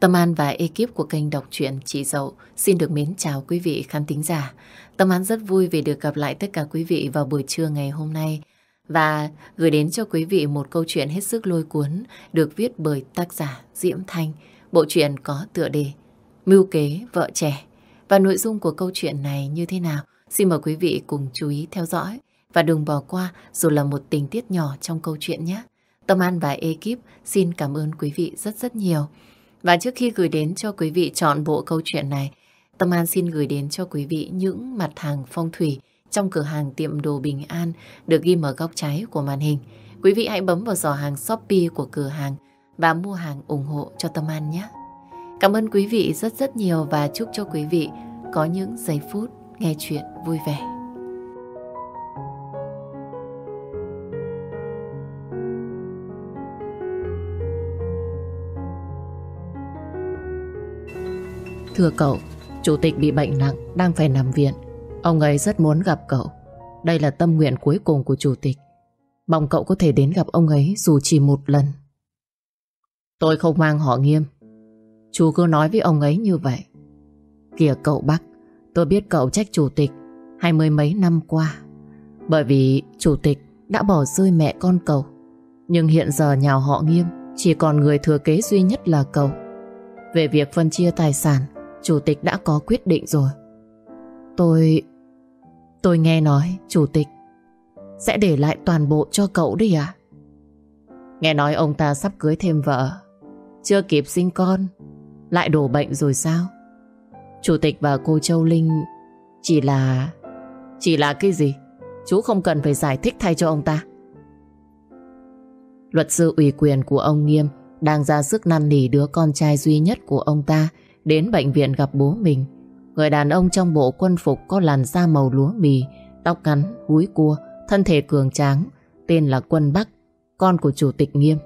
Tâm An và ekip của kênh đọc truyện Chị Dậu xin được mến chào quý vị khán thính giả. Tâm An rất vui vì được gặp lại tất cả quý vị vào buổi trưa ngày hôm nay và gửi đến cho quý vị một câu chuyện hết sức lôi cuốn, được viết bởi tác giả Diễm Thanh. Bộ truyện có tựa đề Mưu kế vợ trẻ. Và nội dung của câu chuyện này như thế nào? Xin mời quý vị cùng chú ý theo dõi và đừng bỏ qua, dù là một tình tiết nhỏ trong câu chuyện nhé. Tâm An và ekip xin cảm ơn quý vị rất rất nhiều. Và trước khi gửi đến cho quý vị chọn bộ câu chuyện này, Tâm An xin gửi đến cho quý vị những mặt hàng phong thủy trong cửa hàng tiệm đồ Bình An được ghi ở góc trái của màn hình. Quý vị hãy bấm vào giỏ hàng Shopee của cửa hàng và mua hàng ủng hộ cho Tâm An nhé. Cảm ơn quý vị rất rất nhiều và chúc cho quý vị có những giây phút nghe chuyện vui vẻ. Thưa cậu, chủ tịch bị bệnh nặng, đang phải nằm viện. Ông ấy rất muốn gặp cậu. Đây là tâm nguyện cuối cùng của chủ tịch. Mong cậu có thể đến gặp ông ấy dù chỉ một lần. Tôi không mang họ nghiêm. Chú cứ nói với ông ấy như vậy. Kìa cậu Bắc, tôi biết cậu trách chủ tịch hai mươi mấy năm qua. Bởi vì chủ tịch đã bỏ rơi mẹ con cậu. Nhưng hiện giờ nhà họ nghiêm chỉ còn người thừa kế duy nhất là cậu. Về việc phân chia tài sản, chủ tịch đã có quyết định rồi. Tôi... Tôi nghe nói chủ tịch sẽ để lại toàn bộ cho cậu đấy à? Nghe nói ông ta sắp cưới thêm vợ. Chưa kịp sinh con, lại đổ bệnh rồi sao? Chủ tịch và cô Châu Linh chỉ là... Chỉ là cái gì? Chú không cần phải giải thích thay cho ông ta. Luật sư ủy quyền của ông Nghiêm đang ra sức năn nỉ đứa con trai duy nhất của ông ta đến bệnh viện gặp bố mình. Người đàn ông trong bộ quân phục có làn da màu lúa mì, tóc ngắn, húi cua, thân thể cường tráng, tên là Quân Bắc, con của chủ tịch Nghiêm.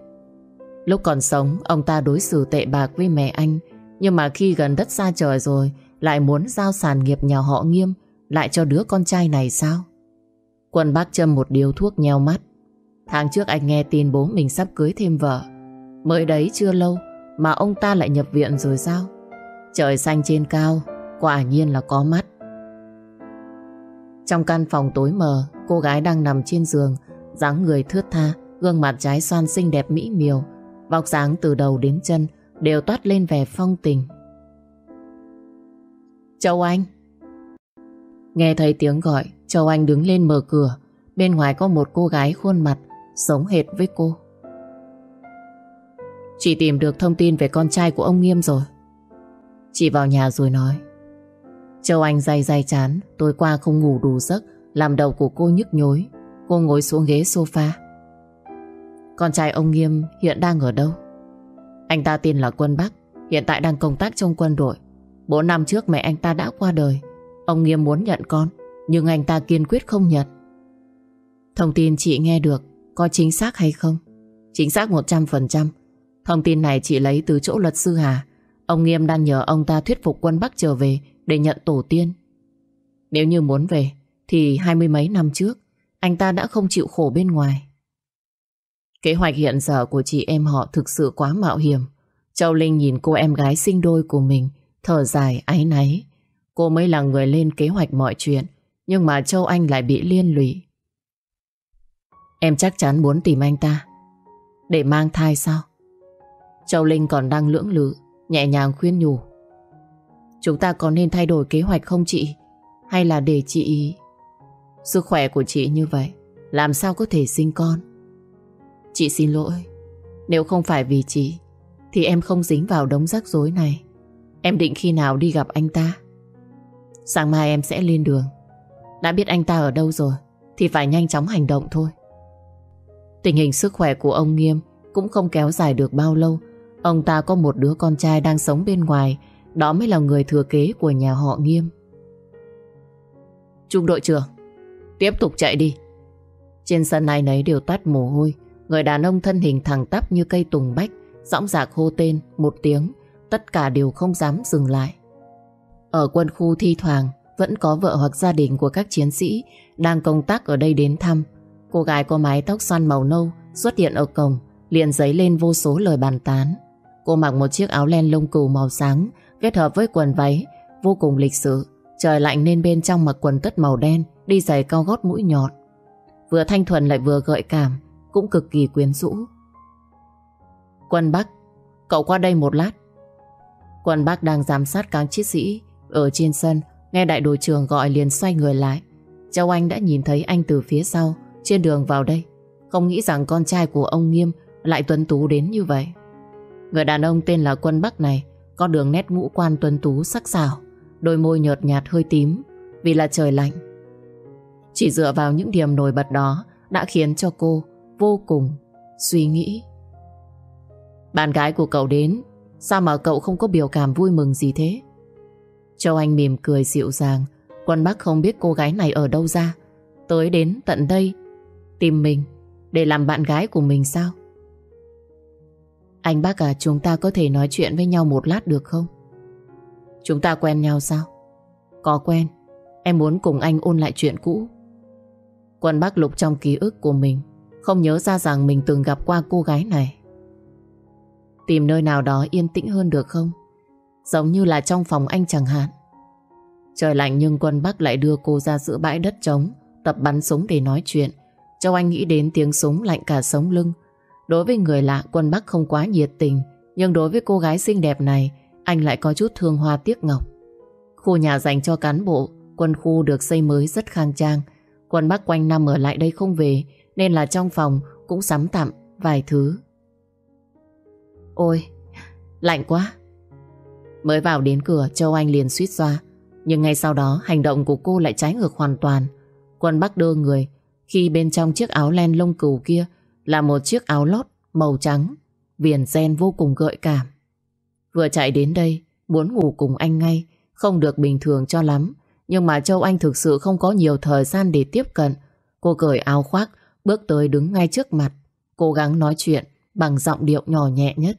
Lúc còn sống, ông ta đối xử tệ bạc với mẹ anh, nhưng mà khi gần đất xa trời rồi, lại muốn giao sản nghiệp nhà họ Nghiêm lại cho đứa con trai này sao? Quân Bắc châm một điếu thuốc nheo mắt. Tháng trước anh nghe tin bố mình sắp cưới thêm vợ. Mới đấy chưa lâu mà ông ta lại nhập viện rồi sao? Trời xanh trên cao, quả nhiên là có mắt. Trong căn phòng tối mờ, cô gái đang nằm trên giường, dáng người thướt tha, gương mặt trái xoan xinh đẹp mỹ miều, vóc dáng từ đầu đến chân đều toát lên vẻ phong tình. Châu Anh Nghe thấy tiếng gọi, Châu Anh đứng lên mở cửa. Bên ngoài có một cô gái khuôn mặt, sống hệt với cô. Chị tìm được thông tin về con trai của ông Nghiêm rồi. Chị vào nhà rồi nói. Châu Anh day day chán, tối qua không ngủ đủ giấc, làm đầu của cô nhức nhối. Cô ngồi xuống ghế sofa. Con trai ông Nghiêm hiện đang ở đâu? Anh ta tên là Quân Bắc, hiện tại đang công tác trong quân đội. Bốn năm trước mẹ anh ta đã qua đời. Ông Nghiêm muốn nhận con, nhưng anh ta kiên quyết không nhận. Thông tin chị nghe được có chính xác hay không? Chính xác 100%. Thông tin này chị lấy từ chỗ luật sư Hà. Ông Nghiêm đang nhờ ông ta thuyết phục quân Bắc trở về để nhận tổ tiên. Nếu như muốn về, thì hai mươi mấy năm trước, anh ta đã không chịu khổ bên ngoài. Kế hoạch hiện giờ của chị em họ thực sự quá mạo hiểm. Châu Linh nhìn cô em gái sinh đôi của mình, thở dài, áy náy. Cô mới là người lên kế hoạch mọi chuyện, nhưng mà Châu Anh lại bị liên lụy. Em chắc chắn muốn tìm anh ta. Để mang thai sao? Châu Linh còn đang lưỡng lự, nhẹ nhàng khuyên nhủ. Chúng ta có nên thay đổi kế hoạch không chị? Hay là để chị... Sức khỏe của chị như vậy, làm sao có thể sinh con? Chị xin lỗi. Nếu không phải vì chị, thì em không dính vào đống rắc rối này. Em định khi nào đi gặp anh ta? Sáng mai em sẽ lên đường. Đã biết anh ta ở đâu rồi, thì phải nhanh chóng hành động thôi. Tình hình sức khỏe của ông Nghiêm cũng không kéo dài được bao lâu. Ông ta có một đứa con trai đang sống bên ngoài, đó mới là người thừa kế của nhà họ Nghiêm. Trung đội trưởng, tiếp tục chạy đi. Trên sân này nấy đều tắt mồ hôi, người đàn ông thân hình thẳng tắp như cây tùng bách, dõng dạc hô tên một tiếng, tất cả đều không dám dừng lại. Ở quân khu thi thoảng vẫn có vợ hoặc gia đình của các chiến sĩ đang công tác ở đây đến thăm. Cô gái có mái tóc xoăn màu nâu xuất hiện ở cổng, liền giấy lên vô số lời bàn tán. Cô mặc một chiếc áo len lông cừu màu sáng kết hợp với quần váy vô cùng lịch sự. Trời lạnh nên bên trong mặc quần tất màu đen, đi giày cao gót mũi nhọn. Vừa thanh thuần lại vừa gợi cảm, cũng cực kỳ quyến rũ. Quân Bắc, cậu qua đây một lát. Quân Bắc đang giám sát các chiến sĩ ở trên sân, nghe đại đội trưởng gọi liền xoay người lại. Châu Anh đã nhìn thấy anh từ phía sau, trên đường vào đây. Không nghĩ rằng con trai của ông Nghiêm lại tuấn tú đến như vậy. Người đàn ông tên là Quân Bắc này có đường nét ngũ quan tuấn tú sắc sảo, đôi môi nhợt nhạt hơi tím vì là trời lạnh. Chỉ dựa vào những điểm nổi bật đó đã khiến cho cô vô cùng suy nghĩ. Bạn gái của cậu đến, sao mà cậu không có biểu cảm vui mừng gì thế? Châu Anh mỉm cười dịu dàng, Quân Bắc không biết cô gái này ở đâu ra, tới đến tận đây tìm mình để làm bạn gái của mình sao? Anh bác à chúng ta có thể nói chuyện với nhau một lát được không? Chúng ta quen nhau sao? Có quen Em muốn cùng anh ôn lại chuyện cũ Quân bác lục trong ký ức của mình Không nhớ ra rằng mình từng gặp qua cô gái này Tìm nơi nào đó yên tĩnh hơn được không? Giống như là trong phòng anh chẳng hạn Trời lạnh nhưng quân bác lại đưa cô ra giữa bãi đất trống, Tập bắn súng để nói chuyện Châu Anh nghĩ đến tiếng súng lạnh cả sống lưng Đối với người lạ, quân Bắc không quá nhiệt tình. Nhưng đối với cô gái xinh đẹp này, Anh lại có chút thương hoa tiếc ngọc. Khu nhà dành cho cán bộ, Quân khu được xây mới rất khang trang. Quân Bắc quanh năm ở lại đây không về, Nên là trong phòng cũng sắm tạm Vài thứ. Ôi, Lạnh quá. Mới vào đến cửa, Châu Anh liền suýt xoa. Nhưng ngay sau đó, hành động của cô lại trái ngược hoàn toàn. Quân Bắc đưa người. Khi bên trong chiếc áo len lông cừu kia là một chiếc áo lót màu trắng, Viền ren vô cùng gợi cảm. Vừa chạy đến đây, Muốn ngủ cùng anh ngay, Không được bình thường cho lắm. Nhưng mà Châu Anh thực sự không có nhiều thời gian để tiếp cận. Cô cởi áo khoác, Bước tới đứng ngay trước mặt, Cố gắng nói chuyện bằng giọng điệu nhỏ nhẹ nhất.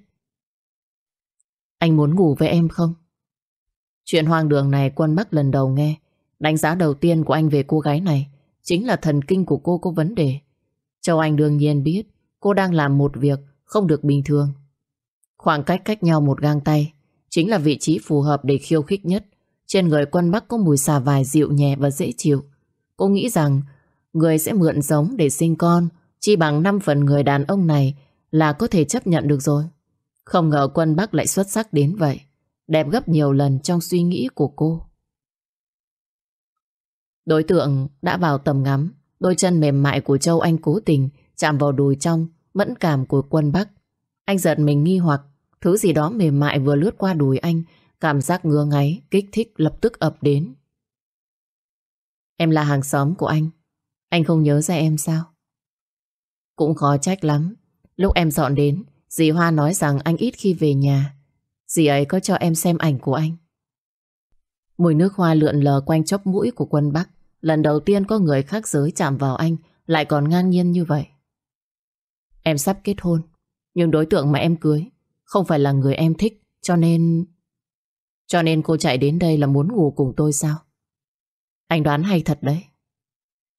Anh muốn ngủ với em không? Chuyện hoang đường này quân Bắc lần đầu nghe. Đánh giá đầu tiên của anh về cô gái này Chính là thần kinh của cô có vấn đề. Châu Anh đương nhiên biết Cô đang làm một việc không được bình thường. Khoảng cách cách nhau một gang tay Chính là vị trí phù hợp để khiêu khích nhất. Trên người quân Bắc có mùi xà vài dịu nhẹ và dễ chịu. Cô nghĩ rằng Người sẽ mượn giống để sinh con Chỉ bằng 5 phần người đàn ông này Là có thể chấp nhận được rồi. Không ngờ quân Bắc lại xuất sắc đến vậy, Đẹp gấp nhiều lần trong suy nghĩ của cô. Đối tượng đã vào tầm ngắm. Đôi chân mềm mại của Châu Anh cố tình Chạm vào đùi trong Mẫn cảm của quân Bắc. Anh giật mình nghi hoặc Thứ gì đó mềm mại vừa lướt qua đùi anh Cảm giác ngứa ngáy, kích thích lập tức ập đến. Em là hàng xóm của anh Anh không nhớ ra em sao? Cũng khó trách lắm. Lúc em dọn đến Dì Hoa nói rằng anh ít khi về nhà. Dì ấy có cho em xem ảnh của anh. Mùi nước hoa lượn lờ quanh chóp mũi của quân Bắc. Lần đầu tiên có người khác giới chạm vào anh, Lại còn ngang nhiên như vậy. Em sắp kết hôn, Nhưng đối tượng mà em cưới Không phải là người em thích, Cho nên... Cho nên cô chạy đến đây là muốn ngủ cùng tôi sao? Anh đoán hay thật đấy.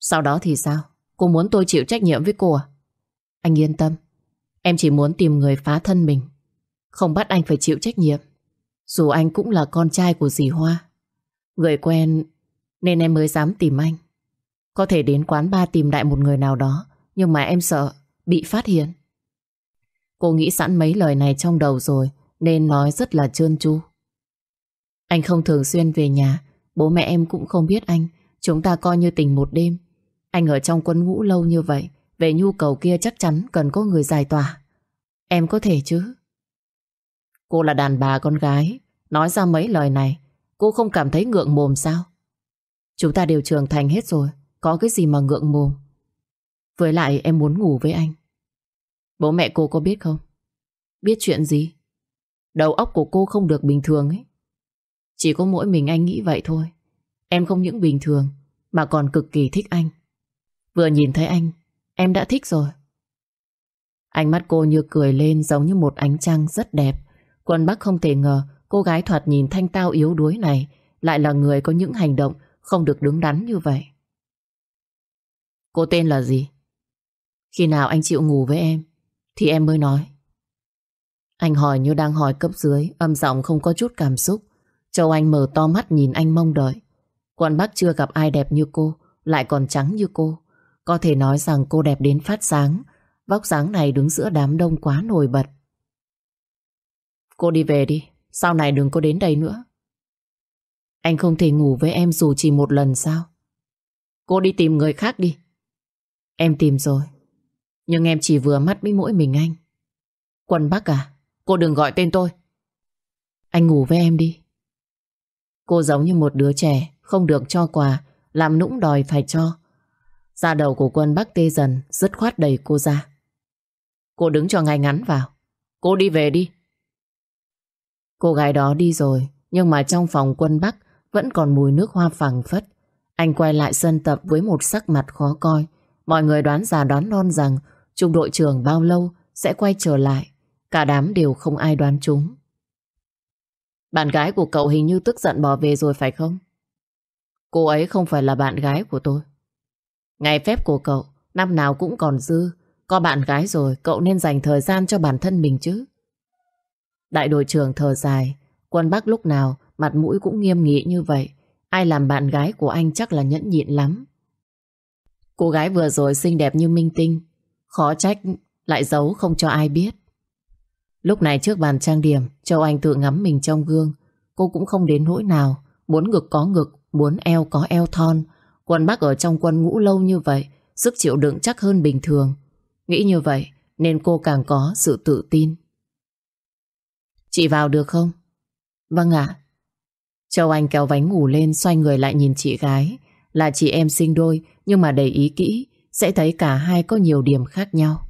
Sau đó thì sao? Cô muốn tôi chịu trách nhiệm với cô à? Anh yên tâm, Em chỉ muốn tìm người phá thân mình, Không bắt anh phải chịu trách nhiệm. Dù anh cũng là con trai của dì Hoa, Người quen nên em mới dám tìm anh. Có thể đến quán ba tìm đại một người nào đó, Nhưng mà em sợ Bị phát hiện. Cô nghĩ sẵn mấy lời này trong đầu rồi, Nên nói rất là trơn tru. Anh không thường xuyên về nhà, Bố mẹ em cũng không biết anh, Chúng ta coi như tình một đêm. Anh ở trong quân ngũ lâu như vậy, Về nhu cầu kia chắc chắn cần có người giải tỏa. Em có thể chứ? Cô là đàn bà con gái, Nói ra mấy lời này, Cô không cảm thấy ngượng mồm sao? Chúng ta đều trưởng thành hết rồi, Có cái gì mà ngượng mồm Với lại em muốn ngủ với anh. Bố mẹ cô có biết không? Biết chuyện gì? Đầu óc của cô không được bình thường ấy. Chỉ có mỗi mình anh nghĩ vậy thôi. Em không những bình thường, Mà còn cực kỳ thích anh. Vừa nhìn thấy anh, Em đã thích rồi. Ánh mắt cô như cười lên giống như một ánh trăng rất đẹp. Quân Bắc không thể ngờ Cô gái thoạt nhìn thanh tao yếu đuối này Lại là người có những hành động không được đứng đắn như vậy Cô tên là gì? Khi nào anh chịu ngủ với em Thì em mới nói Anh hỏi như đang hỏi cấp dưới, âm giọng không có chút cảm xúc. Châu Anh mở to mắt nhìn anh mong đợi. Quận Bắc chưa gặp ai đẹp như cô, lại còn trắng như cô. Có thể nói rằng cô đẹp đến phát sáng. Vóc dáng này đứng giữa đám đông quá nổi bật. Cô đi về đi, sau này đừng có đến đây nữa. Anh không thể ngủ với em dù chỉ một lần sao? Cô đi tìm người khác đi. Em tìm rồi. Nhưng em chỉ vừa mắt với mỗi mình anh. Quân Bắc à, cô đừng gọi tên tôi. Anh ngủ với em đi. Cô giống như một đứa trẻ, không được cho quà, làm nũng đòi phải cho. Da đầu của quân Bắc tê dần, dứt khoát đẩy cô ra. Cô đứng cho ngay ngắn vào. Cô đi về đi. Cô gái đó đi rồi, nhưng mà trong phòng quân Bắc vẫn còn mùi nước hoa phẳng phất. Anh quay lại sân tập với một sắc mặt khó coi. Mọi người đoán già đoán non rằng trung đội trưởng bao lâu sẽ quay trở lại. Cả đám đều không ai đoán chúng. Bạn gái của cậu hình như tức giận bỏ về rồi phải không? Cô ấy không phải là bạn gái của tôi. Ngày phép của cậu, năm nào cũng còn dư. Có bạn gái rồi, cậu nên dành thời gian cho bản thân mình chứ. Đại đội trưởng thở dài, quân Bắc lúc nào mặt mũi cũng nghiêm nghị như vậy. Ai làm bạn gái của anh chắc là nhẫn nhịn lắm. Cô gái vừa rồi xinh đẹp như minh tinh, khó trách lại giấu không cho ai biết. Lúc này trước bàn trang điểm, Châu Anh tự ngắm mình trong gương. Cô cũng không đến nỗi nào, muốn ngực có ngực, muốn eo có eo thon. Quân bác ở trong quân ngũ lâu như vậy, sức chịu đựng chắc hơn bình thường. Nghĩ như vậy, nên cô càng có sự tự tin. Chị vào được không? Vâng ạ. Châu Anh kéo váy ngủ lên xoay người lại nhìn chị gái. Là chị em sinh đôi nhưng mà để ý kỹ sẽ thấy cả hai có nhiều điểm khác nhau.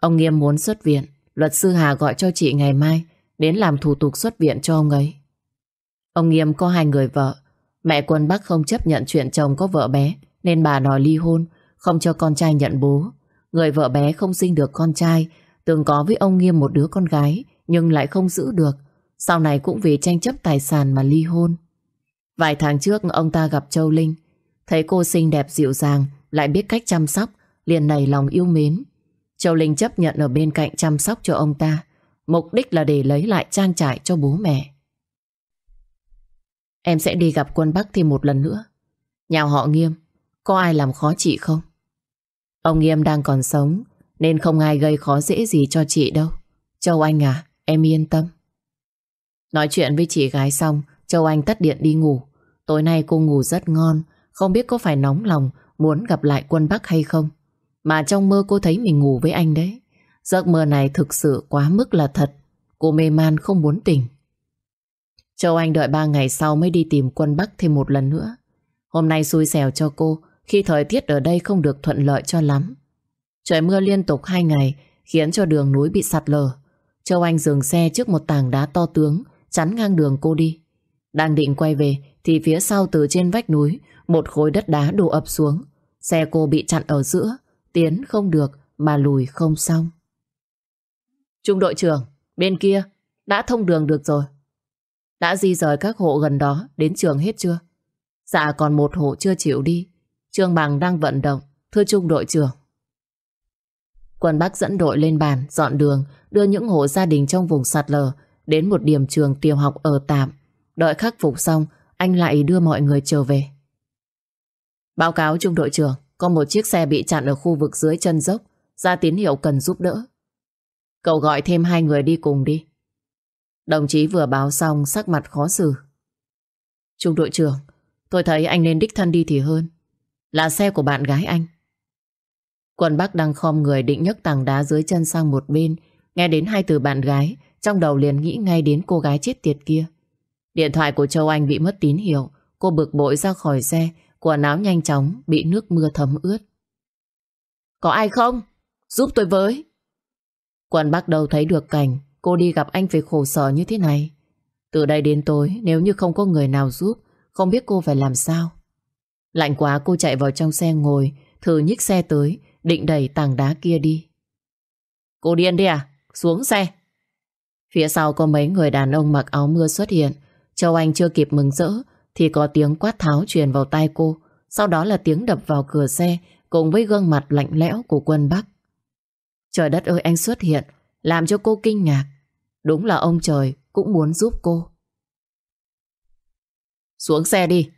Ông Nghiêm muốn xuất viện. Luật sư Hà gọi cho chị ngày mai đến làm thủ tục xuất viện cho ông ấy. Ông Nghiêm có hai người vợ. Mẹ quân Bắc không chấp nhận chuyện chồng có vợ bé nên bà đòi ly hôn, không cho con trai nhận bố. Người vợ bé không sinh được con trai, từng có với ông Nghiêm một đứa con gái nhưng lại không giữ được. Sau này cũng vì tranh chấp tài sản mà ly hôn. Vài tháng trước ông ta gặp Châu Linh, thấy cô xinh đẹp dịu dàng, lại biết cách chăm sóc, liền nảy lòng yêu mến. Châu Linh chấp nhận ở bên cạnh chăm sóc cho ông ta, mục đích là để lấy lại trang trải cho bố mẹ. Em sẽ đi gặp quân Bắc thêm một lần nữa. Nhà họ Nghiêm, có ai làm khó chị không? Ông Nghiêm đang còn sống, nên không ai gây khó dễ gì cho chị đâu. Châu Anh à, em yên tâm. Nói chuyện với chị gái xong, Châu Anh tắt điện đi ngủ. Tối nay cô ngủ rất ngon, không biết có phải nóng lòng muốn gặp lại quân Bắc hay không. Mà trong mơ cô thấy mình ngủ với anh đấy. Giấc mơ này thực sự quá mức là thật. Cô mê man không muốn tỉnh. Châu Anh đợi ba ngày sau mới đi tìm quân Bắc thêm một lần nữa. Hôm nay xui xẻo cho cô khi thời tiết ở đây không được thuận lợi cho lắm. Trời mưa liên tục hai ngày khiến cho đường núi bị sạt lở. Châu Anh dừng xe trước một tảng đá to tướng chắn ngang đường cô đi. Đang định quay về thì phía sau từ trên vách núi một khối đất đá đổ ập xuống. Xe cô bị chặn ở giữa, tiến không được mà lùi không xong. Trung đội trưởng, bên kia đã thông đường được rồi. Đã di rời các hộ gần đó đến trường hết chưa? Dạ còn một hộ chưa chịu đi. Trương Bằng đang vận động, thưa Trung đội trưởng. Quân Bắc dẫn đội lên bàn, dọn đường, đưa những hộ gia đình trong vùng sạt lở đến một điểm trường tiểu học ở tạm. Đợi khắc phục xong, anh lại đưa mọi người trở về. Báo cáo trung đội trưởng, có một chiếc xe bị chặn ở khu vực dưới chân dốc, ra tín hiệu cần giúp đỡ. Cậu gọi thêm hai người đi cùng đi. Đồng chí vừa báo xong sắc mặt khó xử. Trung đội trưởng, tôi thấy anh nên đích thân đi thì hơn. Là xe của bạn gái anh. Quân Bắc đang khom người định nhấc tảng đá dưới chân sang một bên, nghe đến hai từ bạn gái, trong đầu liền nghĩ ngay đến cô gái chết tiệt kia. Điện thoại của Châu Anh bị mất tín hiệu. Cô bực bội ra khỏi xe, quần áo nhanh chóng bị nước mưa thấm ướt. Có ai không? Giúp tôi với. quần bắt đầu thấy được cảnh cô đi gặp anh phải khổ sở như thế này. Từ đây đến tối, nếu như không có người nào giúp, không biết cô phải làm sao. Lạnh quá cô chạy vào trong xe ngồi, thử nhích xe tới, định đẩy tảng đá kia đi. Cô điên đi à? Xuống xe. Phía sau có mấy người đàn ông mặc áo mưa xuất hiện. Châu Anh chưa kịp mừng rỡ, thì có tiếng quát tháo truyền vào tai cô. Sau đó là tiếng đập vào cửa xe, cùng với gương mặt lạnh lẽo của quân Bắc. Trời đất ơi, anh xuất hiện, làm cho cô kinh ngạc. Đúng là ông trời cũng muốn giúp cô. Xuống xe đi.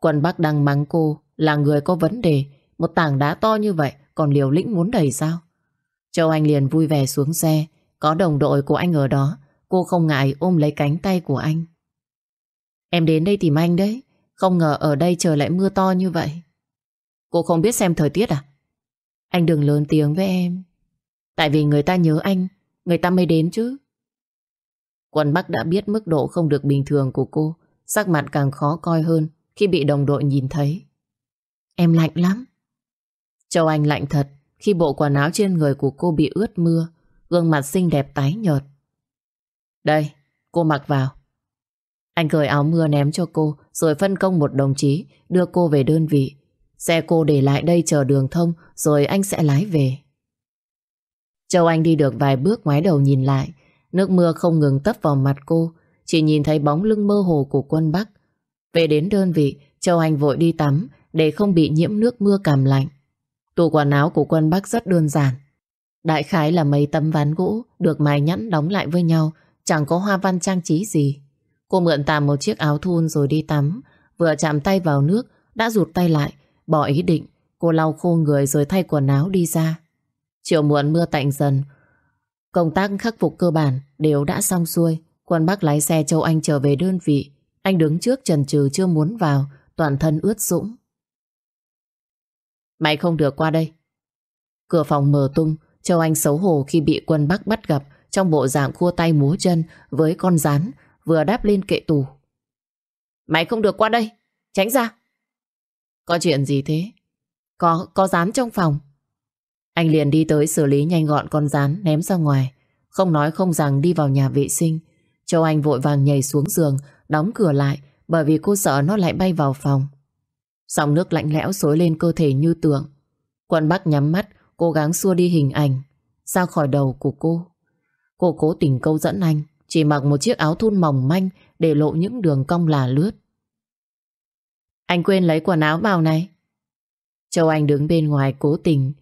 Quân Bắc đang mắng cô là người có vấn đề. Một tảng đá to như vậy, còn liều lĩnh muốn đẩy sao? Châu Anh liền vui vẻ xuống xe. Có đồng đội của anh ở đó. Cô không ngại ôm lấy cánh tay của anh. Em đến đây tìm anh đấy. Không ngờ ở đây trời lại mưa to như vậy. Cô không biết xem thời tiết à? Anh đừng lớn tiếng với em. Tại vì người ta nhớ anh, người ta mới đến chứ. Quân Bắc đã biết mức độ không được bình thường của cô, sắc mặt càng khó coi hơn khi bị đồng đội nhìn thấy. Em lạnh lắm. Châu Anh lạnh thật khi bộ quần áo trên người của cô bị ướt mưa, gương mặt xinh đẹp tái nhợt. Đây, cô mặc vào. Anh cởi áo mưa ném cho cô, rồi phân công một đồng chí đưa cô về đơn vị. Xe cô để lại đây chờ đường thông, rồi anh sẽ lái về. Châu Anh đi được vài bước ngoái đầu nhìn lại, nước mưa không ngừng tấp vào mặt cô, chỉ nhìn thấy bóng lưng mơ hồ của quân Bắc. Về đến đơn vị, Châu Anh vội đi tắm để không bị nhiễm nước mưa cảm lạnh. Tủ quần áo của quân Bắc rất đơn giản. Đại khái là mấy tấm ván gỗ được mài nhẵn đóng lại với nhau, chẳng có hoa văn trang trí gì. Cô mượn tạm một chiếc áo thun rồi đi tắm, vừa chạm tay vào nước, đã rụt tay lại, bỏ ý định. Cô lau khô người rồi thay quần áo đi ra. Chiều muộn mưa tạnh dần, công tác khắc phục cơ bản đều đã xong xuôi. Quân bác lái xe Châu Anh trở về đơn vị. Anh đứng trước trần trừ chưa muốn vào, toàn thân ướt sũng. Mày không được qua đây. Cửa phòng mở tung, Châu Anh xấu hổ khi bị quân Bắc bắt gặp trong bộ dạng khua tay múa chân với con rán vừa đáp lên kệ tủ. Mày không được qua đây, tránh ra. Có chuyện gì thế? Có, có rán trong phòng. Anh liền đi tới xử lý nhanh gọn con rán ném ra ngoài. Không nói không rằng đi vào nhà vệ sinh. Châu Anh vội vàng nhảy xuống giường, đóng cửa lại bởi vì cô sợ nó lại bay vào phòng. Dòng nước lạnh lẽo xối lên cơ thể như tượng. Quân Bắc nhắm mắt, cố gắng xua đi hình ảnh ra khỏi đầu của cô. Cô cố tình câu dẫn anh, chỉ mặc một chiếc áo thun mỏng manh để lộ những đường cong là lướt. Anh quên lấy quần áo vào này. Châu Anh đứng bên ngoài cố tình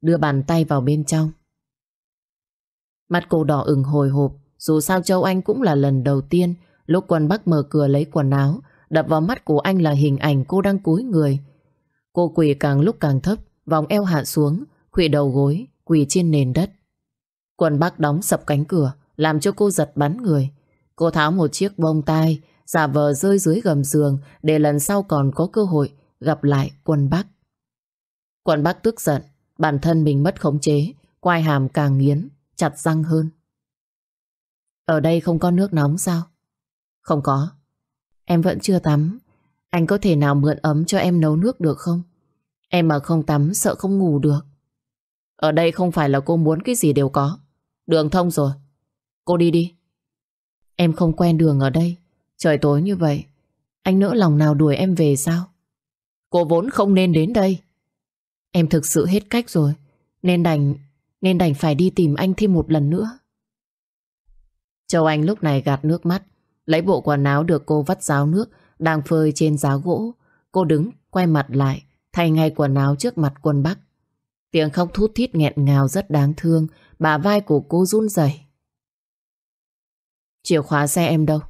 đưa bàn tay vào bên trong. mặt cô đỏ ửng hồi hộp, dù sao Châu Anh cũng là lần đầu tiên lúc quân Bắc mở cửa lấy quần áo, đập vào mắt của anh là hình ảnh cô đang cúi người. Cô quỳ càng lúc càng thấp, vòng eo hạ xuống, quỳ đầu gối, quỳ trên nền đất. Quân Bắc đóng sập cánh cửa, làm cho cô giật bắn người. Cô tháo một chiếc bông tai, giả vờ rơi dưới gầm giường để lần sau còn có cơ hội gặp lại quân Bắc. Quân Bắc tức giận, bản thân mình mất khống chế, quai hàm càng nghiến, chặt răng hơn. Ở đây không có nước nóng sao? Không có. Em vẫn chưa tắm. Anh có thể nào mượn ấm cho em nấu nước được không? Em mà không tắm sợ không ngủ được. Ở đây không phải là cô muốn cái gì đều có. Đường thông rồi. Cô đi đi. Em không quen đường ở đây. Trời tối như vậy. Anh nỡ lòng nào đuổi em về sao? Cô vốn không nên đến đây. Em thực sự hết cách rồi. Nên đành nên đành phải đi tìm anh thêm một lần nữa. Châu Anh lúc này gạt nước mắt, lấy bộ quần áo được cô vắt ráo nước đang phơi trên giá gỗ. Cô đứng, quay mặt lại, thay ngay quần áo trước mặt quân Bắc. Tiếng khóc thút thít nghẹn ngào rất đáng thương, bà vai của cô run rẩy. Chìa khóa xe em đâu?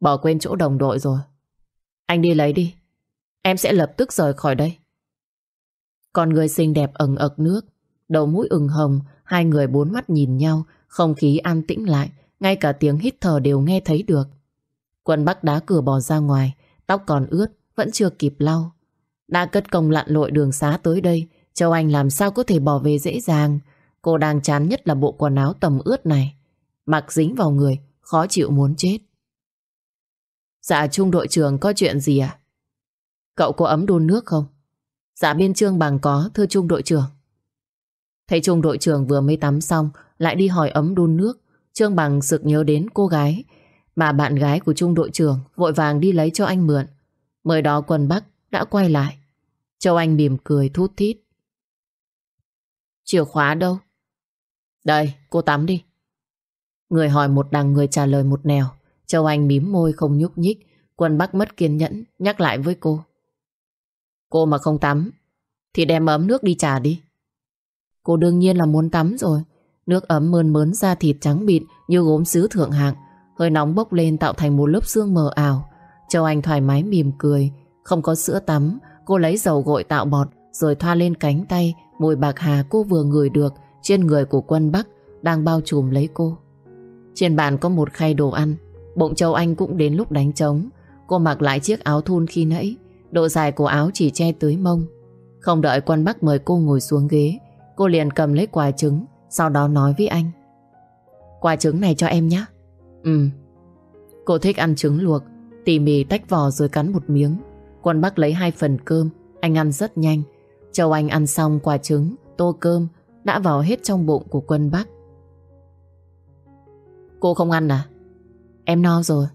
Bỏ quên chỗ đồng đội rồi. Anh đi lấy đi. Em sẽ lập tức rời khỏi đây. Con người xinh đẹp ẩn ực nước, đầu mũi ửng hồng, hai người bốn mắt nhìn nhau, không khí an tĩnh lại, ngay cả tiếng hít thở đều nghe thấy được. Quân Bắc đá cửa bò ra ngoài, tóc còn ướt, vẫn chưa kịp lau. Đã cất công lặn lội đường xá tới đây, Châu Anh làm sao có thể bỏ về dễ dàng. Cô đang chán nhất là bộ quần áo tầm ướt này. Mặc dính vào người, khó chịu muốn chết. Dạ trung đội trưởng có chuyện gì à? Cậu có ấm đun nước không? Dạ biên trương bằng có, thưa trung đội trưởng. Thấy trung đội trưởng vừa mới tắm xong, lại đi hỏi ấm đun nước. Trương bằng sực nhớ đến cô gái, mà bạn gái của trung đội trưởng vội vàng đi lấy cho anh mượn. Mới đó quân Bắc đã quay lại. Châu Anh mỉm cười thút thít. Chìa khóa đâu? Đây, cô tắm đi. Người hỏi một đằng người trả lời một nẻo. Châu Anh mím môi không nhúc nhích. Quân Bắc mất kiên nhẫn nhắc lại với cô. Cô mà không tắm thì đem ấm nước đi trả đi. Cô đương nhiên là muốn tắm rồi. Nước ấm mơn mớn da thịt trắng bịt như gốm sứ thượng hạng. Hơi nóng bốc lên tạo thành một lớp xương mờ ảo. Châu Anh thoải mái mỉm cười. Không có sữa tắm, cô lấy dầu gội tạo bọt rồi thoa lên cánh tay mùi bạc hà cô vừa ngửi được trên người của quân Bắc đang bao trùm lấy cô. Trên bàn có một khay đồ ăn. Bụng Châu Anh cũng đến lúc đánh trống. Cô mặc lại chiếc áo thun khi nãy. Độ dài của áo chỉ che tới mông. Không đợi quân Bắc mời cô ngồi xuống ghế, cô liền cầm lấy quả trứng, sau đó nói với anh. Quả trứng này cho em nhé. Ừ. Cô thích ăn trứng luộc, tỉ mỉ tách vỏ rồi cắn một miếng. Quân Bắc lấy hai phần cơm, anh ăn rất nhanh. Châu Anh ăn xong quả trứng, tô cơm đã vào hết trong bụng của quân Bắc. Cô không ăn à? Em no rồi.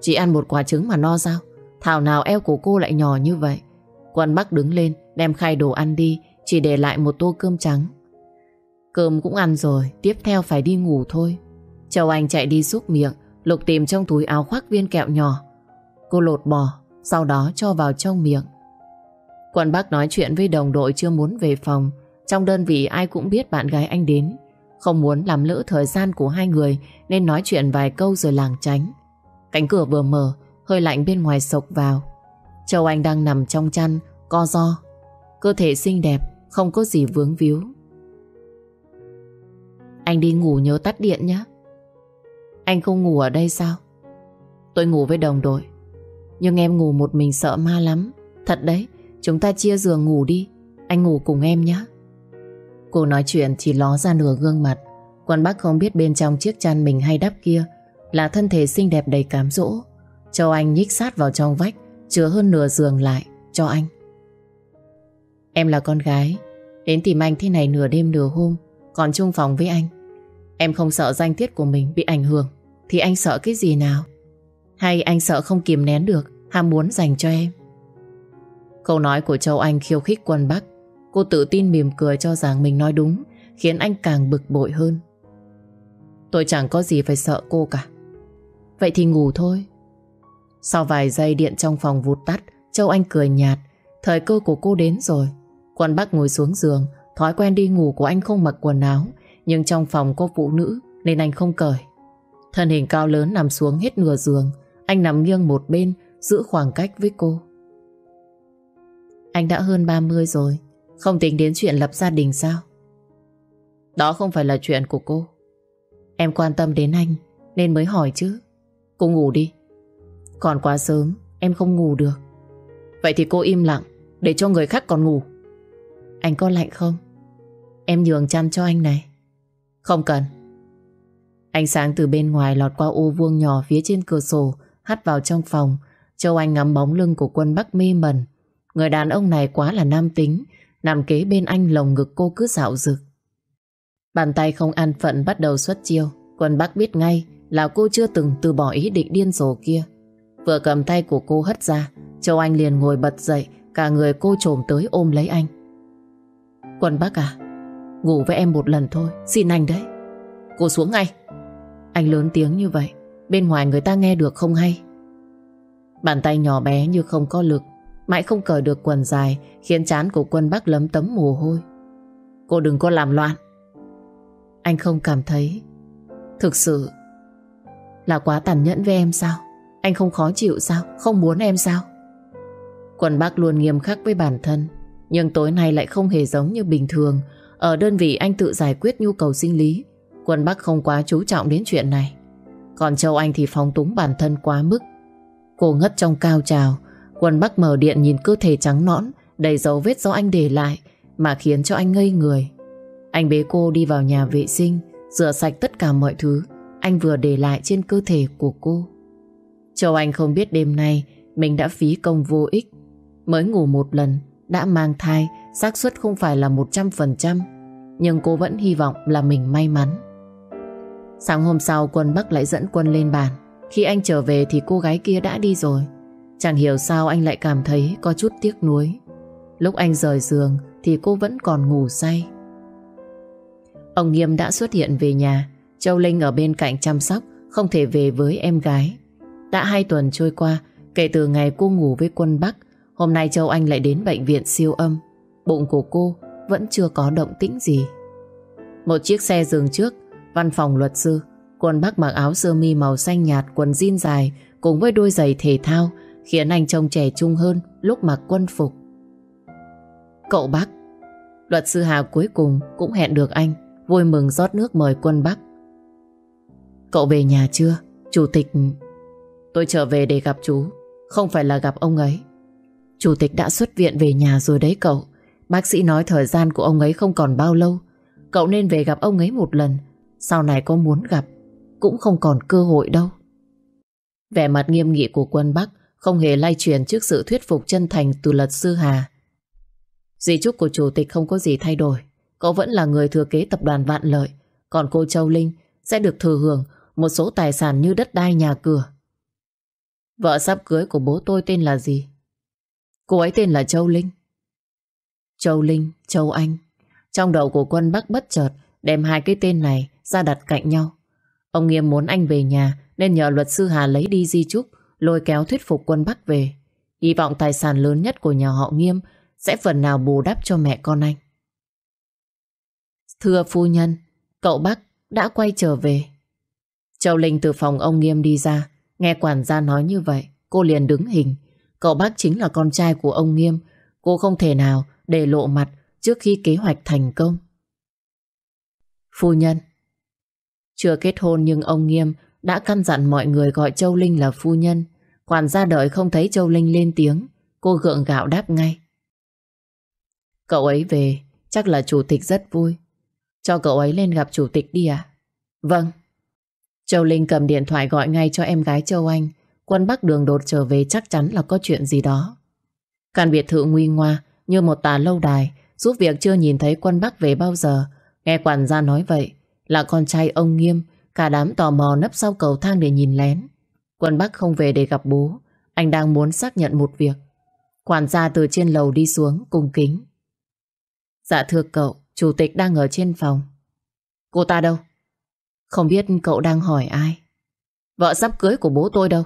Chỉ ăn một quả trứng mà no sao? Thảo nào eo của cô lại nhỏ như vậy? Quân Bắc đứng lên, đem khay đồ ăn đi, chỉ để lại một tô cơm trắng. Cơm cũng ăn rồi, tiếp theo phải đi ngủ thôi. Châu Anh chạy đi xúc miệng, lục tìm trong túi áo khoác viên kẹo nhỏ. Cô lột bỏ, sau đó cho vào trong miệng. Quân Bắc nói chuyện với đồng đội chưa muốn về phòng. Trong đơn vị ai cũng biết bạn gái anh đến. Không muốn làm lỡ thời gian của hai người nên nói chuyện vài câu rồi làng tránh. Cánh cửa vừa mở, hơi lạnh bên ngoài sộc vào. Châu Anh đang nằm trong chăn, co do. Cơ thể xinh đẹp, không có gì vướng víu. Anh đi ngủ nhớ tắt điện nhé. Anh không ngủ ở đây sao? Tôi ngủ với đồng đội. Nhưng em ngủ một mình sợ ma lắm. Thật đấy, chúng ta chia giường ngủ đi. Anh ngủ cùng em nhé. Cô nói chuyện chỉ ló ra nửa gương mặt. Quân bác không biết bên trong chiếc chăn mình hay đắp kia là thân thể xinh đẹp đầy cám dỗ. Châu Anh nhích sát vào trong vách, chứa hơn nửa giường lại cho anh. Em là con gái, đến tìm anh thế này nửa đêm nửa hôm, còn chung phòng với anh. Em không sợ danh tiết của mình bị ảnh hưởng, thì anh sợ cái gì nào? Hay anh sợ không kìm nén được ham muốn dành cho em? Câu nói của Châu Anh khiêu khích quân Bắc. Cô tự tin mỉm cười cho rằng mình nói đúng, khiến anh càng bực bội hơn. Tôi chẳng có gì phải sợ cô cả. Vậy thì ngủ thôi. Sau vài giây điện trong phòng vụt tắt, Châu Anh cười nhạt. Thời cơ của cô đến rồi. Quân Bắc ngồi xuống giường, thói quen đi ngủ của anh không mặc quần áo, nhưng trong phòng có phụ nữ nên anh không cởi. Thân hình cao lớn nằm xuống hết nửa giường, anh nằm nghiêng một bên, giữ khoảng cách với cô. Anh đã hơn 30 rồi, không tính đến chuyện lập gia đình sao? Đó không phải là chuyện của cô. Em quan tâm đến anh nên mới hỏi chứ. Cô ngủ đi. Còn quá sớm, em không ngủ được. Vậy thì cô im lặng, để cho người khác còn ngủ. Anh có lạnh không? Em nhường chăn cho anh này. Không cần. Ánh sáng từ bên ngoài lọt qua ô vuông nhỏ phía trên cửa sổ, hắt vào trong phòng. Châu Anh ngắm bóng lưng của quân Bắc mê mẩn. Người đàn ông này quá là nam tính, nằm kế bên anh lồng ngực cô cứ dạo rực. Bàn tay không an phận bắt đầu xuất chiêu. Quân Bắc biết ngay là cô chưa từng từ bỏ ý định điên rồ kia. Vừa cầm tay của cô hất ra, Châu Anh liền ngồi bật dậy, cả người cô trồm tới ôm lấy anh. Quân Bắc à, ngủ với em một lần thôi, xin anh đấy. Cô xuống ngay. Anh lớn tiếng như vậy, bên ngoài người ta nghe được không hay. Bàn tay nhỏ bé như không có lực, mãi không cởi được quần dài, khiến chán của quân Bắc lấm tấm mồ hôi. Cô đừng có làm loạn. Anh không cảm thấy. Thực sự Là quá tàn nhẫn với em sao? Anh không khó chịu sao? Không muốn em sao? Quân bác luôn nghiêm khắc với bản thân Nhưng tối nay lại không hề giống như bình thường. Ở đơn vị anh tự giải quyết nhu cầu sinh lý Quân Bắc không quá chú trọng đến chuyện này. Còn Châu Anh thì phóng túng bản thân quá mức. Cô ngất trong cao trào Quân Bắc mở điện nhìn cơ thể trắng nõn Đầy dấu vết do anh để lại Mà khiến cho anh ngây người anh bế cô đi vào nhà vệ sinh, rửa sạch tất cả mọi thứ anh vừa để lại trên cơ thể của cô. Châu Anh không biết đêm nay mình đã phí công vô ích. Mới ngủ một lần, đã mang thai, xác suất không phải là 100%, nhưng cô vẫn hy vọng là mình may mắn. Sáng hôm sau quân Bắc lại dẫn quân lên bàn. Khi anh trở về thì cô gái kia đã đi rồi. Chẳng hiểu sao anh lại cảm thấy có chút tiếc nuối. Lúc anh rời giường thì cô vẫn còn ngủ say. Ông Nghiêm đã xuất hiện về nhà Châu Linh ở bên cạnh chăm sóc, Không thể về với em gái Đã hai tuần trôi qua, Kể từ ngày cô ngủ với quân Bắc, Hôm nay Châu Anh lại đến bệnh viện siêu âm Bụng của cô vẫn chưa có động tĩnh gì Một chiếc xe dừng trước, Văn phòng luật sư, Quân Bắc mặc áo sơ mi màu xanh nhạt, Quần jean dài Cùng với đôi giày thể thao Khiến anh trông trẻ trung hơn lúc mặc quân phục. Cậu Bắc Luật sư Hà cuối cùng cũng hẹn được anh, Vui mừng rót nước mời quân Bắc Cậu về nhà chưa? Chủ tịch... Tôi trở về để gặp chú, Không phải là gặp ông ấy. Chủ tịch đã xuất viện về nhà rồi đấy cậu. Bác sĩ nói thời gian của ông ấy không còn bao lâu. Cậu nên về gặp ông ấy một lần, Sau này có muốn gặp Cũng không còn cơ hội đâu. Vẻ mặt nghiêm nghị của quân Bắc không hề lay truyền trước sự thuyết phục chân thành Từ luật sư Hà. Di chúc của chủ tịch không có gì thay đổi. Cậu vẫn là người thừa kế tập đoàn Vạn Lợi. Còn cô Châu Linh Sẽ được thừa hưởng một số tài sản như đất đai nhà cửa. Vợ sắp cưới của bố tôi tên là gì? Cô ấy tên là Châu Linh. Châu Linh, Châu Anh. Trong đầu của quân Bắc bất chợt Đem hai cái tên này ra đặt cạnh nhau. Ông Nghiêm muốn anh về nhà Nên nhờ luật sư Hà lấy đi di chúc. Lôi kéo thuyết phục quân Bắc về. Hy vọng tài sản lớn nhất của nhà họ Nghiêm Sẽ phần nào bù đắp cho mẹ con anh. Thưa phu nhân, Cậu Bắc đã quay trở về. Châu Linh từ phòng ông Nghiêm đi ra, Nghe quản gia nói như vậy, Cô liền đứng hình. Cậu bác chính là con trai của ông Nghiêm, Cô không thể nào để lộ mặt Trước khi kế hoạch thành công. Phu nhân, Chưa kết hôn nhưng ông Nghiêm đã căn dặn mọi người gọi Châu Linh là phu nhân Quản gia đợi không thấy Châu Linh lên tiếng, Cô gượng gạo đáp ngay Cậu ấy về, Chắc là chủ tịch rất vui Cho cậu ấy lên gặp chủ tịch đi à Vâng Châu Linh cầm điện thoại gọi ngay cho em gái Châu Anh. Quân Bắc đường đột trở về chắc chắn là có chuyện gì đó. Căn biệt thự nguy ngoa, như một tà lâu đài, giúp việc chưa nhìn thấy quân Bắc về bao giờ. Nghe quản gia nói vậy, là con trai ông Nghiêm cả đám tò mò nấp sau cầu thang để nhìn lén. Quân Bắc không về để gặp bố. Anh đang muốn xác nhận một việc. Quản gia từ trên lầu đi xuống cung kính. Dạ thưa cậu, chủ tịch đang ở trên phòng. Cô ta đâu? Không biết cậu đang hỏi ai Vợ sắp cưới của bố tôi đâu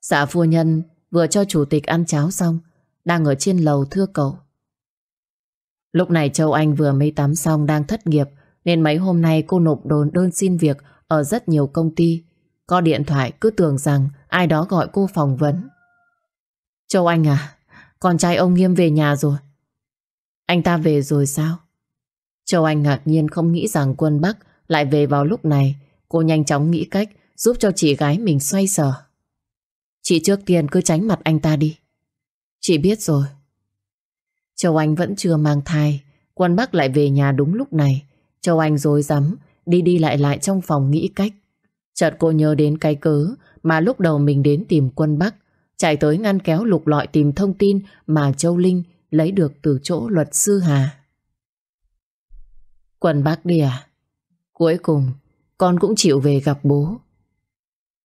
Dạ phu nhân Vừa cho chủ tịch ăn cháo xong Đang ở trên lầu thưa cậu Lúc này Châu Anh vừa mới tắm xong Đang thất nghiệp Nên mấy hôm nay cô nộp đồn đơn xin việc ở rất nhiều công ty. Có điện thoại, cứ tưởng rằng Ai đó gọi cô phỏng vấn. Châu Anh à Con trai ông Nghiêm về nhà rồi. Anh ta về rồi sao? Châu Anh ngạc nhiên không nghĩ rằng quân Bắc lại về vào lúc này. Cô nhanh chóng nghĩ cách Giúp cho chị gái mình xoay sở. Chị trước tiên cứ tránh mặt anh ta đi. Chị biết rồi. Châu Anh vẫn chưa mang thai. Quân Bắc lại về nhà đúng lúc này. Châu Anh dối rắm Đi đi lại lại trong phòng nghĩ cách Chợt cô nhớ đến cái cớ Mà lúc đầu mình đến tìm quân Bắc Chạy tới ngăn kéo lục lọi tìm thông tin Mà Châu Linh lấy được từ chỗ luật sư Hà Quân Bắc đi à Cuối cùng, con cũng chịu về gặp bố.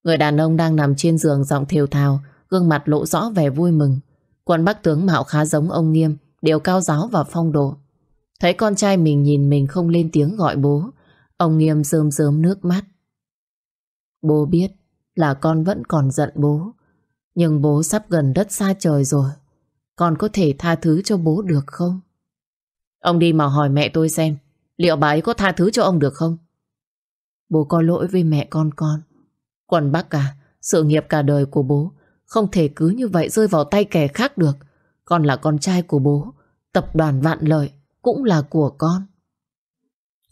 Người đàn ông đang nằm trên giường giọng thều thào, gương mặt lộ rõ vẻ vui mừng. Quân bắc tướng mạo khá giống ông Nghiêm, đều cao giáo và phong độ. Thấy con trai mình nhìn mình không lên tiếng gọi bố, ông Nghiêm rơm rớm nước mắt. Bố biết là con vẫn còn giận bố, nhưng bố sắp gần đất xa trời rồi. Con có thể tha thứ cho bố được không? Ông đi mà hỏi mẹ tôi xem Liệu bà ấy có tha thứ cho ông được không? Bố có lỗi với mẹ con con. Quần bác cả, sự nghiệp cả đời của bố không thể cứ như vậy rơi vào tay kẻ khác được. Con là con trai của bố, tập đoàn vạn lợi cũng là của con.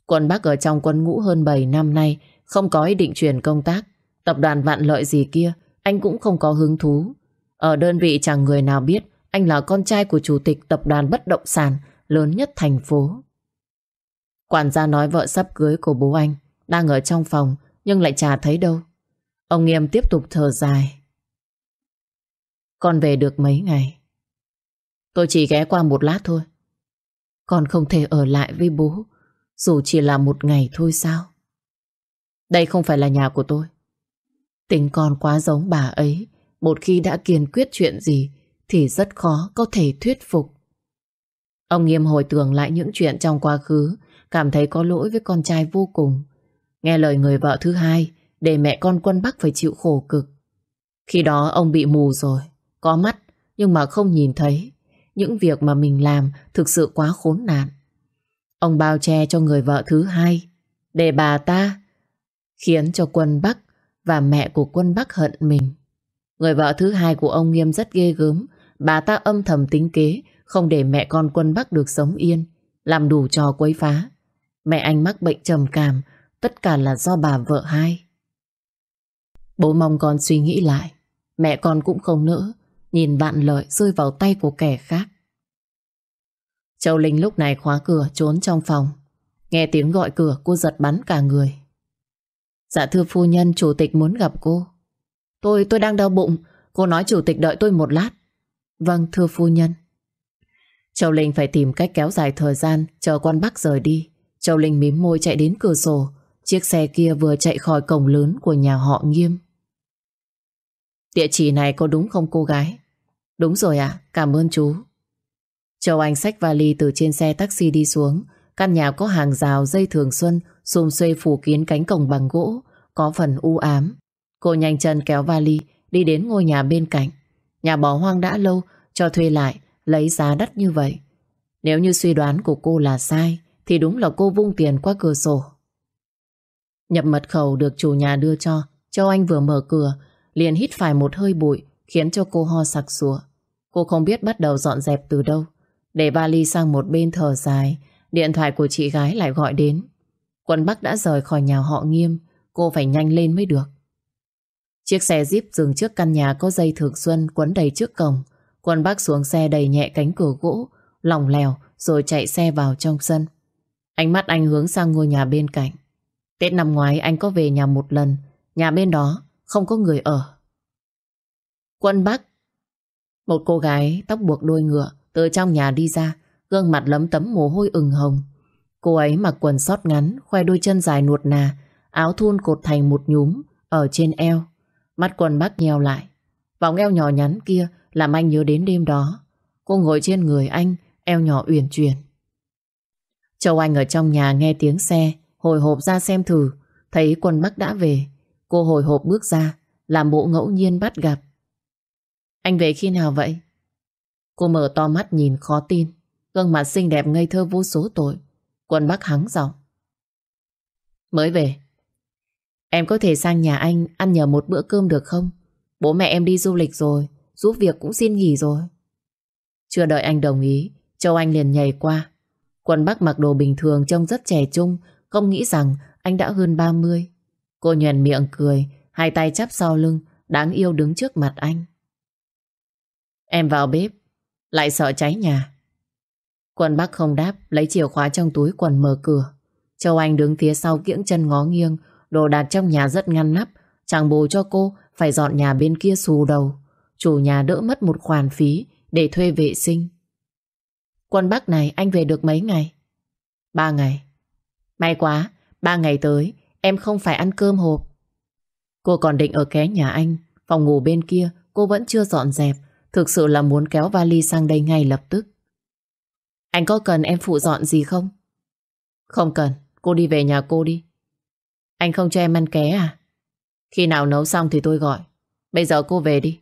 Quân bác ở trong quân ngũ hơn 7 năm nay, không có ý định chuyển công tác. Tập đoàn vạn lợi gì kia, anh cũng không có hứng thú. Ở đơn vị chẳng người nào biết, anh là con trai của chủ tịch tập đoàn bất động sản, lớn nhất thành phố. Quản gia nói vợ sắp cưới của bố anh, đang ở trong phòng, nhưng lại chả thấy đâu. Ông Nghiêm tiếp tục thở dài. Con về được mấy ngày. Tôi chỉ ghé qua một lát thôi. Con không thể ở lại với bố dù chỉ là một ngày thôi sao? Đây không phải là nhà của tôi. tính con quá giống bà ấy. Một khi đã kiên quyết chuyện gì thì rất khó có thể thuyết phục. Ông Nghiêm hồi tưởng lại những chuyện trong quá khứ cảm thấy có lỗi với con trai vô cùng. Nghe lời người vợ thứ hai, để mẹ con quân Bắc phải chịu khổ cực. Khi đó ông bị mù rồi, có mắt nhưng mà không nhìn thấy. Những việc mà mình làm thực sự quá khốn nạn. Ông bao che cho người vợ thứ hai để bà ta khiến cho quân Bắc và mẹ của quân Bắc hận mình. Người vợ thứ hai của ông Nghiêm rất ghê gớm. Bà ta âm thầm tính kế không để mẹ con quân Bắc được sống yên, làm đủ trò quấy phá. Mẹ anh mắc bệnh trầm cảm, tất cả là do bà vợ hai. Bố mong con suy nghĩ lại, mẹ con cũng không nỡ, nhìn bạn lợi rơi vào tay của kẻ khác. Châu Linh lúc này khóa cửa trốn trong phòng. Nghe tiếng gọi cửa cô giật bắn cả người. Dạ thưa phu nhân, chủ tịch muốn gặp cô. Tôi, tôi đang đau bụng. Cô nói chủ tịch đợi tôi một lát. Vâng, thưa phu nhân. Châu Linh phải tìm cách kéo dài thời gian chờ quan Bắc rời đi. Châu Linh mím môi chạy đến cửa sổ. Chiếc xe kia vừa chạy khỏi cổng lớn của nhà họ Nghiêm. Địa chỉ này có đúng không cô gái? Đúng rồi ạ, cảm ơn chú. Châu Anh xách vali từ trên xe taxi đi xuống. Căn nhà có hàng rào dây thường xuân xùm xuê phủ kín cánh cổng bằng gỗ, có phần u ám. Cô nhanh chân kéo vali đi đến ngôi nhà bên cạnh. Nhà bỏ hoang đã lâu, cho thuê lại, lấy giá đắt như vậy. Nếu như suy đoán của cô là sai, thì đúng là cô vung tiền qua cửa sổ. Nhập mật khẩu được chủ nhà đưa cho, Châu Anh vừa mở cửa, liền hít phải một hơi bụi, khiến cho cô ho sặc sụa. Cô không biết bắt đầu dọn dẹp từ đâu. Để vali sang một bên thở dài, điện thoại của chị gái lại gọi đến. Quân Bắc đã rời khỏi nhà họ nghiêm, cô phải nhanh lên mới được. Chiếc xe Jeep dừng trước căn nhà có dây thường xuân quấn đầy trước cổng. Quân Bắc xuống xe đầy nhẹ cánh cửa gỗ, lỏng lèo rồi chạy xe vào trong sân. Ánh mắt anh hướng sang ngôi nhà bên cạnh. Tết năm ngoái anh có về nhà một lần, nhà bên đó không có người ở. Quân Bắc Một cô gái tóc buộc đôi ngựa từ trong nhà đi ra, gương mặt lấm tấm mồ hôi ửng hồng. Cô ấy mặc quần sót ngắn, khoe đôi chân dài nuột nà, áo thun cột thành một nhúm ở trên eo. Mắt quần bác nheo lại. Vòng eo nhỏ nhắn kia làm anh nhớ đến đêm đó. Cô ngồi trên người anh, eo nhỏ uyển chuyển. Châu Anh ở trong nhà nghe tiếng xe, hồi hộp ra xem thử, thấy quân Bắc đã về. Cô hồi hộp bước ra, làm bộ ngẫu nhiên bắt gặp. Anh về khi nào vậy? Cô mở to mắt nhìn khó tin, gương mặt xinh đẹp ngây thơ vô số tội. Quân Bắc hắng giọng. Mới về. Em có thể sang nhà anh ăn nhờ một bữa cơm được không? Bố mẹ em đi du lịch rồi, giúp việc cũng xin nghỉ rồi. Chưa đợi anh đồng ý, Châu Anh liền nhảy qua. Quân Bắc mặc đồ bình thường trông rất trẻ trung, không nghĩ rằng anh đã hơn 30. Cô nhuền miệng cười, hai tay chắp sau lưng, đáng yêu đứng trước mặt anh. Em vào bếp, lại sợ cháy nhà. Quân Bắc không đáp, lấy chìa khóa trong túi quần mở cửa. Châu Anh đứng phía sau kiễng chân ngó nghiêng, đồ đạc trong nhà rất ngăn nắp, chàng bù cho cô phải dọn nhà bên kia xù đầu. Chủ nhà đỡ mất một khoản phí để thuê vệ sinh. Quân Bắc này anh về được mấy ngày? Ba ngày. May quá, ba ngày tới em không phải ăn cơm hộp. Cô còn định ở ké nhà anh, phòng ngủ bên kia cô vẫn chưa dọn dẹp, thực sự là muốn kéo vali sang đây ngay lập tức. Anh có cần em phụ dọn gì không? Không cần, cô đi về nhà cô đi. Anh không cho em ăn ké à? Khi nào nấu xong thì tôi gọi. Bây giờ cô về đi.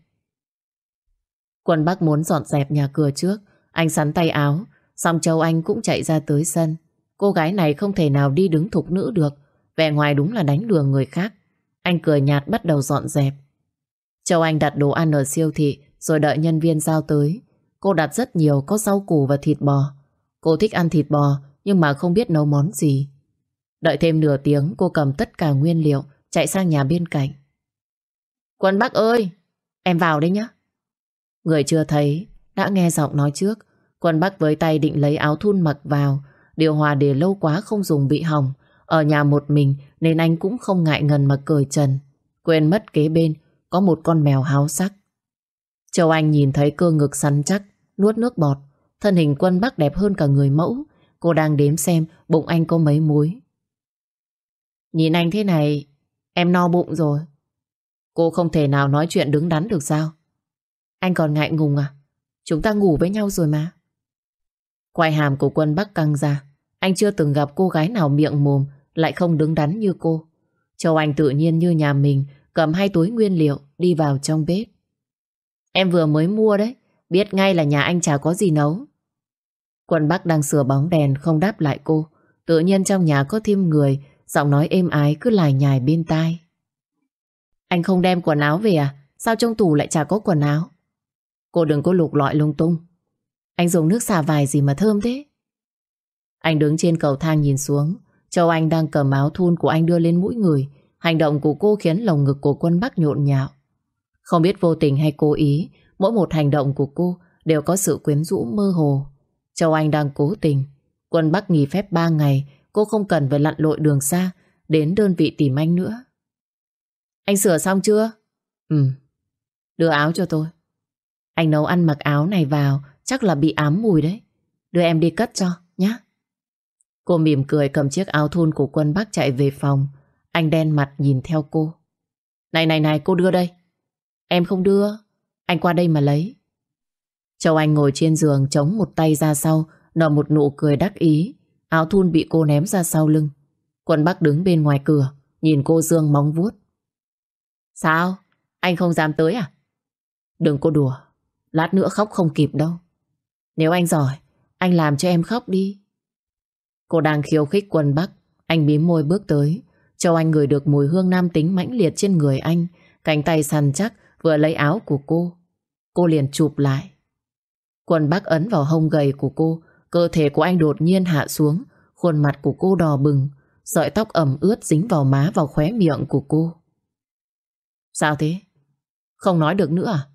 Quân Bắc muốn dọn dẹp nhà cửa trước. Anh sắn tay áo. Xong Châu Anh cũng chạy ra tới sân. Cô gái này không thể nào đi đứng thục nữ được. Vẻ ngoài đúng là đánh lừa người khác. Anh cười nhạt bắt đầu dọn dẹp. Châu Anh đặt đồ ăn ở siêu thị rồi đợi nhân viên giao tới. Cô đặt rất nhiều có rau củ và thịt bò. Cô thích ăn thịt bò nhưng mà không biết nấu món gì. Đợi thêm nửa tiếng cô cầm tất cả nguyên liệu chạy sang nhà bên cạnh. Quân Bắc ơi, em vào đấy nhá. Người chưa thấy, đã nghe giọng nói trước. Quân Bắc với tay định lấy áo thun mặc vào. Điều hòa để lâu quá không dùng bị hỏng. Ở nhà một mình nên anh cũng không ngại ngần mà cười trần. Quên mất kế bên có một con mèo háo sắc. Châu Anh nhìn thấy cơ ngực săn chắc, nuốt nước bọt. Thân hình quân Bắc đẹp hơn cả người mẫu. Cô đang đếm xem bụng anh có mấy múi. Nhìn anh thế này, em no bụng rồi. Cô không thể nào nói chuyện đứng đắn được sao? Anh còn ngại ngùng à? Chúng ta ngủ với nhau rồi mà. quai hàm của quân Bắc căng ra. Anh chưa từng gặp cô gái nào miệng mồm lại không đứng đắn như cô. Châu Anh tự nhiên như nhà mình cầm hai túi nguyên liệu đi vào trong bếp. Em vừa mới mua đấy, biết ngay là nhà anh chả có gì nấu. Quân Bắc đang sửa bóng đèn không đáp lại cô. Tự nhiên trong nhà có thêm người, giọng nói êm ái cứ lải nhải bên tai. Anh không đem quần áo về à? Sao trong tủ lại chả có quần áo? Cô đừng có lục lọi lung tung. Anh dùng nước xà vài gì mà thơm thế? Anh đứng trên cầu thang nhìn xuống. Châu Anh đang cầm áo thun của anh đưa lên mũi người. Hành động của cô khiến lồng ngực của quân Bắc nhộn nhạo. Không biết vô tình hay cố ý, mỗi một hành động của cô đều có sự quyến rũ mơ hồ. Châu Anh đang cố tình. Quân Bắc nghỉ phép 3 ngày, cô không cần phải lặn lội đường xa, đến đơn vị tìm anh nữa. Anh sửa xong chưa? Ừ. Đưa áo cho tôi. Anh nấu ăn mặc áo này vào, chắc là bị ám mùi đấy. Đưa em đi cất cho, nhé. Cô mỉm cười cầm chiếc áo thun của quân Bắc chạy về phòng. Anh đen mặt nhìn theo cô. Này này này, cô đưa đây. Em không đưa. Anh qua đây mà lấy. Châu Anh ngồi trên giường chống một tay ra sau, nở một nụ cười đắc ý. Áo thun bị cô ném ra sau lưng. Quân Bắc đứng bên ngoài cửa, nhìn cô Dương móng vuốt. Sao? Anh không dám tới à? Đừng có đùa. Lát nữa khóc không kịp đâu. Nếu anh giỏi, anh làm cho em khóc đi. Cô đang khiêu khích quân Bắc. Anh bím môi bước tới. Châu Anh ngửi được mùi hương nam tính mãnh liệt trên người anh. Cánh tay săn chắc vừa lấy áo của cô. Cô liền chụp lại. Quần bác ấn vào hông gầy của cô. Cơ thể của anh đột nhiên hạ xuống. Khuôn mặt của cô đỏ bừng. Sợi tóc ẩm ướt dính vào má vào khóe miệng của cô. Sao thế? Không nói được nữa à?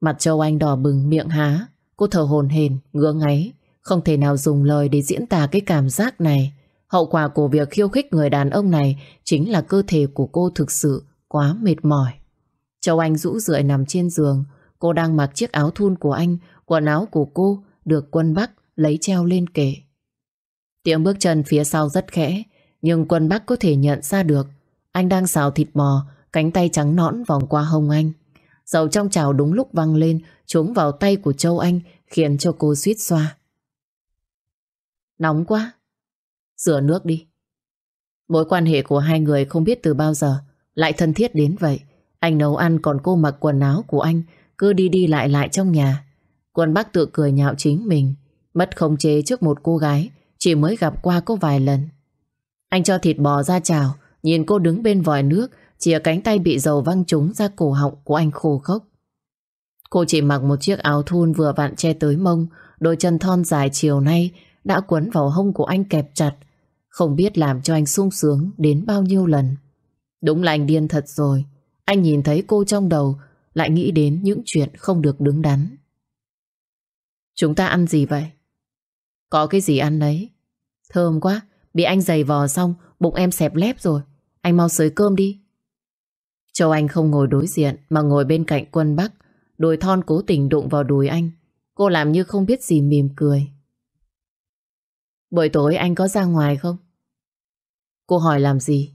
Mặt Châu Anh đỏ bừng miệng há. Cô thở hồn hền, ngứa ngáy. Không thể nào dùng lời để diễn tả cái cảm giác này. Hậu quả của việc khiêu khích người đàn ông này chính là cơ thể của cô thực sự quá mệt mỏi. Châu Anh rũ rượi nằm trên giường. Cô đang mặc chiếc áo thun của anh. Quần áo của cô được quân Bắc lấy treo lên kệ. Tiếng bước chân phía sau rất khẽ, nhưng quân Bắc có thể nhận ra được. Anh đang xào thịt bò, cánh tay trắng nõn vòng qua hông anh. Dầu trong chảo đúng lúc văng lên, trúng vào tay của Châu Anh, khiến cho cô suýt xoa. Nóng quá. Rửa nước đi. Mối quan hệ của hai người không biết từ bao giờ lại thân thiết đến vậy. Anh nấu ăn còn cô mặc quần áo của anh cứ đi đi lại lại trong nhà. Quân Bắc tự cười nhạo chính mình, mất không chế trước một cô gái chỉ mới gặp qua có vài lần. Anh cho thịt bò ra chảo, nhìn cô đứng bên vòi nước, chìa cánh tay bị dầu văng trúng ra cổ họng của anh khô khốc. Cô chỉ mặc một chiếc áo thun vừa vặn che tới mông, đôi chân thon dài chiều nay đã quấn vào hông của anh kẹp chặt, không biết làm cho anh sung sướng đến bao nhiêu lần. Đúng là anh điên thật rồi, anh nhìn thấy cô trong đầu lại nghĩ đến những chuyện không được đứng đắn. Chúng ta ăn gì vậy? Có cái gì ăn đấy? Thơm quá, bị anh giày vò xong, bụng em xẹp lép rồi. Anh mau sới cơm đi. Châu Anh không ngồi đối diện mà ngồi bên cạnh quân Bắc. Đôi thon cố tình đụng vào đùi anh. Cô làm như không biết gì mỉm cười. Buổi tối anh có ra ngoài không? Cô hỏi làm gì?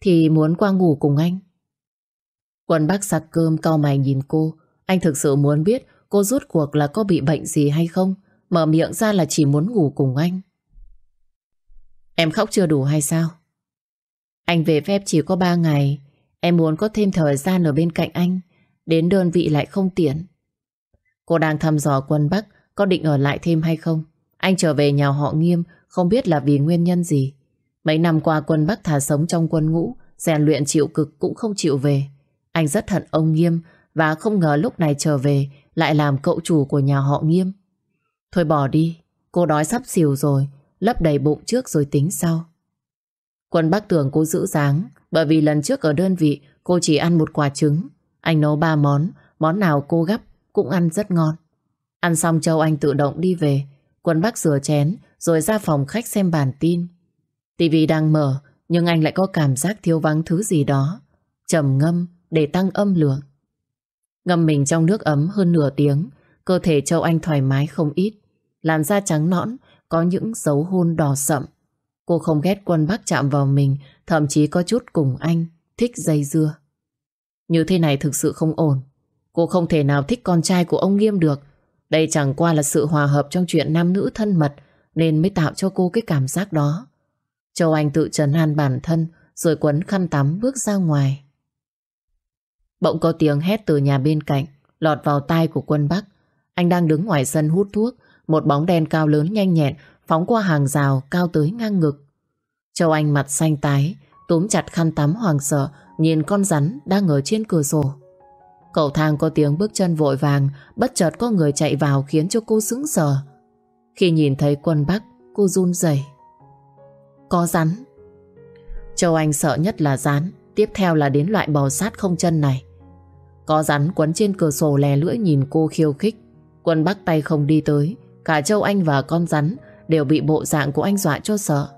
Thì muốn qua ngủ cùng anh. Quân Bắc sặc cơm cau mày nhìn cô. Anh thực sự muốn biết cô rút cuộc là có bị bệnh gì hay không. Mở miệng ra là chỉ muốn ngủ cùng anh. Em khóc chưa đủ hay sao? Anh về phép chỉ có 3 ngày Em muốn có thêm thời gian ở bên cạnh anh Đến đơn vị lại không tiện Cô đang thăm dò quân Bắc Có định ở lại thêm hay không Anh trở về nhà họ nghiêm, Không biết là vì nguyên nhân gì Mấy năm qua quân Bắc thả sống trong quân ngũ, rèn luyện chịu cực cũng không chịu về anh rất hận ông nghiêm Và không ngờ lúc này trở về Lại làm cậu chủ của nhà họ nghiêm Thôi bỏ đi Cô đói sắp xỉu rồi Lấp đầy bụng trước rồi tính sau Quân Bắc tưởng cô giữ dáng bởi vì lần trước ở đơn vị cô chỉ ăn một quả trứng. Anh nấu ba món, món nào cô gấp cũng ăn rất ngon. Ăn xong Châu Anh tự động đi về. Quân Bắc rửa chén rồi ra phòng khách xem bản tin. TV đang mở nhưng anh lại có cảm giác thiếu vắng thứ gì đó. trầm ngâm để tăng âm lượng. Ngâm mình trong nước ấm hơn nửa tiếng, cơ thể Châu Anh thoải mái không ít. Làn da trắng nõn, có những dấu hôn đỏ sậm. Cô không ghét quân Bắc chạm vào mình, thậm chí có chút cùng anh, thích dây dưa. Như thế này thực sự không ổn. Cô không thể nào thích con trai của ông Nghiêm được. Đây chẳng qua là sự hòa hợp trong chuyện nam nữ thân mật, nên mới tạo cho cô cái cảm giác đó. Châu Anh tự trấn an bản thân, rồi quấn khăn tắm bước ra ngoài. Bỗng có tiếng hét từ nhà bên cạnh, lọt vào tai của quân Bắc. Anh đang đứng ngoài sân hút thuốc, Một bóng đen cao lớn nhanh nhẹn phóng qua hàng rào cao tới ngang ngực. Châu Anh mặt xanh tái, túm chặt khăn tắm hoàng sợ, nhìn con rắn đang ở trên cửa sổ. Cầu thang có tiếng bước chân vội vàng, bất chợt có người chạy vào khiến cho cô sững sờ. Khi nhìn thấy quân Bắc, cô run rẩy. Có rắn. Châu Anh sợ nhất là rắn, tiếp theo là đến loại bò sát không chân này. Có rắn quấn trên cửa sổ lè lưỡi nhìn cô khiêu khích. Quân bắt tay không đi tới, cả Châu Anh và con rắn đều bị bộ dạng của anh dọa cho sợ.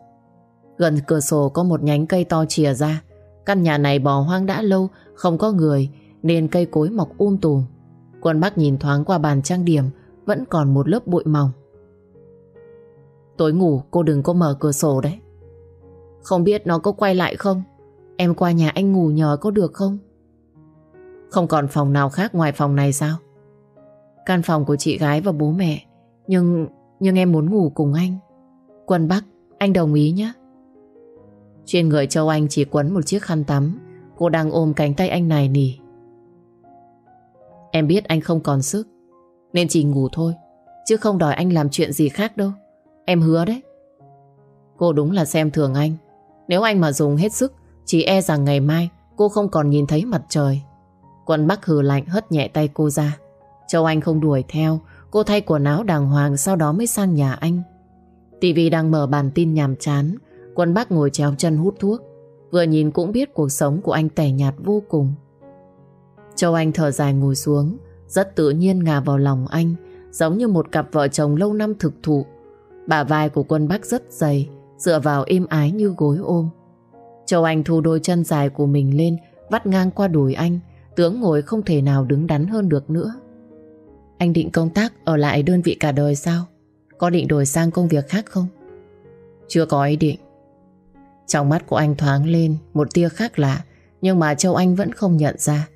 Gần cửa sổ có một nhánh cây to chìa ra. Căn nhà này bỏ hoang đã lâu, không có người, nên cây cối mọc um tùm. Quân Bắc nhìn thoáng qua bàn trang điểm, vẫn còn một lớp bụi mỏng. Tối ngủ cô đừng có mở cửa sổ đấy. Không biết nó có quay lại không? Em qua nhà anh ngủ nhờ có được không? Không còn phòng nào khác ngoài phòng này sao? Căn phòng của chị gái và bố mẹ. Nhưng nhưng em muốn ngủ cùng anh. Quân Bắc, anh đồng ý nhé. Trên người Châu Anh chỉ quấn một chiếc khăn tắm. Cô đang ôm cánh tay anh này nỉ. Em biết anh không còn sức. Nên chỉ ngủ thôi. Chứ không đòi anh làm chuyện gì khác đâu. Em hứa đấy. Cô đúng là xem thường anh. Nếu anh mà dùng hết sức, chỉ e rằng ngày mai cô không còn nhìn thấy mặt trời. Quân Bắc hừ lạnh hất nhẹ tay cô ra. Châu Anh không đuổi theo, cô thay quần áo đàng hoàng sau đó mới sang nhà anh. TV đang mở bản tin nhàm chán, Quân Bắc ngồi chéo chân hút thuốc. Vừa nhìn cũng biết cuộc sống của anh tẻ nhạt vô cùng. Châu Anh thở dài ngồi xuống, rất tự nhiên ngả vào lòng anh, giống như một cặp vợ chồng lâu năm thực thụ. Bà vai của quân Bắc rất dày, dựa vào êm ái như gối ôm. Châu Anh thu đôi chân dài của mình lên, vắt ngang qua đùi anh, tướng ngồi không thể nào đứng đắn hơn được nữa. Anh định công tác ở lại đơn vị cả đời sao? Có định đổi sang công việc khác không? Chưa có ý định. Trong mắt của anh thoáng lên một tia khác lạ, nhưng mà Châu Anh vẫn không nhận ra.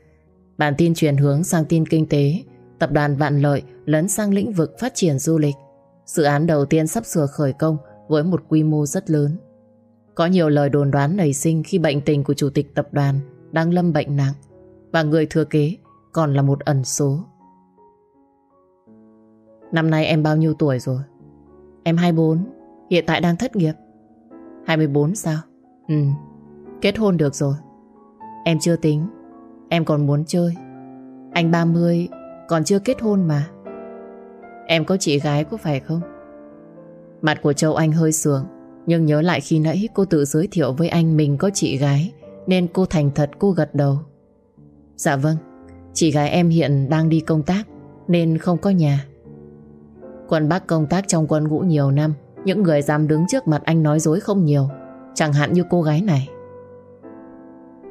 Bản tin chuyển hướng sang tin kinh tế, tập đoàn Vạn Lợi lấn sang lĩnh vực phát triển du lịch. Dự án đầu tiên sắp sửa khởi công với một quy mô rất lớn. Có nhiều lời đồn đoán nảy sinh khi bệnh tình của chủ tịch tập đoàn đang lâm bệnh nặng và người thừa kế còn là một ẩn số. Năm nay em bao nhiêu tuổi rồi? Em 24, hiện tại đang thất nghiệp. 24 sao? Ừ, kết hôn được rồi. Em chưa tính, em còn muốn chơi. Anh 30 còn chưa kết hôn mà. Em có chị gái có phải không? Mặt của Châu Anh hơi sướng, Nhưng nhớ lại khi nãy cô tự giới thiệu với anh Mình có chị gái Nên cô thành thật cô gật đầu Dạ vâng Chị gái em hiện đang đi công tác Nên không có nhà. Quân bác công tác trong quân ngũ nhiều năm, Những người dám đứng trước mặt anh nói dối không nhiều, Chẳng hạn như cô gái này.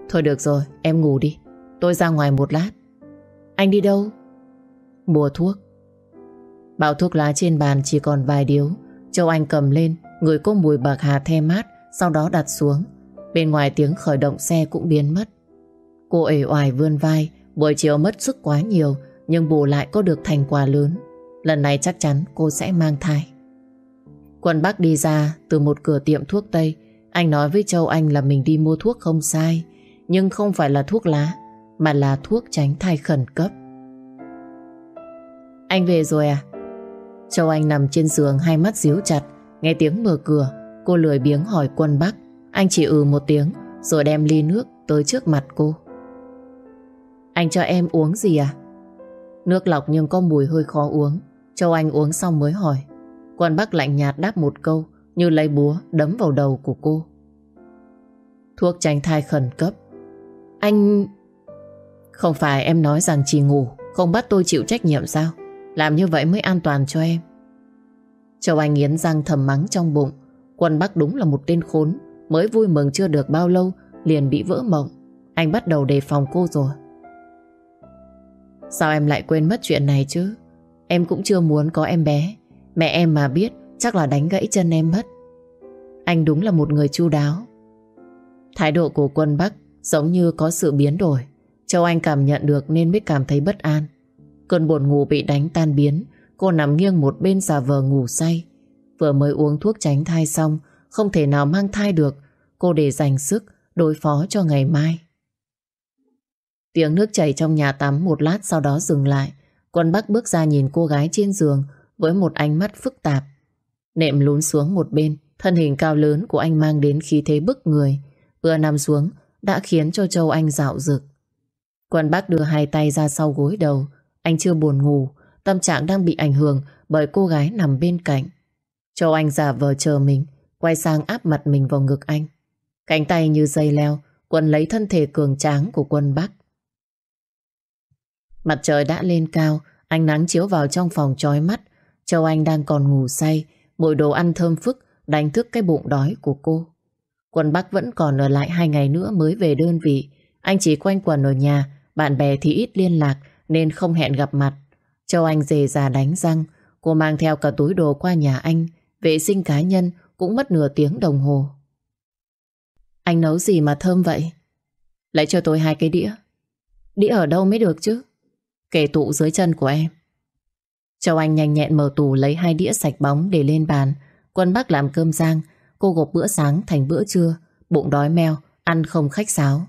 Thôi được rồi, Em ngủ đi, Tôi ra ngoài một lát. Anh đi đâu? Mua thuốc. Bao thuốc lá trên bàn chỉ còn vài điếu. Châu Anh cầm lên, Người có mùi bạc hà the mát, Sau đó đặt xuống. Bên ngoài tiếng khởi động xe cũng biến mất. Cô ể oải vươn vai, Buổi chiều mất sức quá nhiều, Nhưng bù lại có được thành quả lớn. Lần này chắc chắn cô sẽ mang thai. Quân Bắc đi ra Từ một cửa tiệm thuốc Tây. Anh nói với Châu Anh là mình đi mua thuốc không sai, Nhưng không phải là thuốc lá, Mà là thuốc tránh thai khẩn cấp. Anh về rồi à? Châu Anh nằm trên giường, hai mắt díu chặt, Nghe tiếng mở cửa. Cô lười biếng hỏi quân Bắc. Anh chỉ ừ một tiếng, Rồi đem ly nước tới trước mặt cô. Anh cho em uống gì à? Nước lọc nhưng có mùi hơi khó uống. Châu Anh uống xong mới hỏi. Quân Bắc lạnh nhạt đáp một câu, Như lấy búa đấm vào đầu của cô. Thuốc tránh thai khẩn cấp. Anh... Không phải em nói rằng chỉ ngủ, Không bắt tôi chịu trách nhiệm sao? Làm như vậy mới an toàn cho em. Châu Anh nghiến răng thầm mắng trong bụng. Quân Bắc đúng là một tên khốn, Mới vui mừng chưa được bao lâu, Liền bị vỡ mộng. Anh bắt đầu đề phòng cô rồi. Sao em lại quên mất chuyện này chứ? Em cũng chưa muốn có em bé. Mẹ em mà biết, Chắc là đánh gãy chân em mất. Anh đúng là một người chu đáo. Thái độ của quân Bắc Giống như có sự biến đổi. Châu Anh cảm nhận được nên mới cảm thấy bất an. Cơn buồn ngủ bị đánh tan biến, Cô nằm nghiêng một bên giả vờ ngủ say. Vừa mới uống thuốc tránh thai xong, Không thể nào mang thai được. Cô để dành sức đối phó cho ngày mai. Tiếng nước chảy trong nhà tắm một lát sau đó dừng lại Quân Bắc bước ra nhìn cô gái trên giường với một ánh mắt phức tạp. Nệm lún xuống một bên, thân hình cao lớn của anh mang đến khí thế bức người. Vừa nằm xuống đã khiến cho Châu Anh dạo rực. Quân Bắc đưa hai tay ra sau gối đầu. Anh chưa buồn ngủ, tâm trạng đang bị ảnh hưởng bởi cô gái nằm bên cạnh. Châu Anh giả vờ chờ mình, quay sang áp mặt mình vào ngực anh. Cánh tay như dây leo, quân lấy thân thể cường tráng của quân Bắc. Mặt trời đã lên cao, ánh nắng chiếu vào trong phòng chói mắt. Châu Anh đang còn ngủ say, mùi đồ ăn thơm phức đánh thức cái bụng đói của cô. Quân Bắc vẫn còn ở lại hai ngày nữa mới về đơn vị. Anh chỉ quanh quần ở nhà, bạn bè thì ít liên lạc nên không hẹn gặp mặt. Châu Anh dề già đánh răng, cô mang theo cả túi đồ qua nhà anh, vệ sinh cá nhân cũng mất nửa tiếng đồng hồ. Anh nấu gì mà thơm vậy? Lấy cho tôi hai cái đĩa. Đĩa ở đâu mới được chứ? Kể tụ dưới chân của em. Châu Anh nhanh nhẹn mở tủ lấy hai đĩa sạch bóng để lên bàn. Quân Bắc làm cơm rang, cô gộp bữa sáng thành bữa trưa, bụng đói meo, ăn không khách sáo.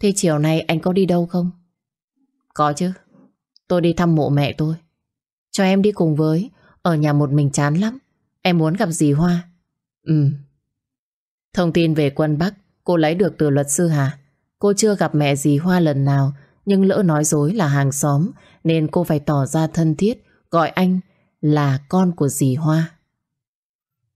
Thế chiều nay anh có đi đâu không? Có chứ. Tôi đi thăm mộ mẹ tôi. Cho em đi cùng với, ở nhà một mình chán lắm. Em muốn gặp dì Hoa. Ừ. Thông tin về quân Bắc cô lấy được từ luật sư Hà. Cô chưa gặp mẹ dì Hoa lần nào nhưng lỡ nói dối là hàng xóm, nên cô phải tỏ ra thân thiết, gọi anh là con của dì Hoa.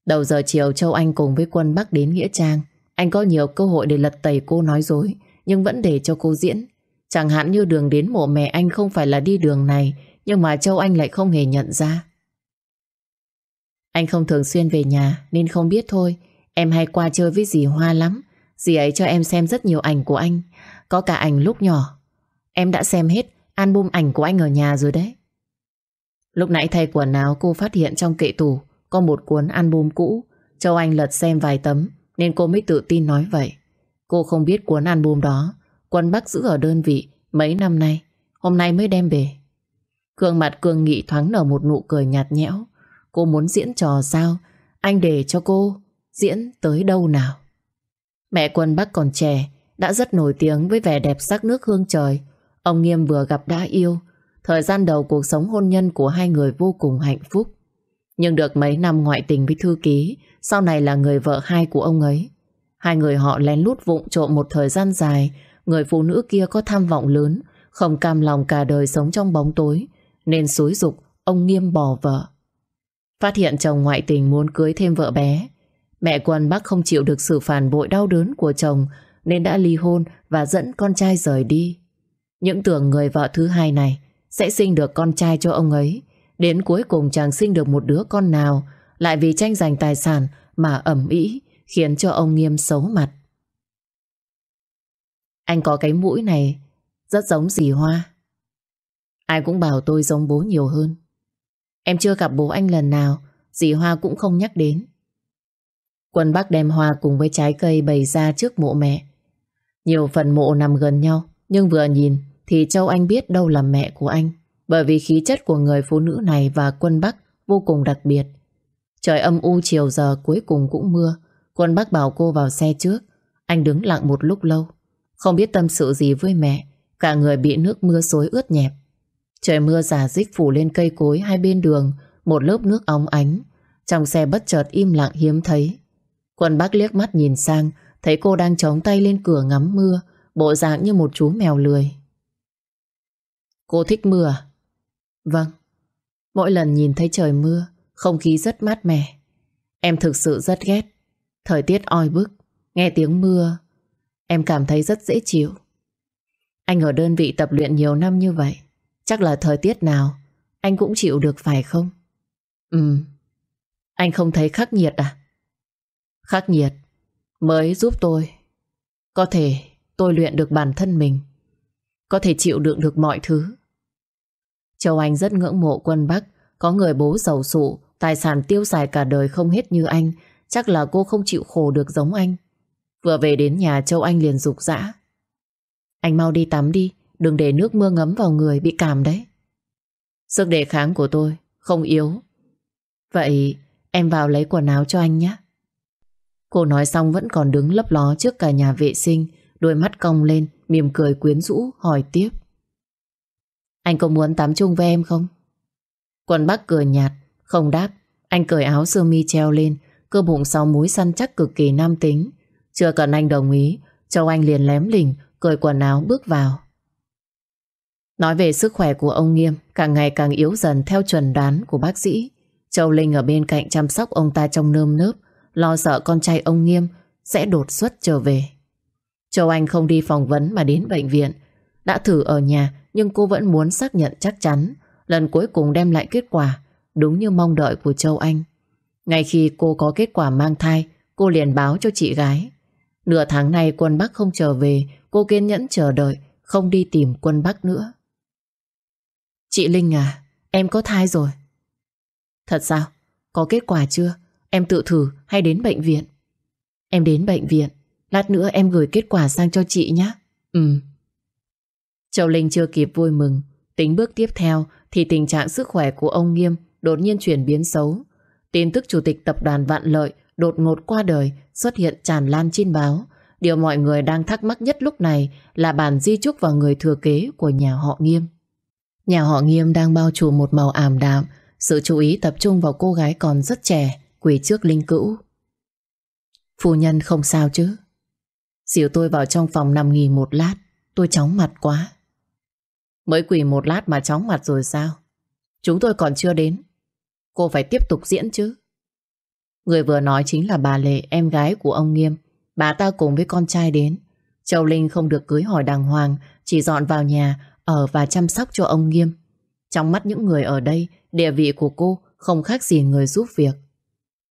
Đầu giờ chiều, Châu Anh cùng với quân Bắc đến Nghĩa Trang. Anh có nhiều cơ hội để lật tẩy cô nói dối, nhưng vẫn để cho cô diễn. Chẳng hạn như đường đến mộ mẹ anh không phải là đi đường này, nhưng mà Châu Anh lại không hề nhận ra. Anh không thường xuyên về nhà, nên không biết thôi. Em hay qua chơi với dì Hoa lắm. Dì ấy cho em xem rất nhiều ảnh của anh. Có cả ảnh lúc nhỏ. Em đã xem hết album ảnh của anh ở nhà rồi đấy. Lúc nãy thay quần áo cô phát hiện trong kệ tủ có một cuốn album cũ. Châu Anh lật xem vài tấm nên cô mới tự tin nói vậy. Cô không biết cuốn album đó Quân Bắc giữ ở đơn vị mấy năm nay. Hôm nay mới đem về. Cương mặt Cương Nghị thoáng nở một nụ cười nhạt nhẽo. Cô muốn diễn trò sao? Anh để cho cô diễn tới đâu nào? Mẹ Quân Bắc còn trẻ, đã rất nổi tiếng với vẻ đẹp sắc nước hương trời. Ông Nghiêm vừa gặp đã yêu. Thời gian đầu cuộc sống hôn nhân của hai người vô cùng hạnh phúc. Nhưng được mấy năm ngoại tình với thư ký, sau này là người vợ hai của ông ấy. Hai người họ lén lút vụng trộm một thời gian dài, người phụ nữ kia có tham vọng lớn, không cam lòng cả đời sống trong bóng tối, nên xúi dục ông Nghiêm bỏ vợ. Phát hiện chồng ngoại tình muốn cưới thêm vợ bé, mẹ quân bác không chịu được sự phản bội đau đớn của chồng nên đã ly hôn và dẫn con trai rời đi. Những tưởng người vợ thứ hai này sẽ sinh được con trai cho ông ấy, đến cuối cùng chàng sinh được một đứa con nào lại vì tranh giành tài sản mà ẩm ý khiến cho ông Nghiêm xấu mặt. Anh có cái mũi này rất giống dì Hoa. Ai cũng bảo tôi giống bố nhiều hơn. Em chưa gặp bố anh lần nào, dì Hoa cũng không nhắc đến. Quân Bắc đem hoa cùng với trái cây bày ra trước mộ mẹ. Nhiều phần mộ nằm gần nhau, nhưng vừa nhìn thì Châu Anh biết đâu là mẹ của anh. Bởi vì khí chất của người phụ nữ này và quân Bắc vô cùng đặc biệt. Trời âm u chiều giờ cuối cùng cũng mưa. Quân Bắc bảo cô vào xe trước. Anh đứng lặng một lúc lâu. Không biết tâm sự gì với mẹ. Cả người bị nước mưa xối ướt nhẹp. Trời mưa giả dích phủ lên cây cối hai bên đường. Một lớp nước óng ánh. Trong xe bất chợt im lặng hiếm thấy. Quân Bắc liếc mắt nhìn sang. Thấy cô đang chống tay lên cửa ngắm mưa. Bộ dạng như một chú mèo lười. Cô thích mưa à? Vâng. Mỗi lần nhìn thấy trời mưa, không khí rất mát mẻ. Em thực sự rất ghét. Thời tiết oi bức, nghe tiếng mưa, em cảm thấy rất dễ chịu. Anh ở đơn vị tập luyện nhiều năm như vậy, chắc là thời tiết nào anh cũng chịu được phải không? Ừ. Anh không thấy khắc nghiệt à? Khắc nghiệt mới giúp tôi. Có thể tôi luyện được bản thân mình. Có thể chịu đựng được mọi thứ. Châu Anh rất ngưỡng mộ quân Bắc, có người bố giàu sụ, tài sản tiêu xài cả đời không hết như anh, chắc là cô không chịu khổ được giống anh. Vừa về đến nhà Châu Anh liền rục rã. Anh mau đi tắm đi, đừng để nước mưa ngấm vào người bị cảm đấy. Sức đề kháng của tôi không yếu. Vậy em vào lấy quần áo cho anh nhé. Cô nói xong vẫn còn đứng lấp ló trước cả nhà vệ sinh, đôi mắt cong lên, mỉm cười quyến rũ, hỏi tiếp. Anh có muốn tắm chung với em không? Quân Bắc cười nhạt, không đáp. Anh cởi áo sơ mi treo lên, cơ bụng sau múi săn chắc cực kỳ nam tính. Chưa cần anh đồng ý, Châu Anh liền lém lỉnh, cởi quần áo bước vào. Nói về sức khỏe của ông Nghiêm, càng ngày càng yếu dần theo chuẩn đoán của bác sĩ. Châu Linh ở bên cạnh chăm sóc ông ta trong nơm nớp, lo sợ con trai ông Nghiêm sẽ đột xuất trở về. Châu Anh không đi phỏng vấn mà đến bệnh viện. Đã thử ở nhà nhưng cô vẫn muốn xác nhận chắc chắn. Lần cuối cùng đem lại kết quả đúng như mong đợi của Châu Anh. Ngay khi cô có kết quả mang thai, cô liền báo cho chị gái. Nửa tháng này quân Bắc không trở về, cô kiên nhẫn chờ đợi, không đi tìm quân Bắc nữa. Chị Linh à, em có thai rồi. Thật sao? Có kết quả chưa? Em tự thử hay đến bệnh viện? Em đến bệnh viện. Lát nữa em gửi kết quả sang cho chị nhé. Ừ. Châu Linh chưa kịp vui mừng. Tính bước tiếp theo thì tình trạng sức khỏe của ông Nghiêm đột nhiên chuyển biến xấu. Tin tức chủ tịch tập đoàn Vạn Lợi đột ngột qua đời xuất hiện tràn lan trên báo. Điều mọi người đang thắc mắc nhất lúc này là bản di chúc và người thừa kế của nhà họ Nghiêm. Nhà họ Nghiêm đang bao trùm một màu ảm đạm, sự chú ý tập trung vào cô gái còn rất trẻ, quỳ trước linh cữu. Phu nhân không sao chứ? Dìu tôi vào trong phòng nằm nghỉ một lát, tôi chóng mặt quá. Mới quỳ một lát mà chóng mặt rồi sao? Chúng tôi còn chưa đến. Cô phải tiếp tục diễn chứ. Người vừa nói chính là bà Lệ, em gái của ông Nghiêm. Bà ta cùng với con trai đến. Châu Linh không được cưới hỏi đàng hoàng, chỉ dọn vào nhà, ở và chăm sóc cho ông Nghiêm. Trong mắt những người ở đây, địa vị của cô không khác gì người giúp việc.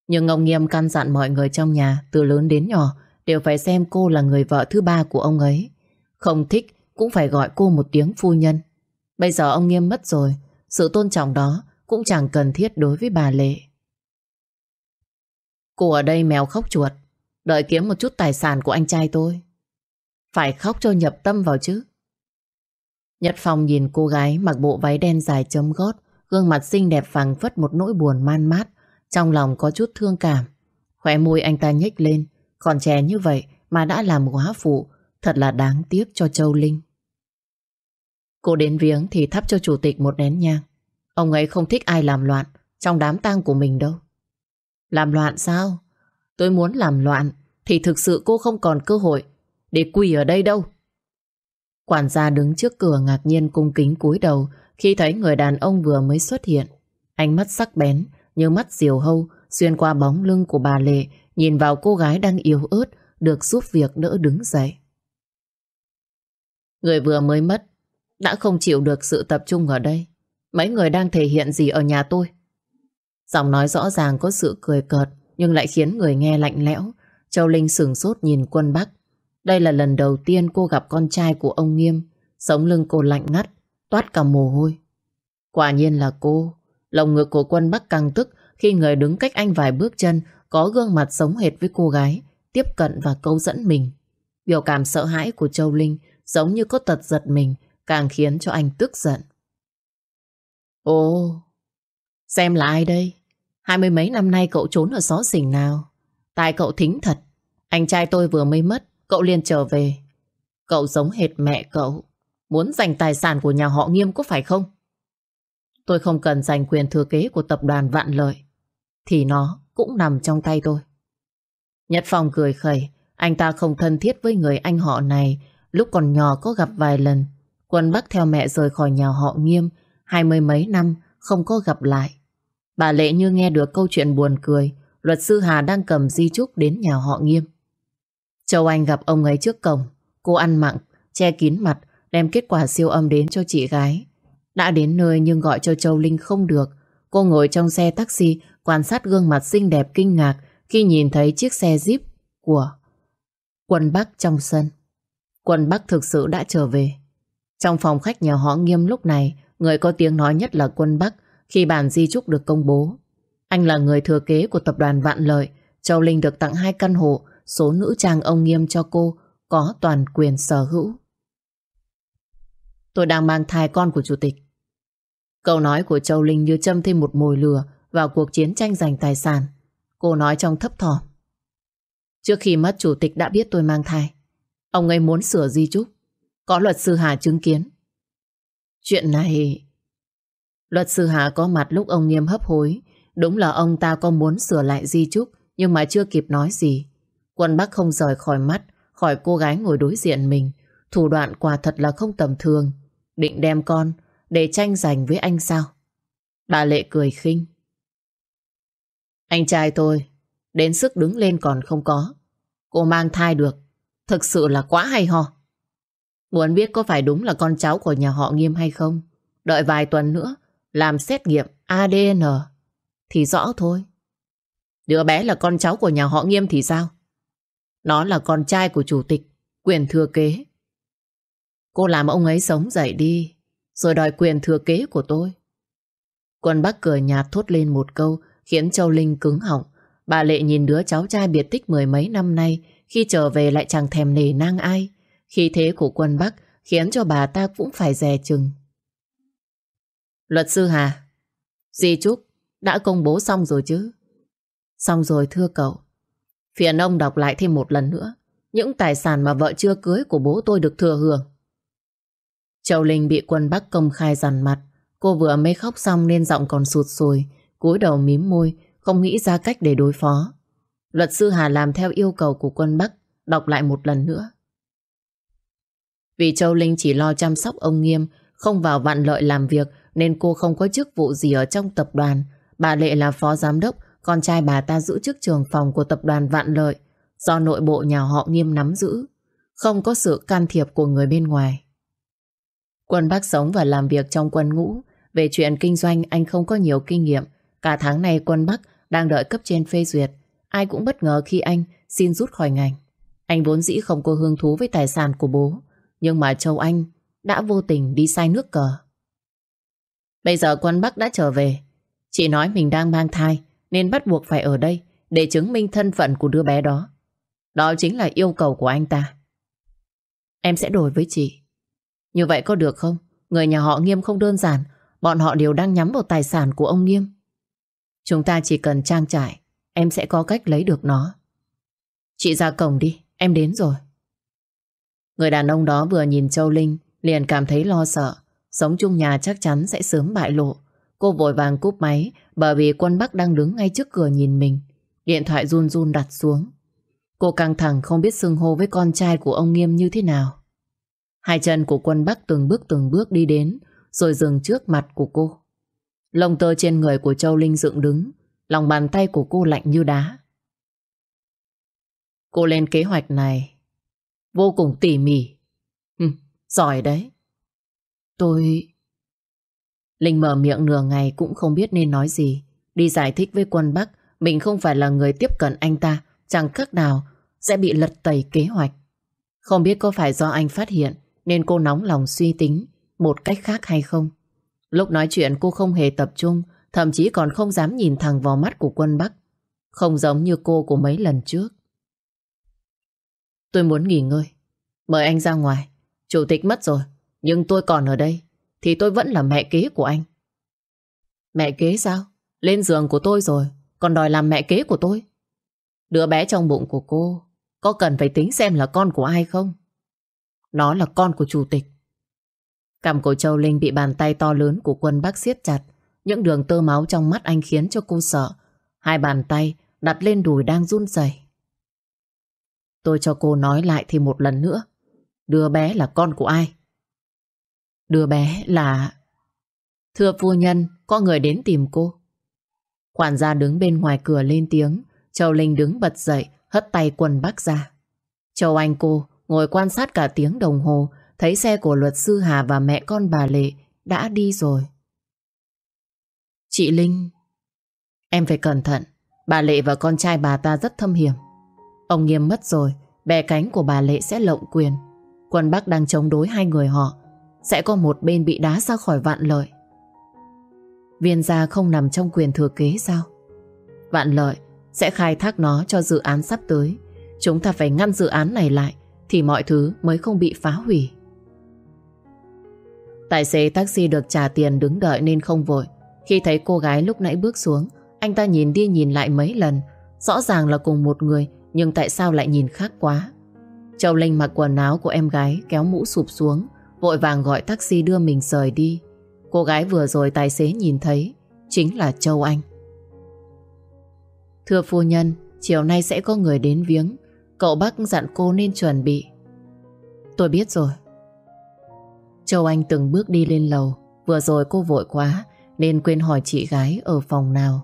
Nhưng ông Nghiêm căn dặn mọi người trong nhà, từ lớn đến nhỏ, đều phải xem cô là người vợ thứ ba của ông ấy. Không thích cũng phải gọi cô một tiếng phu nhân. Bây giờ ông Nghiêm mất rồi, sự tôn trọng đó cũng chẳng cần thiết đối với bà Lệ. Cô ở đây mèo khóc chuột, đợi kiếm một chút tài sản của anh trai tôi. Phải khóc cho nhập tâm vào chứ. Nhật Phong nhìn cô gái mặc bộ váy đen dài chấm gót, gương mặt xinh đẹp phẳng phất một nỗi buồn man mát, trong lòng có chút thương cảm. Khóe môi anh ta nhếch lên, còn trẻ như vậy mà đã làm quá phụ, thật là đáng tiếc cho Châu Linh. Cô đến viếng thì thắp cho chủ tịch một nén nhang. Ông ấy không thích ai làm loạn trong đám tang của mình đâu. Làm loạn sao? Tôi muốn làm loạn thì thực sự cô không còn cơ hội để quỳ ở đây đâu. Quản gia đứng trước cửa ngạc nhiên cung kính cúi đầu khi thấy người đàn ông vừa mới xuất hiện. Ánh mắt sắc bén như mắt diều hâu xuyên qua bóng lưng của bà Lệ nhìn vào cô gái đang yếu ớt được giúp việc đỡ đứng dậy. Người vừa mới mất đã không chịu được sự tập trung ở đây. Mấy người đang thể hiện gì ở nhà tôi? Giọng nói rõ ràng có sự cười cợt nhưng lại khiến người nghe lạnh lẽo. Châu Linh sừng sốt nhìn quân Bắc. Đây là lần đầu tiên cô gặp con trai của ông Nghiêm. Sống lưng cô lạnh ngắt, toát cả mồ hôi. Quả nhiên là cô. Lồng ngực của quân Bắc căng tức khi người đứng cách anh vài bước chân có gương mặt sống hệt với cô gái, tiếp cận và câu dẫn mình. Biểu cảm sợ hãi của Châu Linh giống như có tật giật mình, càng khiến cho anh tức giận. Ồ, xem là ai đây? Hai mươi mấy năm nay cậu trốn ở xó xỉnh nào? Tại cậu thính thật. Anh trai tôi vừa mới mất, cậu liền trở về. Cậu giống hệt mẹ cậu. Muốn giành tài sản của nhà họ nghiêm có phải không? Tôi không cần giành quyền thừa kế của tập đoàn Vạn Lợi. Thì nó cũng nằm trong tay tôi. Nhật Phong cười khẩy. Anh ta không thân thiết với người anh họ này. Lúc còn nhỏ có gặp vài lần. Quân Bắc theo mẹ rời khỏi nhà họ nghiêm. Hai mươi mấy năm không có gặp lại. Bà Lệ như nghe được câu chuyện buồn cười. Luật sư Hà đang cầm di trúc đến nhà họ nghiêm. Châu Anh gặp ông ấy trước cổng. Cô ăn mặn, che kín mặt, đem kết quả siêu âm đến cho chị gái. Đã đến nơi nhưng gọi cho Châu Linh không được. Cô ngồi trong xe taxi quan sát gương mặt xinh đẹp kinh ngạc khi nhìn thấy chiếc xe Jeep của Quân Bắc trong sân. Quân Bắc thực sự đã trở về. Trong phòng khách nhà họ nghiêm lúc này, người có tiếng nói nhất là Quân Bắc khi bản di trúc được công bố. Anh là người thừa kế của tập đoàn Vạn Lợi. Châu Linh được tặng hai căn hộ, số nữ trang ông nghiêm cho cô có toàn quyền sở hữu. Tôi đang mang thai con của chủ tịch. Câu nói của Châu Linh như châm thêm một mồi lửa vào cuộc chiến tranh giành tài sản. Cô nói trong thấp thỏm. Trước khi mất chủ tịch đã biết tôi mang thai. Ông ấy muốn sửa di trúc. Có luật sư Hà chứng kiến. Chuyện này... Luật sư Hà có mặt lúc ông Nghiêm hấp hối. Đúng là ông ta có muốn sửa lại di chúc nhưng mà chưa kịp nói gì. Quân Bắc không rời khỏi mắt, khỏi cô gái ngồi đối diện mình. Thủ đoạn quả thật là không tầm thường. Định đem con để tranh giành với anh sao? Bà Lệ cười khinh. Anh trai tôi, đến sức đứng lên còn không có. Cô mang thai được, thực sự là quá hay ho. Muốn biết có phải đúng là con cháu của nhà họ Nghiêm hay không? Đợi vài tuần nữa, làm xét nghiệm ADN, thì rõ thôi. Đứa bé là con cháu của nhà họ Nghiêm thì sao? Nó là con trai của chủ tịch, quyền thừa kế. Cô làm ông ấy sống dậy đi, rồi đòi quyền thừa kế của tôi. Quân Bắc cười nhạt thốt lên một câu khiến Châu Linh cứng họng. Bà Lệ nhìn đứa cháu trai biệt tích mười mấy năm nay khi trở về lại chẳng thèm nề nang ai. Khi thế của quân Bắc khiến cho bà ta cũng phải dè chừng. Luật sư Hà, Di Trúc đã công bố xong rồi chứ? Xong rồi thưa cậu. Phiền ông đọc lại thêm một lần nữa. Những tài sản mà vợ chưa cưới của bố tôi được thừa hưởng. Châu Linh bị quân Bắc công khai dằn mặt. Cô vừa mới khóc xong nên giọng còn sụt sùi, cúi đầu mím môi, không nghĩ ra cách để đối phó. Luật sư Hà làm theo yêu cầu của quân Bắc, đọc lại một lần nữa. Vì Châu Linh chỉ lo chăm sóc ông Nghiêm, không vào vạn lợi làm việc nên cô không có chức vụ gì ở trong tập đoàn. Bà Lệ là phó giám đốc, con trai bà ta giữ chức trường phòng của tập đoàn Vạn Lợi do nội bộ nhà họ Nghiêm nắm giữ, không có sự can thiệp của người bên ngoài. Quân Bắc sống và làm việc trong quân ngũ, về chuyện kinh doanh anh không có nhiều kinh nghiệm. Cả tháng này quân Bắc đang đợi cấp trên phê duyệt. Ai cũng bất ngờ khi anh xin rút khỏi ngành. Anh vốn dĩ không có hứng thú với tài sản của bố. Nhưng mà Châu Anh đã vô tình đi sai nước cờ. Bây giờ quân Bắc đã trở về. Chị nói mình đang mang thai, nên bắt buộc phải ở đây để chứng minh thân phận của đứa bé đó. Đó chính là yêu cầu của anh ta. Em sẽ đổi với chị. Như vậy có được không? Người nhà họ Nghiêm không đơn giản Bọn họ đều đang nhắm vào tài sản của ông Nghiêm Chúng ta chỉ cần trang trải, Em sẽ có cách lấy được nó. Chị ra cổng đi, Em đến rồi. Người đàn ông đó vừa nhìn Châu Linh, Liền cảm thấy lo sợ. Sống chung nhà chắc chắn sẽ sớm bại lộ. Cô vội vàng cúp máy, Bởi vì quân Bắc đang đứng ngay trước cửa nhìn mình. Điện thoại run run đặt xuống. Cô căng thẳng không biết xưng hô với con trai của ông Nghiêm như thế nào. Hai chân của quân Bắc từng bước từng bước đi đến, rồi dừng trước mặt của cô. Lông tơ trên người của Châu Linh dựng đứng, lòng bàn tay của cô lạnh như đá. Cô lên kế hoạch này vô cùng tỉ mỉ. Ừ, giỏi đấy. Tôi... Linh mở miệng nửa ngày cũng không biết nên nói gì. Đi giải thích với quân Bắc, mình không phải là người tiếp cận anh ta, chẳng khác nào sẽ bị lật tẩy kế hoạch. Không biết có phải do anh phát hiện nên cô nóng lòng suy tính một cách khác hay không. Lúc nói chuyện cô không hề tập trung, thậm chí còn không dám nhìn thẳng vào mắt của quân Bắc. Không giống như cô của mấy lần trước. Tôi muốn nghỉ ngơi. Mời anh ra ngoài. Chủ tịch mất rồi, nhưng tôi còn ở đây. Thì tôi vẫn là mẹ kế của anh. Mẹ kế sao? Lên giường của tôi rồi, còn đòi làm mẹ kế của tôi. Đứa bé trong bụng của cô có cần phải tính xem là con của ai không? Nó là con của chủ tịch. Cằm của Châu Linh bị bàn tay to lớn của quân bác siết chặt. Những đường tơ máu trong mắt anh khiến cho cô sợ. Hai bàn tay đặt lên đùi đang run rẩy. Tôi cho cô nói lại thì một lần nữa. Đứa bé là con của ai? Đứa bé là... Thưa phu nhân, có người đến tìm cô. Quản gia đứng bên ngoài cửa lên tiếng. Châu Linh đứng bật dậy, hất tay quần bác ra. Châu Anh cô ngồi quan sát cả tiếng đồng hồ thấy xe của luật sư Hà và mẹ con bà Lệ đã đi rồi. Chị Linh, em phải cẩn thận. Bà Lệ và con trai bà ta rất thâm hiểm. Ông Nghiêm mất rồi, bè cánh của bà Lệ sẽ lộng quyền. Quân Bắc đang chống đối hai người họ. Sẽ có một bên bị đá ra khỏi vạn lợi. Viên gia không nằm trong quyền thừa kế sao? Vạn lợi sẽ khai thác nó cho dự án sắp tới. Chúng ta phải ngăn dự án này lại thì mọi thứ mới không bị phá hủy. Tài xế taxi được trả tiền đứng đợi nên không vội. Khi thấy cô gái lúc nãy bước xuống, anh ta nhìn đi nhìn lại mấy lần. Rõ ràng là cùng một người, nhưng tại sao lại nhìn khác quá? Châu Linh mặc quần áo của em gái kéo mũ sụp xuống, vội vàng gọi taxi đưa mình rời đi. Cô gái vừa rồi tài xế nhìn thấy chính là Châu Anh. Thưa phu nhân, chiều nay sẽ có người đến viếng. Cậu bác dặn cô nên chuẩn bị. Tôi biết rồi. Châu Anh từng bước đi lên lầu. Vừa rồi cô vội quá nên quên hỏi chị gái ở phòng nào.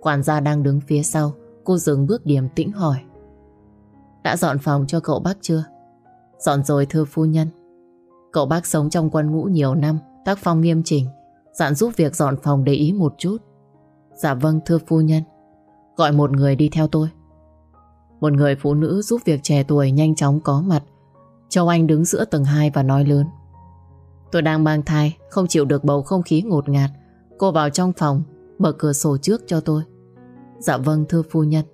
Quản gia đang đứng phía sau. Cô dừng bước điềm tĩnh hỏi. Đã dọn phòng cho cậu bác chưa? Dọn rồi thưa phu nhân. Cậu bác sống trong quân ngũ nhiều năm, tác phong nghiêm chỉnh. Dặn giúp việc dọn phòng để ý một chút. Dạ vâng thưa phu nhân. Gọi một người đi theo tôi. Một người phụ nữ giúp việc trẻ tuổi nhanh chóng có mặt. Châu Anh đứng giữa tầng 2 và nói lớn. Tôi đang mang thai, không chịu được bầu không khí ngột ngạt. Cô vào trong phòng, mở cửa sổ trước cho tôi. Dạ vâng thưa phu nhân.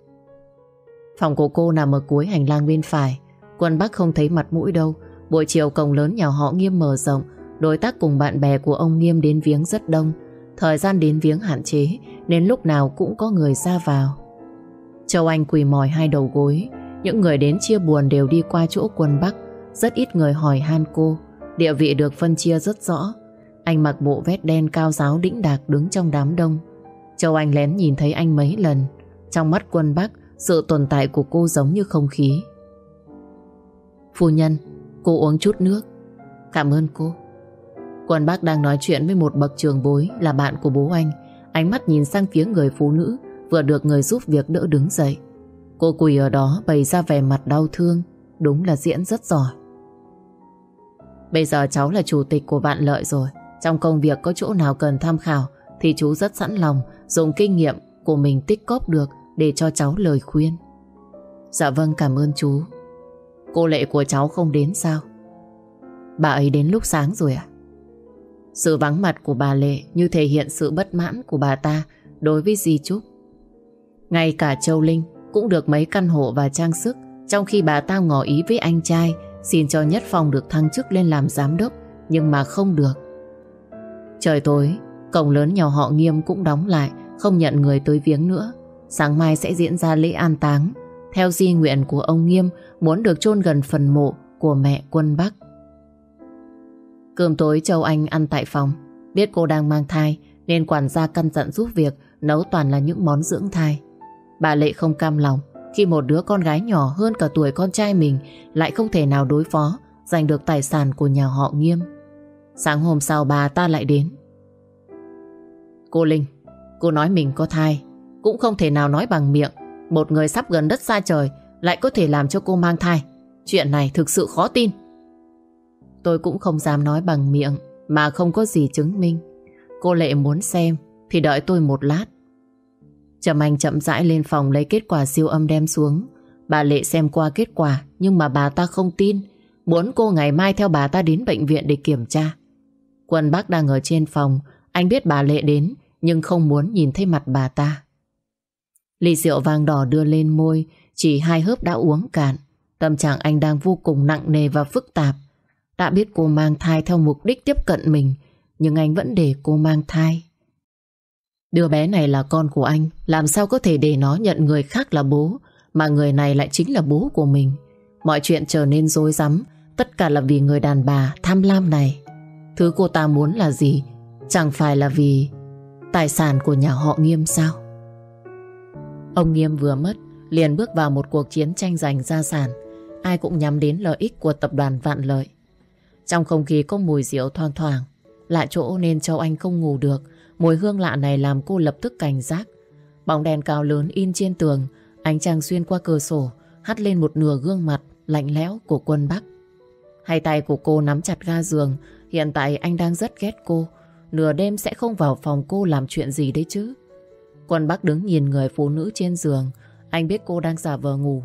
Phòng của cô nằm ở cuối hành lang bên phải. Quân Bắc không thấy mặt mũi đâu. Buổi chiều cổng lớn nhà họ Nghiêm mở rộng. Đối tác cùng bạn bè của ông Nghiêm đến viếng rất đông. Thời gian đến viếng hạn chế nên lúc nào cũng có người ra vào. Châu Anh quỳ mỏi hai đầu gối. Những người đến chia buồn đều đi qua chỗ quân Bắc. Rất ít người hỏi han cô. Địa vị được phân chia rất rõ. Anh mặc bộ vest đen cao giáo đĩnh đạc đứng trong đám đông. Châu Anh lén nhìn thấy anh mấy lần. Trong mắt quân Bắc, sự tồn tại của cô giống như không khí. Phu nhân, cô uống chút nước. Cảm ơn cô. Quân Bắc đang nói chuyện với một bậc trường bối là bạn của bố anh. Ánh mắt nhìn sang phía người phụ nữ vừa được người giúp việc đỡ đứng dậy. Cô quỳ ở đó bày ra vẻ mặt đau thương. Đúng là diễn rất giỏi. Bây giờ cháu là chủ tịch của Vạn Lợi rồi. Trong công việc có chỗ nào cần tham khảo thì chú rất sẵn lòng dùng kinh nghiệm của mình tích cóp được để cho cháu lời khuyên. Dạ vâng cảm ơn chú. Cô lệ của cháu không đến sao? Bà ấy đến lúc sáng rồi à? Sự vắng mặt của bà Lệ như thể hiện sự bất mãn của bà ta đối với Di Trúc. Ngay cả Châu Linh cũng được mấy căn hộ và trang sức, trong khi bà ta ngỏ ý với anh trai xin cho Nhất Phong được thăng chức lên làm giám đốc nhưng mà không được. Trời tối, cổng lớn nhà họ Nghiêm cũng đóng lại không nhận người tới viếng nữa. Sáng mai sẽ diễn ra lễ an táng theo di nguyện của ông Nghiêm muốn được chôn gần phần mộ của mẹ quân Bắc. Cơm tối Châu Anh ăn tại phòng. Biết cô đang mang thai nên quản gia căn dặn giúp việc nấu toàn là những món dưỡng thai. Bà Lệ không cam lòng khi một đứa con gái nhỏ hơn cả tuổi con trai mình lại không thể nào đối phó giành được tài sản của nhà họ Nghiêm. Sáng hôm sau bà ta lại đến. Cô Linh, cô nói mình có thai, cũng không thể nào nói bằng miệng. Một người sắp gần đất xa trời lại có thể làm cho cô mang thai. Chuyện này thực sự khó tin. Tôi cũng không dám nói bằng miệng mà không có gì chứng minh. Cô Lệ muốn xem thì đợi tôi một lát. Trầm Anh chậm rãi lên phòng lấy kết quả siêu âm đem xuống. Bà Lệ xem qua kết quả, nhưng mà bà ta không tin. Muốn cô ngày mai theo bà ta đến bệnh viện để kiểm tra. Quân bác đang ở trên phòng. Anh biết bà Lệ đến, nhưng không muốn nhìn thấy mặt bà ta. Ly rượu vàng đỏ đưa lên môi, chỉ hai hớp đã uống cạn. Tâm trạng anh đang vô cùng nặng nề và phức tạp. Đã biết cô mang thai theo mục đích tiếp cận mình, nhưng anh vẫn để cô mang thai. Đứa bé này là con của anh, Làm sao có thể để nó nhận người khác là bố, Mà người này lại chính là bố của mình. Mọi chuyện trở nên rối rắm, Tất cả là vì người đàn bà tham lam này. Thứ cô ta muốn là gì? Chẳng phải là vì Tài sản của nhà họ Nghiêm sao? Ông Nghiêm vừa mất, Liền bước vào một cuộc chiến tranh giành gia sản. Ai cũng nhắm đến lợi ích của tập đoàn Vạn Lợi. Trong không khí có mùi rượu thoang thoảng, Lạ chỗ nên Châu Anh không ngủ được. Mùi hương lạ này làm cô lập tức cảnh giác. Bóng đèn cao lớn in trên tường, ánh trăng xuyên qua cửa sổ, hắt lên một nửa gương mặt lạnh lẽo của quân Bắc. Hai tay của cô nắm chặt ga giường, hiện tại anh đang rất ghét cô. Nửa đêm sẽ không vào phòng cô làm chuyện gì đấy chứ. Quân Bắc đứng nhìn người phụ nữ trên giường, anh biết cô đang giả vờ ngủ.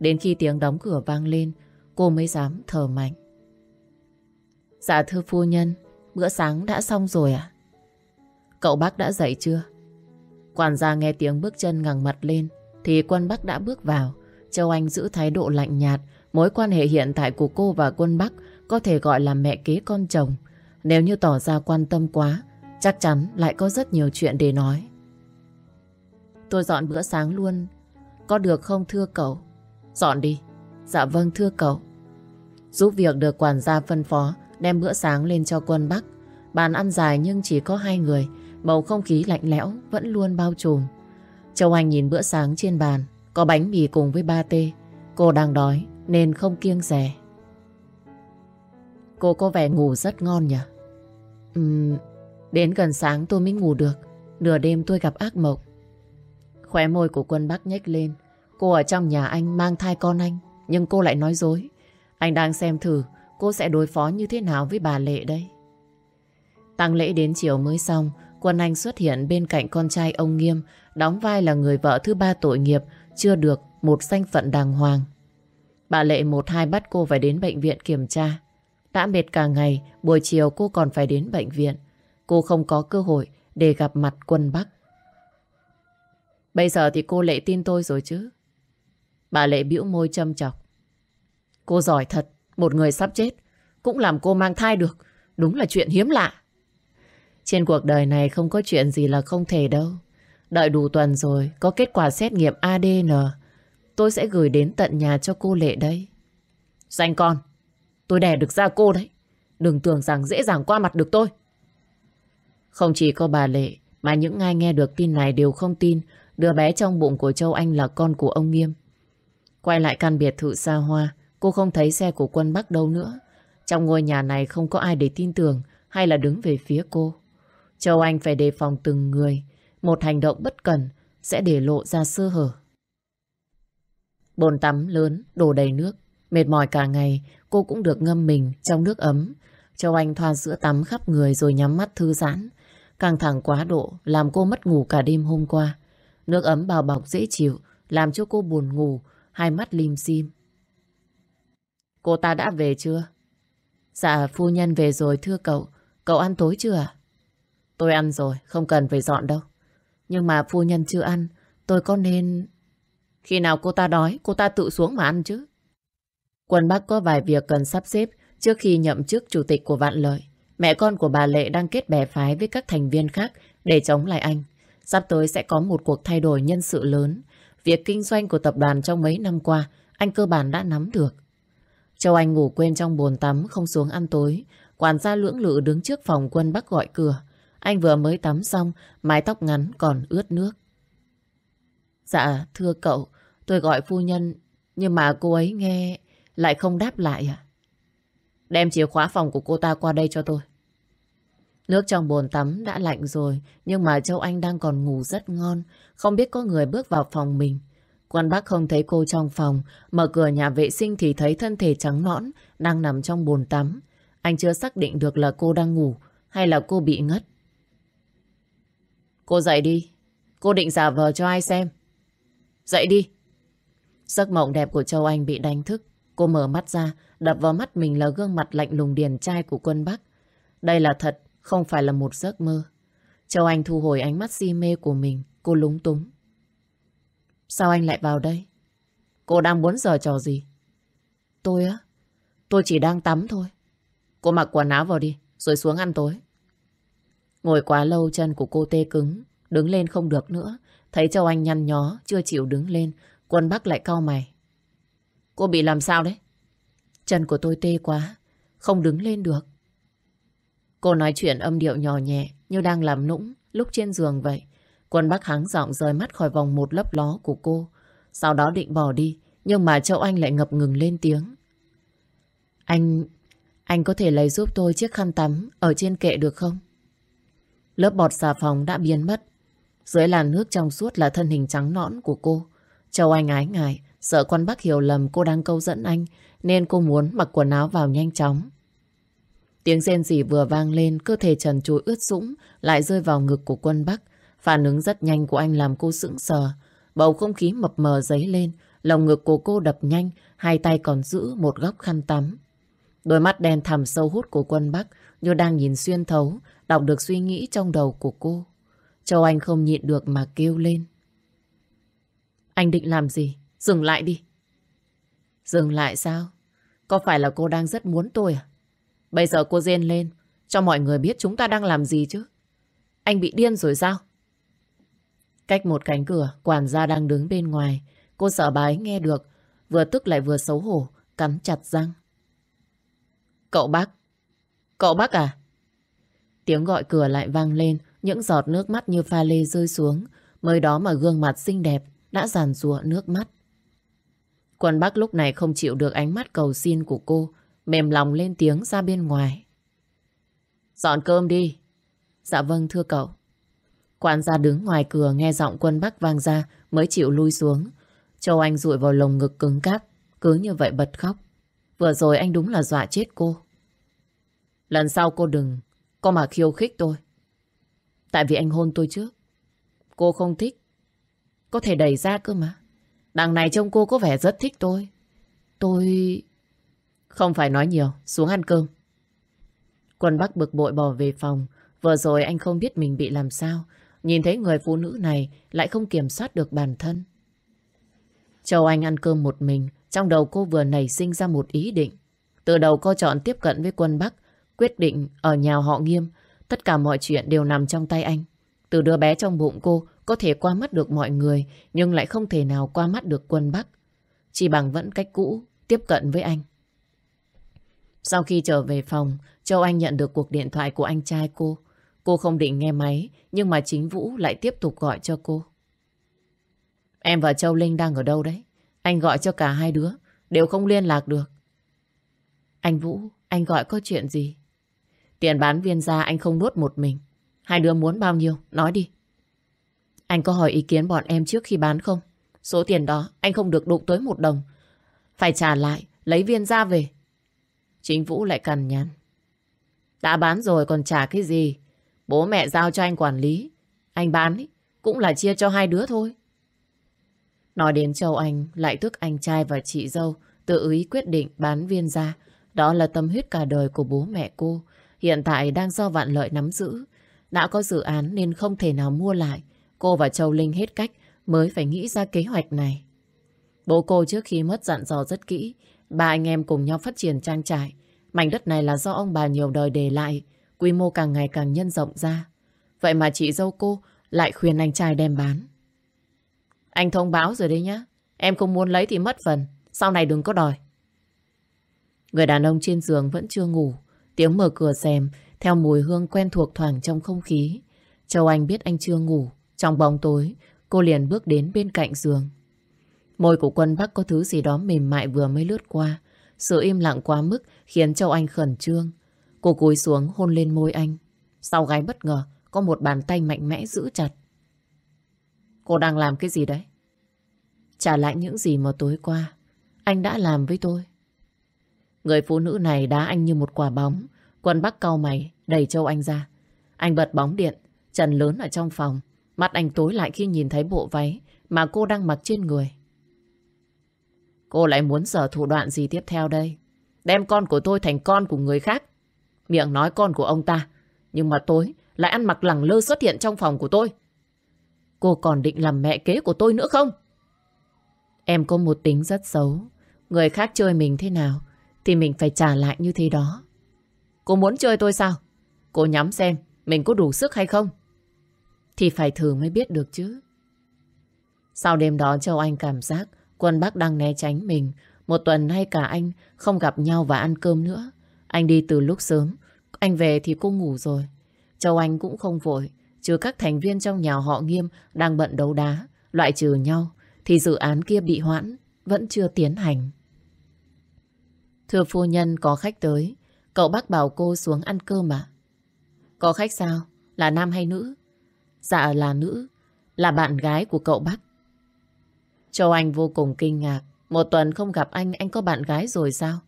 Đến khi tiếng đóng cửa vang lên, cô mới dám thở mạnh. Dạ thưa phu nhân, bữa sáng đã xong rồi à? Cậu bác đã dậy chưa? Quản gia nghe tiếng bước chân ngằng mặt lên thì quân Bắc đã bước vào. Châu Anh giữ thái độ lạnh nhạt. Mối quan hệ hiện tại của cô và quân Bắc có thể gọi là mẹ kế con chồng. Nếu như tỏ ra quan tâm quá, chắc chắn lại có rất nhiều chuyện để nói. Tôi dọn bữa sáng luôn. Có được không thưa cậu? Dọn đi. Dạ vâng thưa cậu. Giúp việc được quản gia phân phó đem bữa sáng lên cho quân Bắc. Bàn ăn dài nhưng chỉ có hai người, bầu không khí lạnh lẽo vẫn luôn bao trùm. Châu Anh nhìn bữa sáng trên bàn, có bánh mì cùng với ba tê. Cô đang đói nên không kiêng rẻ. Cô có vẻ ngủ rất ngon nhỉ? Ừm, đến gần sáng tôi mới ngủ được. Nửa đêm tôi gặp ác mộng. Khóe môi của quân Bắc nhếch lên. Cô ở trong nhà anh mang thai con anh, nhưng cô lại nói dối. Anh đang xem thử cô sẽ đối phó như thế nào với bà Lệ đây. Tăng lễ đến chiều mới xong, quân anh xuất hiện bên cạnh con trai ông Nghiêm, đóng vai là người vợ thứ ba tội nghiệp, chưa được một danh phận đàng hoàng. Bà Lệ một hai bắt cô phải đến bệnh viện kiểm tra. Đã mệt cả ngày, buổi chiều cô còn phải đến bệnh viện. Cô không có cơ hội để gặp mặt quân Bắc. Bây giờ thì cô Lệ tin tôi rồi chứ. Bà Lệ bĩu môi châm chọc. Cô giỏi thật, một người sắp chết, cũng làm cô mang thai được. Đúng là chuyện hiếm lạ. Trên cuộc đời này không có chuyện gì là không thể đâu. Đợi đủ tuần rồi, có kết quả xét nghiệm ADN. Tôi sẽ gửi đến tận nhà cho cô Lệ đấy Danh con, tôi đẻ được ra cô đấy. Đừng tưởng rằng dễ dàng qua mặt được tôi. Không chỉ có bà Lệ, mà những ai nghe được tin này đều không tin đứa bé trong bụng của Châu Anh là con của ông Nghiêm. Quay lại căn biệt thự xa hoa, cô không thấy xe của quân Bắc đâu nữa. Trong ngôi nhà này không có ai để tin tưởng hay là đứng về phía cô. Châu Anh phải đề phòng từng người. Một hành động bất cẩn sẽ để lộ ra sơ hở. Bồn tắm lớn, đổ đầy nước. Mệt mỏi cả ngày, cô cũng được ngâm mình trong nước ấm. Châu Anh thoa sữa tắm khắp người rồi nhắm mắt thư giãn. Căng thẳng quá độ, làm cô mất ngủ cả đêm hôm qua. Nước ấm bao bọc dễ chịu, làm cho cô buồn ngủ, hai mắt lim dim. Cô ta đã về chưa? Dạ, phu nhân về rồi thưa cậu. Cậu ăn tối chưa ạ? Tôi ăn rồi, không cần phải dọn đâu. Nhưng mà phu nhân chưa ăn, tôi có nên... Khi nào cô ta đói, cô ta tự xuống mà ăn chứ. Quân Bắc có vài việc cần sắp xếp trước khi nhậm chức chủ tịch của Vạn Lợi. Mẹ con của bà Lệ đang kết bè phái với các thành viên khác để chống lại anh. Sắp tới sẽ có một cuộc thay đổi nhân sự lớn. Việc kinh doanh của tập đoàn trong mấy năm qua, anh cơ bản đã nắm được. Châu Anh ngủ quên trong bồn tắm, không xuống ăn tối. Quản gia lưỡng lự đứng trước phòng quân Bắc gọi cửa. Anh vừa mới tắm xong, mái tóc ngắn còn ướt nước. Dạ, thưa cậu, tôi gọi phu nhân, nhưng mà cô ấy nghe lại không đáp lại à? Đem chìa khóa phòng của cô ta qua đây cho tôi. Nước trong bồn tắm đã lạnh rồi, nhưng mà Châu Anh đang còn ngủ rất ngon, không biết có người bước vào phòng mình. Quan bác không thấy cô trong phòng, mở cửa nhà vệ sinh thì thấy thân thể trắng nõn đang nằm trong bồn tắm. Anh chưa xác định được là cô đang ngủ hay là cô bị ngất. Cô dậy đi, cô định giả vờ cho ai xem. Dậy đi. Giấc mộng đẹp của Châu Anh bị đánh thức. Cô mở mắt ra, đập vào mắt mình là gương mặt lạnh lùng điền trai của quân Bắc. Đây là thật, không phải là một giấc mơ. Châu Anh thu hồi ánh mắt si mê của mình, cô lúng túng. Sao anh lại vào đây? Cô đang muốn giờ trò gì? Tôi á? Tôi chỉ đang tắm thôi. Cô mặc quần áo vào đi, rồi xuống ăn tối. Ngồi quá lâu chân của cô tê cứng, đứng lên không được nữa. Thấy Châu Anh nhăn nhó, chưa chịu đứng lên, quân Bắc lại cau mày. Cô bị làm sao đấy? Chân của tôi tê quá, không đứng lên được. Cô nói chuyện âm điệu nhỏ nhẹ như đang làm nũng lúc trên giường vậy. Quân Bắc hắng giọng rời mắt khỏi vòng một lấp ló của cô. Sau đó định bỏ đi, nhưng mà Châu Anh lại ngập ngừng lên tiếng. Anh... anh có thể lấy giúp tôi chiếc khăn tắm ở trên kệ được không? Lớp bọt xà phòng đã biến mất. Dưới làn nước trong suốt là thân hình trắng nõn của cô. Châu Anh ái ngại, sợ con Bắc hiểu lầm cô đang câu dẫn anh, nên cô muốn mặc quần áo vào nhanh chóng. Tiếng rên rỉ vừa vang lên, cơ thể trần trụi ướt sũng lại rơi vào ngực của quân Bắc. Phản ứng rất nhanh của anh làm cô sững sờ. Bầu không khí mập mờ dấy lên, lồng ngực của cô đập nhanh, hai tay còn giữ một góc khăn tắm. Đôi mắt đen thẳm sâu hút của quân Bắc như đang nhìn xuyên thấu, đọc được suy nghĩ trong đầu của cô. Châu Anh không nhịn được mà kêu lên. Anh định làm gì? Dừng lại đi. Dừng lại sao? Có phải là cô đang rất muốn tôi à? Bây giờ cô rên lên, cho mọi người biết chúng ta đang làm gì chứ. Anh bị điên rồi sao? Cách một cánh cửa, quản gia đang đứng bên ngoài. Cô sợ bà ấy nghe được, vừa tức lại vừa xấu hổ, cắn chặt răng. Cậu bác, cậu bác à? Tiếng gọi cửa lại vang lên, những giọt nước mắt như pha lê rơi xuống. Mới đó mà gương mặt xinh đẹp đã giàn rùa nước mắt. Quân Bắc lúc này không chịu được ánh mắt cầu xin của cô, mềm lòng lên tiếng ra bên ngoài. Dọn cơm đi. Dạ vâng thưa cậu. Quản gia đứng ngoài cửa nghe giọng quân Bắc vang ra mới chịu lui xuống. Châu Anh rụi vào lồng ngực cứng cáp, cứ như vậy bật khóc. Vừa rồi anh đúng là dọa chết cô. Lần sau cô đừng có mà khiêu khích tôi. Tại vì anh hôn tôi trước. Cô không thích. Có thể đẩy ra cơ mà. Đằng này trông cô có vẻ rất thích tôi. Tôi... Không phải nói nhiều, xuống ăn cơm. Quân Bắc bực bội bỏ về phòng. Vừa rồi anh không biết mình bị làm sao. Nhìn thấy người phụ nữ này lại không kiểm soát được bản thân. Châu Anh ăn cơm một mình, trong đầu cô vừa nảy sinh ra một ý định. Từ đầu cô chọn tiếp cận với quân Bắc, quyết định ở nhà họ nghiêm. Tất cả mọi chuyện đều nằm trong tay anh. Từ đứa bé trong bụng cô có thể qua mắt được mọi người, nhưng lại không thể nào qua mắt được quân Bắc. Chỉ bằng vẫn cách cũ, tiếp cận với anh. Sau khi trở về phòng, Châu Anh nhận được cuộc điện thoại của anh trai cô. Cô không định nghe máy, nhưng mà chính Vũ lại tiếp tục gọi cho cô. Em và Châu Linh đang ở đâu đấy? Anh gọi cho cả hai đứa, đều không liên lạc được. Anh Vũ, anh gọi có chuyện gì? Tiền bán viên ra anh không nuốt một mình. Hai đứa muốn bao nhiêu? Nói đi. Anh có hỏi ý kiến bọn em trước khi bán không? Số tiền đó anh không được đụng tới một đồng. Phải trả lại, lấy viên ra về. Chính Vũ lại cằn nhằn. Đã bán rồi còn trả cái gì? Bố mẹ giao cho anh quản lý. Anh bán ý, cũng là chia cho hai đứa thôi. Nói đến Châu Anh, lại tức anh trai và chị dâu tự ý quyết định bán viên ra. Đó là tâm huyết cả đời của bố mẹ cô. Hiện tại đang do vạn lợi nắm giữ. Đã có dự án nên không thể nào mua lại. Cô và Châu Linh hết cách mới phải nghĩ ra kế hoạch này. Bố cô trước khi mất dặn dò rất kỹ. Ba anh em cùng nhau phát triển trang trại. Mảnh đất này là do ông bà nhiều đời để lại. Quy mô càng ngày càng nhân rộng ra. Vậy mà chị dâu cô lại khuyên anh trai đem bán. Anh thông báo rồi đấy nhá. Em không muốn lấy thì mất phần. Sau này đừng có đòi. Người đàn ông trên giường vẫn chưa ngủ. Tiếng mở cửa rèm theo mùi hương quen thuộc thoảng trong không khí. Châu Anh biết anh chưa ngủ. Trong bóng tối, cô liền bước đến bên cạnh giường. Môi của quân Bắc có thứ gì đó mềm mại vừa mới lướt qua. Sự im lặng quá mức khiến Châu Anh khẩn trương. Cô cúi xuống hôn lên môi anh. Sau gái bất ngờ, có một bàn tay mạnh mẽ giữ chặt. Cô đang làm cái gì đấy? Trả lại những gì mà tối qua anh đã làm với tôi. Người phụ nữ này đá anh như một quả bóng. Quân Bắc cau mày, đẩy Châu Anh ra. Anh bật bóng điện, trần lớn ở trong phòng. Mắt anh tối lại khi nhìn thấy bộ váy mà cô đang mặc trên người. Cô lại muốn sở thủ đoạn gì tiếp theo đây? Đem con của tôi thành con của người khác. Miệng nói con của ông ta. Nhưng mà tối lại ăn mặc lẳng lơ xuất hiện trong phòng của tôi. Cô còn định làm mẹ kế của tôi nữa không? Em có một tính rất xấu. Người khác chơi mình thế nào thì mình phải trả lại như thế đó. Cô muốn chơi tôi sao? Cô nhắm xem, mình có đủ sức hay không? Thì phải thử mới biết được chứ. Sau đêm đó, Châu Anh cảm giác quân bác đang né tránh mình. Một tuần hay cả anh không gặp nhau và ăn cơm nữa. Anh đi từ lúc sớm. Anh về thì cô ngủ rồi. Châu Anh cũng không vội. Trừ các thành viên trong nhà họ nghiêm đang bận đấu đá. Loại trừ nhau, thì dự án kia bị hoãn. Vẫn chưa tiến hành. Thưa phu nhân có khách tới. Cậu bác bảo cô xuống ăn cơm à? Có khách sao? Là nam hay nữ? Dạ là nữ. Là bạn gái của cậu bác. Châu Anh vô cùng kinh ngạc. Một tuần không gặp anh, anh có bạn gái rồi sao?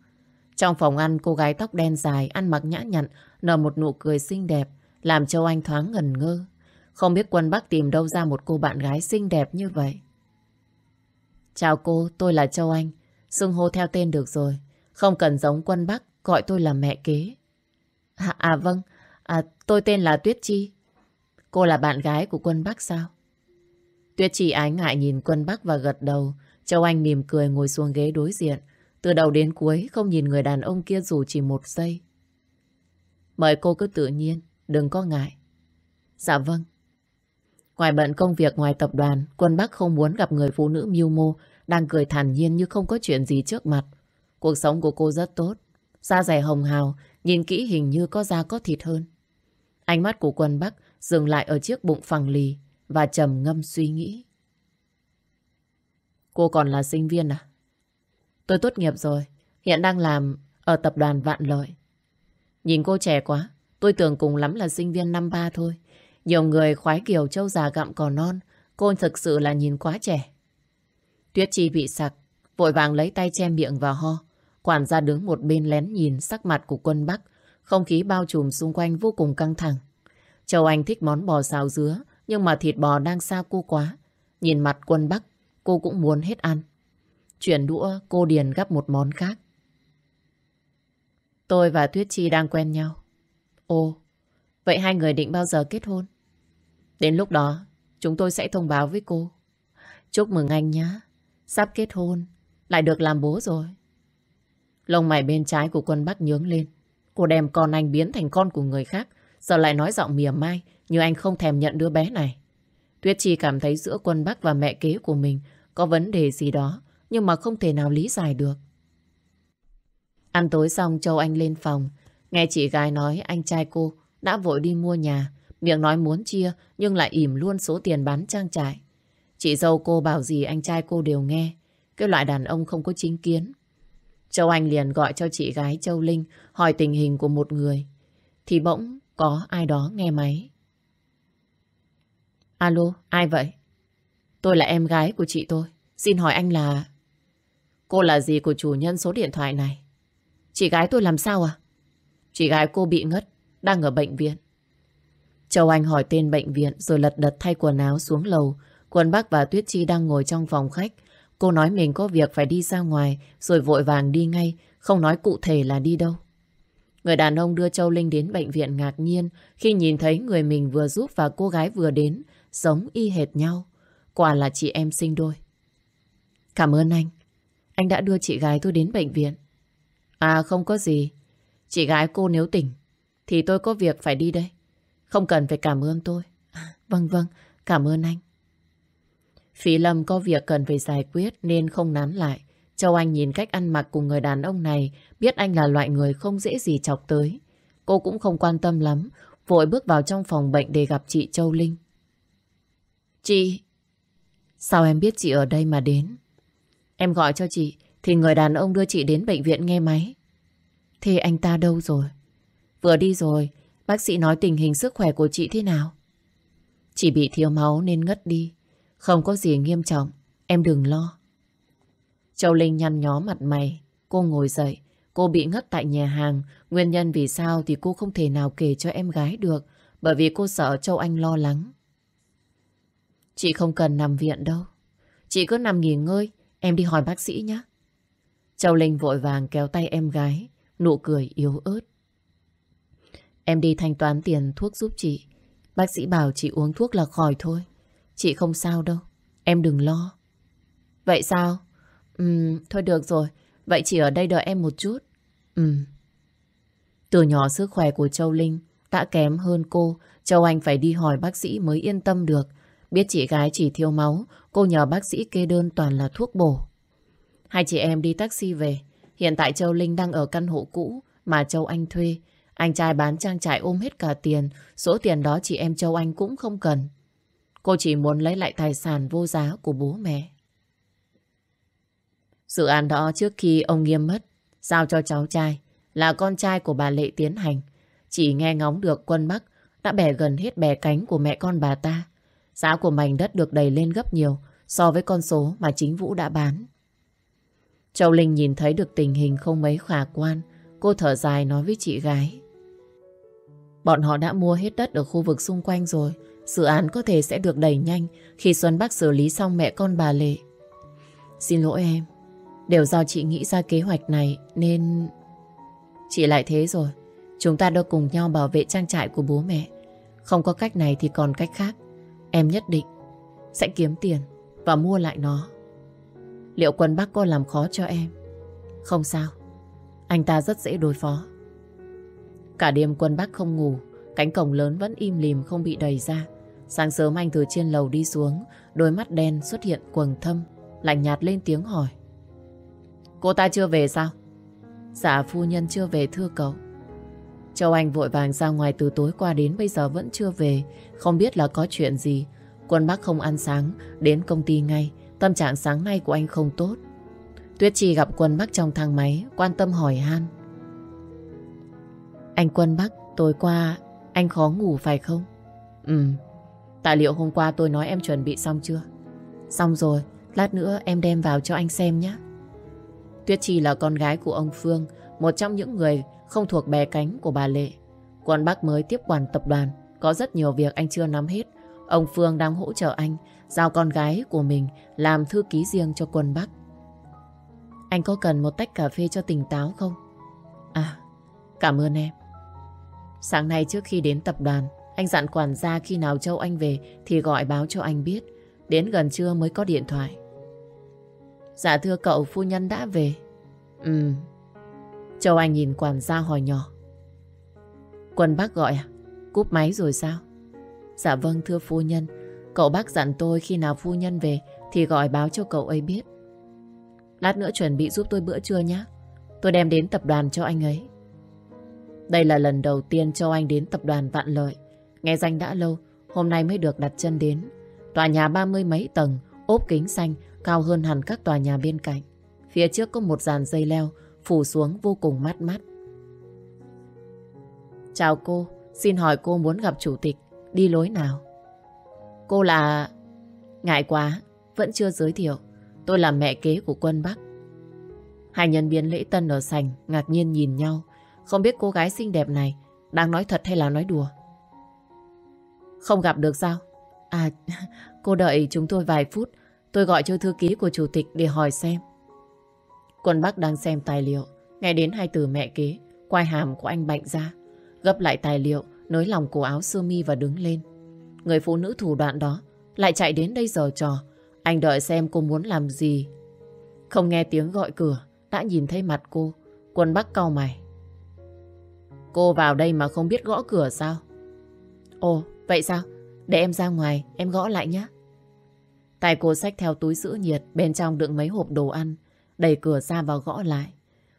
Trong phòng ăn, cô gái tóc đen dài, ăn mặc nhã nhặn, nở một nụ cười xinh đẹp, làm Châu Anh thoáng ngần ngơ. Không biết quân Bắc tìm đâu ra một cô bạn gái xinh đẹp như vậy. Chào cô, tôi là Châu Anh. Xưng hô theo tên được rồi. Không cần giống quân Bắc, gọi tôi là mẹ kế. À, à vâng, à, tôi tên là Tuyết Chi. Cô là bạn gái của quân Bắc sao? Tuyết Chi ái ngại nhìn quân Bắc và gật đầu. Châu Anh mỉm cười ngồi xuống ghế đối diện. Từ đầu đến cuối không nhìn người đàn ông kia dù chỉ một giây. Mời cô cứ tự nhiên, đừng có ngại. Dạ vâng. Ngoài bận công việc ngoài tập đoàn, quân Bắc không muốn gặp người phụ nữ miêu mô đang cười thản nhiên như không có chuyện gì trước mặt. Cuộc sống của cô rất tốt. Da dày hồng hào, nhìn kỹ hình như có da có thịt hơn. Ánh mắt của quân Bắc dừng lại ở chiếc bụng phẳng lì và trầm ngâm suy nghĩ. Cô còn là sinh viên à? Tôi tốt nghiệp rồi, hiện đang làm ở tập đoàn Vạn Lợi. Nhìn cô trẻ quá, tôi tưởng cùng lắm là sinh viên năm ba thôi. Nhiều người khoái kiểu trâu già gặm cỏ non, cô thực sự là nhìn quá trẻ. Tuyết Chi bị sặc, vội vàng lấy tay che miệng và ho. Quản gia đứng một bên lén nhìn sắc mặt của quân Bắc, không khí bao trùm xung quanh vô cùng căng thẳng. Châu Anh thích món bò xào dứa, nhưng mà thịt bò đang xa cô quá. Nhìn mặt quân Bắc, cô cũng muốn hết ăn. Chuyển đũa, cô Điền gắp một món khác. Tôi và Tuyết Chi đang quen nhau. Ồ, vậy hai người định bao giờ kết hôn? Đến lúc đó, chúng tôi sẽ thông báo với cô. Chúc mừng anh nhé. Sắp kết hôn, lại được làm bố rồi. Lông mày bên trái của quân Bắc nhướng lên. Cô đem con anh biến thành con của người khác. Giờ lại nói giọng mỉa mai, như anh không thèm nhận đứa bé này. Tuyết Chi cảm thấy giữa quân Bắc và mẹ kế của mình có vấn đề gì đó, nhưng mà không thể nào lý giải được. Ăn tối xong, Châu Anh lên phòng nghe chị gái nói, anh trai cô đã vội đi mua nhà miệng nói muốn chia, nhưng lại ỉm luôn số tiền bán trang trại. Chị dâu cô bảo gì anh trai cô đều nghe cái loại đàn ông không có chính kiến. Châu Anh liền gọi cho chị gái Châu Linh hỏi tình hình của một người. Thì bỗng có ai đó nghe máy. Alo, ai vậy? Tôi là em gái của chị tôi. Xin hỏi anh là... Cô là gì của chủ nhân số điện thoại này? Chị gái tôi làm sao à? Chị gái cô bị ngất, đang ở bệnh viện. Châu Anh hỏi tên bệnh viện rồi lật đật thay quần áo xuống lầu. Quân Bắc và Tuyết Chi đang ngồi trong phòng khách. Cô nói mình có việc phải đi ra ngoài rồi vội vàng đi ngay, không nói cụ thể là đi đâu. Người đàn ông đưa Châu Linh đến bệnh viện ngạc nhiên khi nhìn thấy người mình vừa giúp và cô gái vừa đến giống y hệt nhau. Quả là chị em sinh đôi. Cảm ơn anh. Anh đã đưa chị gái tôi đến bệnh viện. À không có gì. Chị gái cô nếu tỉnh thì tôi có việc phải đi đây. Không cần phải cảm ơn tôi. Vâng vâng, cảm ơn anh. Phí Lâm có việc cần phải giải quyết nên không nán lại. Châu Anh nhìn cách ăn mặc của người đàn ông này biết anh là loại người không dễ gì chọc tới. Cô cũng không quan tâm lắm, vội bước vào trong phòng bệnh để gặp chị Châu Linh. Chị... Sao em biết chị ở đây mà đến? Em gọi cho chị thì người đàn ông đưa chị đến bệnh viện nghe máy. Thế anh ta đâu rồi? Vừa đi rồi, bác sĩ nói tình hình sức khỏe của chị thế nào? Chị bị thiếu máu nên ngất đi. Không có gì nghiêm trọng, em đừng lo. Châu Linh nhăn nhó mặt mày, cô ngồi dậy. Cô bị ngất tại nhà hàng, nguyên nhân vì sao thì cô không thể nào kể cho em gái được, bởi vì cô sợ Châu Anh lo lắng. Chị không cần nằm viện đâu. Chị cứ nằm nghỉ ngơi, em đi hỏi bác sĩ nhé. Châu Linh vội vàng kéo tay em gái, nụ cười yếu ớt. Em đi thanh toán tiền thuốc giúp chị. Bác sĩ bảo chị uống thuốc là khỏi thôi. Chị không sao đâu. Em đừng lo. Vậy sao? Ừ, thôi được rồi. Vậy chị ở đây đợi em một chút. Ừ. Từ nhỏ sức khỏe của Châu Linh đã kém hơn cô. Châu Anh phải đi hỏi bác sĩ mới yên tâm được. Biết chị gái chỉ thiếu máu, cô nhờ bác sĩ kê đơn toàn là thuốc bổ. Hai chị em đi taxi về. Hiện tại Châu Linh đang ở căn hộ cũ mà Châu Anh thuê. Anh trai bán trang trại ôm hết cả tiền. Số tiền đó chị em Châu Anh cũng không cần. Cô chỉ muốn lấy lại tài sản vô giá của bố mẹ. Dự án đó trước khi ông Nghiêm mất, giao cho cháu trai, là con trai của bà Lệ tiến hành. Chỉ nghe ngóng được quân Bắc đã bẻ gần hết bè cánh của mẹ con bà ta. Giá của mảnh đất được đẩy lên gấp nhiều so với con số mà chính Vũ đã bán. Châu Linh nhìn thấy được tình hình không mấy khả quan. Cô thở dài nói với chị gái. Bọn họ đã mua hết đất ở khu vực xung quanh rồi. Dự án có thể sẽ được đẩy nhanh khi Xuân Bắc xử lý xong mẹ con bà Lệ. Xin lỗi em. Đều do chị nghĩ ra kế hoạch này nên... Chị lại thế rồi. Chúng ta đâu cùng nhau bảo vệ trang trại của bố mẹ. Không có cách này thì còn cách khác. Em nhất định sẽ kiếm tiền và mua lại nó. Liệu quân Bắc có làm khó cho em? Không sao. Anh ta rất dễ đối phó. Cả đêm quân Bắc không ngủ. Cánh cổng lớn vẫn im lìm không bị đẩy ra. Sáng sớm anh từ trên lầu đi xuống. Đôi mắt đen xuất hiện quầng thâm. Lạnh nhạt lên tiếng hỏi. Cô ta chưa về sao? Dạ phu nhân chưa về thưa cậu. Châu Anh vội vàng ra ngoài từ tối qua đến bây giờ vẫn chưa về. Không biết là có chuyện gì. Quân Bắc không ăn sáng, đến công ty ngay. Tâm trạng sáng nay của anh không tốt. Tuyết Chi gặp Quân Bắc trong thang máy, quan tâm hỏi han. Anh Quân Bắc, tối qua anh khó ngủ phải không? Ừ, tài liệu hôm qua tôi nói em chuẩn bị xong chưa? Xong rồi, lát nữa em đem vào cho anh xem nhé. Tuyết Chi là con gái của ông Phương, một trong những người không thuộc bè cánh của bà Lệ. Quân Bắc mới tiếp quản tập đoàn, có rất nhiều việc anh chưa nắm hết. Ông Phương đang hỗ trợ anh, giao con gái của mình làm thư ký riêng cho Quân Bắc. Anh có cần một tách cà phê cho tỉnh táo không? À, cảm ơn em. Sáng nay trước khi đến tập đoàn, anh dặn quản gia khi nào Châu Anh về thì gọi báo cho anh biết. Đến gần trưa mới có điện thoại. Dạ thưa cậu, phu nhân đã về. Ừ. Châu Anh nhìn quản gia hỏi nhỏ. Quân bác gọi à? Cúp máy rồi sao? Dạ vâng thưa phu nhân. Cậu bác dặn tôi khi nào phu nhân về thì gọi báo cho cậu ấy biết. Lát nữa chuẩn bị giúp tôi bữa trưa nhé. Tôi đem đến tập đoàn cho anh ấy. Đây là lần đầu tiên Châu Anh đến tập đoàn Vạn Lợi. Nghe danh đã lâu, hôm nay mới được đặt chân đến. Tòa nhà ba mươi mấy tầng, ốp kính xanh, cao hơn hẳn các tòa nhà bên cạnh. Phía trước có một dàn dây leo, phủ xuống vô cùng mát mắt. Chào cô, xin hỏi cô muốn gặp chủ tịch, đi lối nào? Cô là... Ngại quá, vẫn chưa giới thiệu. Tôi là mẹ kế của quân Bắc. Hai nhân viên lễ tân ở sành ngạc nhiên nhìn nhau. Không biết cô gái xinh đẹp này đang nói thật hay là nói đùa. Không gặp được sao? À, cô đợi chúng tôi vài phút. Tôi gọi cho thư ký của chủ tịch để hỏi xem. Quân Bắc đang xem tài liệu. Nghe đến hai từ mẹ kế, quai hàm của anh bạnh ra. Gấp lại tài liệu, nới lòng cổ áo sơ mi và đứng lên. Người phụ nữ thủ đoạn đó lại chạy đến đây giờ trò. Anh đợi xem cô muốn làm gì. Không nghe tiếng gọi cửa, đã nhìn thấy mặt cô. Quân Bắc cau mày. Cô vào đây mà không biết gõ cửa sao? Ồ, vậy sao? Để em ra ngoài, em gõ lại nhé. Tài cô xách theo túi giữ nhiệt, bên trong đựng mấy hộp đồ ăn, đẩy cửa ra và gõ lại.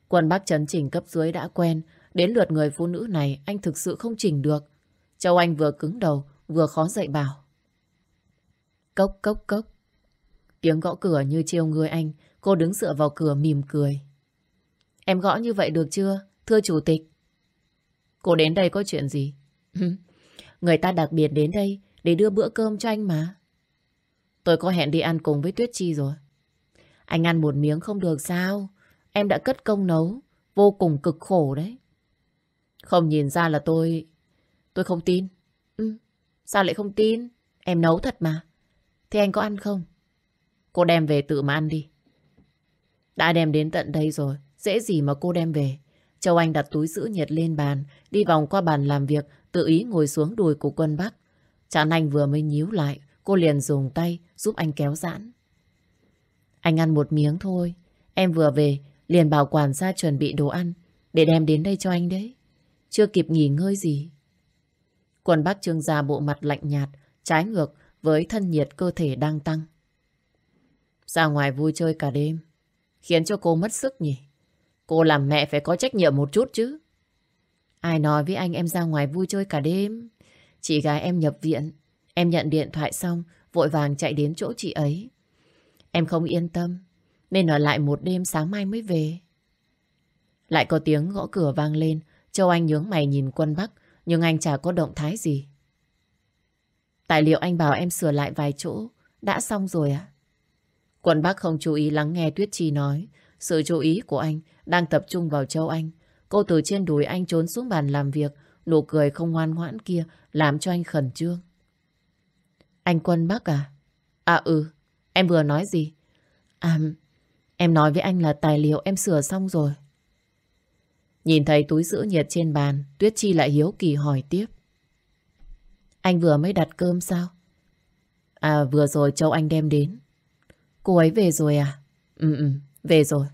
Quân bác chấn chỉnh cấp dưới đã quen, đến lượt người phụ nữ này anh thực sự không chỉnh được. Châu Anh vừa cứng đầu, vừa khó dậy bảo. Cốc cốc cốc. Tiếng gõ cửa như chiêu người anh, cô đứng dựa vào cửa mỉm cười. Em gõ như vậy được chưa, thưa chủ tịch? Cô đến đây có chuyện gì? Người ta đặc biệt đến đây để đưa bữa cơm cho anh mà. Tôi có hẹn đi ăn cùng với Tuyết Chi rồi. Anh ăn một miếng không được sao? Em đã cất công nấu. Vô cùng cực khổ đấy. Không nhìn ra là tôi... Tôi không tin. Ừ, sao lại không tin? Em nấu thật mà. Thế anh có ăn không? Cô đem về tự mà ăn đi. Đã đem đến tận đây rồi. Dễ gì mà cô đem về. Châu Anh đặt túi giữ nhiệt lên bàn, đi vòng qua bàn làm việc, tự ý ngồi xuống đùi của quân Bắc. Chán anh vừa mới nhíu lại, cô liền dùng tay giúp anh kéo giãn. Anh ăn một miếng thôi. Em vừa về, liền bảo quản ra chuẩn bị đồ ăn để đem đến đây cho anh đấy. Chưa kịp nghỉ ngơi gì. Quân Bắc trương ra bộ mặt lạnh nhạt, trái ngược với thân nhiệt cơ thể đang tăng. Ra ngoài vui chơi cả đêm, khiến cho cô mất sức nhỉ? Cô làm mẹ phải có trách nhiệm một chút chứ. Ai nói với anh em ra ngoài vui chơi cả đêm? Chị gái em nhập viện. Em nhận điện thoại xong, vội vàng chạy đến chỗ chị ấy. Em không yên tâm, nên ở lại một đêm sáng mai mới về. Lại có tiếng gõ cửa vang lên. Châu Anh nhướng mày nhìn quân Bắc, nhưng anh chả có động thái gì. Tài liệu anh bảo em sửa lại vài chỗ, đã xong rồi à? Quân Bắc không chú ý lắng nghe Tuyết Chi nói. Sự chú ý của anh đang tập trung vào Châu Anh. Cô từ trên đùi anh trốn xuống bàn làm việc, nụ cười không ngoan ngoãn kia làm cho anh khẩn trương. Anh Quân Bắc à? À ừ, em vừa nói gì? À, em nói với anh là tài liệu em sửa xong rồi. Nhìn thấy túi giữ nhiệt trên bàn, Tuyết Chi lại hiếu kỳ hỏi tiếp. Anh vừa mới đặt cơm sao? À vừa rồi Châu Anh đem đến. Cô ấy về rồi à? Ừ ừ, về rồi.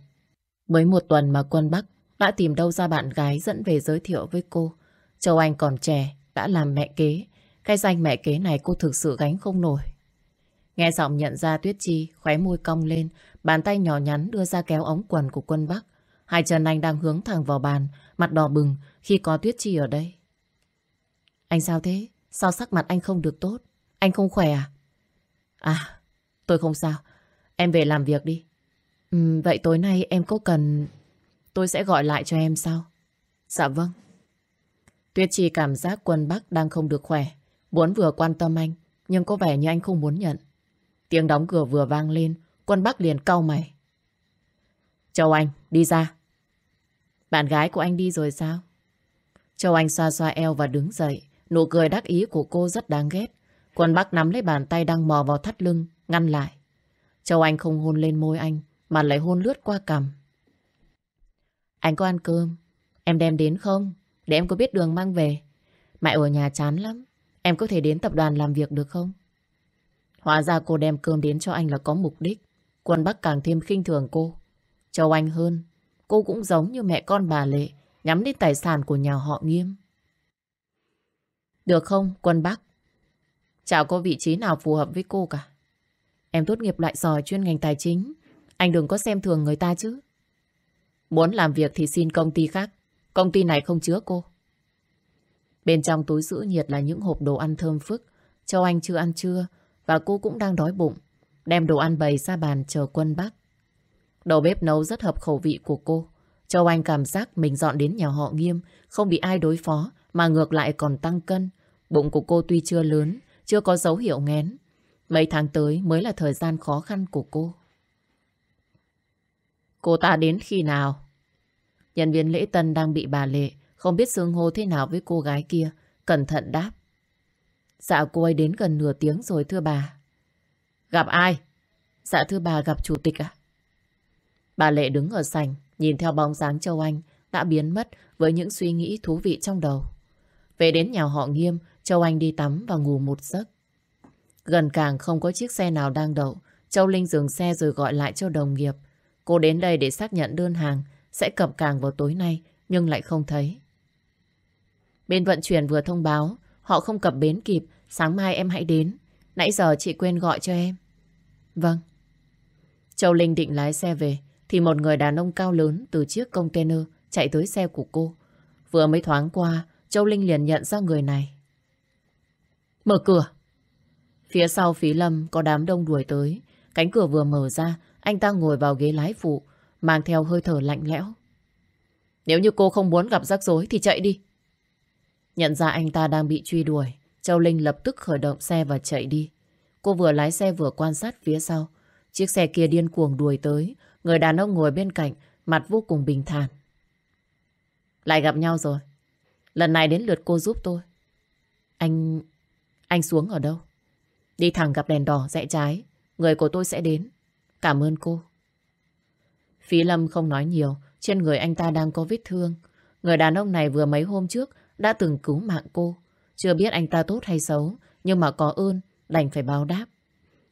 Mới một tuần mà quân Bắc đã tìm đâu ra bạn gái dẫn về giới thiệu với cô. Châu Anh còn trẻ, đã làm mẹ kế. Cái danh mẹ kế này cô thực sự gánh không nổi. Nghe giọng nhận ra Tuyết Chi, khóe môi cong lên, bàn tay nhỏ nhắn đưa ra kéo ống quần của quân Bắc. Hai chân anh đang hướng thẳng vào bàn, mặt đỏ bừng khi có Tuyết Chi ở đây. Anh sao thế? Sao sắc mặt anh không được tốt? Anh không khỏe à? À, tôi không sao. Em về làm việc đi. Ừ, vậy tối nay em có cần... Tôi sẽ gọi lại cho em sao? Dạ vâng. Tuyết Chi cảm giác quân Bắc đang không được khỏe. Muốn vừa quan tâm anh, nhưng có vẻ như anh không muốn nhận. Tiếng đóng cửa vừa vang lên, quân Bắc liền cau mày. Châu Anh, đi ra. Bạn gái của anh đi rồi sao? Châu Anh xoa xoa eo và đứng dậy. Nụ cười đắc ý của cô rất đáng ghét. Quân Bắc nắm lấy bàn tay đang mò vào thắt lưng, ngăn lại. Châu Anh không hôn lên môi anh, mà lại hôn lướt qua cằm. Anh có ăn cơm? Em đem đến không? Để em có biết đường mang về. Mẹ ở nhà chán lắm. Em có thể đến tập đoàn làm việc được không? Hóa ra cô đem cơm đến cho anh là có mục đích. Quân Bắc càng thêm khinh thường cô. Châu Anh hơn, cô cũng giống như mẹ con bà Lệ, nhắm đến tài sản của nhà họ nghiêm. Được không, Quân Bắc? Chả có vị trí nào phù hợp với cô cả. Em tốt nghiệp loại giỏi chuyên ngành tài chính. Anh đừng có xem thường người ta chứ. Muốn làm việc thì xin công ty khác. Công ty này không chứa cô. Bên trong túi giữ nhiệt là những hộp đồ ăn thơm phức. Châu Anh chưa ăn trưa và cô cũng đang đói bụng. Đem đồ ăn bày ra bàn chờ quân Bắc. Đầu bếp nấu rất hợp khẩu vị của cô. Châu Anh cảm giác mình dọn đến nhà họ nghiêm, không bị ai đối phó, mà ngược lại còn tăng cân. Bụng của cô tuy chưa lớn, chưa có dấu hiệu ngén. Mấy tháng tới mới là thời gian khó khăn của cô. Cô ta đến khi nào? Nhân viên lễ tân đang bị bà Lệ, không biết xương hô thế nào với cô gái kia. Cẩn thận đáp. Dạ cô ấy đến gần nửa tiếng rồi thưa bà. Gặp ai? Dạ thưa bà gặp chủ tịch ạ. Bà Lệ đứng ở sảnh, nhìn theo bóng dáng Châu Anh đã biến mất với những suy nghĩ thú vị trong đầu. Về đến nhà họ nghiêm, Châu Anh đi tắm và ngủ một giấc. Gần càng không có chiếc xe nào đang đậu. Châu Linh dừng xe rồi gọi lại cho đồng nghiệp. Cô đến đây để xác nhận đơn hàng sẽ cập càng vào tối nay nhưng lại không thấy. Bên vận chuyển vừa thông báo họ không cập bến kịp sáng mai em hãy đến. Nãy giờ chị quên gọi cho em. Vâng. Châu Linh định lái xe về thì một người đàn ông cao lớn từ chiếc container chạy tới xe của cô. Vừa mới thoáng qua, Châu Linh liền nhận ra người này. Mở cửa. Phía sau phí lâm có đám đông đuổi tới. Cánh cửa vừa mở ra, anh ta ngồi vào ghế lái phụ, mang theo hơi thở lạnh lẽo. Nếu như cô không muốn gặp rắc rối thì chạy đi. Nhận ra anh ta đang bị truy đuổi, Châu Linh lập tức khởi động xe và chạy đi. Cô vừa lái xe vừa quan sát phía sau. Chiếc xe kia điên cuồng đuổi tới, người đàn ông ngồi bên cạnh, mặt vô cùng bình thản. Lại gặp nhau rồi. Lần này đến lượt cô giúp tôi. Anh... anh xuống ở đâu? Đi thẳng gặp đèn đỏ, rẽ trái. Người của tôi sẽ đến. Cảm ơn cô. Phí Lâm không nói nhiều. Trên người anh ta đang có vết thương. Người đàn ông này vừa mấy hôm trước đã từng cứu mạng cô. Chưa biết anh ta tốt hay xấu, nhưng mà có ơn, đành phải báo đáp.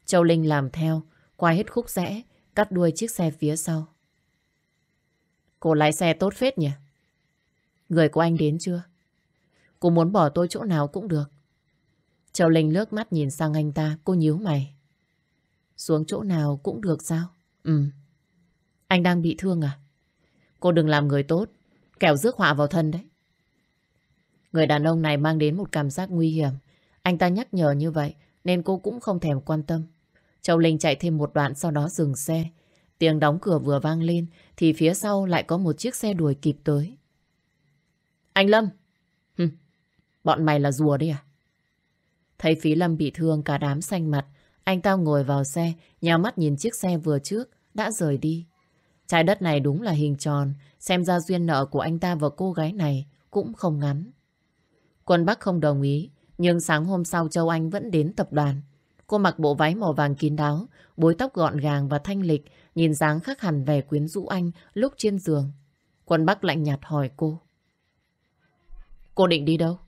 Châu Linh làm theo, qua hết khúc rẽ, cắt đuôi chiếc xe phía sau. Cô lái xe tốt phết nhỉ? Người của anh đến chưa? Cô muốn bỏ tôi chỗ nào cũng được. Châu Linh lướt mắt nhìn sang anh ta, cô nhíu mày. Xuống chỗ nào cũng được sao? Ừ. Anh đang bị thương à? Cô đừng làm người tốt, kẻo rước họa vào thân đấy. Người đàn ông này mang đến một cảm giác nguy hiểm. Anh ta nhắc nhở như vậy, nên cô cũng không thèm quan tâm. Châu Linh chạy thêm một đoạn sau đó dừng xe. Tiếng đóng cửa vừa vang lên, thì phía sau lại có một chiếc xe đuổi kịp tới. Anh Lâm! Hừ, bọn mày là rùa đấy à? Thấy phí Lâm bị thương cả đám xanh mặt, anh ta ngồi vào xe, nhào mắt nhìn chiếc xe vừa trước, đã rời đi. Trái đất này đúng là hình tròn, xem ra duyên nợ của anh ta và cô gái này cũng không ngắn. Quân Bắc không đồng ý, nhưng sáng hôm sau Châu Anh vẫn đến tập đoàn. Cô mặc bộ váy màu vàng kín đáo, búi tóc gọn gàng và thanh lịch, nhìn dáng khác hẳn vẻ quyến rũ anh lúc trên giường. Quân Bắc lạnh nhạt hỏi cô. Cô định đi đâu?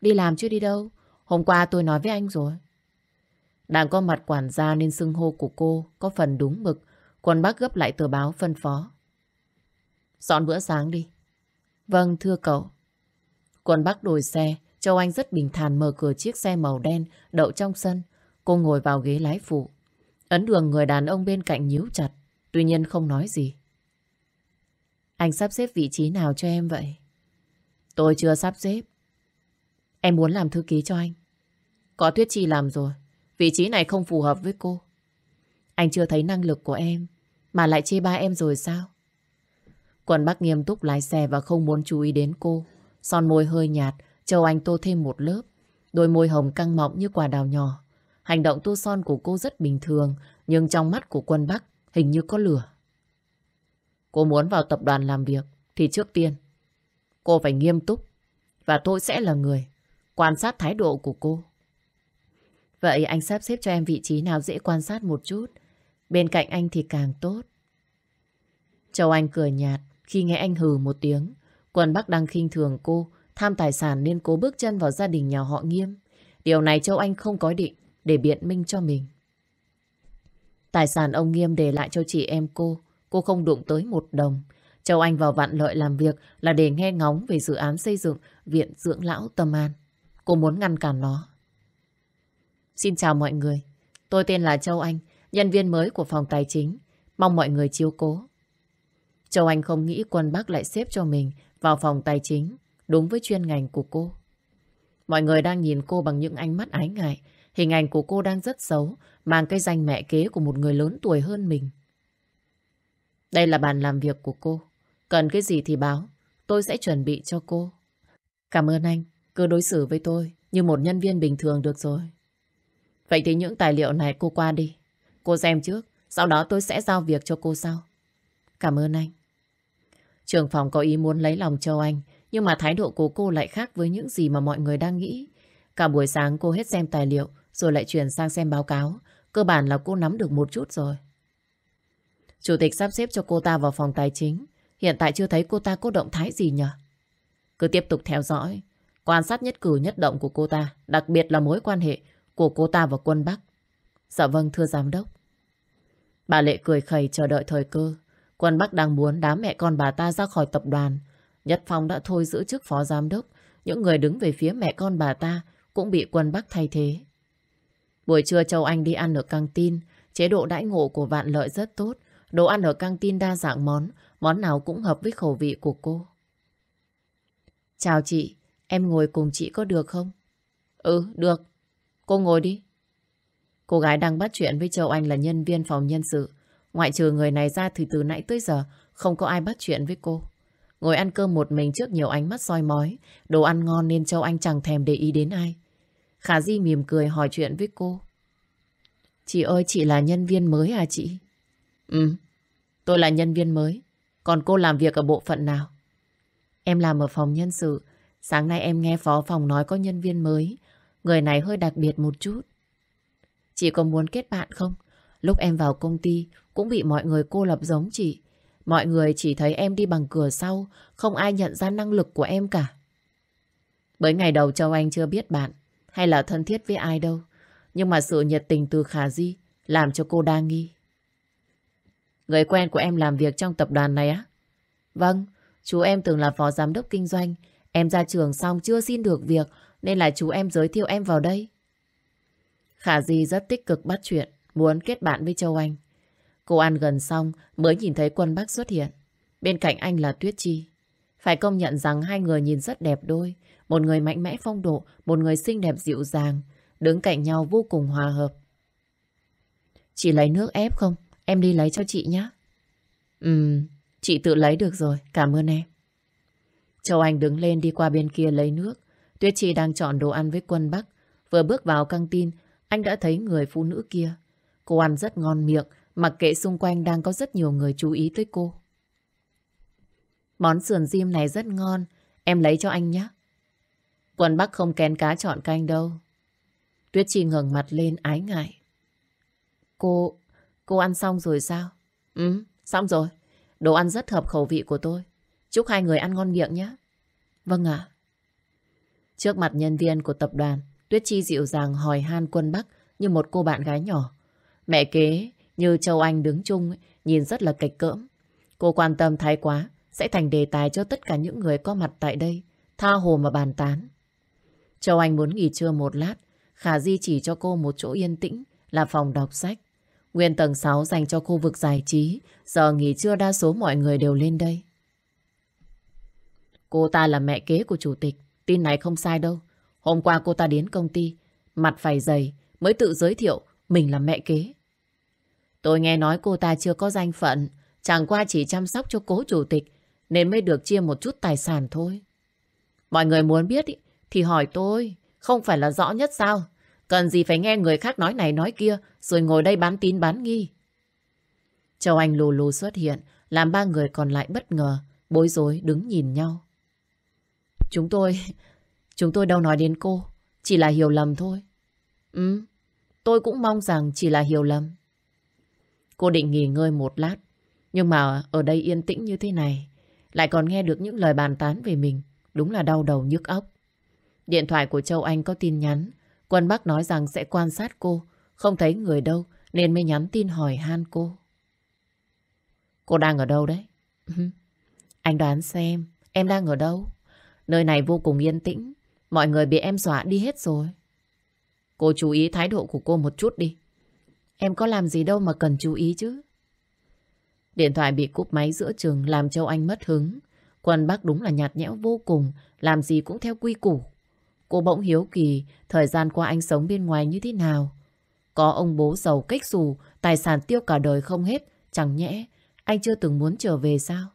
Đi làm chứ đi đâu. Hôm qua tôi nói với anh rồi. Đang có mặt quản gia nên xưng hô của cô có phần đúng mực. Quân bác gấp lại tờ báo phân phó. Dọn bữa sáng đi. Vâng, thưa cậu. Quân bác đổi xe, Châu Anh rất bình thản mở cửa chiếc xe màu đen đậu trong sân. Cô ngồi vào ghế lái phụ. Ấn đường người đàn ông bên cạnh nhíu chặt, tuy nhiên không nói gì. Anh sắp xếp vị trí nào cho em vậy? Tôi chưa sắp xếp. Em muốn làm thư ký cho anh. Có Tuyết Chi làm rồi. Vị trí này không phù hợp với cô. Anh chưa thấy năng lực của em, mà lại chê ba em rồi sao? Quân Bắc nghiêm túc lái xe và không muốn chú ý đến cô. Son môi hơi nhạt, Châu Anh tô thêm một lớp. Đôi môi hồng căng mọng như quả đào nhỏ. Hành động tô son của cô rất bình thường, nhưng trong mắt của quân Bắc hình như có lửa. Cô muốn vào tập đoàn làm việc, thì trước tiên, cô phải nghiêm túc. Và tôi sẽ là người quan sát thái độ của cô. Vậy anh sắp xếp cho em vị trí nào dễ quan sát một chút. Bên cạnh anh thì càng tốt. Châu Anh cười nhạt khi nghe anh hừ một tiếng. Quân Bắc đang khinh thường cô, tham tài sản nên cố bước chân vào gia đình nhà họ nghiêm. Điều này Châu Anh không có định để biện minh cho mình. Tài sản ông Nghiêm để lại cho chị em cô, cô không đụng tới một đồng. Châu Anh vào vạn lợi làm việc là để nghe ngóng về dự án xây dựng Viện Dưỡng Lão Tâm An. Cô muốn ngăn cản nó. Xin chào mọi người. Tôi tên là Châu Anh, nhân viên mới của phòng tài chính. Mong mọi người chiếu cố. Châu Anh không nghĩ quân Bắc lại xếp cho mình vào phòng tài chính, đúng với chuyên ngành của cô. Mọi người đang nhìn cô bằng những ánh mắt ái ngại. Hình ảnh của cô đang rất xấu, mang cái danh mẹ kế của một người lớn tuổi hơn mình. Đây là bàn làm việc của cô. Cần cái gì thì báo, tôi sẽ chuẩn bị cho cô. Cảm ơn anh, cứ đối xử với tôi như một nhân viên bình thường được rồi. Vậy thì những tài liệu này cô qua đi. Cô xem trước, sau đó tôi sẽ giao việc cho cô sau. Cảm ơn anh. Trường phòng có ý muốn lấy lòng Châu Anh, nhưng mà thái độ của cô lại khác với những gì mà mọi người đang nghĩ. Cả buổi sáng cô hết xem tài liệu, rồi lại chuyển sang xem báo cáo. Cơ bản là cô nắm được một chút rồi. Chủ tịch sắp xếp cho cô ta vào phòng tài chính. Hiện tại chưa thấy cô ta có động thái gì nhỉ? Cứ tiếp tục theo dõi, quan sát nhất cử nhất động của cô ta, đặc biệt là mối quan hệ của cô ta và quân Bắc. Dạ vâng thưa giám đốc. Bà Lệ cười khẩy chờ đợi thời cơ. Quân Bắc đang muốn đám mẹ con bà ta ra khỏi tập đoàn. Nhất Phong đã thôi giữ chức phó giám đốc. Những người đứng về phía mẹ con bà ta cũng bị quân Bắc thay thế. Buổi trưa Châu Anh đi ăn ở căng tin. Chế độ đãi ngộ của Vạn Lợi rất tốt. Đồ ăn ở căng tin đa dạng món. Món nào cũng hợp với khẩu vị của cô. Chào chị, em ngồi cùng chị có được không? Ừ, được. Cô ngồi đi. Cô gái đang bắt chuyện với Châu Anh là nhân viên phòng nhân sự. Ngoại trừ người này ra thì từ nãy tới giờ không có ai bắt chuyện với cô. Ngồi ăn cơm một mình trước nhiều ánh mắt soi mói. Đồ ăn ngon nên Châu Anh chẳng thèm để ý đến ai. Khả Di mỉm cười hỏi chuyện với cô. Chị ơi, chị là nhân viên mới à chị? Ừ, tôi là nhân viên mới. Còn cô làm việc ở bộ phận nào? Em làm ở phòng nhân sự. Sáng nay em nghe phó phòng nói có nhân viên mới. Người này hơi đặc biệt một chút. Chị có muốn kết bạn không? Lúc em vào công ty cũng bị mọi người cô lập giống chị. Mọi người chỉ thấy em đi bằng cửa sau, không ai nhận ra năng lực của em cả. Bởi ngày đầu Châu Anh chưa biết bạn hay là thân thiết với ai đâu. Nhưng mà sự nhiệt tình từ Khả Di làm cho cô đa nghi. Người quen của em làm việc trong tập đoàn này á? Vâng, chú em từng là phó giám đốc kinh doanh. Em ra trường xong chưa xin được việc nên là chú em giới thiệu em vào đây. Khả Di rất tích cực bắt chuyện, muốn kết bạn với Châu Anh. Cô ăn gần xong mới nhìn thấy quân bác xuất hiện. Bên cạnh anh là Tuyết Chi. Phải công nhận rằng hai người nhìn rất đẹp đôi. Một người mạnh mẽ phong độ, một người xinh đẹp dịu dàng. Đứng cạnh nhau vô cùng hòa hợp. Chị lấy nước ép không? Em đi lấy cho chị nhé. Ừm, chị tự lấy được rồi. Cảm ơn em. Châu Anh đứng lên đi qua bên kia lấy nước. Tuyết Chi đang chọn đồ ăn với quân Bắc. Vừa bước vào căng tin, anh đã thấy người phụ nữ kia. Cô ăn rất ngon miệng, mặc kệ xung quanh đang có rất nhiều người chú ý tới cô. Món sườn diêm này rất ngon, em lấy cho anh nhé. Quân Bắc không kén cá chọn canh đâu. Tuyết Chi ngẩng mặt lên ái ngại. Cô, cô ăn xong rồi sao? Ừ, xong rồi. Đồ ăn rất hợp khẩu vị của tôi. Chúc hai người ăn ngon miệng nhé. Vâng ạ. Trước mặt nhân viên của tập đoàn, Tuyết Chi dịu dàng hỏi han quân Bắc như một cô bạn gái nhỏ. Mẹ kế, như Châu Anh đứng chung, nhìn rất là kịch cỡm. Cô quan tâm thái quá, sẽ thành đề tài cho tất cả những người có mặt tại đây tha hồ mà bàn tán. Châu Anh muốn nghỉ trưa một lát Khả Di chỉ cho cô một chỗ yên tĩnh là phòng đọc sách. Nguyên tầng 6 dành cho khu vực giải trí giờ nghỉ trưa đa số mọi người đều lên đây. Cô ta là mẹ kế của chủ tịch. Tin này không sai đâu. Hôm qua cô ta đến công ty, mặt phải dày, mới tự giới thiệu mình là mẹ kế. Tôi nghe nói cô ta chưa có danh phận, chẳng qua chỉ chăm sóc cho cố chủ tịch, nên mới được chia một chút tài sản thôi. Mọi người muốn biết ý, thì hỏi tôi, không phải là rõ nhất sao? Cần gì phải nghe người khác nói này nói kia, rồi ngồi đây bán tín bán nghi. Châu Anh lù lù xuất hiện, làm ba người còn lại bất ngờ, bối rối đứng nhìn nhau. Chúng tôi, chúng tôi đâu nói đến cô, chỉ là hiểu lầm thôi. Ừ, tôi cũng mong rằng chỉ là hiểu lầm. Cô định nghỉ ngơi một lát, nhưng mà ở đây yên tĩnh như thế này, lại còn nghe được những lời bàn tán về mình, đúng là đau đầu nhức óc. Điện thoại của Châu Anh có tin nhắn, Quân Bắc nói rằng sẽ quan sát cô, không thấy người đâu nên mới nhắn tin hỏi han cô. Cô đang ở đâu đấy? Anh đoán xem, em đang ở đâu? Nơi này vô cùng yên tĩnh, mọi người bị em dọa đi hết rồi. Cô chú ý thái độ của cô một chút đi. Em có làm gì đâu mà cần chú ý chứ. Điện thoại bị cúp máy giữa trường làm Châu Anh mất hứng. Quân bác đúng là nhạt nhẽo vô cùng, làm gì cũng theo quy củ. Cô bỗng hiếu kỳ thời gian qua anh sống bên ngoài như thế nào. Có ông bố giàu cách xù, tài sản tiêu cả đời không hết, chẳng nhẽ anh chưa từng muốn trở về sao?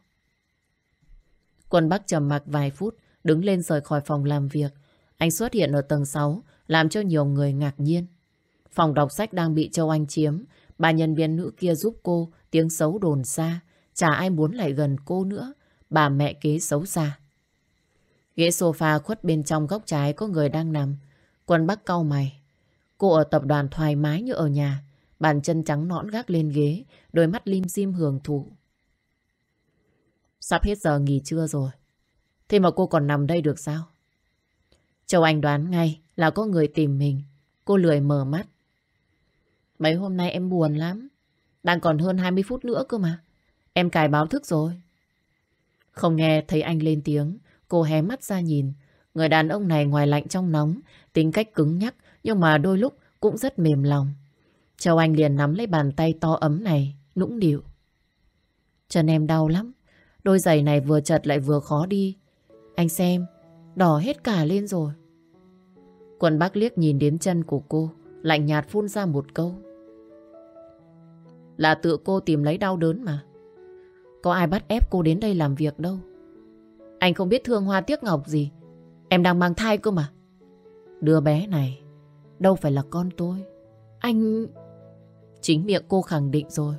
Quân Bắc trầm mặc vài phút, đứng lên rời khỏi phòng làm việc. Anh xuất hiện ở tầng 6, làm cho nhiều người ngạc nhiên. Phòng đọc sách đang bị Châu Anh chiếm, bà nhân viên nữ kia giúp cô, tiếng xấu đồn xa, chả ai muốn lại gần cô nữa, bà mẹ kế xấu xa. Ghế sofa khuất bên trong góc trái có người đang nằm. Quân Bắc cau mày. Cô ở tập đoàn thoải mái như ở nhà. Bàn chân trắng nõn gác lên ghế, đôi mắt lim dim hưởng thụ. Sắp hết giờ nghỉ trưa rồi. Thế mà cô còn nằm đây được sao? Châu Anh đoán ngay là có người tìm mình. Cô lười mở mắt. Mấy hôm nay em buồn lắm. Đang còn hơn 20 phút nữa cơ mà. Em cài báo thức rồi. Không nghe thấy anh lên tiếng. Cô hé mắt ra nhìn. Người đàn ông này ngoài lạnh trong nóng, tính cách cứng nhắc, nhưng mà đôi lúc cũng rất mềm lòng. Châu Anh liền nắm lấy bàn tay to ấm này, nũng điệu. Chân em đau lắm. Đôi giày này vừa chật lại vừa khó đi. Anh xem, đỏ hết cả lên rồi. Quân bác liếc nhìn đến chân của cô, lạnh nhạt phun ra một câu. Là tự cô tìm lấy đau đớn mà. Có ai bắt ép cô đến đây làm việc đâu. Anh không biết thương hoa tiếc ngọc gì. Em đang mang thai cơ mà. Đứa bé này đâu phải là con tôi. Anh... Chính miệng cô khẳng định rồi.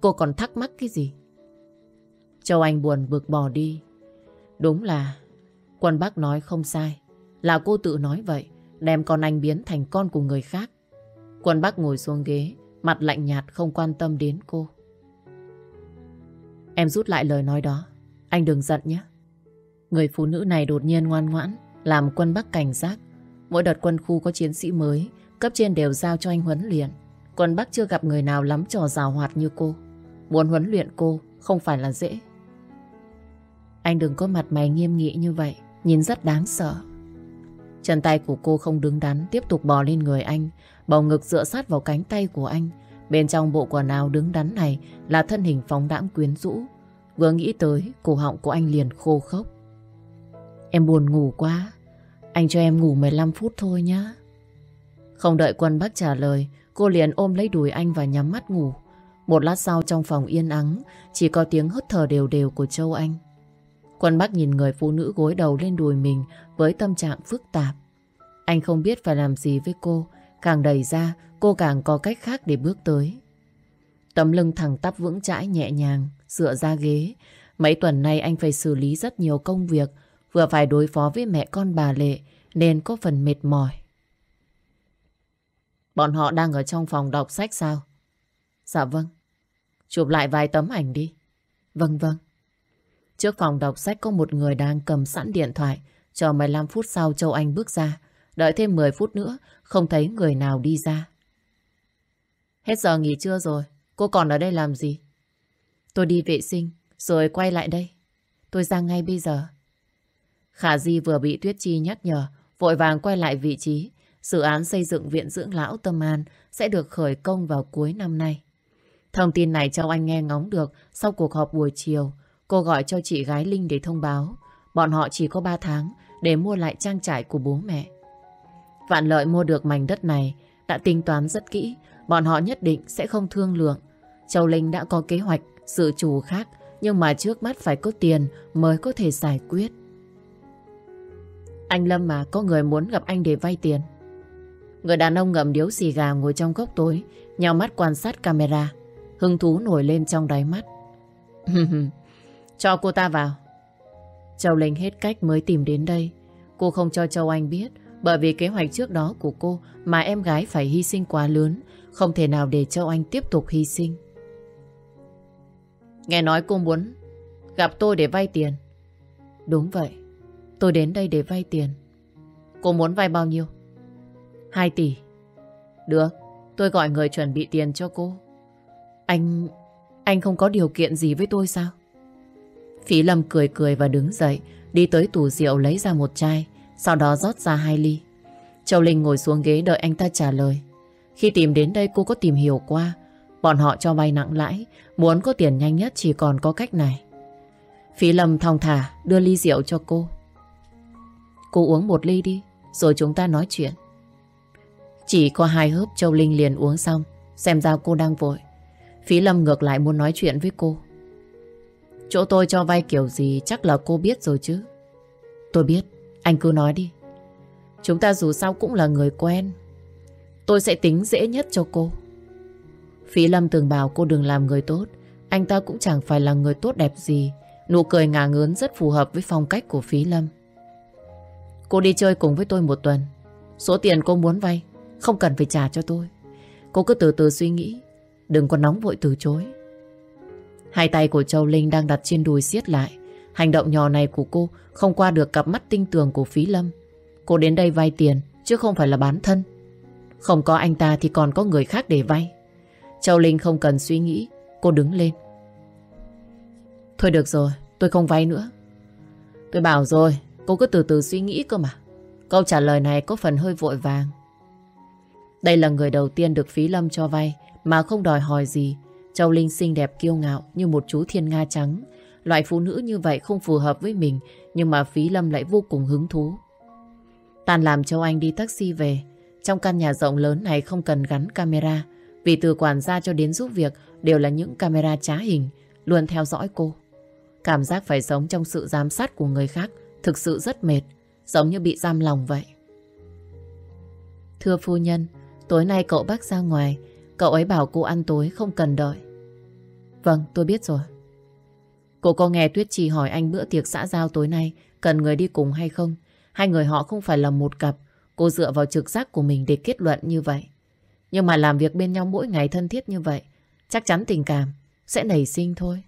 Cô còn thắc mắc cái gì? Châu Anh buồn bực bỏ đi. Đúng là quân bác nói không sai. Là cô tự nói vậy, đem con anh biến thành con của người khác. Quân Bắc ngồi xuống ghế, mặt lạnh nhạt không quan tâm đến cô. Em rút lại lời nói đó. Anh đừng giận nhé. Người phụ nữ này đột nhiên ngoan ngoãn, làm quân bắc cảnh giác. Mỗi đợt quân khu có chiến sĩ mới, cấp trên đều giao cho anh huấn luyện. Quân bắc chưa gặp người nào lắm trò rào hoạt như cô. Muốn huấn luyện cô không phải là dễ. Anh đừng có mặt mày nghiêm nghị như vậy, nhìn rất đáng sợ. Chân tay của cô không đứng đắn, tiếp tục bò lên người anh, bầu ngực dựa sát vào cánh tay của anh. Bên trong bộ quần áo đứng đắn này là thân hình phóng đãng quyến rũ. Vừa nghĩ tới, cổ họng của anh liền khô khốc. Em buồn ngủ quá. Anh cho em ngủ 15 phút thôi nhá. Không đợi quân bác trả lời, cô liền ôm lấy đùi anh và nhắm mắt ngủ. Một lát sau trong phòng yên ắng, chỉ có tiếng hít thở đều đều của Châu Anh. Quân Bắc nhìn người phụ nữ gối đầu lên đùi mình với tâm trạng phức tạp. Anh không biết phải làm gì với cô, càng đẩy ra cô càng có cách khác để bước tới. Tấm lưng thẳng tắp vững chãi nhẹ nhàng, dựa ra ghế. Mấy tuần nay anh phải xử lý rất nhiều công việc, vừa phải đối phó với mẹ con bà Lệ, nên có phần mệt mỏi. Bọn họ đang ở trong phòng đọc sách sao? Dạ vâng. Chụp lại vài tấm ảnh đi. Vâng vâng. Trước phòng đọc sách có một người đang cầm sẵn điện thoại. Chờ 15 phút sau Châu Anh bước ra. Đợi thêm 10 phút nữa, không thấy người nào đi ra. Hết giờ nghỉ trưa rồi. Cô còn ở đây làm gì? Tôi đi vệ sinh, rồi quay lại đây. Tôi ra ngay bây giờ. Khả Di vừa bị Tuyết Chi nhắc nhở, vội vàng quay lại vị trí. Dự án xây dựng viện dưỡng lão Tâm An sẽ được khởi công vào cuối năm nay. Thông tin này Châu Anh nghe ngóng được sau cuộc họp buổi chiều. Cô gọi cho chị gái Linh để thông báo. bọn họ chỉ có 3 tháng để mua lại trang trại của bố mẹ. Vạn lợi mua được mảnh đất này đã tính toán rất kỹ, bọn họ nhất định sẽ không thương lượng. Châu Linh đã có kế hoạch sự chủ khác, nhưng mà trước mắt phải có tiền mới có thể giải quyết. Anh Lâm mà có người muốn gặp anh để vay tiền. Người đàn ông ngậm điếu xì gà ngồi trong góc tối, nhào mắt quan sát camera. Hưng thú nổi lên trong đáy mắt. cho cô ta vào. Châu Linh hết cách mới tìm đến đây. Cô không cho Châu Anh biết bởi vì kế hoạch trước đó của cô mà em gái phải hy sinh quá lớn. Không thể nào để Châu Anh tiếp tục hy sinh. Nghe nói cô muốn gặp tôi để vay tiền. Đúng vậy. Tôi đến đây để vay tiền. Cô muốn vay bao nhiêu? 2 tỷ. Được, tôi gọi người chuẩn bị tiền cho cô. Anh... anh không có điều kiện gì với tôi sao? Phí Lâm cười cười và đứng dậy, đi tới tủ rượu lấy ra một chai, sau đó rót ra hai ly. Châu Linh ngồi xuống ghế đợi anh ta trả lời. Khi tìm đến đây cô có tìm hiểu qua, bọn họ cho vay nặng lãi, muốn có tiền nhanh nhất chỉ còn có cách này. Phí Lâm thong thả đưa ly rượu cho cô. Cô uống một ly đi, rồi chúng ta nói chuyện. Chỉ có hai hớp Châu Linh liền uống xong, xem ra cô đang vội. Phí Lâm ngược lại muốn nói chuyện với cô. Chỗ tôi cho vay kiểu gì chắc là cô biết rồi chứ. Tôi biết, anh cứ nói đi. Chúng ta dù sao cũng là người quen. Tôi sẽ tính dễ nhất cho cô. Phí Lâm từng bảo cô đừng làm người tốt. Anh ta cũng chẳng phải là người tốt đẹp gì. Nụ cười ngả ngớn rất phù hợp với phong cách của Phí Lâm. Cô đi chơi cùng với tôi một tuần. Số tiền cô muốn vay không cần phải trả cho tôi. Cô cứ từ từ suy nghĩ. Đừng có nóng vội từ chối. Hai tay của Châu Linh đang đặt trên đùi siết lại. Hành động nhỏ này của cô không qua được cặp mắt tinh tường của Phí Lâm. Cô đến đây vay tiền chứ không phải là bán thân. Không có anh ta thì còn có người khác để vay. Châu Linh không cần suy nghĩ. Cô đứng lên. Thôi được rồi, tôi không vay nữa. Tôi bảo rồi, cô cứ từ từ suy nghĩ cơ mà. Câu trả lời này có phần hơi vội vàng. Đây là người đầu tiên được Phí Lâm cho vay mà không đòi hỏi gì. Châu Linh xinh đẹp kiêu ngạo như một chú thiên nga trắng. Loại phụ nữ như vậy không phù hợp với mình nhưng mà Phí Lâm lại vô cùng hứng thú. Tàn làm Châu Anh đi taxi về. Trong căn nhà rộng lớn này không cần gắn camera vì từ quản gia cho đến giúp việc đều là những camera trá hình luôn theo dõi cô. Cảm giác phải sống trong sự giám sát của người khác thực sự rất mệt, giống như bị giam lòng vậy. Thưa phu nhân, Tối nay cậu bác ra ngoài Cậu ấy bảo cô ăn tối không cần đợi Vâng tôi biết rồi. Cô có nghe Tuyết Trì hỏi anh bữa tiệc xã giao tối nay, Cần người đi cùng hay không? Hai người họ không phải là một cặp, Cô dựa vào trực giác của mình để kết luận như vậy. Nhưng mà làm việc bên nhau mỗi ngày thân thiết như vậy, Chắc chắn tình cảm Sẽ nảy sinh thôi.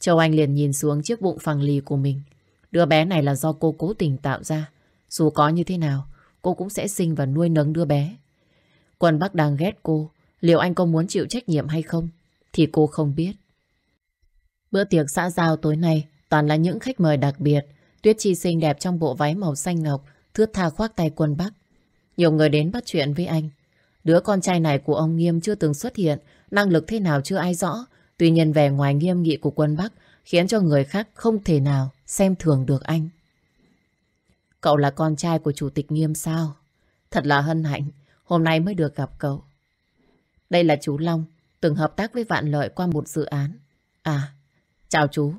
Châu Anh liền nhìn xuống chiếc bụng phẳng lì của mình. Đứa bé này là do cô cố tình tạo ra. Dù có như thế nào, Cô cũng sẽ sinh và nuôi nấng đứa bé. Quân Bắc đang ghét cô. Liệu anh có muốn chịu trách nhiệm hay không? Thì cô không biết. Bữa tiệc xã giao tối nay toàn là những khách mời đặc biệt. Tuyết Chi xinh đẹp trong bộ váy màu xanh ngọc, thướt tha khoác tay quân Bắc. Nhiều người đến bắt chuyện với anh. Đứa con trai này của ông Nghiêm chưa từng xuất hiện, năng lực thế nào chưa ai rõ. Tuy nhiên vẻ ngoài nghiêm nghị của quân Bắc khiến cho người khác không thể nào xem thường được anh. Cậu là con trai của chủ tịch Nghiêm sao? Thật là hân hạnh Hôm nay mới được gặp cậu. Đây là chú Long, từng hợp tác với Vạn Lợi qua một dự án. À, chào chú.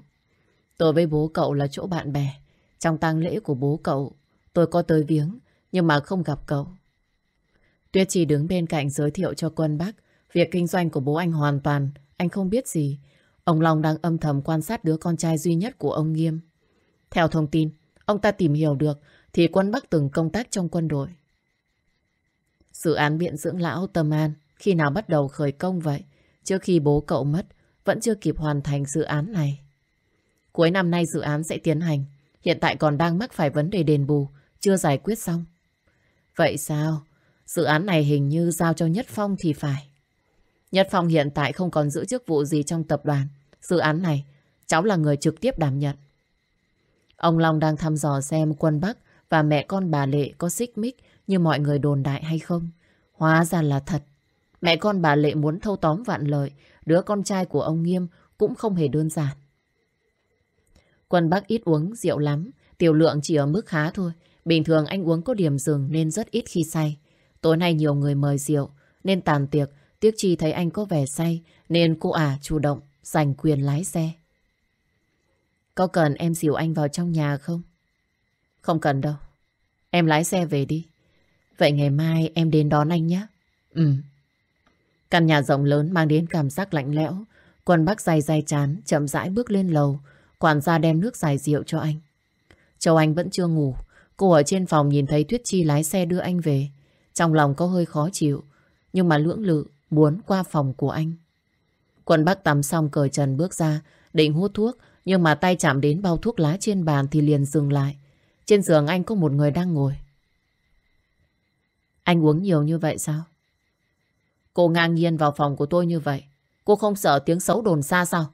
Tôi với bố cậu là chỗ bạn bè. Trong tang lễ của bố cậu, tôi có tới viếng, nhưng mà không gặp cậu. Tuyết chỉ đứng bên cạnh giới thiệu cho quân bác. Việc kinh doanh của bố anh hoàn toàn, anh không biết gì. Ông Long đang âm thầm quan sát đứa con trai duy nhất của ông Nghiêm. Theo thông tin, ông ta tìm hiểu được thì quân Bắc từng công tác trong quân đội. Dự án viện dưỡng lão Tâm An khi nào bắt đầu khởi công vậy? Trước khi bố cậu mất, vẫn chưa kịp hoàn thành dự án này. Cuối năm nay dự án sẽ tiến hành. Hiện tại còn đang mắc phải vấn đề đền bù, chưa giải quyết xong. Vậy sao? Dự án này hình như giao cho Nhất Phong thì phải. Nhất Phong hiện tại không còn giữ chức vụ gì trong tập đoàn. Dự án này, cháu là người trực tiếp đảm nhận. Ông Long đang thăm dò xem quân Bắc và mẹ con bà Lệ có xích mích như mọi người đồn đại hay không. Hóa ra là thật. Mẹ con bà Lệ muốn thâu tóm vạn lợi, đứa con trai của ông Nghiêm cũng không hề đơn giản. Quân Bắc ít uống rượu lắm, tiểu lượng chỉ ở mức khá thôi. Bình thường anh uống có điểm dừng nên rất ít khi say. Tối nay nhiều người mời rượu, nên tàn tiệc, Tiếc Chi thấy anh có vẻ say, nên cô ả chủ động giành quyền lái xe. Có cần em dìu anh vào trong nhà không? Không cần đâu. Em lái xe về đi. Vậy ngày mai em đến đón anh nhé. Ừ. Căn nhà rộng lớn mang đến cảm giác lạnh lẽo. Quân Bắc dài dài chán, chậm rãi bước lên lầu. Quản gia đem nước giải rượu cho anh. Châu Anh vẫn chưa ngủ. Cô ở trên phòng nhìn thấy Tuyết Chi lái xe đưa anh về. Trong lòng có hơi khó chịu. Nhưng mà lưỡng lự muốn qua phòng của anh. Quân Bắc tắm xong cởi trần bước ra, định hút thuốc, nhưng mà tay chạm đến bao thuốc lá trên bàn thì liền dừng lại. Trên giường anh có một người đang ngồi. Anh uống nhiều như vậy sao? Cô ngang nhiên vào phòng của tôi như vậy. Cô không sợ tiếng xấu đồn xa sao?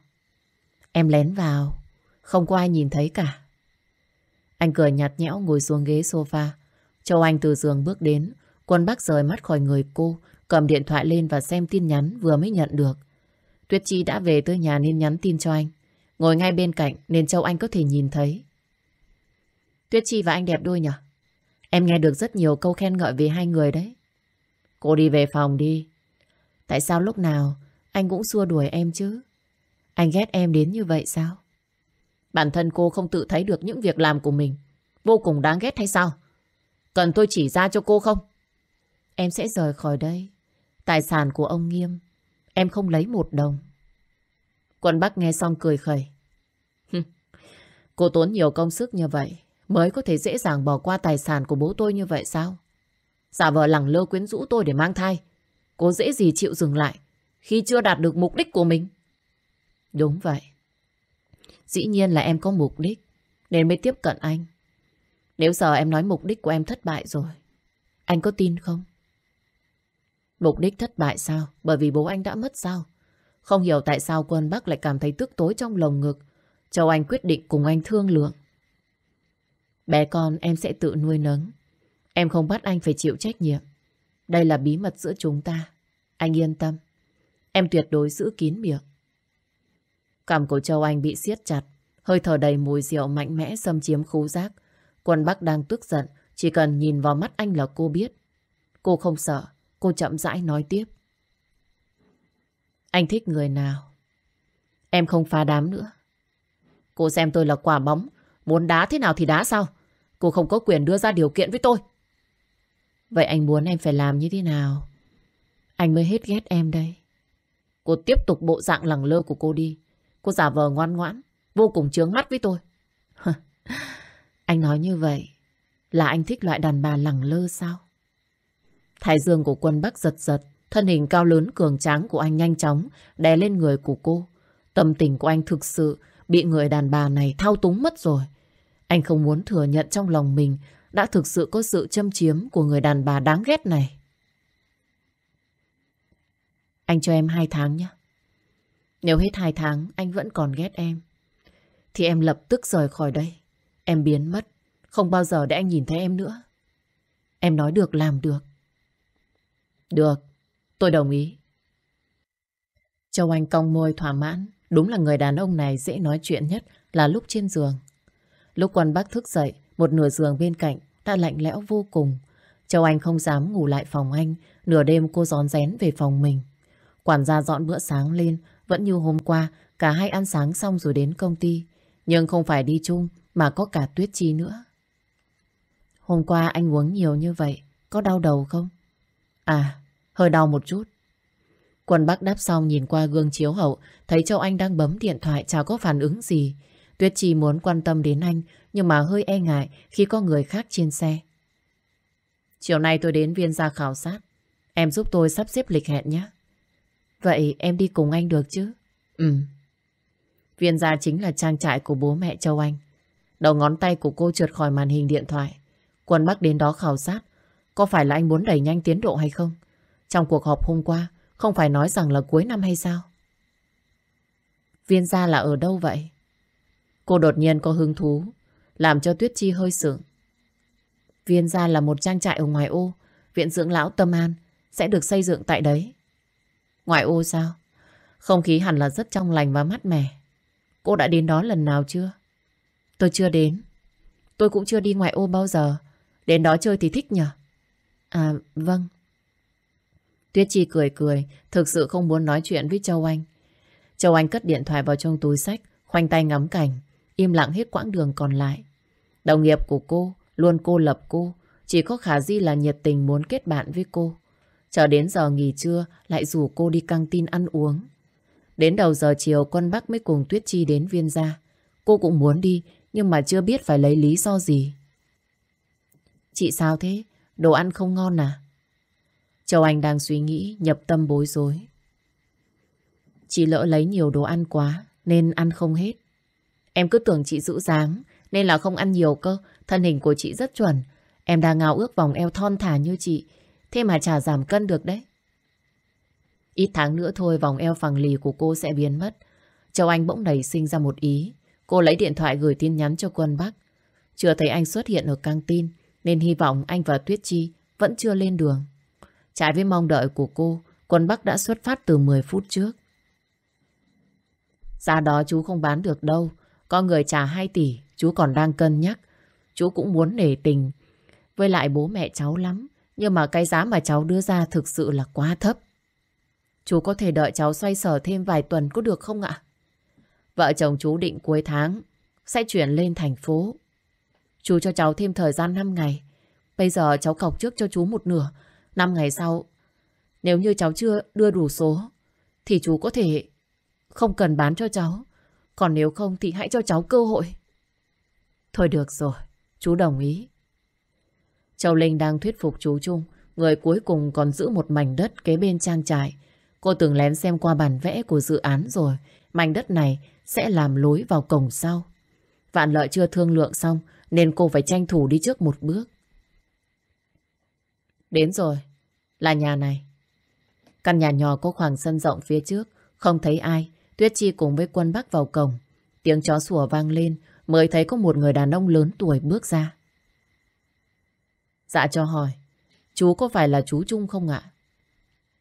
Em lén vào. Không có ai nhìn thấy cả. Anh cười nhạt nhẽo ngồi xuống ghế sofa. Châu Anh từ giường bước đến. Quân Bắc rời mắt khỏi người cô. Cầm điện thoại lên và xem tin nhắn vừa mới nhận được. Tuyết Chi đã về tới nhà nên nhắn tin cho anh. Ngồi ngay bên cạnh nên Châu Anh có thể nhìn thấy. Tuyết Chi và anh đẹp đôi nhỉ? Em nghe được rất nhiều câu khen ngợi về hai người đấy. Cô đi về phòng đi. Tại sao lúc nào anh cũng xua đuổi em chứ? Anh ghét em đến như vậy sao? Bản thân cô không tự thấy được những việc làm của mình. Vô cùng đáng ghét hay sao? Cần tôi chỉ ra cho cô không? Em sẽ rời khỏi đây. Tài sản của ông Nghiêm, em không lấy một đồng. Quân Bắc nghe xong cười khẩy. Cô tốn nhiều công sức như vậy, mới có thể dễ dàng bỏ qua tài sản của bố tôi như vậy sao? Giả vờ lẳng lơ quyến rũ tôi để mang thai. Cô dễ gì chịu dừng lại khi chưa đạt được mục đích của mình. Đúng vậy. Dĩ nhiên là em có mục đích nên mới tiếp cận anh. Nếu giờ em nói mục đích của em thất bại rồi, anh có tin không? Mục đích thất bại sao? Bởi vì bố anh đã mất sao? Không hiểu tại sao quân Bắc lại cảm thấy tức tối trong lồng ngực. Châu Anh quyết định cùng anh thương lượng. Bé con em sẽ tự nuôi nấng. Em không bắt anh phải chịu trách nhiệm. Đây là bí mật giữa chúng ta. Anh yên tâm. Em tuyệt đối giữ kín miệng. Cằm của Châu Anh bị siết chặt. Hơi thở đầy mùi rượu mạnh mẽ xâm chiếm khú giác. Quân Bắc đang tức giận. Chỉ cần nhìn vào mắt anh là cô biết. Cô không sợ. Cô chậm rãi nói tiếp. Anh thích người nào? Em không phá đám nữa. Cô xem tôi là quả bóng. Muốn đá thế nào thì đá sao? Cô không có quyền đưa ra điều kiện với tôi. Vậy anh muốn em phải làm như thế nào? Anh mới hết ghét em đây. Cô tiếp tục bộ dạng lẳng lơ của cô đi. Cô giả vờ ngoan ngoãn, vô cùng chướng mắt với tôi. anh nói như vậy là anh thích loại đàn bà lẳng lơ sao? Thái dương của quân Bắc giật giật, thân hình cao lớn cường tráng của anh nhanh chóng đè lên người của cô. Tâm tình của anh thực sự bị người đàn bà này thao túng mất rồi. Anh không muốn thừa nhận trong lòng mình đã thực sự có sự châm chiếm của người đàn bà đáng ghét này. Anh cho em hai tháng nhé. Nếu hết hai tháng anh vẫn còn ghét em, thì em lập tức rời khỏi đây. Em biến mất, không bao giờ để anh nhìn thấy em nữa. Em nói được làm được. Được, tôi đồng ý. Châu Anh cong môi thỏa mãn. Đúng là người đàn ông này dễ nói chuyện nhất là lúc trên giường. Lúc quan bác thức dậy, một nửa giường bên cạnh đã lạnh lẽo vô cùng. Châu Anh không dám ngủ lại phòng anh, nửa đêm cô gión rén về phòng mình. Quản gia dọn bữa sáng lên, vẫn như hôm qua, cả hai ăn sáng xong rồi đến công ty. Nhưng không phải đi chung, mà có cả Tuyết Chi nữa. Hôm qua anh uống nhiều như vậy, có đau đầu không? À, hơi đau một chút. Quân Bắc đáp xong nhìn qua gương chiếu hậu, thấy Châu Anh đang bấm điện thoại chả có phản ứng gì. Tuyết Chi muốn quan tâm đến anh, nhưng mà hơi e ngại khi có người khác trên xe. Chiều nay tôi đến viên gia khảo sát. Em giúp tôi sắp xếp lịch hẹn nhé. Vậy em đi cùng anh được chứ? Ừ. Viên gia chính là trang trại của bố mẹ Châu Anh. Đầu ngón tay của cô trượt khỏi màn hình điện thoại. Quân Bắc đến đó khảo sát. Có phải là anh muốn đẩy nhanh tiến độ hay không? Trong cuộc họp hôm qua, không phải nói rằng là cuối năm hay sao? Viên gia là ở đâu vậy? Cô đột nhiên có hứng thú, làm cho Tuyết Chi hơi sượng. Viên gia là một trang trại ở ngoài ô, viện dưỡng lão Tâm An sẽ được xây dựng tại đấy. Ngoài ô sao? Không khí hẳn là rất trong lành và mát mẻ. Cô đã đến đó lần nào chưa? Tôi chưa đến. Tôi cũng chưa đi ngoại ô bao giờ. Đến đó chơi thì thích nhở? À, vâng. Tuyết Chi cười cười, thực sự không muốn nói chuyện với Châu Anh. Châu Anh cất điện thoại vào trong túi sách, khoanh tay ngắm cảnh, im lặng hết quãng đường còn lại. Đồng nghiệp của cô luôn cô lập cô, chỉ có Khả Di là nhiệt tình muốn kết bạn với cô. Chờ đến giờ nghỉ trưa lại rủ cô đi căng tin ăn uống. Đến đầu giờ chiều quân Bắc mới cùng Tuyết Chi đến viên gia. Cô cũng muốn đi nhưng mà chưa biết phải lấy lý do gì. Chị sao thế? Đồ ăn không ngon à? Châu Anh đang suy nghĩ nhập tâm bối rối. Chị lỡ lấy nhiều đồ ăn quá nên ăn không hết. Em cứ tưởng chị giữ dáng nên là không ăn nhiều cơ. Thân hình của chị rất chuẩn. Em đang ngào ước vòng eo thon thả như chị. Thế mà chả giảm cân được đấy. Ít tháng nữa thôi vòng eo phẳng lì của cô sẽ biến mất. Châu Anh bỗng nảy sinh ra một ý. Cô lấy điện thoại gửi tin nhắn cho quân Bắc. Chưa thấy anh xuất hiện ở căng tin nên hy vọng anh và Tuyết Chi vẫn chưa lên đường. Trái với mong đợi của cô, quân Bắc đã xuất phát từ 10 phút trước. Giá đó chú không bán được đâu. Con người trả 2 tỷ, chú còn đang cân nhắc. Chú cũng muốn nể tình với lại bố mẹ cháu lắm. Nhưng mà cái giá mà cháu đưa ra thực sự là quá thấp. Chú có thể đợi cháu xoay sở thêm vài tuần có được không ạ? Vợ chồng chú định cuối tháng sẽ chuyển lên thành phố. Chú cho cháu thêm thời gian 5 ngày. Bây giờ cháu cọc trước cho chú một nửa. 5 ngày sau, nếu như cháu chưa đưa đủ số, thì chú có thể không cần bán cho cháu. Còn nếu không thì hãy cho cháu cơ hội. Thôi được rồi, chú đồng ý. Châu Linh đang thuyết phục chú Trung, người cuối cùng còn giữ một mảnh đất kế bên trang trại. Cô từng lén xem qua bản vẽ của dự án rồi, mảnh đất này sẽ làm lối vào cổng sau. Vạn lợi chưa thương lượng xong, nên cô phải tranh thủ đi trước một bước. Đến rồi, là nhà này. Căn nhà nhỏ có khoảng sân rộng phía trước, không thấy ai. Tuyết Chi cùng với quân bắc vào cổng. Tiếng chó sủa vang lên, mới thấy có một người đàn ông lớn tuổi bước ra. Dạ cho hỏi, chú có phải là chú Trung không ạ?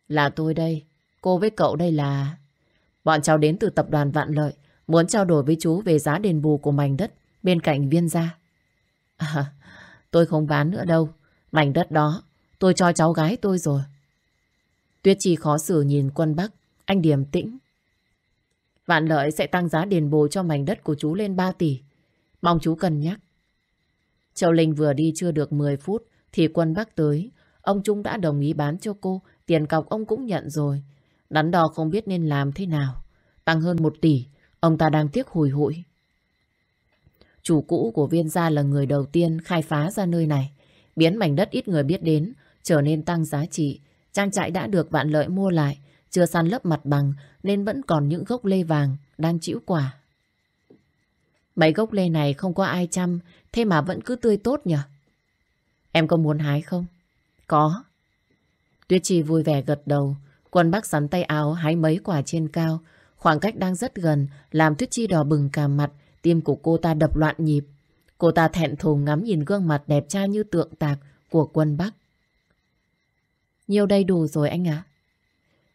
Là tôi đây, cô với cậu đây là... Bọn cháu đến từ tập đoàn Vạn Lợi, muốn trao đổi với chú về giá đền bù của mảnh đất bên cạnh viên gia. À, tôi không bán nữa đâu, mảnh đất đó tôi cho cháu gái tôi rồi. Tuyết Chi khó xử nhìn quân Bắc, anh điềm tĩnh. Vạn Lợi sẽ tăng giá đền bù cho mảnh đất của chú lên 3 tỷ. Mong chú cân nhắc. Châu Linh vừa đi chưa được 10 phút thì quân Bắc tới. Ông Trung đã đồng ý bán cho cô, tiền cọc ông cũng nhận rồi. Đắn đo không biết nên làm thế nào. Tăng hơn 1 tỷ, ông ta đang tiếc hùi hụi. Chủ cũ của viên gia là người đầu tiên khai phá ra nơi này. Biến mảnh đất ít người biết đến, trở nên tăng giá trị. Trang trại đã được vạn lợi mua lại, chưa săn lấp mặt bằng nên vẫn còn những gốc lê vàng đang chịu quả. Mấy gốc lê này không có ai chăm, thế mà vẫn cứ tươi tốt nhỉ? Em có muốn hái không? Có. Tuyết Chi vui vẻ gật đầu. Quân Bắc sắn tay áo hái mấy quả trên cao. Khoảng cách đang rất gần, làm Tuyết Chi đỏ bừng cả mặt, tim của cô ta đập loạn nhịp. Cô ta thẹn thùng ngắm nhìn gương mặt đẹp trai như tượng tạc của quân Bắc. Nhiều đầy đủ rồi anh ạ.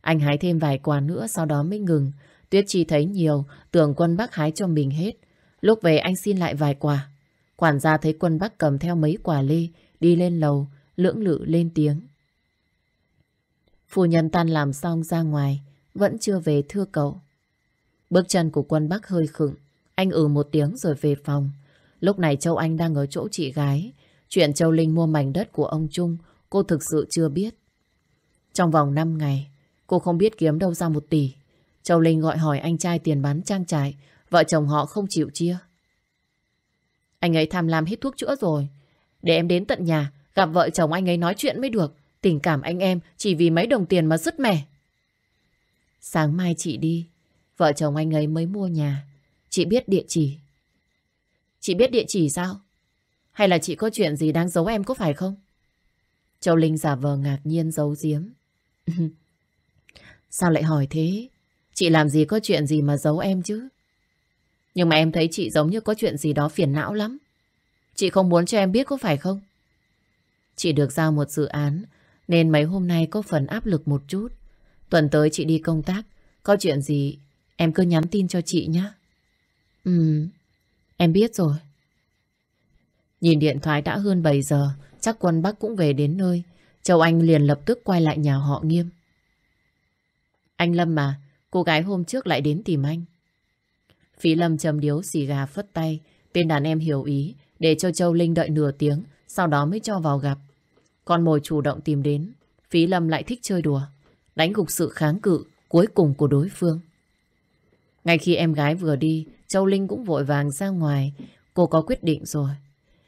Anh hái thêm vài quả nữa sau đó mới ngừng. Tuyết Chi thấy nhiều, tưởng quân bác hái cho mình hết. Lúc về anh xin lại vài quả. Quản gia thấy quân bác cầm theo mấy quả lê, đi lên lầu, lưỡng lự lên tiếng. Phu nhân tan làm xong ra ngoài, vẫn chưa về thưa cậu. Bước chân của quân bác hơi khựng, anh ừ một tiếng rồi về phòng. Lúc này Châu Anh đang ở chỗ chị gái. Chuyện Châu Linh mua mảnh đất của ông Trung, cô thực sự chưa biết. Trong vòng 5 ngày, cô không biết kiếm đâu ra một tỷ. Châu Linh gọi hỏi anh trai tiền bán trang trại, vợ chồng họ không chịu chia. Anh ấy tham lam hít thuốc chữa rồi, để em đến tận nhà, gặp vợ chồng anh ấy nói chuyện mới được. Tình cảm anh em chỉ vì mấy đồng tiền mà dứt mẻ. Sáng mai chị đi, vợ chồng anh ấy mới mua nhà. Chị biết địa chỉ. Chị biết địa chỉ sao? Hay là chị có chuyện gì đang giấu em có phải không? Châu Linh giả vờ ngạc nhiên giấu giếm. sao lại hỏi thế? Chị làm gì có chuyện gì mà giấu em chứ? Nhưng mà em thấy chị giống như có chuyện gì đó phiền não lắm. Chị không muốn cho em biết có phải không? Chị được giao một dự án nên mấy hôm nay có phần áp lực một chút. Tuần tới chị đi công tác. Có chuyện gì em cứ nhắn tin cho chị nhé. Ừ, em biết rồi. Nhìn điện thoại đã hơn 7 giờ, chắc quân Bắc cũng về đến nơi. Châu Anh liền lập tức quay lại nhà họ nghiêm. Anh Lâm mà, cô gái hôm trước lại đến tìm anh. Phí Lâm châm điếu xì gà phất tay, Tên đàn em hiểu ý, để cho Châu Linh đợi nửa tiếng, sau đó mới cho vào gặp. Con mồi chủ động tìm đến, Phí Lâm lại thích chơi đùa, đánh gục sự kháng cự cuối cùng của đối phương. Ngay khi em gái vừa đi, Châu Linh cũng vội vàng ra ngoài, cô có quyết định rồi.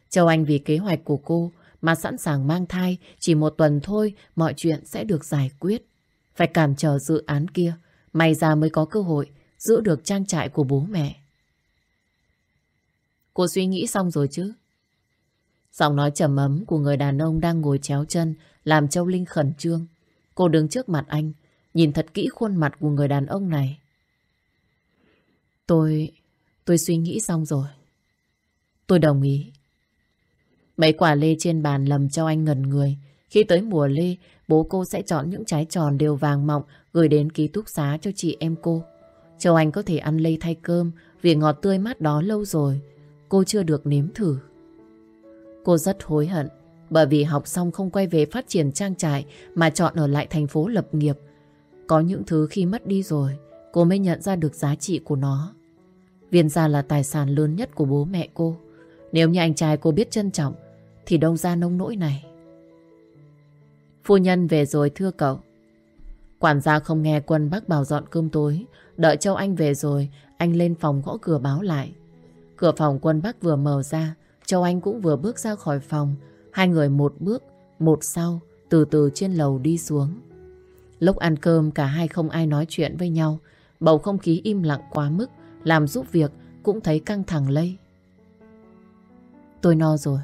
Châu Anh vì kế hoạch của cô mà sẵn sàng mang thai, chỉ một tuần thôi mọi chuyện sẽ được giải quyết. Phải cản trở dự án kia, may ra mới có cơ hội giữ được trang trại của bố mẹ. Cô suy nghĩ xong rồi chứ? Giọng nói trầm ấm của người đàn ông đang ngồi chéo chân làm Châu Linh khẩn trương. Cô đứng trước mặt anh, nhìn thật kỹ khuôn mặt của người đàn ông này. Tôi... tôi suy nghĩ xong rồi. Tôi đồng ý. Mấy quả lê trên bàn lầm cho anh ngẩn người. Khi tới mùa lê, bố cô sẽ chọn những trái tròn đều vàng mọng gửi đến ký túc xá cho chị em cô. Châu Anh có thể ăn lê thay cơm vì ngọt tươi mát đó lâu rồi. Cô chưa được nếm thử. Cô rất hối hận bởi vì học xong không quay về phát triển trang trại mà chọn ở lại thành phố lập nghiệp. Có những thứ khi mất đi rồi, cô mới nhận ra được giá trị của nó. Viên gia là tài sản lớn nhất của bố mẹ cô. Nếu như anh trai cô biết trân trọng, thì đâu ra nông nỗi này. Phu nhân về rồi thưa cậu. Quản gia không nghe quân bác bảo dọn cơm tối. Đợi Châu Anh về rồi, anh lên phòng gõ cửa báo lại. Cửa phòng quân bác vừa mở ra, Châu Anh cũng vừa bước ra khỏi phòng. Hai người một bước, một sau, từ từ trên lầu đi xuống. Lúc ăn cơm cả hai không ai nói chuyện với nhau. Bầu không khí im lặng quá mức, làm giúp việc cũng thấy căng thẳng lây. Tôi no rồi.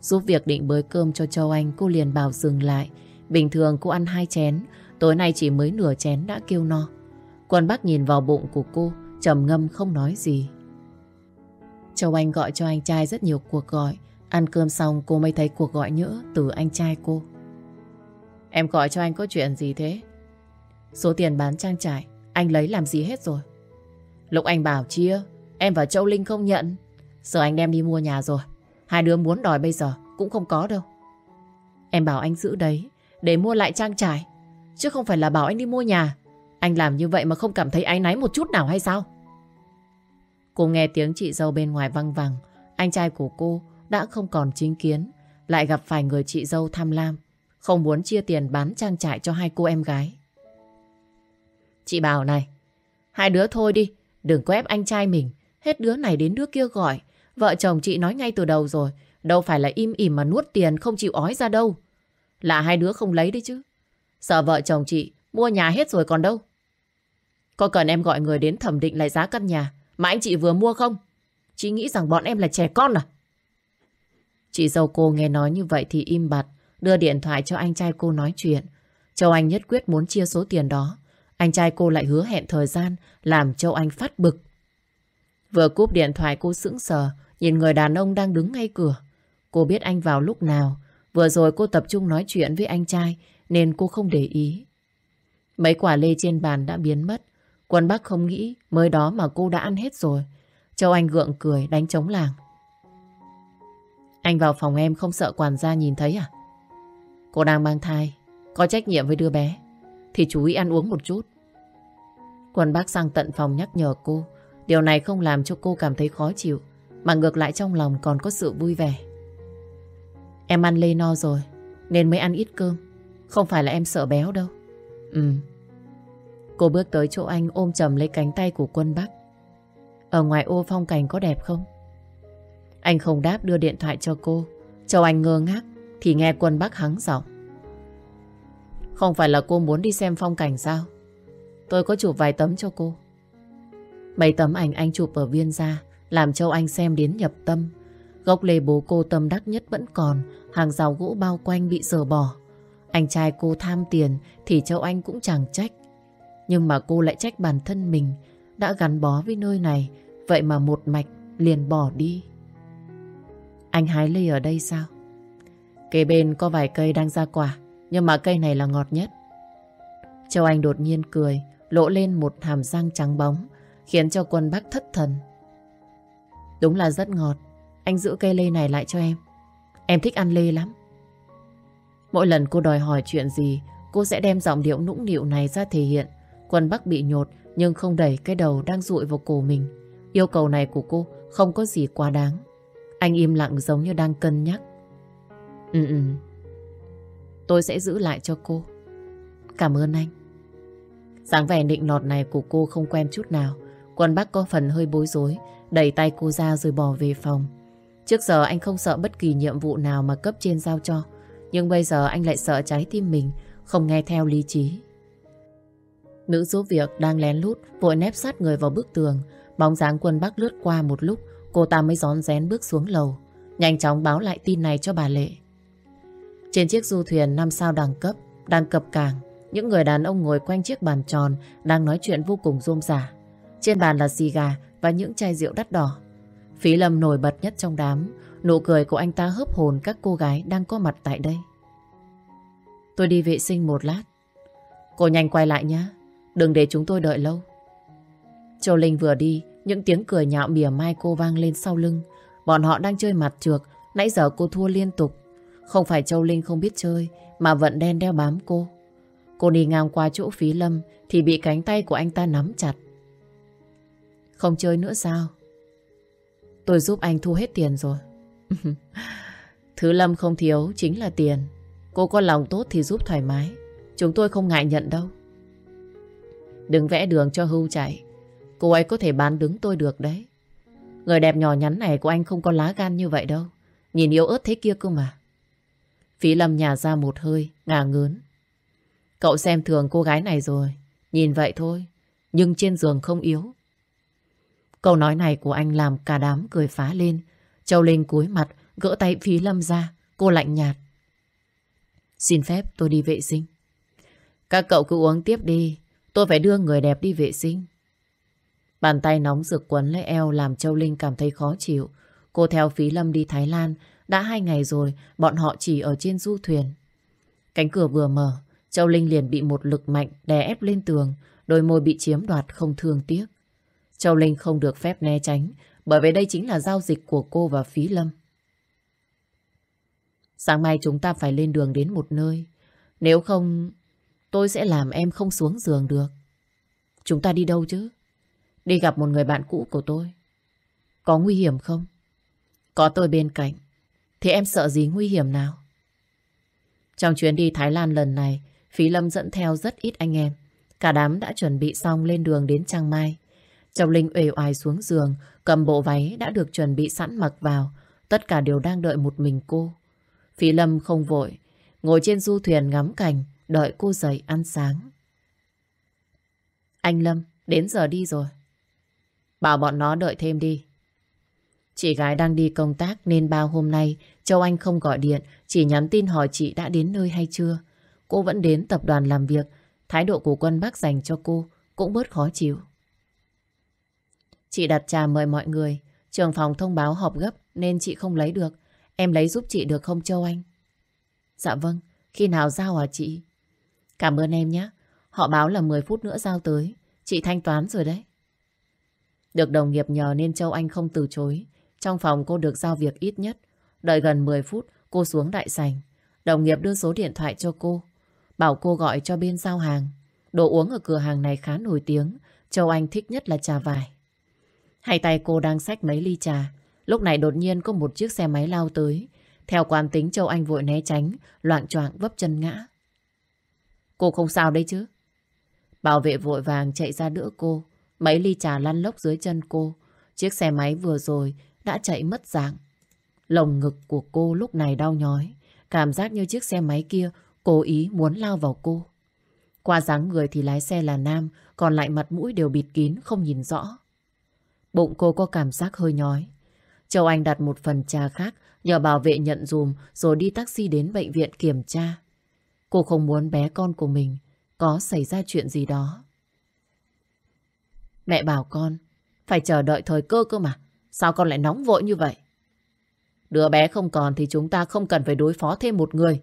Giúp việc định bới cơm cho Châu Anh, cô liền bảo dừng lại. Bình thường cô ăn hai chén, tối nay chỉ mới nửa chén đã kêu no. Quân Bắc nhìn vào bụng của cô, trầm ngâm không nói gì. Châu Anh gọi cho anh trai rất nhiều cuộc gọi. Ăn cơm xong cô mới thấy cuộc gọi nhỡ từ anh trai cô. Em gọi cho anh có chuyện gì thế? Số tiền bán trang trải anh lấy làm gì hết rồi? Lúc anh bảo chia, em và Châu Linh không nhận. Giờ anh đem đi mua nhà rồi. Hai đứa muốn đòi bây giờ, cũng không có đâu. Em bảo anh giữ đấy, để mua lại trang trải. Chứ không phải là bảo anh đi mua nhà. Anh làm như vậy mà không cảm thấy áy náy một chút nào hay sao? Cô nghe tiếng chị dâu bên ngoài văng vẳng. Anh trai của cô đã không còn chính kiến. Lại gặp phải người chị dâu tham lam. Không muốn chia tiền bán trang trại cho hai cô em gái. Chị bảo này. Hai đứa thôi đi. Đừng có ép anh trai mình. Hết đứa này đến đứa kia gọi. Vợ chồng chị nói ngay từ đầu rồi. Đâu phải là im ỉm mà nuốt tiền không chịu ói ra đâu. Là hai đứa không lấy đấy chứ. Sợ vợ chồng chị mua nhà hết rồi còn đâu. Có cần em gọi người đến thẩm định lại giá căn nhà mà anh chị vừa mua không? Chị nghĩ rằng bọn em là trẻ con à? Chị dâu cô nghe nói như vậy thì im bặt, đưa điện thoại cho anh trai cô nói chuyện. Châu Anh nhất quyết muốn chia số tiền đó. Anh trai cô lại hứa hẹn thời gian làm Châu Anh phát bực. Vừa cúp điện thoại cô sững sờ, nhìn người đàn ông đang đứng ngay cửa. Cô biết anh vào lúc nào. Vừa rồi cô tập trung nói chuyện với anh trai nên cô không để ý. Mấy quả lê trên bàn đã biến mất. Quân Bắc không nghĩ mới đó mà cô đã ăn hết rồi. Châu Anh gượng cười đánh trống làng. Anh vào phòng em không sợ quản gia nhìn thấy à? Cô đang mang thai, có trách nhiệm với đứa bé. Thì chú ý ăn uống một chút. Quân bác sang tận phòng nhắc nhở cô. Điều này không làm cho cô cảm thấy khó chịu. Mà ngược lại trong lòng còn có sự vui vẻ. Em ăn lê no rồi, nên mới ăn ít cơm. Không phải là em sợ béo đâu. Ừ. Cô bước tới chỗ anh ôm chầm lấy cánh tay của quân Bắc. Ở ngoài ô phong cảnh có đẹp không? Anh không đáp đưa điện thoại cho cô. Châu Anh ngơ ngác thì nghe quân Bắc hắng giọng. Không phải là cô muốn đi xem phong cảnh sao? Tôi có chụp vài tấm cho cô. Mấy tấm ảnh anh chụp ở viên gia làm Châu Anh xem đến nhập tâm. Gốc lê bố cô tâm đắc nhất vẫn còn, hàng rào gỗ bao quanh bị sờ bỏ. Anh trai cô tham tiền thì Châu Anh cũng chẳng trách. Nhưng mà cô lại trách bản thân mình đã gắn bó với nơi này, vậy mà một mạch liền bỏ đi. Anh hái lê ở đây sao? Kế bên có vài cây đang ra quả, nhưng mà cây này là ngọt nhất. Châu Anh đột nhiên cười, lộ lên một hàm răng trắng bóng, khiến cho quân bác thất thần. Đúng là rất ngọt, anh giữ cây lê này lại cho em. Em thích ăn lê lắm. Mỗi lần cô đòi hỏi chuyện gì, cô sẽ đem giọng điệu nũng nịu này ra thể hiện. Quân Bắc bị nhột nhưng không đẩy cái đầu đang rụi vào cổ mình. Yêu cầu này của cô không có gì quá đáng. Anh im lặng giống như đang cân nhắc. Ừ ừ. Tôi sẽ giữ lại cho cô. Cảm ơn anh. Sáng vẻ định nọt này của cô không quen chút nào. Quân Bắc có phần hơi bối rối, đẩy tay cô ra rồi bỏ về phòng. Trước giờ anh không sợ bất kỳ nhiệm vụ nào mà cấp trên giao cho. Nhưng bây giờ anh lại sợ trái tim mình, không nghe theo lý trí. Nữ giúp việc đang lén lút vội nép sát người vào bức tường. Bóng dáng quân Bắc lướt qua một lúc, cô ta mới gión rén bước xuống lầu. Nhanh chóng báo lại tin này cho bà Lệ. Trên chiếc du thuyền năm sao đẳng cấp, đang cập cảng, những người đàn ông ngồi quanh chiếc bàn tròn đang nói chuyện vô cùng rôm rả. Trên bàn là xì gà và những chai rượu đắt đỏ. Phí Lâm nổi bật nhất trong đám, nụ cười của anh ta hớp hồn các cô gái đang có mặt tại đây. Tôi đi vệ sinh một lát. Cô nhanh quay lại nhé, đừng để chúng tôi đợi lâu. Châu Linh vừa đi, những tiếng cười nhạo mỉa mai cô vang lên sau lưng. Bọn họ đang chơi mặt trược, nãy giờ cô thua liên tục. Không phải Châu Linh không biết chơi, mà vận đen đeo bám cô. Cô đi ngang qua chỗ phí lâm thì bị cánh tay của anh ta nắm chặt. Không chơi nữa sao? Tôi giúp anh thu hết tiền rồi. Thứ Lâm không thiếu chính là tiền. Cô có lòng tốt thì giúp thoải mái. Chúng tôi không ngại nhận đâu. Đừng vẽ đường cho hưu chạy. Cô ấy có thể bán đứng tôi được đấy. Người đẹp nhỏ nhắn này của anh không có lá gan như vậy đâu. Nhìn yếu ớt thế kia cơ mà. Phí Lâm nhà ra một hơi, ngả ngớn. Cậu xem thường cô gái này rồi. Nhìn vậy thôi. Nhưng trên giường không yếu. Câu nói này của anh làm cả đám cười phá lên. Châu Linh cúi mặt, gỡ tay Phí Lâm ra. Cô lạnh nhạt. Xin phép tôi đi vệ sinh. Các cậu cứ uống tiếp đi. Tôi phải đưa người đẹp đi vệ sinh. Bàn tay nóng rực quấn lấy eo làm Châu Linh cảm thấy khó chịu. Cô theo Phí Lâm đi Thái Lan. Đã hai ngày rồi, bọn họ chỉ ở trên du thuyền. Cánh cửa vừa mở, Châu Linh liền bị một lực mạnh đè ép lên tường, đôi môi bị chiếm đoạt không thương tiếc. Châu Linh không được phép né tránh, bởi vì đây chính là giao dịch của cô và Phí Lâm. Sáng mai chúng ta phải lên đường đến một nơi. Nếu không, tôi sẽ làm em không xuống giường được. Chúng ta đi đâu chứ? Đi gặp một người bạn cũ của tôi. Có nguy hiểm không? Có tôi bên cạnh. Thì em sợ gì nguy hiểm nào? Trong chuyến đi Thái Lan lần này, Phí Lâm dẫn theo rất ít anh em. Cả đám đã chuẩn bị xong lên đường đến Trang Mai. Châu Linh uể oải xuống giường, cầm bộ váy đã được chuẩn bị sẵn mặc vào. Tất cả đều đang đợi một mình cô. Phí Lâm không vội, ngồi trên du thuyền ngắm cảnh, đợi cô dậy ăn sáng. Anh Lâm, đến giờ đi rồi. Bảo bọn nó đợi thêm đi. Chị gái đang đi công tác nên bao hôm nay Châu Anh không gọi điện, chỉ nhắn tin hỏi chị đã đến nơi hay chưa. Cô vẫn đến tập đoàn làm việc, thái độ của quân bác dành cho cô cũng bớt khó chịu. Chị đặt trà mời mọi người, trường phòng thông báo họp gấp nên chị không lấy được. Em lấy giúp chị được không Châu Anh? Dạ vâng, khi nào giao hả chị? Cảm ơn em nhé. Họ báo là 10 phút nữa giao tới. Chị thanh toán rồi đấy. Được đồng nghiệp nhờ nên Châu Anh không từ chối. Trong phòng cô được giao việc ít nhất. Đợi gần 10 phút, cô xuống đại sảnh. Đồng nghiệp đưa số điện thoại cho cô. Bảo cô gọi cho bên giao hàng. Đồ uống ở cửa hàng này khá nổi tiếng. Châu Anh thích nhất là trà vải. Hai tay cô đang xách mấy ly trà. Lúc này đột nhiên có một chiếc xe máy lao tới. Theo quán tính Châu Anh vội né tránh, loạn choạng vấp chân ngã. Cô không sao đấy chứ? Bảo vệ vội vàng chạy ra đỡ cô. Mấy ly trà lăn lốc dưới chân cô. Chiếc xe máy vừa rồi đã chạy mất dạng. Lồng ngực của cô lúc này đau nhói. Cảm giác như chiếc xe máy kia cố ý muốn lao vào cô. Qua dáng người thì lái xe là nam, còn lại mặt mũi đều bịt kín, không nhìn rõ. Bụng cô có cảm giác hơi nhói. Châu Anh đặt một phần trà khác, nhờ bảo vệ nhận dùm rồi đi taxi đến bệnh viện kiểm tra. Cô không muốn bé con của mình có xảy ra chuyện gì đó. Mẹ bảo con, phải chờ đợi thời cơ cơ mà. Sao con lại nóng vội như vậy? Đứa bé không còn thì chúng ta không cần phải đối phó thêm một người.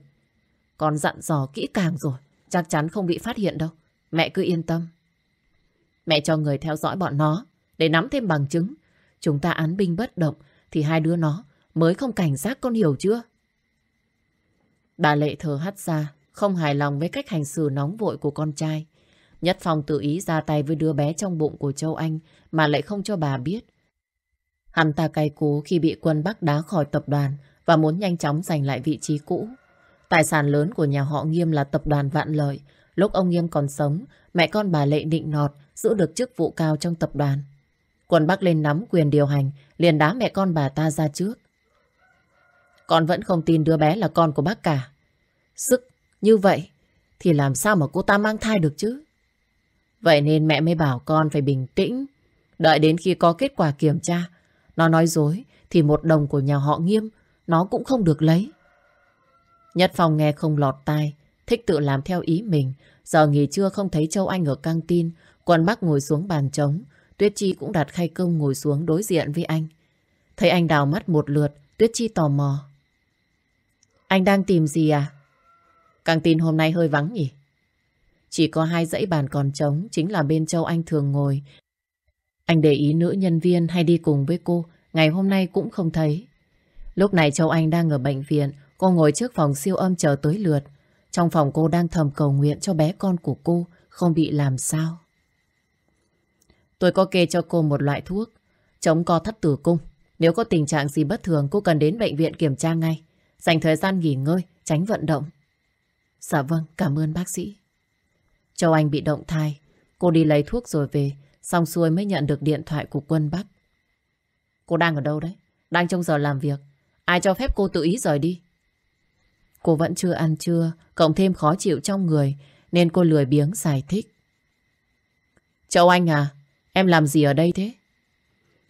Con dặn dò kỹ càng rồi, chắc chắn không bị phát hiện đâu. Mẹ cứ yên tâm. Mẹ cho người theo dõi bọn nó để nắm thêm bằng chứng. Chúng ta án binh bất động thì hai đứa nó mới không cảnh giác con hiểu chưa? Bà Lệ thở hắt ra, không hài lòng với cách hành xử nóng vội của con trai. Nhất Phong tự ý ra tay với đứa bé trong bụng của Châu Anh mà lại không cho bà biết. Hắn ta cay cú khi bị quân Bắc đá khỏi tập đoàn và muốn nhanh chóng giành lại vị trí cũ. Tài sản lớn của nhà họ Nghiêm là tập đoàn Vạn Lợi. Lúc ông Nghiêm còn sống, mẹ con bà Lệ định nọt giữ được chức vụ cao trong tập đoàn. Quân Bắc lên nắm quyền điều hành, liền đá mẹ con bà ta ra trước. Con vẫn không tin đứa bé là con của bác cả. Sức như vậy thì làm sao mà cô ta mang thai được chứ? Vậy nên mẹ mới bảo con phải bình tĩnh. Đợi đến khi có kết quả kiểm tra. Nó nói dối thì một đồng của nhà họ nghiêm nó cũng không được lấy. Nhất Phong nghe không lọt tai, thích tự làm theo ý mình. Giờ nghỉ trưa không thấy Châu Anh ở căng tin, Quân Bắc ngồi xuống bàn trống, Tuyết Chi cũng đặt khay cơm ngồi xuống đối diện với anh. Thấy anh đào mắt một lượt, Tuyết Chi tò mò. Anh đang tìm gì à? Càng tin hôm nay hơi vắng nhỉ? Chỉ có hai dãy bàn còn trống, chính là bên Châu Anh thường ngồi. Anh để ý nữ nhân viên hay đi cùng với cô, ngày hôm nay cũng không thấy. Lúc này Châu Anh đang ở bệnh viện, cô ngồi trước phòng siêu âm chờ tới lượt. Trong phòng cô đang thầm cầu nguyện cho bé con của cô không bị làm sao. Tôi có kê cho cô một loại thuốc chống co thắt tử cung. Nếu có tình trạng gì bất thường cô cần đến bệnh viện kiểm tra ngay. Dành thời gian nghỉ ngơi, tránh vận động. Dạ vâng, cảm ơn bác sĩ. Châu Anh bị động thai. Cô đi lấy thuốc rồi về. Xong xuôi mới nhận được điện thoại của quân Bắc. Cô đang ở đâu đấy? Đang trong giờ làm việc. Ai cho phép cô tự ý rời đi? Cô vẫn chưa ăn trưa, cộng thêm khó chịu trong người, nên cô lười biếng giải thích. Châu Anh à, em làm gì ở đây thế?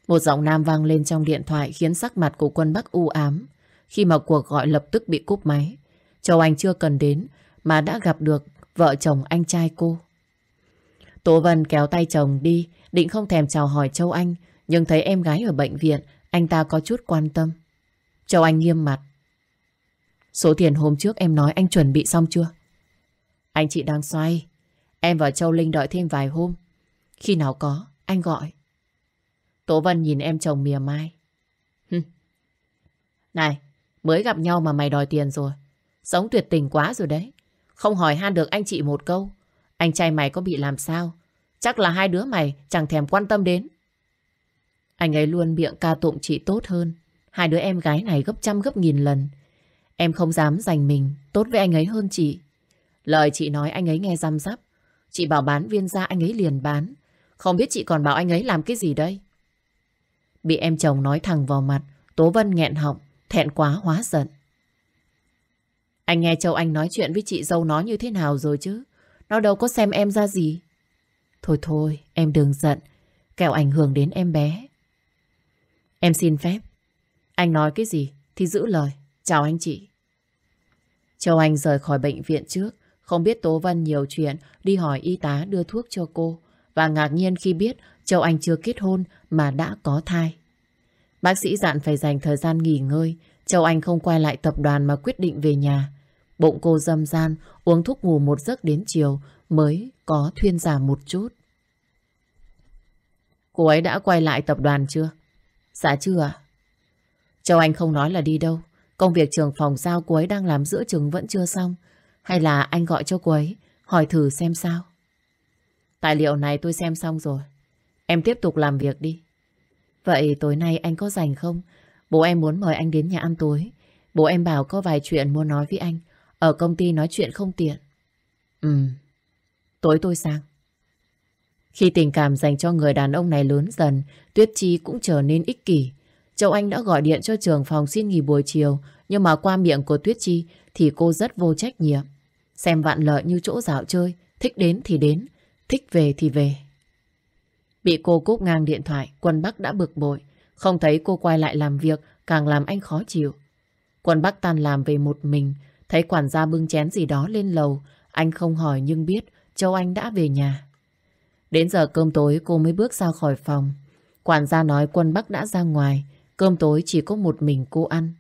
Một giọng nam vang lên trong điện thoại khiến sắc mặt của quân Bắc u ám. Khi mà cuộc gọi lập tức bị cúp máy, Châu Anh chưa cần đến mà đã gặp được vợ chồng anh trai cô. Tố Vân kéo tay chồng đi, định không thèm chào hỏi Châu Anh, nhưng thấy em gái ở bệnh viện, anh ta có chút quan tâm. Châu Anh nghiêm mặt. Số tiền hôm trước em nói anh chuẩn bị xong chưa? Anh chị đang xoay. Em và Châu Linh đợi thêm vài hôm. Khi nào có, anh gọi. Tố Vân nhìn em chồng mỉa mai. Này, mới gặp nhau mà mày đòi tiền rồi. Sống tuyệt tình quá rồi đấy. Không hỏi han được anh chị một câu. Anh trai mày có bị làm sao? Chắc là hai đứa mày chẳng thèm quan tâm đến. Anh ấy luôn miệng ca tụng chị tốt hơn. Hai đứa em gái này gấp trăm gấp nghìn lần. Em không dám giành mình tốt với anh ấy hơn chị. Lời chị nói anh ấy nghe răm rắp. Chị bảo bán viên ra anh ấy liền bán. Không biết chị còn bảo anh ấy làm cái gì đây? Bị em chồng nói thẳng vào mặt, Tố Vân nghẹn họng, thẹn quá hóa giận. Anh nghe Châu Anh nói chuyện với chị dâu nó như thế nào rồi chứ? Nó đâu có xem em ra gì. Thôi thôi, em đừng giận, kẻo ảnh hưởng đến em bé. Em xin phép. Anh nói cái gì thì giữ lời. Chào anh chị. Châu Anh rời khỏi bệnh viện trước, không biết Tố Vân nhiều chuyện, đi hỏi y tá đưa thuốc cho cô. Và ngạc nhiên khi biết Châu Anh chưa kết hôn mà đã có thai. Bác sĩ dặn phải dành thời gian nghỉ ngơi. Châu Anh không quay lại tập đoàn mà quyết định về nhà. Bụng cô dâm gian, uống thuốc ngủ một giấc đến chiều mới có thuyên giảm một chút. Cô ấy đã quay lại tập đoàn chưa? Dạ chưa ạ. Châu Anh không nói là đi đâu. Công việc trường phòng giao cô ấy đang làm giữa trường vẫn chưa xong. Hay là anh gọi cho cô ấy, hỏi thử xem sao. Tài liệu này tôi xem xong rồi. Em tiếp tục làm việc đi. Vậy tối nay anh có rảnh không? Bố em muốn mời anh đến nhà ăn tối. Bố em bảo có vài chuyện muốn nói với anh. Ở công ty nói chuyện không tiện. Ừ, tối tôi sang. Khi tình cảm dành cho người đàn ông này lớn dần, Tuyết Chi cũng trở nên ích kỷ. Châu Anh đã gọi điện cho trường phòng xin nghỉ buổi chiều, nhưng mà qua miệng của Tuyết Chi thì cô rất vô trách nhiệm. Xem vạn lợi như chỗ dạo chơi, thích đến thì đến, thích về thì về. Bị cô cúp ngang điện thoại, Quân Bắc đã bực bội. Không thấy cô quay lại làm việc, càng làm anh khó chịu. Quân Bắc tan làm về một mình, thấy quản gia bưng chén gì đó lên lầu. Anh không hỏi nhưng biết Châu Anh đã về nhà. Đến giờ cơm tối cô mới bước ra khỏi phòng. Quản gia nói Quân Bắc đã ra ngoài, cơm tối chỉ có một mình cô ăn.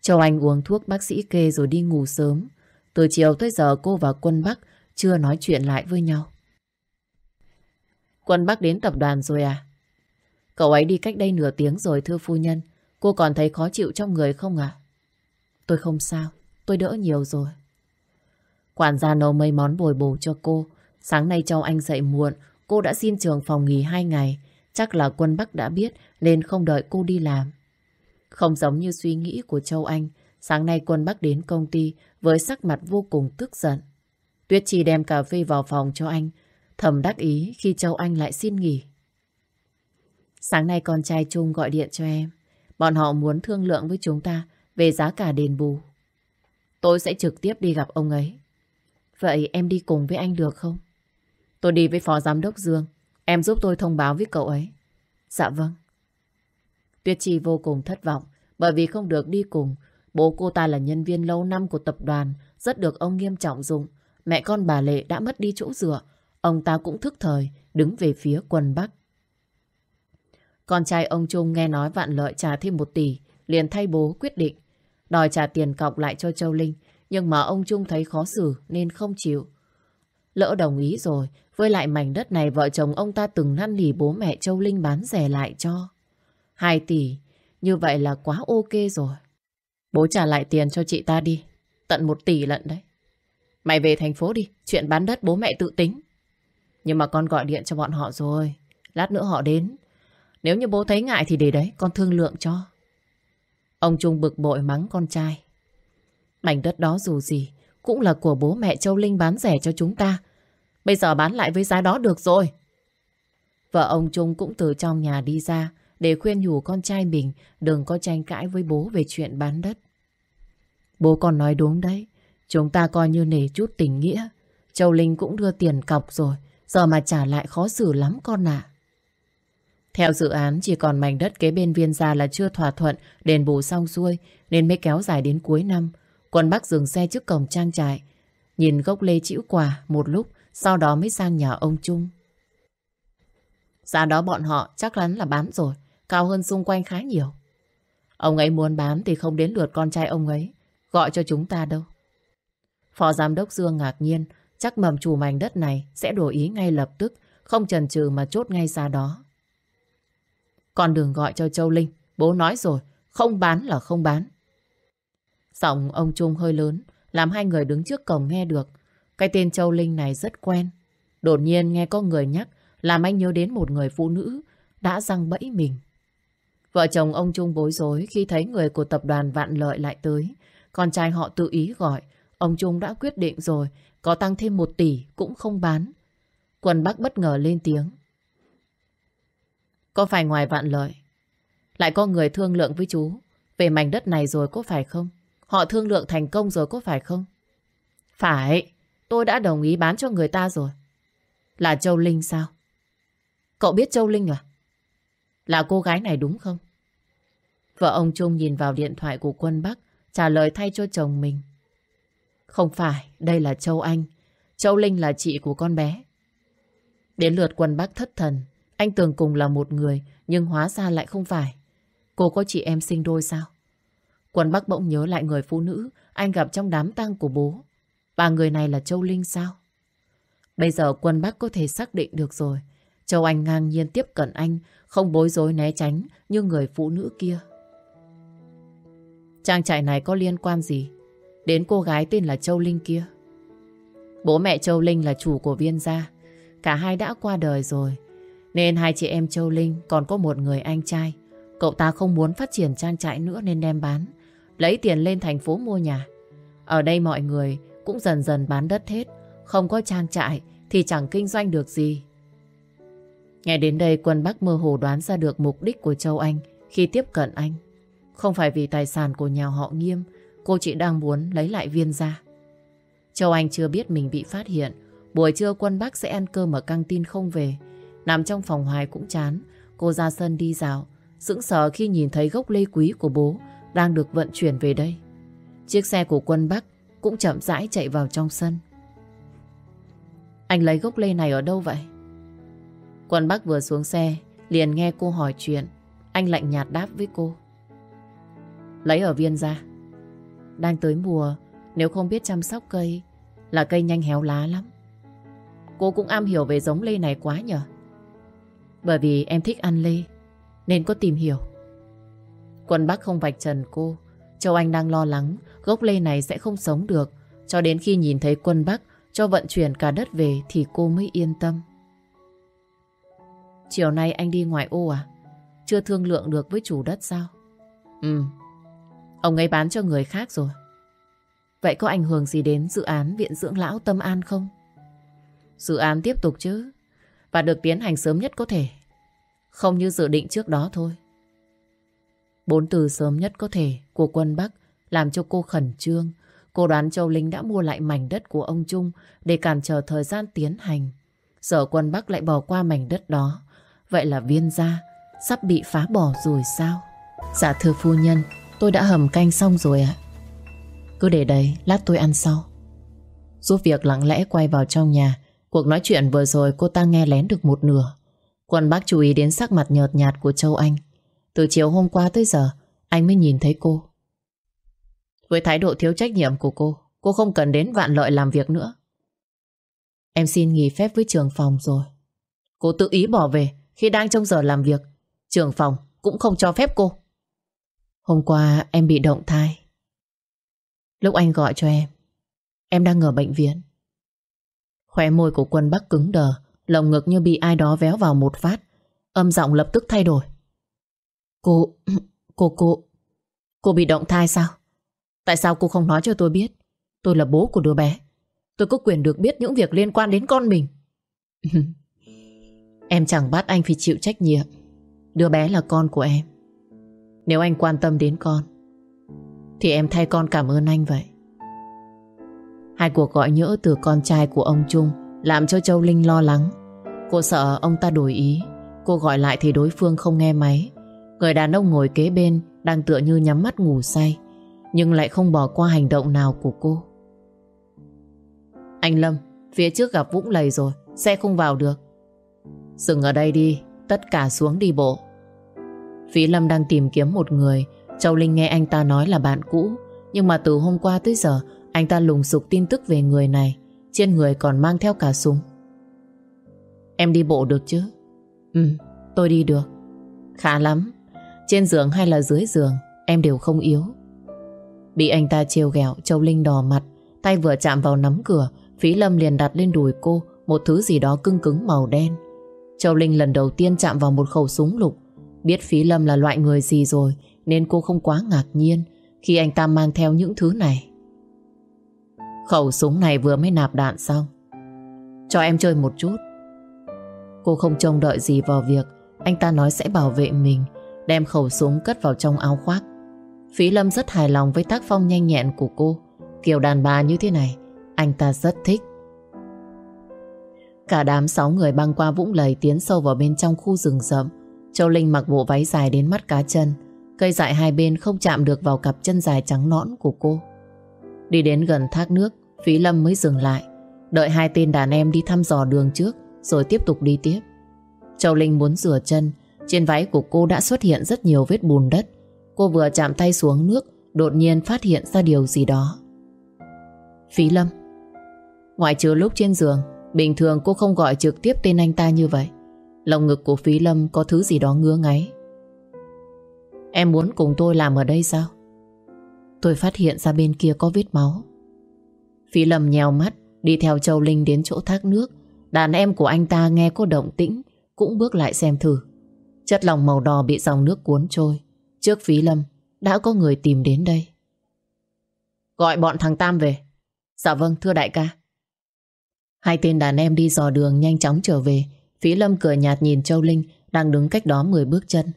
Châu Anh uống thuốc bác sĩ kê rồi đi ngủ sớm. Từ chiều tới giờ cô và Quân Bắc chưa nói chuyện lại với nhau. Quân Bắc đến tập đoàn rồi à? Cậu ấy đi cách đây nửa tiếng rồi thưa phu nhân. Cô còn thấy khó chịu trong người không ạ? Tôi không sao, tôi đỡ nhiều rồi. Quản gia nấu mấy món bồi bổ cho cô. Sáng nay châu anh dậy muộn, cô đã xin trường phòng nghỉ hai ngày. Chắc là quân Bắc đã biết nên không đợi cô đi làm. Không giống như suy nghĩ của Châu Anh, sáng nay quân Bắc đến công ty với sắc mặt vô cùng tức giận. Tuyết Chi đem cà phê vào phòng cho anh, thầm đắc ý khi Châu Anh lại xin nghỉ. Sáng nay con trai Trung gọi điện cho em. Bọn họ muốn thương lượng với chúng ta về giá cả đền bù. Tôi sẽ trực tiếp đi gặp ông ấy. Vậy em đi cùng với anh được không? Tôi đi với Phó Giám đốc Dương. Em giúp tôi thông báo với cậu ấy. Dạ vâng. Tuyết Chi vô cùng thất vọng bởi vì không được đi cùng. Bố cô ta là nhân viên lâu năm của tập đoàn, rất được ông nghiêm trọng dụng. Mẹ con bà Lệ đã mất đi chỗ dựa. Ông ta cũng thức thời, đứng về phía quân Bắc. Con trai ông Trung nghe nói vạn lợi trả thêm một tỷ, liền thay bố quyết định. Đòi trả tiền cọc lại cho Châu Linh, nhưng mà ông Trung thấy khó xử nên không chịu. Lỡ đồng ý rồi, với lại mảnh đất này vợ chồng ông ta từng năn nỉ bố mẹ Châu Linh bán rẻ lại cho. Hai tỷ, như vậy là quá ok rồi. Bố trả lại tiền cho chị ta đi, tận một tỷ lận đấy. Mày về thành phố đi, chuyện bán đất bố mẹ tự tính. Nhưng mà con gọi điện cho bọn họ rồi, lát nữa họ đến. Nếu như bố thấy ngại thì để đấy, con thương lượng cho. Ông Trung bực bội mắng con trai. Mảnh đất đó dù gì, cũng là của bố mẹ Châu Linh bán rẻ cho chúng ta. Bây giờ bán lại với giá đó được rồi. Vợ ông Trung cũng từ trong nhà đi ra để khuyên nhủ con trai mình đừng có tranh cãi với bố về chuyện bán đất. Bố còn nói đúng đấy. Chúng ta coi như nể chút tình nghĩa. Châu Linh cũng đưa tiền cọc rồi. Giờ mà trả lại khó xử lắm con ạ. Theo dự án, chỉ còn mảnh đất kế bên viên gia là chưa thỏa thuận, đền bù xong xuôi, nên mới kéo dài đến cuối năm. Quân Bắc dừng xe trước cổng trang trại. Nhìn gốc lê chĩu quả một lúc, sau đó mới sang nhà ông Trung. Giá đó bọn họ chắc chắn là bán rồi, cao hơn xung quanh khá nhiều. Ông ấy muốn bán thì không đến lượt con trai ông ấy, gọi cho chúng ta đâu. Phó Giám đốc Dương ngạc nhiên chắc mầm chủ mảnh đất này sẽ đổi ý ngay lập tức không chần chừ mà chốt ngay ra đó. Con đường gọi cho Châu Linh. Bố nói rồi, không bán là không bán. Giọng ông Trung hơi lớn, làm hai người đứng trước cổng nghe được. Cái tên Châu Linh này rất quen. Đột nhiên nghe có người nhắc, làm anh nhớ đến một người phụ nữ đã răng bẫy mình. Vợ chồng ông Trung bối rối khi thấy người của tập đoàn Vạn Lợi lại tới. Con trai họ tự ý gọi, ông Trung đã quyết định rồi, có tăng thêm một tỷ cũng không bán. Quân Bắc bất ngờ lên tiếng. Có phải ngoài vạn lợi? Lại có người thương lượng với chú Về mảnh đất này rồi có phải không? Họ thương lượng thành công rồi có phải không? Phải, Tôi đã đồng ý bán cho người ta rồi. Là Châu Linh sao? Cậu biết Châu Linh à? Là cô gái này đúng không? Vợ ông Trung nhìn vào điện thoại của quân Bắc, Trả lời thay cho chồng mình. Không phải Đây là Châu Anh Châu Linh là chị của con bé Đến lượt quân Bác thất thần anh tưởng cùng là một người, nhưng hóa ra lại không phải. Cô có chị em sinh đôi sao? Quân Bác bỗng nhớ lại người phụ nữ anh gặp trong đám tang của bố. Và người này là Châu Linh sao? Bây giờ quân Bác có thể xác định được rồi. Châu Anh ngang nhiên tiếp cận anh, không bối rối né tránh như người phụ nữ kia. Trang trại này có liên quan gì đến cô gái tên là Châu Linh kia? Bố mẹ Châu Linh là chủ của viên gia. Cả hai đã qua đời rồi. Nên hai chị em Châu Linh còn có một người anh trai. Cậu ta không muốn phát triển trang trại nữa nên đem bán. Lấy tiền lên thành phố mua nhà. Ở đây mọi người cũng dần dần bán đất hết. Không có trang trại thì chẳng kinh doanh được gì. Nghe đến đây quân Bắc mơ hồ đoán ra được mục đích của Châu Anh khi tiếp cận anh. Không phải vì tài sản của nhà họ nghiêm, cô chỉ đang muốn lấy lại viên ra. Châu Anh chưa biết mình bị phát hiện. Buổi trưa quân Bắc sẽ ăn cơm ở căng tin không về. Nằm trong phòng hoài cũng chán. Cô ra sân đi dạo. Sững sờ khi nhìn thấy gốc lê quý của bố đang được vận chuyển về đây. Chiếc xe của quân Bắc cũng chậm rãi chạy vào trong sân. Anh lấy gốc lê này ở đâu vậy? Quân Bắc vừa xuống xe, liền nghe cô hỏi chuyện. Anh lạnh nhạt đáp với cô. Lấy ở viên ra. Đang tới mùa, nếu không biết chăm sóc cây, là cây nhanh héo lá lắm. Cô cũng am hiểu về giống lê này quá nhở? Bởi vì em thích ăn lê Nên có tìm hiểu Quân Bắc không vạch trần cô. Châu Anh đang lo lắng gốc lê này sẽ không sống được. Cho đến khi nhìn thấy quân Bắc cho vận chuyển cả đất về thì cô mới yên tâm. Chiều nay anh đi ngoài ô à? Chưa thương lượng được với chủ đất sao? Ừ. Ông ấy bán cho người khác rồi. Vậy có ảnh hưởng gì đến dự án Viện Dưỡng Lão Tâm An không? Dự án tiếp tục chứ. Và được tiến hành sớm nhất có thể. Không như dự định trước đó thôi. Bốn từ sớm nhất có thể của quân Bắc làm cho cô khẩn trương. Cô đoán Châu Linh đã mua lại mảnh đất của ông Trung để cản trở thời gian tiến hành. Sợ quân Bắc lại bỏ qua mảnh đất đó. Vậy là viên gia sắp bị phá bỏ rồi sao? Dạ thưa phu nhân, tôi đã hầm canh xong rồi ạ. Cứ để đấy, lát tôi ăn sau. Giúp việc lặng lẽ quay vào trong nhà. Cuộc nói chuyện vừa rồi cô ta nghe lén được một nửa. Quân bác chú ý đến sắc mặt nhợt nhạt của Châu Anh. Từ chiều hôm qua tới giờ, anh mới nhìn thấy cô. Với thái độ thiếu trách nhiệm của cô, cô không cần đến vạn lợi làm việc nữa. Em xin nghỉ phép với trường phòng rồi. Cô tự ý bỏ về khi đang trong giờ làm việc. Trường phòng cũng không cho phép cô. Hôm qua em bị động thai. Lúc anh gọi cho em, em đang ở bệnh viện. Khóe môi của quân bắc cứng đờ, lồng ngực như bị ai đó véo vào một phát. Âm giọng lập tức thay đổi. Cô, cô, cô, cô bị động thai sao? Tại sao cô không nói cho tôi biết? Tôi là bố của đứa bé. Tôi có quyền được biết những việc liên quan đến con mình. em chẳng bắt anh phải chịu trách nhiệm. Đứa bé là con của em. Nếu anh quan tâm đến con, thì em thay con cảm ơn anh vậy. Hai cuộc gọi nhỡ từ con trai của ông Trung làm cho Châu Linh lo lắng. Cô sợ ông ta đổi ý. Cô gọi lại thì đối phương không nghe máy. Người đàn ông ngồi kế bên đang tựa như nhắm mắt ngủ say nhưng lại không bỏ qua hành động nào của cô. Anh Lâm, phía trước gặp Vũng lầy rồi, xe không vào được. Dừng ở đây đi, tất cả xuống đi bộ. Phí Lâm đang tìm kiếm một người, Châu Linh nghe anh ta nói là bạn cũ, nhưng mà từ hôm qua tới giờ, anh ta lùng sục tin tức về người này, trên người còn mang theo cả súng. Em đi bộ được chứ? Ừ, tôi đi được. Khá lắm, trên giường hay là dưới giường, em đều không yếu. Bị anh ta trêu ghẹo Châu Linh đỏ mặt Tay vừa chạm vào nắm cửa Phí Lâm liền đặt lên đùi cô Một thứ gì đó cưng cứng màu đen Châu Linh lần đầu tiên chạm vào một khẩu súng lục Biết Phí Lâm là loại người gì rồi Nên cô không quá ngạc nhiên Khi anh ta mang theo những thứ này Khẩu súng này vừa mới nạp đạn xong Cho em chơi một chút Cô không trông đợi gì vào việc Anh ta nói sẽ bảo vệ mình Đem khẩu súng cất vào trong áo khoác Phí Lâm rất hài lòng với tác phong nhanh nhẹn của cô. Kiểu đàn bà như thế này, anh ta rất thích. Cả đám sáu người băng qua vũng lầy tiến sâu vào bên trong khu rừng rậm. Châu Linh mặc bộ váy dài đến mắt cá chân. Cây dại hai bên không chạm được vào cặp chân dài trắng nõn của cô. Đi đến gần thác nước, Phí Lâm mới dừng lại. Đợi hai tên đàn em đi thăm dò đường trước, rồi tiếp tục đi tiếp. Châu Linh muốn rửa chân, trên váy của cô đã xuất hiện rất nhiều vết bùn đất. Cô vừa chạm tay xuống nước Đột nhiên phát hiện ra điều gì đó Phí Lâm Ngoại trừ lúc trên giường Bình thường cô không gọi trực tiếp tên anh ta như vậy Lòng ngực của Phí Lâm có thứ gì đó ngứa ngáy. Em muốn cùng tôi làm ở đây sao? Tôi phát hiện ra bên kia có vết máu. Phí Lâm nhèo mắt, Đi theo Châu Linh đến chỗ thác nước. Đàn em của anh ta nghe có động tĩnh, Cũng bước lại xem thử. Chất lòng màu đỏ bị dòng nước cuốn trôi. Trước phí lâm, Đã có người tìm đến đây. Gọi bọn thằng Tam về. Dạ vâng thưa đại ca. Hai tên đàn em đi dò đường nhanh chóng trở về. Phí lâm cười nhạt nhìn Châu Linh Đang đứng cách đó 10 bước chân.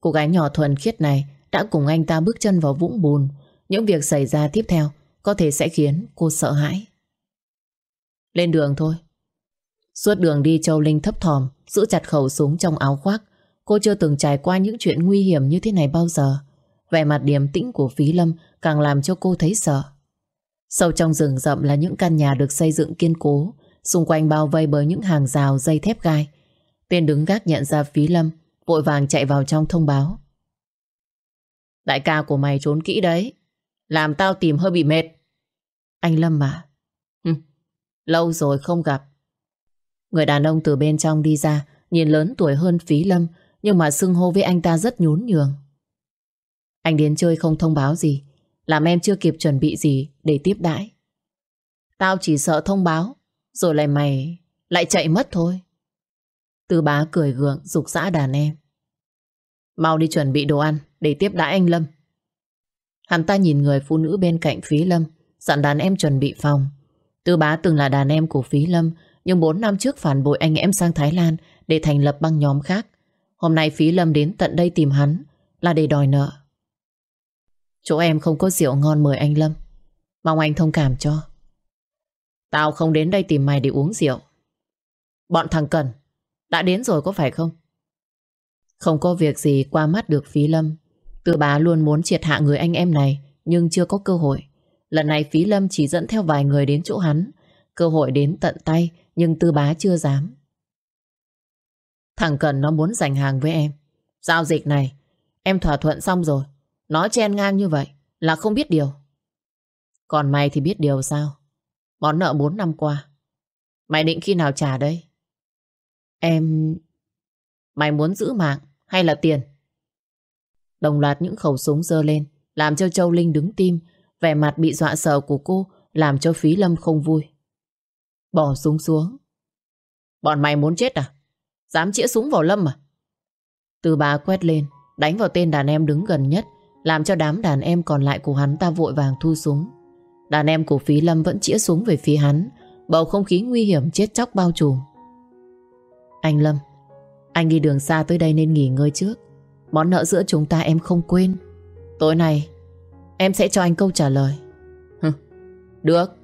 Cô gái nhỏ thuần khiết này Đã cùng anh ta bước chân vào vũng bùn. Những việc xảy ra tiếp theo Có thể sẽ khiến cô sợ hãi. Lên đường thôi. Suốt đường đi Châu Linh thấp thòm Giữ chặt khẩu súng trong áo khoác. Cô chưa từng trải qua những chuyện nguy hiểm như thế này bao giờ. Vẻ mặt điềm tĩnh của Phí Lâm càng làm cho cô thấy sợ. Sâu trong rừng rậm là những căn nhà được xây dựng kiên cố, xung quanh bao vây bởi những hàng rào dây thép gai. Tên đứng gác nhận ra Phí Lâm, vội vàng chạy vào trong thông báo. Đại ca của mày trốn kỹ đấy, làm tao tìm hơi bị mệt. Anh Lâm à? Ừ, lâu rồi không gặp. Người đàn ông từ bên trong đi ra, nhìn lớn tuổi hơn Phí Lâm, nhưng mà xưng hô với anh ta rất nhún nhường Anh đến chơi không thông báo gì, làm em chưa kịp chuẩn bị gì để tiếp đãi. Tao chỉ sợ thông báo, rồi lại mày lại chạy mất thôi. Tư bá cười gượng dục dã đàn em. Mau đi chuẩn bị đồ ăn để tiếp đãi anh Lâm. Hắn ta nhìn người phụ nữ bên cạnh Phí Lâm, dặn đàn em chuẩn bị phòng. Tư bá từng là đàn em của Phí Lâm, nhưng 4 năm trước phản bội anh em sang Thái Lan để thành lập băng nhóm khác. Hôm nay Phí Lâm đến tận đây tìm hắn là để đòi nợ. Chỗ em không có rượu ngon mời anh Lâm. Mong anh thông cảm cho. Tao không đến đây tìm mày để uống rượu. Bọn thằng Cần, đã đến rồi có phải không? Không có việc gì qua mắt được Phí Lâm. Tư bá luôn muốn triệt hạ người anh em này, nhưng chưa có cơ hội. Lần này Phí Lâm chỉ dẫn theo vài người đến chỗ hắn. Cơ hội đến tận tay, nhưng tư bá chưa dám. Thằng Cần nó muốn giành hàng với em. Giao dịch này, em thỏa thuận xong rồi. Nó chen ngang như vậy là không biết điều. Còn mày thì biết điều sao? Món nợ 4 năm qua. Mày định khi nào trả đây? Em... Mày muốn giữ mạng hay là tiền? Đồng loạt những khẩu súng dơ lên, làm cho Châu Linh đứng tim, vẻ mặt bị dọa sợ của cô làm cho Phí Lâm không vui. Bỏ súng xuống. Bọn mày muốn chết à? Dám chĩa súng vào Lâm à? Từ bà quét lên, đánh vào tên đàn em đứng gần nhất, làm cho đám đàn em còn lại của hắn ta vội vàng thu súng. Đàn em của Phí Lâm vẫn chĩa súng về phía hắn, bầu không khí nguy hiểm chết chóc bao trùm. Anh Lâm, anh đi đường xa tới đây nên nghỉ ngơi trước. Món nợ giữa chúng ta em không quên. Tối nay, em sẽ cho anh câu trả lời. Hừ, được.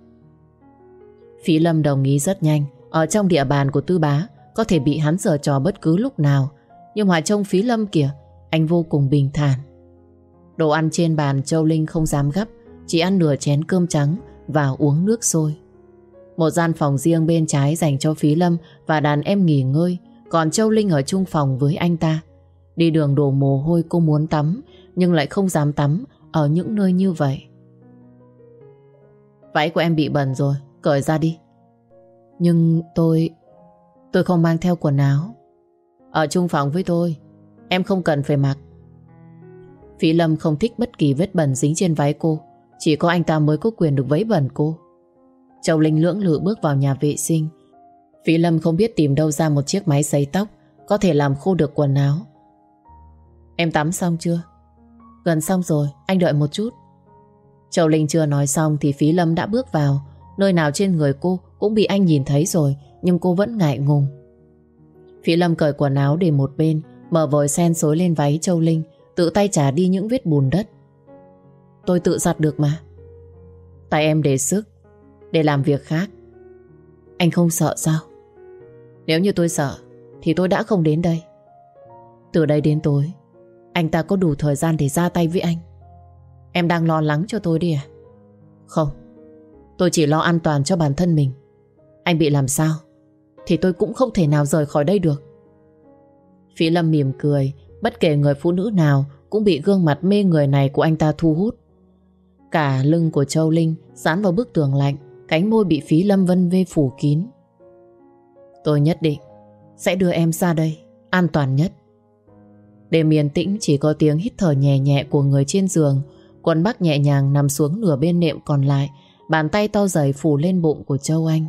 Phí Lâm đồng ý rất nhanh. Ở trong địa bàn của Tư Bá, có thể bị hắn giở trò bất cứ lúc nào. Nhưng mà trông Phí Lâm kìa, anh vô cùng bình thản. Đồ ăn trên bàn Châu Linh không dám gấp, chỉ ăn nửa chén cơm trắng và uống nước sôi. Một gian phòng riêng bên trái dành cho Phí Lâm và đàn em nghỉ ngơi, còn Châu Linh ở chung phòng với anh ta. Đi đường đổ mồ hôi cô muốn tắm, nhưng lại không dám tắm ở những nơi như vậy. Váy của em bị bẩn rồi, cởi ra đi. Nhưng tôi... tôi không mang theo quần áo. Ở chung phòng với tôi, em không cần phải mặc. Phí Lâm không thích bất kỳ vết bẩn dính trên váy cô chỉ có anh ta mới có quyền được vấy bẩn cô. Châu Linh lưỡng lự bước vào nhà vệ sinh. Phí Lâm không biết tìm đâu ra một chiếc máy sấy tóc Có thể làm khô được quần áo. Em tắm xong chưa? Gần xong rồi, anh đợi một chút. Châu Linh chưa nói xong thì Phí Lâm đã bước vào. Nơi nào trên người cô cũng bị anh nhìn thấy rồi Nhưng cô vẫn ngại ngùng. Phí Lâm cởi quần áo để một bên Mở vòi sen xối lên váy Châu Linh Tự tay trả đi những vết bùn đất. Tôi tự giặt được mà. Tại em để sức, Để làm việc khác. Anh không sợ sao? Nếu như tôi sợ, Thì tôi đã không đến đây. Từ đây đến tối, Anh ta có đủ thời gian để ra tay với anh. Em đang lo lắng cho tôi đi à? Không, Tôi chỉ lo an toàn cho bản thân mình. Anh bị làm sao, Thì tôi cũng không thể nào rời khỏi đây được. Phí Lâm mỉm cười, Bất kể người phụ nữ nào cũng bị gương mặt mê người này của anh ta thu hút. Cả lưng của Châu Linh dán vào bức tường lạnh, cánh môi bị phí lâm vân vê phủ kín. Tôi nhất định sẽ đưa em ra đây, an toàn nhất. Đêm yên tĩnh chỉ có tiếng hít thở nhẹ nhẹ của người trên giường, Quân Bắc nhẹ nhàng nằm xuống nửa bên nệm còn lại, bàn tay to dày phủ lên bụng của Châu Anh.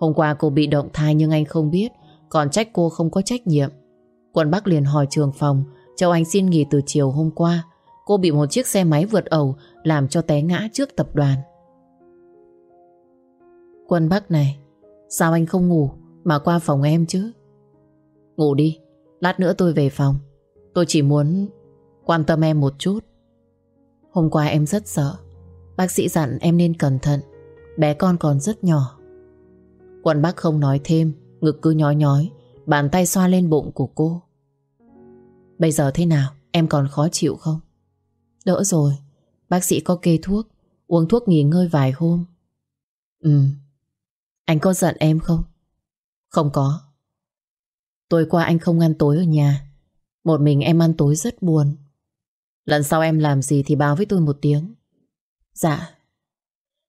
Hôm qua cô bị động thai nhưng anh không biết, còn trách cô không có trách nhiệm. Quân Bắc liền hỏi trường phòng Châu Anh xin nghỉ từ chiều hôm qua Cô bị một chiếc xe máy vượt ẩu làm cho té ngã trước tập đoàn. Quân Bắc này, Sao anh không ngủ Mà qua phòng em chứ? Ngủ đi, Lát nữa tôi về phòng. Tôi chỉ muốn quan tâm em một chút. Hôm qua em rất sợ, Bác sĩ dặn em nên cẩn thận, Bé con còn rất nhỏ. Quân Bắc không nói thêm, Ngực cứ nhói nhói, Bàn tay xoa lên bụng của cô. Bây giờ thế nào, Em còn khó chịu không? Đỡ rồi. Bác sĩ có kê thuốc, Uống thuốc nghỉ ngơi vài hôm. Ừ. Anh có giận em không? Không có. Tối qua anh không ăn tối ở nhà. Một mình em ăn tối rất buồn. Lần sau em làm gì thì báo với tôi một tiếng. Dạ.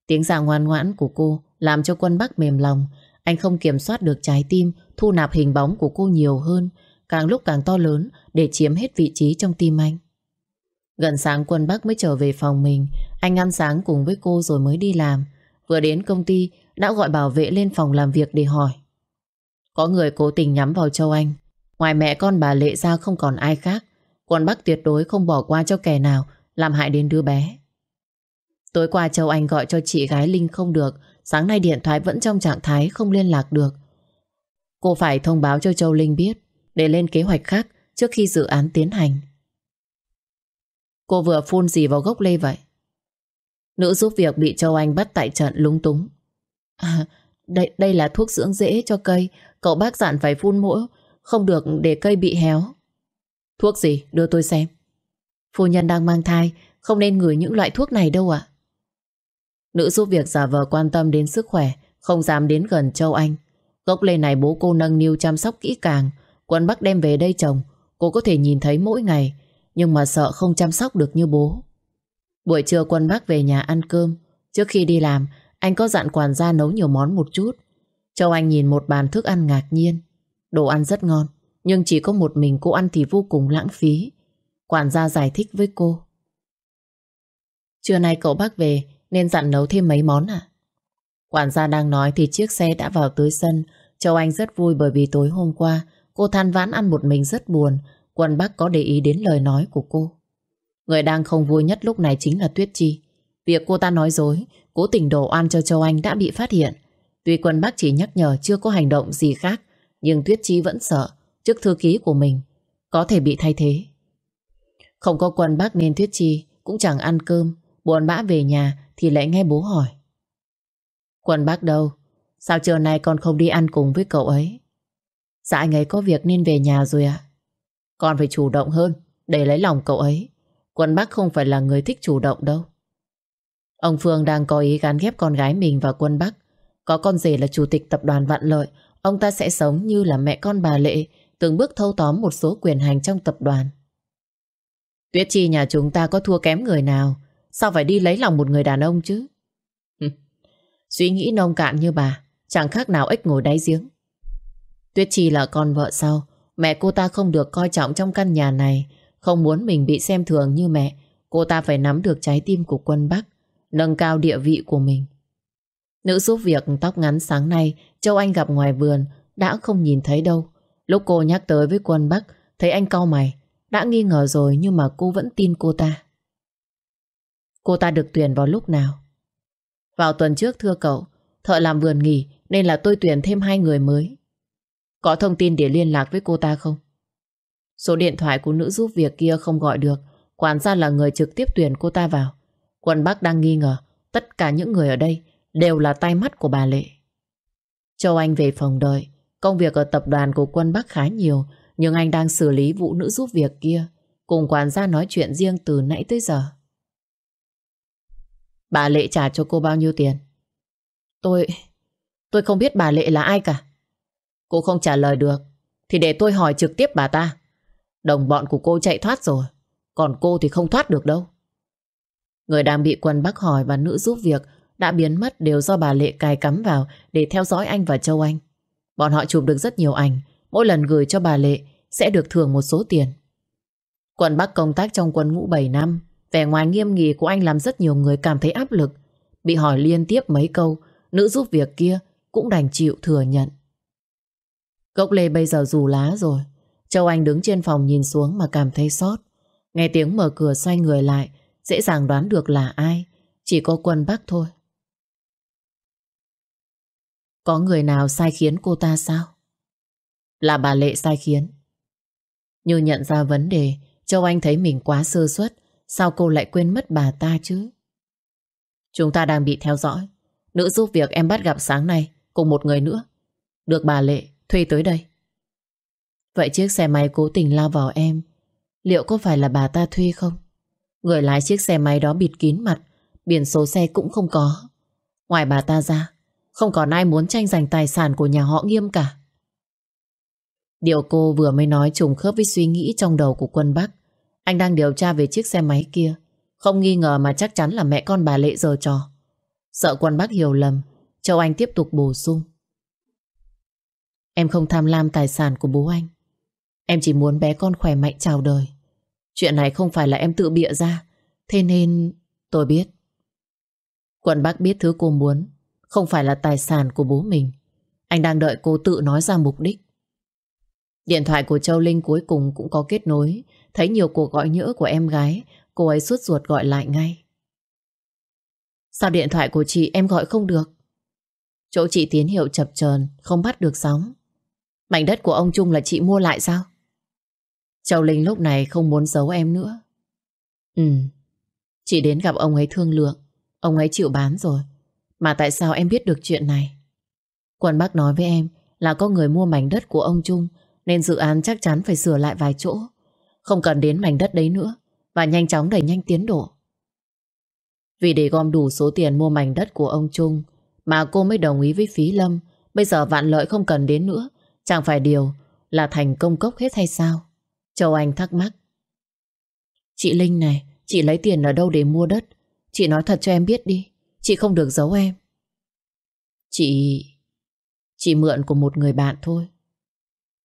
Tiếng dạ ngoan ngoãn của cô Làm cho quân Bắc mềm lòng. Anh không kiểm soát được trái tim, Thu nạp hình bóng của cô nhiều hơn. Càng lúc càng to lớn Để chiếm hết vị trí trong tim anh. Gần sáng quân Bắc mới trở về phòng mình. Anh ăn sáng cùng với cô rồi mới đi làm. Vừa đến công ty, Đã gọi bảo vệ lên phòng làm việc để hỏi. Có người cố tình nhắm vào Châu Anh. Ngoài mẹ con bà Lệ ra không còn ai khác. Quân Bắc tuyệt đối không bỏ qua cho kẻ nào, Làm hại đến đứa bé. Tối qua Châu Anh gọi cho chị gái Linh không được. Sáng nay điện thoại vẫn trong trạng thái không liên lạc được. Cô phải thông báo cho Châu Linh biết, Để lên kế hoạch khác Trước khi dự án tiến hành. Cô vừa phun gì vào gốc lê vậy? Nữ giúp việc bị Châu Anh bắt tại trận lúng túng. À, đây, đây là thuốc dưỡng rễ cho cây. Cậu bác dặn phải phun mỗi, không được để cây bị héo. Thuốc gì? Đưa tôi xem. Phu nhân đang mang thai, không nên ngửi những loại thuốc này đâu ạ. Nữ giúp việc giả vờ quan tâm đến sức khỏe, không dám đến gần Châu Anh. Gốc lê này bố cô nâng niu chăm sóc kỹ càng. Quân Bắc đem về đây trồng, cô có thể nhìn thấy mỗi ngày nhưng mà sợ không chăm sóc được như bố. Buổi trưa quân bác về nhà ăn cơm. Trước khi đi làm, anh có dặn quản gia nấu nhiều món một chút. Châu Anh nhìn một bàn thức ăn ngạc nhiên. Đồ ăn rất ngon, nhưng chỉ có một mình cô ăn thì vô cùng lãng phí. Quản gia giải thích với cô. Trưa nay cậu bác về nên dặn nấu thêm mấy món à? Quản gia đang nói thì chiếc xe đã vào tới sân. Châu Anh rất vui bởi vì tối hôm qua cô than vãn ăn một mình rất buồn Quân Bắc có để ý đến lời nói của cô. Người đang không vui nhất lúc này chính là Tuyết Chi. Việc cô ta nói dối, cố tình đổ oan cho Châu Anh đã bị phát hiện. Tuy Quân Bắc chỉ nhắc nhở chưa có hành động gì khác, nhưng Tuyết Chi vẫn sợ trước thư ký của mình có thể bị thay thế. Không có Quân Bắc nên Tuyết Chi cũng chẳng ăn cơm, buồn bã về nhà thì lại nghe bố hỏi. Quân Bắc đâu? Sao trưa nay con không đi ăn cùng với cậu ấy? Dạ anh ấy có việc nên về nhà rồi ạ. Con phải chủ động hơn để lấy lòng cậu ấy. Quân Bắc không phải là người thích chủ động đâu. Ông Phương đang có ý gắn ghép con gái mình vào quân Bắc. Có con rể là chủ tịch tập đoàn Vạn Lợi, ông ta sẽ sống như là mẹ con bà Lệ, từng bước thâu tóm một số quyền hành trong tập đoàn. Tuyết Chi nhà chúng ta có thua kém người nào, sao phải đi lấy lòng một người đàn ông chứ? Suy nghĩ nông cạn như bà, chẳng khác nào ếch ngồi đáy giếng. Tuyết Chi là con vợ sau, Mẹ cô ta không được coi trọng trong căn nhà này. Không muốn mình bị xem thường như mẹ, Cô ta phải nắm được trái tim của quân Bắc, Nâng cao địa vị của mình. Nữ giúp việc tóc ngắn sáng nay, Châu Anh gặp ngoài vườn, Đã không nhìn thấy đâu. Lúc cô nhắc tới với quân Bắc, Thấy anh cau mày, Đã nghi ngờ rồi nhưng mà cô vẫn tin cô ta. Cô ta được tuyển vào lúc nào? Vào tuần trước thưa cậu, Thợ làm vườn nghỉ Nên là tôi tuyển thêm hai người mới có thông tin để liên lạc với cô ta không? Số điện thoại của nữ giúp việc kia không gọi được. Quản gia là người trực tiếp tuyển cô ta vào. Quân Bắc đang nghi ngờ, tất cả những người ở đây đều là tay mắt của bà Lệ. Châu Anh về phòng đợi. Công việc ở tập đoàn của quân Bắc khá nhiều, nhưng anh đang xử lý vụ nữ giúp việc kia. Cùng quản gia nói chuyện riêng từ nãy tới giờ. Bà Lệ trả cho cô bao nhiêu tiền? Tôi... Tôi không biết bà Lệ là ai cả. Cô không trả lời được Thì để tôi hỏi trực tiếp bà ta Đồng bọn của cô chạy thoát rồi Còn cô thì không thoát được đâu Người đang bị quân Bắc hỏi và nữ giúp việc đã biến mất đều do bà Lệ cài cắm vào để theo dõi anh và Châu Anh. Bọn họ chụp được rất nhiều ảnh, mỗi lần gửi cho bà Lệ sẽ được thưởng một số tiền. Quân Bắc công tác trong quân ngũ 7 năm, vẻ ngoài nghiêm nghị của anh làm rất nhiều người cảm thấy áp lực. Bị hỏi liên tiếp mấy câu, nữ giúp việc kia cũng đành chịu thừa nhận. Cốc lê bây giờ rủ lá rồi. Châu Anh đứng trên phòng nhìn xuống mà cảm thấy sót. Nghe tiếng mở cửa xoay người lại, dễ dàng đoán được là ai. Chỉ có quân Bắc thôi. Có người nào sai khiến cô ta sao? Là bà Lệ sai khiến. Như nhận ra vấn đề, Châu Anh thấy mình quá sơ suất. Sao cô lại quên mất bà ta chứ? Chúng ta đang bị theo dõi. Nữ giúp việc em bắt gặp sáng nay cùng một người nữa. Được bà Lệ Thuy tới đây. Vậy chiếc xe máy cố tình lao vào em, liệu có phải là bà ta thuê không? Người lái chiếc xe máy đó bịt kín mặt, biển số xe cũng không có. Ngoài bà ta ra, không còn ai muốn tranh giành tài sản của nhà họ nghiêm cả. Điều cô vừa mới nói trùng khớp với suy nghĩ trong đầu của quân Bắc. Anh đang điều tra về chiếc xe máy kia. Không nghi ngờ mà chắc chắn là mẹ con bà Lệ giờ trò. Sợ quân Bắc hiểu lầm, Châu Anh tiếp tục bổ sung. Em không tham lam tài sản của bố anh. Em chỉ muốn bé con khỏe mạnh chào đời. Chuyện này không phải là em tự bịa ra. Thế nên tôi biết. Quận bác biết thứ cô muốn không phải là tài sản của bố mình. Anh đang đợi cô tự nói ra mục đích. Điện thoại của Châu Linh cuối cùng cũng có kết nối. Thấy nhiều cuộc gọi nhỡ của em gái, cô ấy suốt ruột gọi lại ngay. Sao điện thoại của chị em gọi không được? Chỗ chị tín hiệu chập chờn không bắt được sóng. Mảnh đất của ông Trung là chị mua lại sao? Châu Linh lúc này không muốn giấu em nữa. Ừ, chị đến gặp ông ấy thương lượng. Ông ấy chịu bán rồi. Mà tại sao em biết được chuyện này? Quân bác nói với em là có người mua mảnh đất của ông Trung nên dự án chắc chắn phải sửa lại vài chỗ. Không cần đến mảnh đất đấy nữa và nhanh chóng đẩy nhanh tiến độ. Vì để gom đủ số tiền mua mảnh đất của ông Trung mà cô mới đồng ý với Phí Lâm bây giờ vạn lợi không cần đến nữa chẳng phải điều là thành công cốc hết hay sao? Châu Anh thắc mắc. Chị Linh này, chị lấy tiền ở đâu để mua đất? Chị nói thật cho em biết đi. Chị không được giấu em. Chị... Chị mượn của một người bạn thôi.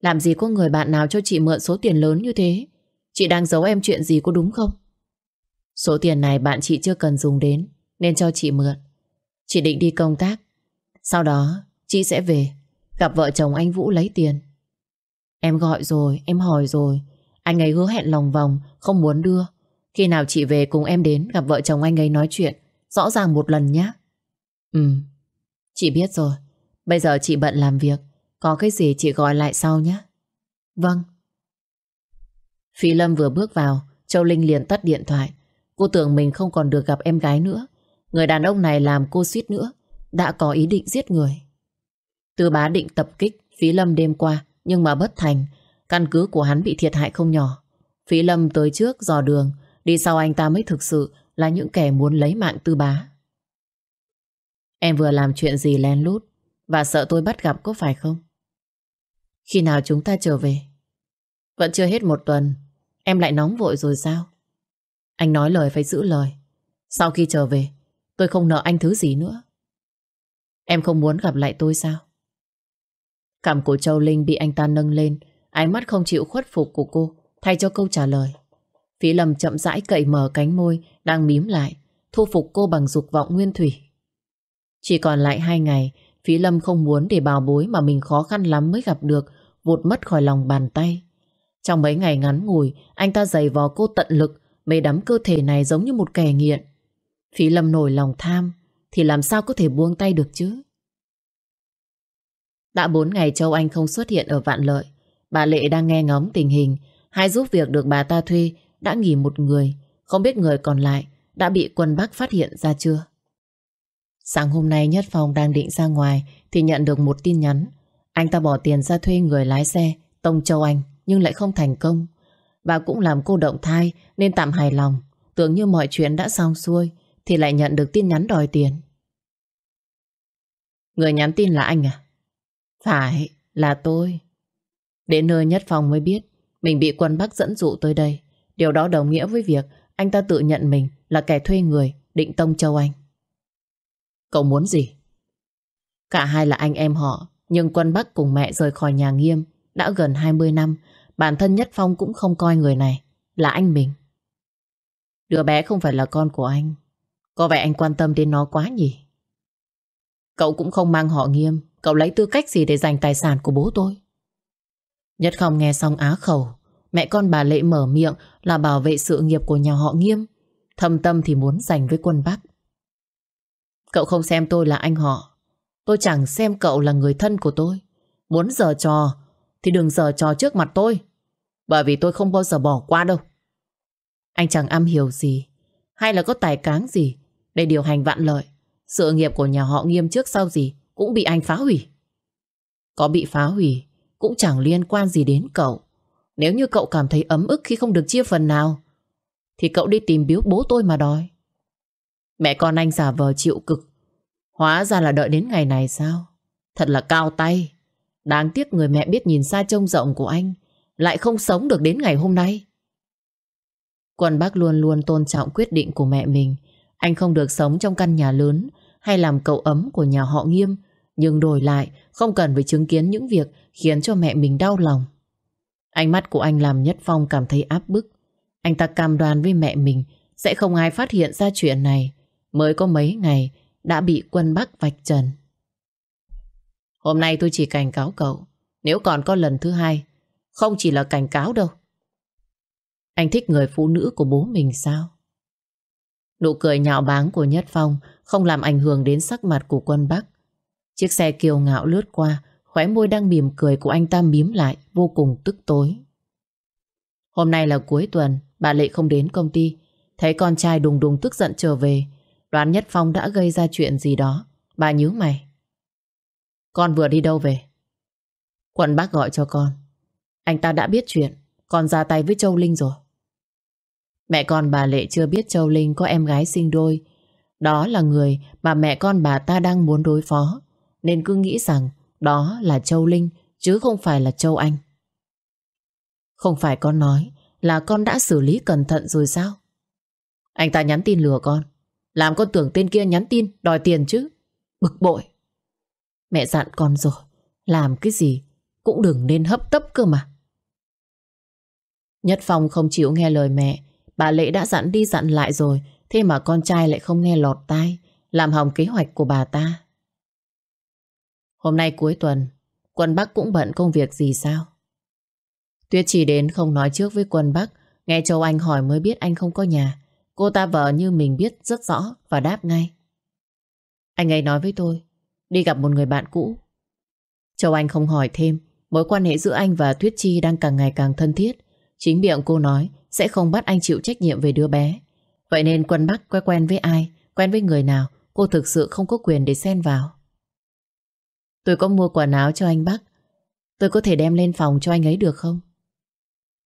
Làm gì có người bạn nào cho chị mượn số tiền lớn như thế? Chị đang giấu em chuyện gì có đúng không? Số tiền này bạn chị chưa cần dùng đến nên cho chị mượn. Chị định đi công tác. Sau đó chị sẽ về gặp vợ chồng anh Vũ lấy tiền. Em gọi rồi, em hỏi rồi. Anh ấy hứa hẹn lòng vòng, không muốn đưa. Khi nào chị về cùng em đến gặp vợ chồng anh ấy nói chuyện, rõ ràng một lần nhé. Ừ, chị biết rồi. Bây giờ chị bận làm việc, có cái gì chị gọi lại sau nhé. Vâng. Phi Lâm vừa bước vào, Châu Linh liền tắt điện thoại. Cô tưởng mình không còn được gặp em gái nữa. Người đàn ông này làm cô suýt nữa, đã có ý định giết người. Tư bá định tập kích Phí Lâm đêm qua, nhưng mà bất thành. Căn cứ của hắn bị thiệt hại không nhỏ. Phí Lâm tới trước dò đường, đi sau anh ta mới thực sự là những kẻ muốn lấy mạng tư bá. Em vừa làm chuyện gì lén lút và sợ tôi bắt gặp có phải không? Khi nào chúng ta trở về? Vẫn chưa hết một tuần, em lại nóng vội rồi sao? Anh nói lời phải giữ lời. Sau khi trở về, tôi không nợ anh thứ gì nữa. Em không muốn gặp lại tôi sao? Cảm của Châu Linh bị anh ta nâng lên, ánh mắt không chịu khuất phục của cô, thay cho câu trả lời. Phí Lâm chậm rãi cậy mở cánh môi, đang mím lại, thu phục cô bằng dục vọng nguyên thủy. Chỉ còn lại hai ngày, Phí Lâm không muốn để bào bối mà mình khó khăn lắm mới gặp được, vụt mất khỏi lòng bàn tay. Trong mấy ngày ngắn ngủi, anh ta giày vò cô tận lực, mê đắm cơ thể này giống như một kẻ nghiện. Phí Lâm nổi lòng tham, thì làm sao có thể buông tay được chứ? Đã bốn ngày Châu Anh không xuất hiện ở Vạn Lợi. Bà Lệ đang nghe ngóng tình hình, hai giúp việc được bà ta thuê đã nghỉ một người, không biết người còn lại đã bị quân Bắc phát hiện ra chưa. Sáng hôm nay Nhất Phong đang định ra ngoài thì nhận được một tin nhắn. Anh ta bỏ tiền ra thuê người lái xe, tông Châu Anh, nhưng lại không thành công. Bà cũng làm cô động thai nên tạm hài lòng. Tưởng như mọi chuyện đã xong xuôi thì lại nhận được tin nhắn đòi tiền. Người nhắn tin là anh à? Phải, là tôi. Đến nơi Nhất Phong mới biết mình bị quân Bắc dẫn dụ tới đây. Điều đó đồng nghĩa với việc anh ta tự nhận mình là kẻ thuê người định tông châu Anh. Cậu muốn gì? Cả hai là anh em họ, nhưng quân Bắc cùng mẹ rời khỏi nhà nghiêm đã gần 20 năm. Bản thân Nhất Phong cũng không coi người này là anh mình. Đứa bé không phải là con của anh. Có vẻ anh quan tâm đến nó quá nhỉ? Cậu cũng không mang họ nghiêm Cậu lấy tư cách gì để giành tài sản của bố tôi? Nhất không nghe xong á khẩu. Mẹ con bà Lệ mở miệng Là bảo vệ sự nghiệp của nhà họ nghiêm. Thâm tâm thì muốn giành với quân Bắc. Cậu không xem tôi là anh họ. Tôi chẳng xem cậu là người thân của tôi. Muốn giở trò Thì đừng giở trò trước mặt tôi. Bởi vì tôi không bao giờ bỏ qua đâu. Anh chẳng am hiểu gì. Hay là có tài cán gì Để điều hành vạn lợi? Sự nghiệp của nhà họ nghiêm trước sau gì? Cũng bị anh phá hủy. Có bị phá hủy cũng chẳng liên quan gì đến cậu. Nếu như cậu cảm thấy ấm ức khi không được chia phần nào, thì cậu đi tìm biếu bố tôi mà đòi. Mẹ con anh giả vờ chịu cực. Hóa ra là đợi đến ngày này sao? Thật là cao tay. Đáng tiếc người mẹ biết nhìn xa trông rộng của anh lại không sống được đến ngày hôm nay. Quân bác luôn luôn tôn trọng quyết định của mẹ mình. Anh không được sống trong căn nhà lớn hay làm cậu ấm của nhà họ nghiêm nhưng đổi lại không cần phải chứng kiến những việc khiến cho mẹ mình đau lòng. Ánh mắt của anh làm Nhất Phong cảm thấy áp bức. Anh ta cam đoan với mẹ mình sẽ không ai phát hiện ra chuyện này. Mới có mấy ngày đã bị quân Bắc vạch trần. Hôm nay tôi chỉ cảnh cáo cậu. Nếu còn có lần thứ hai, không chỉ là cảnh cáo đâu. Anh thích người phụ nữ của bố mình sao? Nụ cười nhạo báng của Nhất Phong không làm ảnh hưởng đến sắc mặt của quân Bắc. Chiếc xe kiều ngạo lướt qua, khóe môi đang mỉm cười của anh ta mím lại, vô cùng tức tối. Hôm nay là cuối tuần, bà Lệ không đến công ty. Thấy con trai đùng đùng tức giận trở về, đoán Nhất Phong đã gây ra chuyện gì đó. Bà nhớ mày. Con vừa đi đâu về? Quận bác gọi cho con. Anh ta đã biết chuyện, con ra tay với Châu Linh rồi. Mẹ con bà Lệ chưa biết Châu Linh có em gái sinh đôi. Đó là người mà mẹ con bà ta đang muốn đối phó. Nên cứ nghĩ rằng đó là Châu Linh, chứ không phải là Châu Anh. Không phải con nói là con đã xử lý cẩn thận rồi sao? Anh ta nhắn tin lừa con. Làm con tưởng tên kia nhắn tin, đòi tiền chứ. Bực bội. Mẹ dặn con rồi. Làm cái gì cũng đừng nên hấp tấp cơ mà. Nhất Phong không chịu nghe lời mẹ Bà Lệ đã dặn đi dặn lại rồi Thế mà con trai lại không nghe lọt tai, Làm hỏng kế hoạch của bà ta Hôm nay cuối tuần Quân Bắc cũng bận công việc gì sao? Tuyết chỉ đến không nói trước với quân Bắc Nghe Châu Anh hỏi mới biết anh không có nhà. Cô ta vợ như mình biết rất rõ Và đáp ngay. Anh ấy nói với tôi Đi gặp một người bạn cũ. Châu Anh không hỏi thêm Mối quan hệ giữa anh và Tuyết Chi đang càng ngày càng thân thiết. Chính miệng cô nói sẽ không bắt anh chịu trách nhiệm về đứa bé. Vậy nên quân Bắc quen quen với ai, quen với người nào, cô thực sự không có quyền để xen vào. Tôi có mua quần áo cho anh Bắc. Tôi có thể đem lên phòng cho anh ấy được không?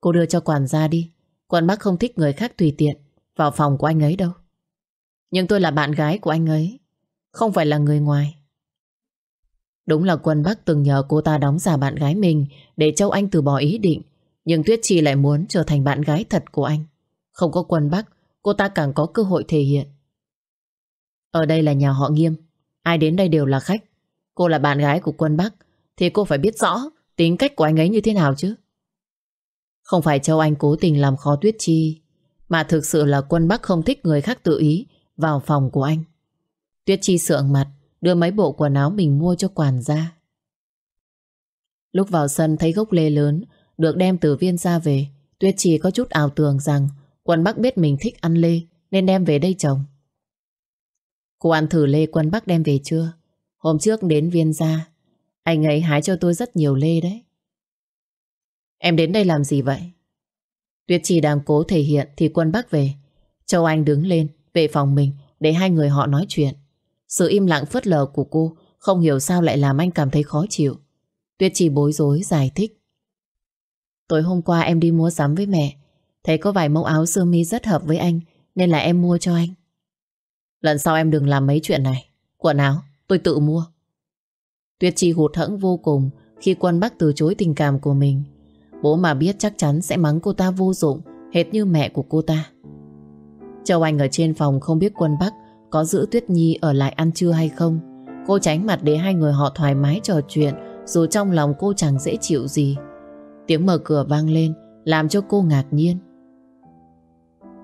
Cô đưa cho quản gia đi. quản Bắc không thích người khác tùy tiện vào phòng của anh ấy đâu. Nhưng tôi là bạn gái của anh ấy, không phải là người ngoài. Đúng là quân Bắc từng nhờ cô ta đóng giả bạn gái mình để Châu Anh từ bỏ ý định nhưng Tuyết Chi lại muốn trở thành bạn gái thật của anh. Không có quân Bắc, cô ta càng có cơ hội thể hiện. Ở đây là nhà họ nghiêm. Ai đến đây đều là khách. Cô là bạn gái của quân Bắc, thì cô phải biết rõ tính cách của anh ấy như thế nào chứ. Không phải Châu Anh cố tình làm khó Tuyết Chi, mà thực sự là quân Bắc không thích người khác tự ý vào phòng của anh. Tuyết Chi sượng mặt, đưa mấy bộ quần áo mình mua cho quản gia. Lúc vào sân thấy gốc lê lớn, được đem từ viên ra về Tuyết Chi có chút ảo tưởng rằng Quân Bắc biết mình thích ăn lê Nên đem về đây trồng Cô ăn thử lê Quân Bắc đem về chưa Hôm trước đến viên gia, Anh ấy hái cho tôi rất nhiều lê đấy. Em đến đây làm gì vậy? Tuyết Chi đang cố thể hiện Thì Quân Bắc về. Châu Anh đứng lên, về phòng mình, Để hai người họ nói chuyện. Sự im lặng phớt lờ của cô Không hiểu sao lại làm anh cảm thấy khó chịu. Tuyết Chi bối rối, giải thích. Tối hôm qua em đi mua sắm với mẹ. Thấy có vài mẫu áo sơ mi rất hợp với anh, Nên là em mua cho anh. Lần sau em đừng làm mấy chuyện này. Quần áo tôi tự mua. Tuyết Chi hụt hẫng vô cùng Khi quân Bắc từ chối tình cảm của mình. Bố mà biết chắc chắn sẽ mắng cô ta vô dụng, Hệt như mẹ của cô ta. Châu Anh ở trên phòng không biết quân Bắc Có giữ Tuyết Nhi ở lại ăn trưa hay không. Cô tránh mặt để hai người họ thoải mái trò chuyện, Dù trong lòng cô chẳng dễ chịu gì. Tiếng mở cửa vang lên, Làm cho cô ngạc nhiên.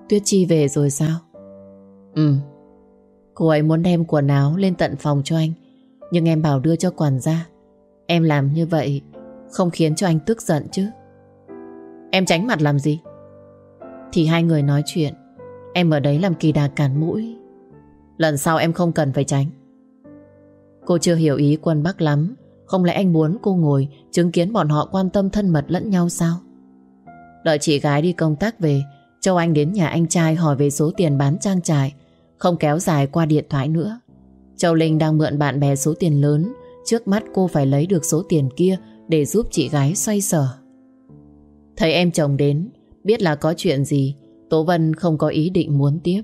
Tuyết Chi về rồi sao? Ừ. Cô ấy muốn đem quần áo lên tận phòng cho anh Nhưng em bảo đưa cho quản gia Em làm như vậy Không khiến cho anh tức giận chứ Em tránh mặt làm gì? Thì hai người nói chuyện Em ở đấy làm kỳ đà cản mũi Lần sau em không cần phải tránh Cô chưa hiểu ý quân Bắc lắm không lẽ anh muốn cô ngồi chứng kiến bọn họ quan tâm thân mật lẫn nhau sao? Đợi chị gái đi công tác về, Châu Anh đến nhà anh trai hỏi về số tiền bán trang trại, không kéo dài qua điện thoại nữa. Châu Linh đang mượn bạn bè số tiền lớn, trước mắt cô phải lấy được số tiền kia để giúp chị gái xoay sở. Thấy em chồng đến, biết là có chuyện gì, Tố Vân không có ý định muốn tiếp.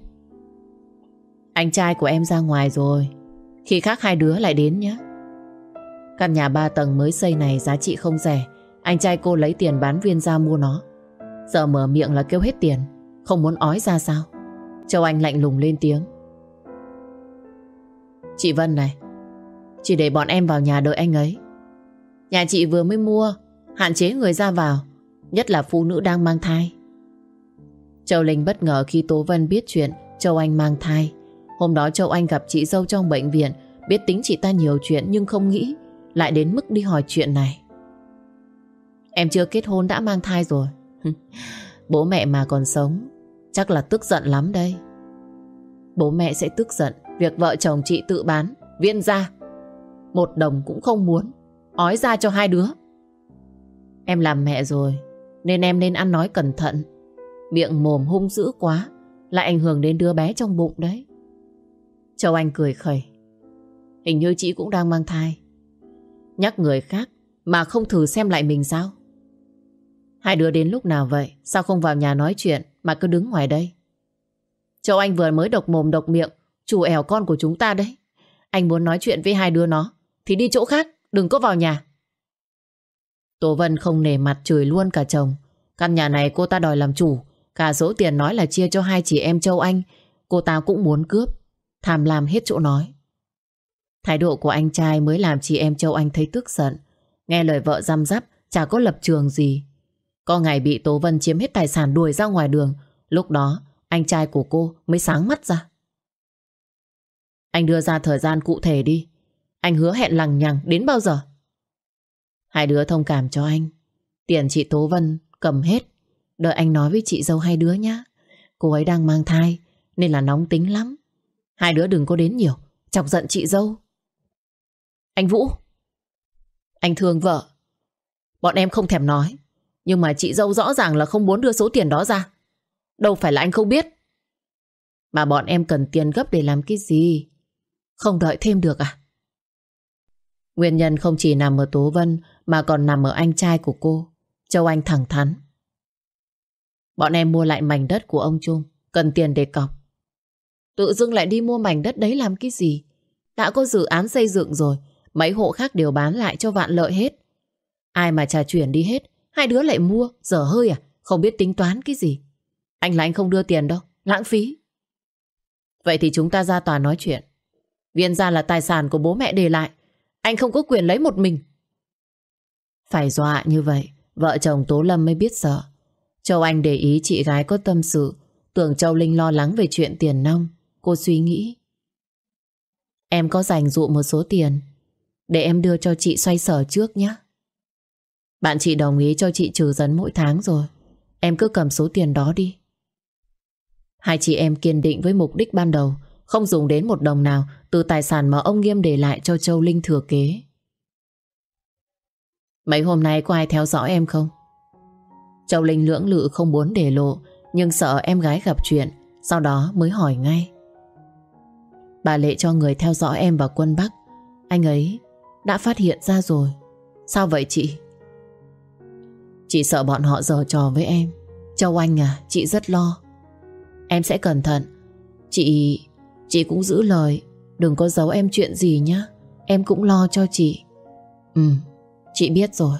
Anh trai của em ra ngoài rồi, khi khác hai đứa lại đến nhé. Căn nhà ba tầng mới xây này giá trị không rẻ Anh trai cô lấy tiền bán viên ra mua nó Giờ mở miệng là kêu hết tiền Không muốn ói ra sao Châu Anh lạnh lùng lên tiếng Chị Vân này Chỉ để bọn em vào nhà đợi anh ấy Nhà chị vừa mới mua Hạn chế người ra vào Nhất là phụ nữ đang mang thai Châu Linh bất ngờ khi Tố Vân biết chuyện Châu Anh mang thai. Hôm đó Châu Anh gặp chị dâu trong bệnh viện, biết tính chị ta nhiều chuyện nhưng không nghĩ lại đến mức đi hỏi chuyện này. Em chưa kết hôn đã mang thai rồi. Bố mẹ mà còn sống, chắc là tức giận lắm đây. Bố mẹ sẽ tức giận việc vợ chồng chị tự bán, viên ra. Một đồng cũng không muốn, ói ra cho hai đứa. Em làm mẹ rồi, nên em nên ăn nói cẩn thận. Miệng mồm hung dữ quá, lại ảnh hưởng đến đứa bé trong bụng đấy. Châu Anh cười khẩy. Hình như chị cũng đang mang thai. Nhắc người khác mà không thử xem lại mình sao? Hai đứa đến lúc nào vậy? Sao không vào nhà nói chuyện mà cứ đứng ngoài đây? Châu Anh vừa mới độc mồm độc miệng chủ ẻo con của chúng ta đấy. Anh muốn nói chuyện với hai đứa nó thì đi chỗ khác, đừng có vào nhà. Tô Vân không nề mặt chửi luôn cả chồng. Căn nhà này cô ta đòi làm chủ, cả số tiền nói là chia cho hai chị em Châu Anh, cô ta cũng muốn cướp, tham lam hết chỗ nói. Thái độ của anh trai mới làm chị em Châu Anh thấy tức giận. Nghe lời vợ răm rắp, chả có lập trường gì. Có ngày bị Tố Vân chiếm hết tài sản đuổi ra ngoài đường, lúc đó anh trai của cô mới sáng mắt ra. Anh đưa ra thời gian cụ thể đi. Anh hứa hẹn lằng nhằng đến bao giờ? Hai đứa thông cảm cho anh. Tiền chị Tố Vân cầm hết. Đợi anh nói với chị dâu hai đứa nhé. Cô ấy đang mang thai nên là nóng tính lắm. Hai đứa đừng có đến nhiều, chọc giận chị dâu. Anh Vũ, anh thương vợ. Bọn em không thèm nói. Nhưng mà chị dâu rõ ràng là không muốn đưa số tiền đó ra. Đâu phải là anh không biết. Mà bọn em cần tiền gấp để làm cái gì? Không đợi thêm được à? Nguyên nhân không chỉ nằm ở Tố Vân mà còn nằm ở anh trai của cô, Châu Anh thẳng thắn. Bọn em mua lại mảnh đất của ông Trung, cần tiền để cọc. Tự dưng lại đi mua mảnh đất đấy làm cái gì? Đã có dự án xây dựng rồi, mấy hộ khác đều bán lại cho vạn lợi hết. Ai mà trả chuyển đi hết, hai đứa lại mua, dở hơi à, không biết tính toán cái gì. Anh là anh không đưa tiền đâu, lãng phí. Vậy thì chúng ta ra tòa nói chuyện. Viên gia là tài sản của bố mẹ để lại. Anh không có quyền lấy một mình. Phải dọa như vậy, vợ chồng Tố Lâm mới biết sợ. Châu Anh để ý chị gái có tâm sự, tưởng Châu Linh lo lắng về chuyện tiền nông. Cô suy nghĩ. Em có dành dụ một số tiền, để em đưa cho chị xoay sở trước nhé. Bạn chị đồng ý cho chị trừ dần mỗi tháng rồi. Em cứ cầm số tiền đó đi. Hai chị em kiên định với mục đích ban đầu, không dùng đến một đồng nào từ tài sản mà ông Nghiêm để lại cho Châu Linh thừa kế. Mấy hôm nay có ai theo dõi em không? Châu Linh lưỡng lự không muốn để lộ, nhưng sợ em gái gặp chuyện, sau đó mới hỏi ngay. Bà Lệ cho người theo dõi em và quân Bắc anh ấy đã phát hiện ra rồi. Sao vậy chị? Chị sợ bọn họ giở trò với em. Châu Anh à, chị rất lo. Em sẽ cẩn thận. Chị Chị cũng giữ lời. Đừng có giấu em chuyện gì nhé Em cũng lo cho chị. Ừ chị biết rồi.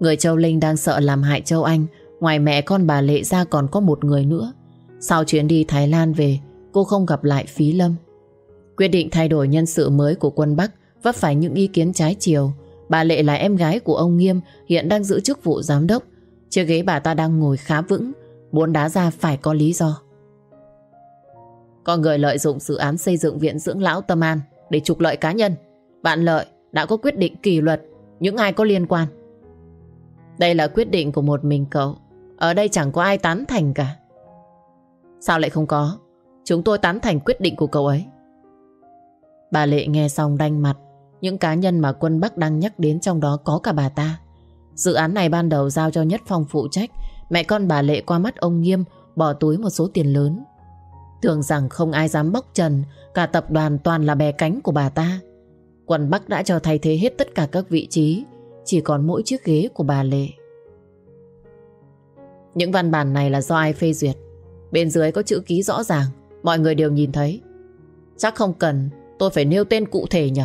Người Châu Linh đang sợ làm hại Châu Anh. Ngoài mẹ con bà Lệ ra còn có một người nữa. Sau chuyến đi Thái Lan về Cô không gặp lại Phí Lâm. Quyết định thay đổi nhân sự mới của quân Bắc Vấp phải những ý kiến trái chiều. Bà Lệ là em gái của ông Nghiêm, Hiện đang giữ chức vụ giám đốc Chiếc ghế bà ta đang ngồi khá vững, Muốn đá ra phải có lý do có người lợi dụng dự án xây dựng viện dưỡng lão Tâm An để trục lợi cá nhân. Bạn Lợi đã có quyết định kỷ luật, những ai có liên quan. Đây là quyết định của một mình cậu. Ở đây chẳng có ai tán thành cả. Sao lại không có? Chúng tôi tán thành quyết định của cậu ấy. Bà Lệ nghe xong đanh mặt. Những cá nhân mà quân Bắc đang nhắc đến trong đó có cả bà ta. Dự án này ban đầu giao cho Nhất Phong phụ trách. Mẹ con bà Lệ qua mắt ông Nghiêm, bỏ túi một số tiền lớn. Tưởng rằng không ai dám bóc trần, Cả tập đoàn toàn là bè cánh của bà ta. Quân Bắc đã cho thay thế hết tất cả các vị trí, Chỉ còn mỗi chiếc ghế của bà Lệ. Những văn bản này là do ai phê duyệt? Bên dưới có chữ ký rõ ràng, Mọi người đều nhìn thấy. Chắc không cần, tôi phải nêu tên cụ thể nhỉ?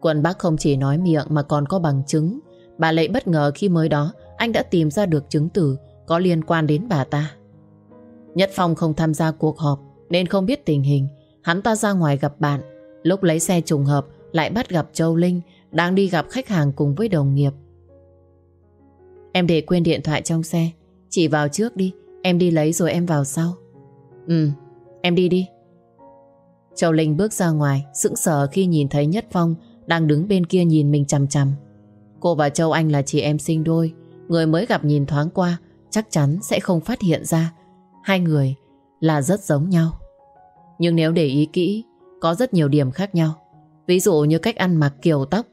Quân bác không chỉ nói miệng mà còn có bằng chứng Bà Lệ bất ngờ khi mới đó, Anh đã tìm ra được chứng tử Có liên quan đến bà ta Nhất Phong không tham gia cuộc họp nên không biết tình hình. Hắn ta ra ngoài gặp bạn. Lúc lấy xe trùng hợp, lại bắt gặp Châu Linh, đang đi gặp khách hàng cùng với đồng nghiệp. Em để quên điện thoại trong xe. Chị vào trước đi Em đi lấy rồi em vào sau Ừ em đi đi Châu Linh bước ra ngoài, Sững sờ khi nhìn thấy Nhất Phong đang đứng bên kia nhìn mình chằm chằm. Cô và Châu Anh là chị em sinh đôi, Người mới gặp nhìn thoáng qua, Chắc chắn sẽ không phát hiện ra. Hai người là rất giống nhau. Nhưng nếu để ý kỹ, Có rất nhiều điểm khác nhau. Ví dụ như cách ăn mặc, kiểu tóc,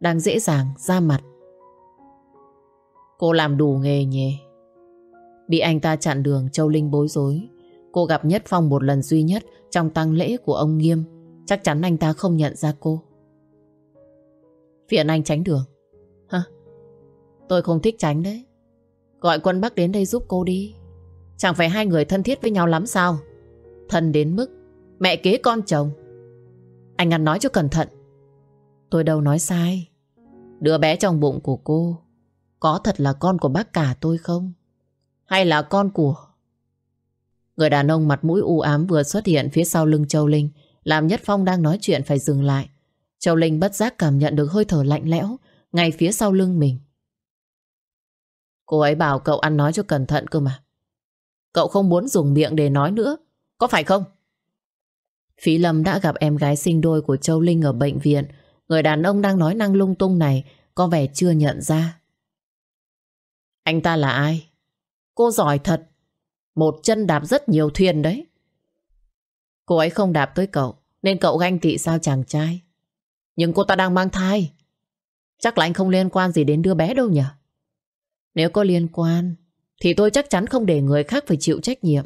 Đang dễ dàng ra mặt. Cô làm đủ nghề nhỉ? Bị anh ta chặn đường, Châu Linh bối rối. Cô gặp Nhất Phong một lần duy nhất Trong tang lễ của ông Nghiêm. Chắc chắn anh ta không nhận ra cô. Phiền anh tránh đường. Hả? Tôi không thích tránh đấy. Gọi quân Bắc đến đây giúp cô đi. Chẳng phải hai người thân thiết với nhau lắm sao? Thân đến mức Mẹ kế con chồng. Anh ăn nói cho cẩn thận. Tôi đâu nói sai. Đứa bé trong bụng của cô, Có thật là con của bác cả tôi không? Hay là con của Người đàn ông mặt mũi u ám vừa xuất hiện phía sau lưng Châu Linh, Làm Nhất Phong đang nói chuyện phải dừng lại. Châu Linh bất giác cảm nhận được hơi thở lạnh lẽo, Ngay phía sau lưng mình. Cô ấy bảo cậu ăn nói cho cẩn thận cơ mà. Cậu không muốn dùng miệng để nói nữa, Có phải không? Phí Lâm đã gặp em gái sinh đôi của Châu Linh ở bệnh viện. Người đàn ông đang nói năng lung tung này, Có vẻ chưa nhận ra. Anh ta là ai? Cô giỏi thật. Một chân đạp rất nhiều thuyền đấy. Cô ấy không đạp tới cậu, Nên cậu ganh tị sao chàng trai? Nhưng cô ta đang mang thai Chắc là anh không liên quan gì đến đứa bé đâu nhỉ Nếu có liên quan Thì tôi chắc chắn không để người khác phải chịu trách nhiệm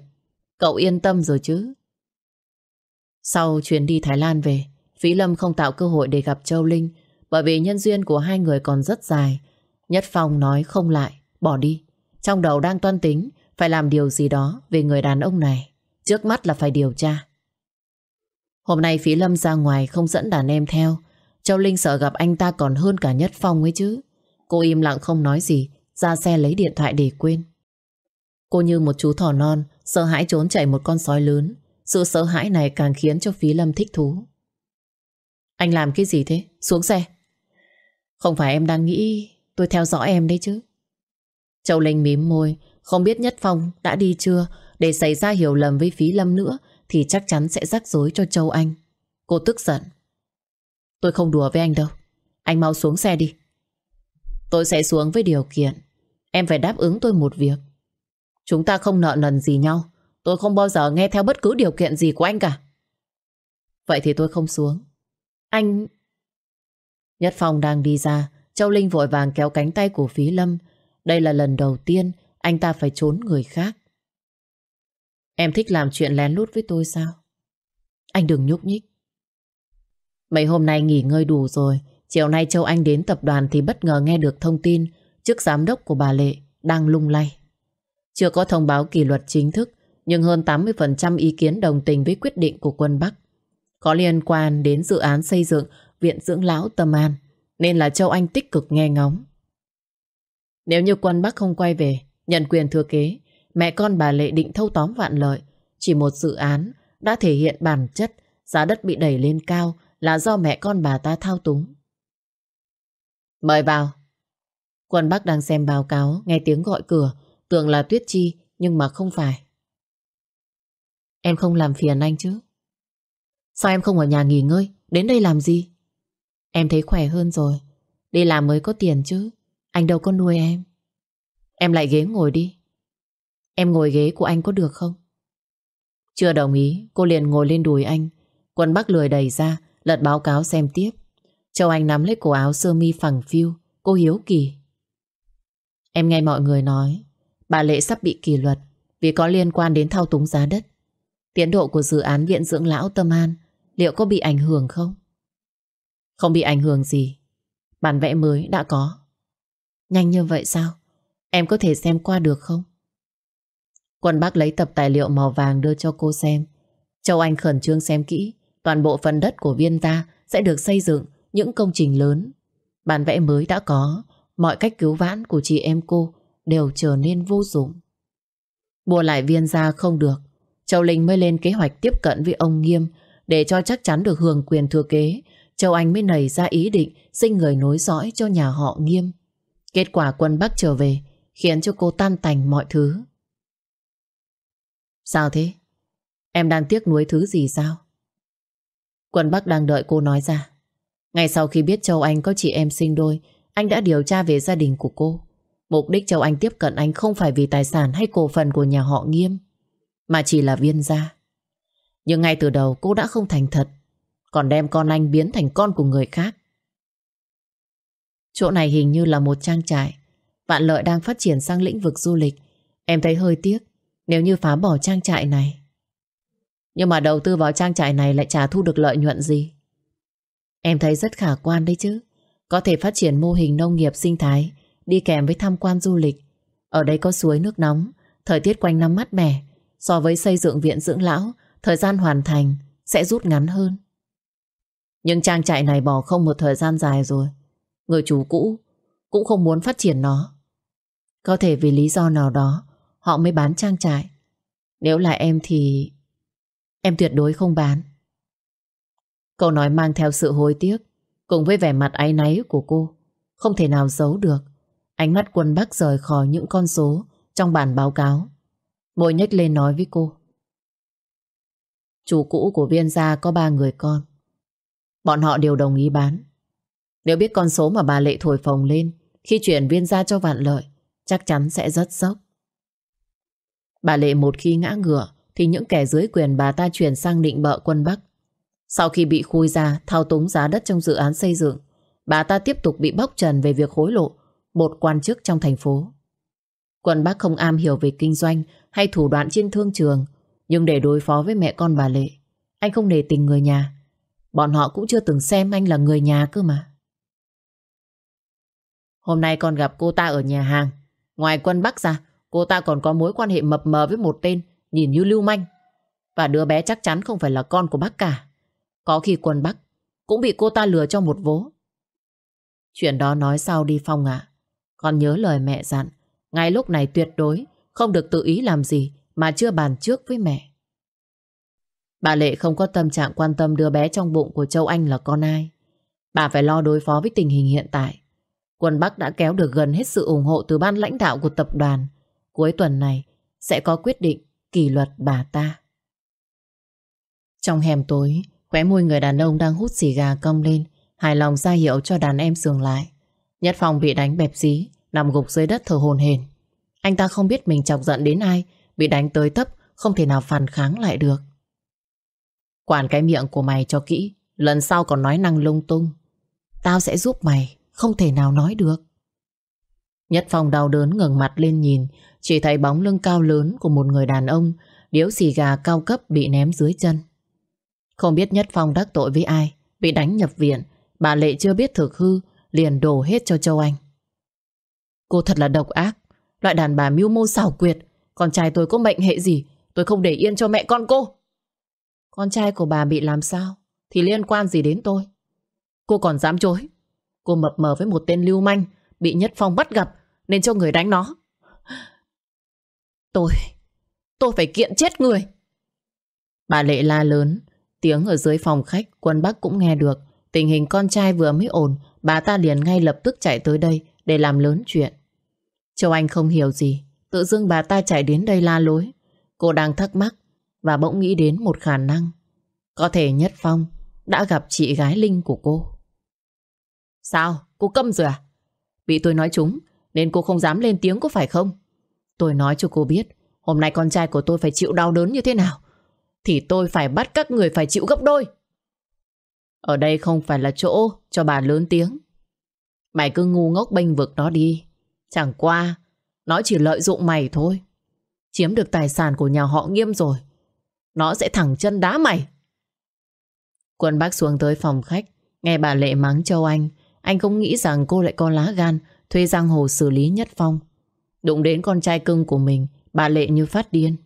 Cậu yên tâm rồi chứ Sau chuyến đi Thái Lan về Phí Lâm không tạo cơ hội để gặp Châu Linh bởi vì nhân duyên của hai người còn rất dài. Nhất Phong nói không lại, bỏ đi. Trong đầu đang toan tính phải làm điều gì đó về người đàn ông này. Trước mắt là phải điều tra. Hôm nay Phí Lâm ra ngoài không dẫn đàn em theo. Châu Linh sợ gặp anh ta còn hơn cả Nhất Phong ấy chứ. Cô im lặng không nói gì, ra xe lấy điện thoại để quên. Cô như một chú thỏ non, sợ hãi trốn chạy một con sói lớn. Sự sợ hãi này càng khiến cho Phí Lâm thích thú. Anh làm cái gì thế? Xuống xe. Không phải em đang nghĩ tôi theo dõi em đấy chứ. Châu Linh mím môi, không biết Nhất Phong đã đi chưa, để xảy ra hiểu lầm với Phí Lâm nữa thì chắc chắn sẽ rắc rối cho Châu Anh. Cô tức giận. Tôi không đùa với anh đâu. Anh mau xuống xe đi. Tôi sẽ xuống với điều kiện. Em phải đáp ứng tôi một việc. Chúng ta không nợ nần gì nhau. Tôi không bao giờ nghe theo bất cứ điều kiện gì của anh cả. Vậy thì tôi không xuống. Anh... Nhất Phong đang đi ra, Châu Linh vội vàng kéo cánh tay của Phí Lâm. Đây là lần đầu tiên anh ta phải trốn người khác. Em thích làm chuyện lén lút với tôi sao? Anh đừng nhúc nhích. Mấy hôm nay nghỉ ngơi đủ rồi, chiều nay Châu Anh đến tập đoàn thì bất ngờ nghe được thông tin chức giám đốc của bà Lệ đang lung lay. Chưa có thông báo kỷ luật chính thức, nhưng hơn 80% ý kiến đồng tình với quyết định của quân Bắc. Có liên quan đến dự án xây dựng Viện Dưỡng Lão Tâm An Nên là Châu Anh tích cực nghe ngóng Nếu như quân Bắc không quay về Nhận quyền thừa kế Mẹ con bà Lệ định thâu tóm vạn lợi Chỉ một dự án đã thể hiện bản chất Giá đất bị đẩy lên cao là do mẹ con bà ta thao túng Mời vào Quân Bắc đang xem báo cáo Nghe tiếng gọi cửa Tưởng là Tuyết Chi Nhưng mà không phải Em không làm phiền anh chứ Sao em không ở nhà nghỉ ngơi? Đến đây làm gì? Em thấy khỏe hơn rồi. Đi làm mới có tiền chứ. Anh đâu có nuôi em. Em lại ghế ngồi đi. Em ngồi ghế của anh có được không? Chưa đồng ý, cô liền ngồi lên đùi anh. Quân Bắc lười đẩy ra, lật báo cáo xem tiếp. Châu Anh nắm lấy cổ áo sơ mi phẳng phiu, cô hiếu kỳ. Em nghe mọi người nói, bà Lệ sắp bị kỷ luật vì có liên quan đến thao túng giá đất. Tiến độ của dự án viện dưỡng lão Tâm An Liệu có bị ảnh hưởng không? Không bị ảnh hưởng gì Bản vẽ mới đã có Nhanh như vậy sao? Em có thể xem qua được không? Quân bác lấy tập tài liệu màu vàng đưa cho cô xem Châu Anh khẩn trương xem kỹ Toàn bộ phần đất của viên ta Sẽ được xây dựng những công trình lớn Bản vẽ mới đã có Mọi cách cứu vãn của chị em cô Đều trở nên vô dụng Mua lại viên gia không được Châu Linh mới lên kế hoạch tiếp cận với ông Nghiêm để cho chắc chắn được hưởng quyền thừa kế, Châu Anh mới nảy ra ý định sinh người nối dõi cho nhà họ nghiêm. Kết quả quân Bắc trở về khiến cho cô tan tành mọi thứ. Sao thế? Em đang tiếc nuối thứ gì sao? Quân Bắc đang đợi cô nói ra. Ngay sau khi biết Châu Anh có chị em sinh đôi, anh đã điều tra về gia đình của cô. Mục đích Châu Anh tiếp cận anh không phải vì tài sản hay cổ phần của nhà họ Nghiêm, mà chỉ là viên gia. Nhưng ngay từ đầu cô đã không thành thật, còn đem con anh biến thành con của người khác. Chỗ này hình như là một trang trại. Vạn lợi đang phát triển sang lĩnh vực du lịch. Em thấy hơi tiếc nếu như phá bỏ trang trại này. Nhưng mà đầu tư vào trang trại này lại chả thu được lợi nhuận gì. Em thấy rất khả quan đấy chứ. Có thể phát triển mô hình nông nghiệp sinh thái đi kèm với tham quan du lịch. Ở đây có suối nước nóng, thời tiết quanh năm mát mẻ. So với xây dựng viện dưỡng lão, thời gian hoàn thành sẽ rút ngắn hơn. Nhưng trang trại này bỏ không một thời gian dài rồi. Người chủ cũ cũng không muốn phát triển nó. Có thể vì lý do nào đó họ mới bán trang trại. Nếu là em thì em tuyệt đối không bán. Câu nói mang theo sự hối tiếc cùng với vẻ mặt áy náy của cô không thể nào giấu được. Ánh mắt quân Bắc rời khỏi những con số trong bản báo cáo. Môi nhếch lên nói với cô. Chủ cũ của viên gia có ba người con. Bọn họ đều đồng ý bán. Nếu biết con số mà bà Lệ thổi phồng lên khi chuyển viên gia cho vạn lợi, chắc chắn sẽ rất sốc. Bà Lệ một khi ngã ngựa thì những kẻ dưới quyền bà ta chuyển sang định bợ quân Bắc. Sau khi bị khui ra thao túng giá đất trong dự án xây dựng, bà ta tiếp tục bị bóc trần về việc hối lộ một quan chức trong thành phố. Quân Bắc không am hiểu về kinh doanh hay thủ đoạn trên thương trường, nhưng để đối phó với mẹ con bà Lệ, anh không để tình người nhà. Bọn họ cũng chưa từng xem anh là người nhà cơ mà. Hôm nay con gặp cô ta ở nhà hàng. Ngoài quân Bắc ra, cô ta còn có mối quan hệ mập mờ với một tên nhìn như lưu manh. Và đứa bé chắc chắn không phải là con của bác cả. Có khi quân Bắc cũng bị cô ta lừa cho một vố. Chuyện đó nói sau đi Phong ạ. Con nhớ lời mẹ dặn. Ngay lúc này tuyệt đối không được tự ý làm gì mà chưa bàn trước với mẹ. Bà Lệ không có tâm trạng quan tâm đứa bé trong bụng của Châu Anh là con ai. Bà phải lo đối phó với tình hình hiện tại. Quân Bắc đã kéo được gần hết sự ủng hộ từ ban lãnh đạo của tập đoàn. Cuối tuần này sẽ có quyết định kỷ luật bà ta. Trong hẻm tối, khóe môi người đàn ông đang hút xì gà cong lên, hài lòng ra hiệu cho đàn em dừng lại. Nhất Phong bị đánh bẹp dí, nằm gục dưới đất thở hồn hển. Anh ta không biết mình chọc giận đến ai, bị đánh tới tấp, không thể nào phản kháng lại được. Quản cái miệng của mày cho kỹ, lần sau còn nói năng lung tung. Tao sẽ giúp mày không thể nào nói được. Nhất Phong đau đớn ngẩng mặt lên nhìn, chỉ thấy bóng lưng cao lớn của một người đàn ông, điếu xì gà cao cấp bị ném dưới chân. Không biết Nhất Phong đắc tội với ai, bị đánh nhập viện, bà Lệ chưa biết thực hư, liền đổ hết cho Châu Anh. Cô thật là độc ác, loại đàn bà mưu mô xảo quyệt, con trai tôi có mệnh hệ gì, tôi không để yên cho mẹ con cô. Con trai của bà bị làm sao, thì liên quan gì đến tôi? Cô còn dám chối, Cô mập mờ với một tên lưu manh Bị Nhất Phong bắt gặp nên cho người đánh nó. Tôi Tôi phải kiện chết người. Bà Lệ la lớn Tiếng ở dưới phòng khách Quân Bắc cũng nghe được. Tình hình con trai vừa mới ổn Bà ta liền ngay lập tức chạy tới đây Để làm lớn chuyện. Châu Anh không hiểu gì Tự dưng bà ta chạy đến đây la lối. Cô đang thắc mắc Và bỗng nghĩ đến một khả năng. Có thể Nhất Phong đã gặp chị gái Linh của cô. Sao? Cô câm rồi à? Bị tôi nói trúng nên cô không dám lên tiếng có phải không? Tôi nói cho cô biết hôm nay con trai của tôi phải chịu đau đớn như thế nào thì tôi phải bắt các người phải chịu gấp đôi. Ở đây không phải là chỗ cho bà lớn tiếng. Mày cứ ngu ngốc bênh vực nó đi. Chẳng qua, nó chỉ lợi dụng mày thôi. Chiếm được tài sản của nhà họ nghiêm rồi. Nó sẽ thẳng chân đá mày. Quân bác xuống tới phòng khách, nghe bà Lệ mắng Châu Anh, anh không nghĩ rằng cô lại có lá gan thuê giang hồ xử lý Nhất Phong. Đụng đến con trai cưng của mình, bà Lệ như phát điên.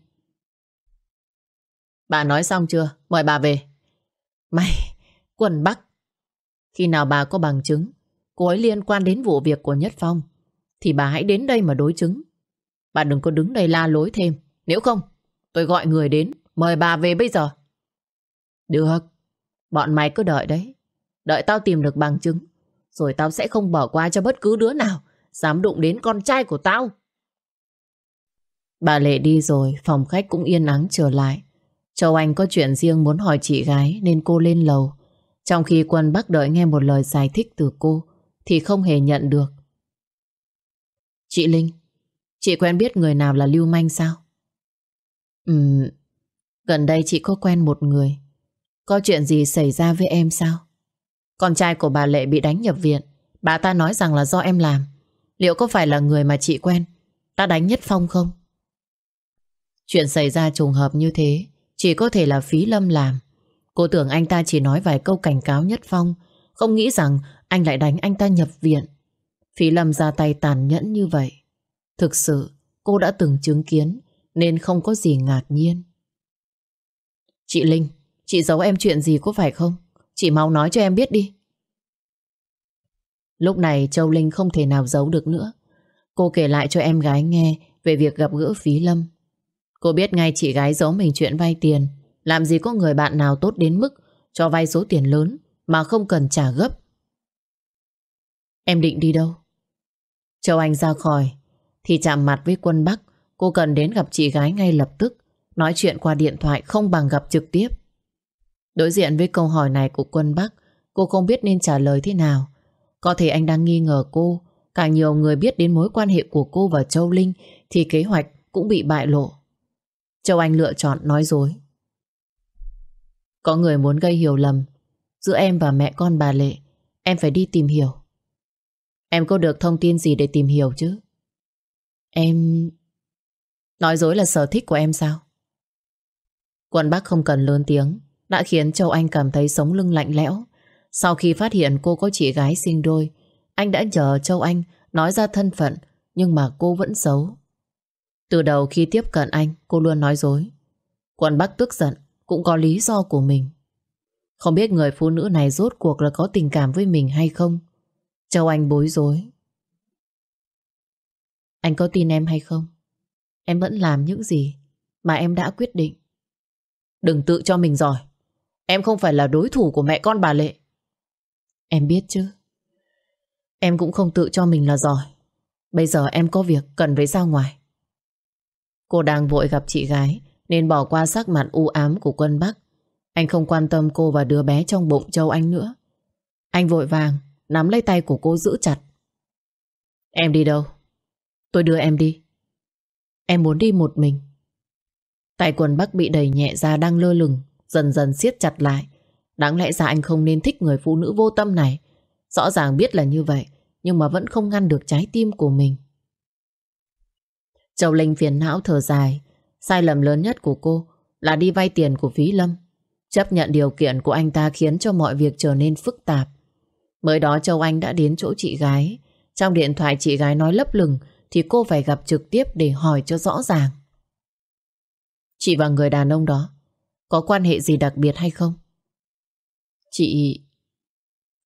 Bà nói xong chưa? Mời bà về. Mày, quần Bắc. Khi nào bà có bằng chứng, cô ấy liên quan đến vụ việc của Nhất Phong, thì bà hãy đến đây mà đối chứng. Bà đừng có đứng đây la lối thêm. Nếu không, tôi gọi người đến, mời bà về bây giờ. Được, bọn mày cứ đợi đấy. Đợi tao tìm được bằng chứng. Rồi tao sẽ không bỏ qua cho bất cứ đứa nào Dám đụng đến con trai của tao Bà Lệ đi rồi, phòng khách cũng yên ắng trở lại. Châu Anh có chuyện riêng muốn hỏi chị gái nên cô lên lầu. Trong khi quân Bắc đợi nghe một lời giải thích từ cô thì không hề nhận được. Chị Linh, chị quen biết người nào là Lưu Manh sao? Ừm, gần đây chị có quen một người. Có chuyện gì xảy ra với em sao? Con trai của bà Lệ bị đánh nhập viện. Bà ta nói rằng là do em làm. Liệu có phải là người mà chị quen đã đánh Nhất Phong không? Chuyện xảy ra trùng hợp như thế chỉ có thể là Phí Lâm làm. Cô tưởng anh ta chỉ nói vài câu cảnh cáo Nhất Phong không nghĩ rằng anh lại đánh anh ta nhập viện. Phí Lâm ra tay tàn nhẫn như vậy. Thực sự cô đã từng chứng kiến nên không có gì ngạc nhiên. Chị Linh, chị giấu em chuyện gì có phải không? Chị mau nói cho em biết đi. Lúc này Châu Linh không thể nào giấu được nữa. Cô kể lại cho em gái nghe về việc gặp gỡ Phí Lâm. Cô biết ngay chị gái giấu mình chuyện vay tiền. Làm gì có người bạn nào tốt đến mức cho vay số tiền lớn mà không cần trả gấp. Em định đi đâu? Châu Anh ra khỏi, thì chạm mặt với quân Bắc. Cô cần đến gặp chị gái ngay lập tức. Nói chuyện qua điện thoại không bằng gặp trực tiếp. Đối diện với câu hỏi này của quân Bắc, cô không biết nên trả lời thế nào. Có thể anh đang nghi ngờ cô, càng nhiều người biết đến mối quan hệ của cô và Châu Linh thì kế hoạch cũng bị bại lộ. Châu Anh lựa chọn nói dối. Có người muốn gây hiểu lầm giữa em và mẹ con bà Lệ. Em phải đi tìm hiểu. Em có được thông tin gì để tìm hiểu chứ? Em... Nói dối là sở thích của em sao? Quân Bắc không cần lớn tiếng đã khiến Châu Anh cảm thấy sống lưng lạnh lẽo. Sau khi phát hiện cô có chị gái sinh đôi, anh đã chờ Châu Anh nói ra thân phận, nhưng mà cô vẫn giấu. Từ đầu khi tiếp cận anh, cô luôn nói dối. Quận Bắc tức giận, cũng có lý do của mình. Không biết người phụ nữ này rốt cuộc là có tình cảm với mình hay không? Châu Anh bối rối. Anh có tin em hay không? Em vẫn làm những gì mà em đã quyết định. Đừng tự cho mình giỏi. Em không phải là đối thủ của mẹ con bà Lệ. Em biết chứ. Em cũng không tự cho mình là giỏi. Bây giờ em có việc cần phải ra ngoài. Cô đang vội gặp chị gái nên bỏ qua sắc mặt u ám của quân Bắc. Anh không quan tâm cô và đứa bé trong bụng Châu Anh nữa. Anh vội vàng nắm lấy tay của cô giữ chặt. Em đi đâu? Tôi đưa em đi. Em muốn đi một mình. Tay quần Bắc bị đẩy nhẹ ra đang lơ lửng, dần dần siết chặt lại. Đáng lẽ ra anh không nên thích người phụ nữ vô tâm này. Rõ ràng biết là như vậy, nhưng mà vẫn không ngăn được trái tim của mình. Châu Linh phiền não thở dài. Sai lầm lớn nhất của cô là đi vay tiền của Phí Lâm. Chấp nhận điều kiện của anh ta khiến cho mọi việc trở nên phức tạp. Mới đó Châu Anh đã đến chỗ chị gái. Trong điện thoại chị gái nói lấp lửng thì cô phải gặp trực tiếp để hỏi cho rõ ràng. Chị và người đàn ông đó có quan hệ gì đặc biệt hay không? Chị...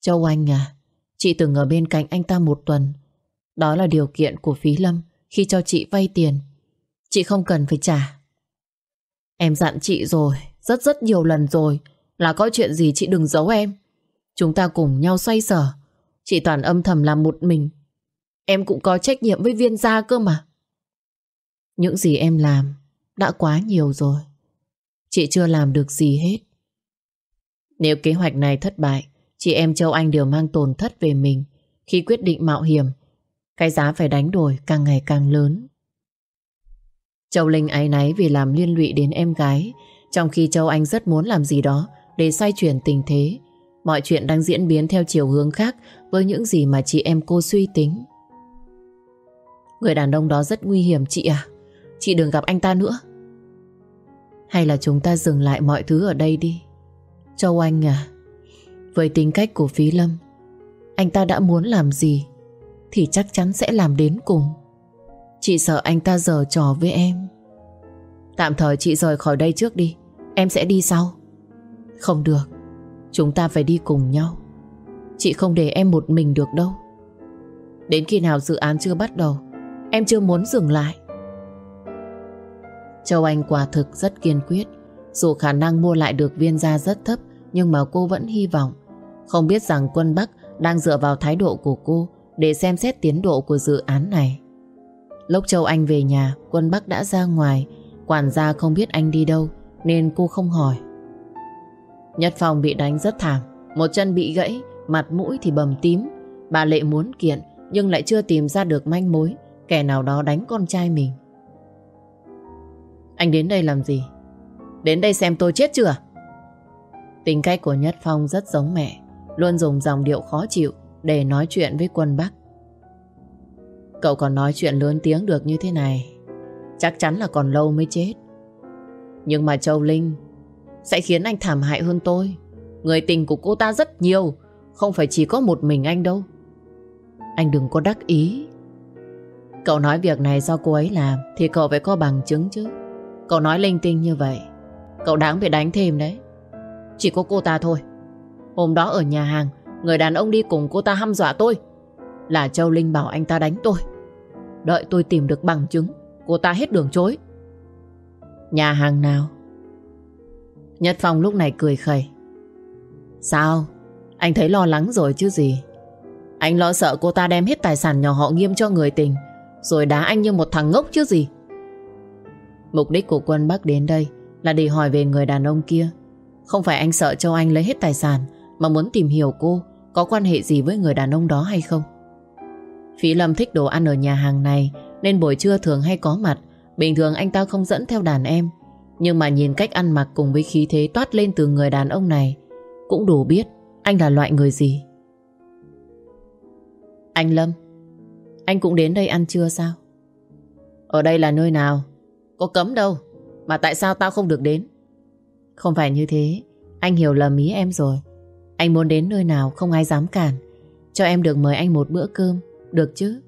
Châu Anh à, chị từng ở bên cạnh anh ta một tuần. Đó là điều kiện của Phí Lâm khi cho chị vay tiền. Chị không cần phải trả. Em dặn chị rồi, rất rất nhiều lần rồi, là có chuyện gì chị đừng giấu em. Chúng ta cùng nhau xoay sở. Chị toàn âm thầm làm một mình. Em cũng có trách nhiệm với viên gia cơ mà. Những gì em làm đã quá nhiều rồi. Chị chưa làm được gì hết. Nếu kế hoạch này thất bại, chị em Châu Anh đều mang tổn thất về mình khi quyết định mạo hiểm. Cái giá phải đánh đổi càng ngày càng lớn. Châu Linh áy náy vì làm liên lụy đến em gái, trong khi Châu Anh rất muốn làm gì đó để xoay chuyển tình thế. Mọi chuyện đang diễn biến theo chiều hướng khác với những gì mà chị em cô suy tính. Người đàn ông đó rất nguy hiểm chị à. Chị đừng gặp anh ta nữa. Hay là chúng ta dừng lại mọi thứ ở đây đi. Châu Anh à, với tính cách của Phí Lâm, anh ta đã muốn làm gì thì chắc chắn sẽ làm đến cùng. Chị sợ anh ta giở trò với em. Tạm thời chị rời khỏi đây trước đi, em sẽ đi sau. Không được, chúng ta phải đi cùng nhau. Chị không để em một mình được đâu. Đến khi nào dự án chưa bắt đầu, em chưa muốn dừng lại. Châu Anh quả thực rất kiên quyết. Dù khả năng mua lại được viên gia rất thấp, nhưng mà cô vẫn hy vọng. Không biết rằng quân Bắc đang dựa vào thái độ của cô để xem xét tiến độ của dự án này. Lúc Châu Anh về nhà, quân Bắc đã ra ngoài, quản gia không biết anh đi đâu, nên cô không hỏi. Nhất Phong bị đánh rất thảm, một chân bị gãy, mặt mũi thì bầm tím. Bà Lệ muốn kiện, nhưng lại chưa tìm ra được manh mối, kẻ nào đó đánh con trai mình. Anh đến đây làm gì? Đến đây xem tôi chết chưa? Tính cách của Nhất Phong rất giống mẹ, luôn dùng dòng điệu khó chịu để nói chuyện với quân Bắc. Cậu còn nói chuyện lớn tiếng được như thế này Chắc chắn là còn lâu mới chết Nhưng mà Châu Linh Sẽ khiến anh thảm hại hơn tôi Người tình của cô ta rất nhiều Không phải chỉ có một mình anh đâu Anh đừng có đắc ý Cậu nói việc này do cô ấy làm Thì cậu phải có bằng chứng chứ Cậu nói linh tinh như vậy, Cậu đáng bị đánh thêm đấy. Chỉ có cô ta thôi. Hôm đó ở nhà hàng, Người đàn ông đi cùng cô ta hăm dọa tôi. Là Châu Linh bảo anh ta đánh tôi. Đợi tôi tìm được bằng chứng, Cô ta hết đường chối. Nhà hàng nào? Nhất Phong lúc này cười khẩy. Sao? Anh thấy lo lắng rồi chứ gì? Anh lo sợ cô ta đem hết tài sản nhỏ họ nghiêm cho người tình, Rồi đá anh như một thằng ngốc chứ gì? Mục đích của quân Bắc đến đây Là để hỏi về người đàn ông kia Không phải anh sợ Châu Anh lấy hết tài sản Mà muốn tìm hiểu cô Có quan hệ gì với người đàn ông đó hay không Phí Lâm thích đồ ăn ở nhà hàng này nên buổi trưa thường hay có mặt. Bình thường anh ta không dẫn theo đàn em. Nhưng mà nhìn cách ăn mặc cùng với khí thế toát lên từ người đàn ông này cũng đủ biết anh là loại người gì. Anh Lâm, anh cũng đến đây ăn trưa sao? Ở đây là nơi nào? Có cấm đâu. Mà tại sao tao không được đến? Không phải như thế. Anh hiểu lầm ý em rồi. Anh muốn đến nơi nào không ai dám cản. Cho em được mời anh một bữa cơm được chứ?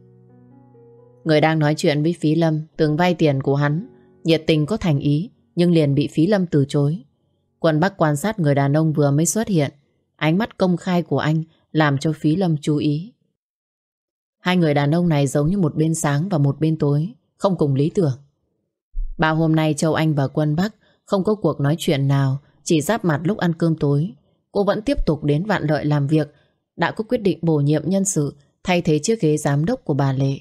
Người đang nói chuyện với Phí Lâm từng vay tiền của hắn, nhiệt tình có thành ý, nhưng liền bị Phí Lâm từ chối. Quân Bắc quan sát người đàn ông vừa mới xuất hiện, ánh mắt công khai của anh làm cho Phí Lâm chú ý. Hai người đàn ông này giống như một bên sáng và một bên tối, không cùng lý tưởng. Ba hôm nay Châu Anh và Quân Bắc không có cuộc nói chuyện nào, chỉ giáp mặt lúc ăn cơm tối. Cô vẫn tiếp tục đến vạn lợi làm việc, đã có quyết định bổ nhiệm nhân sự thay thế chiếc ghế giám đốc của bà Lệ.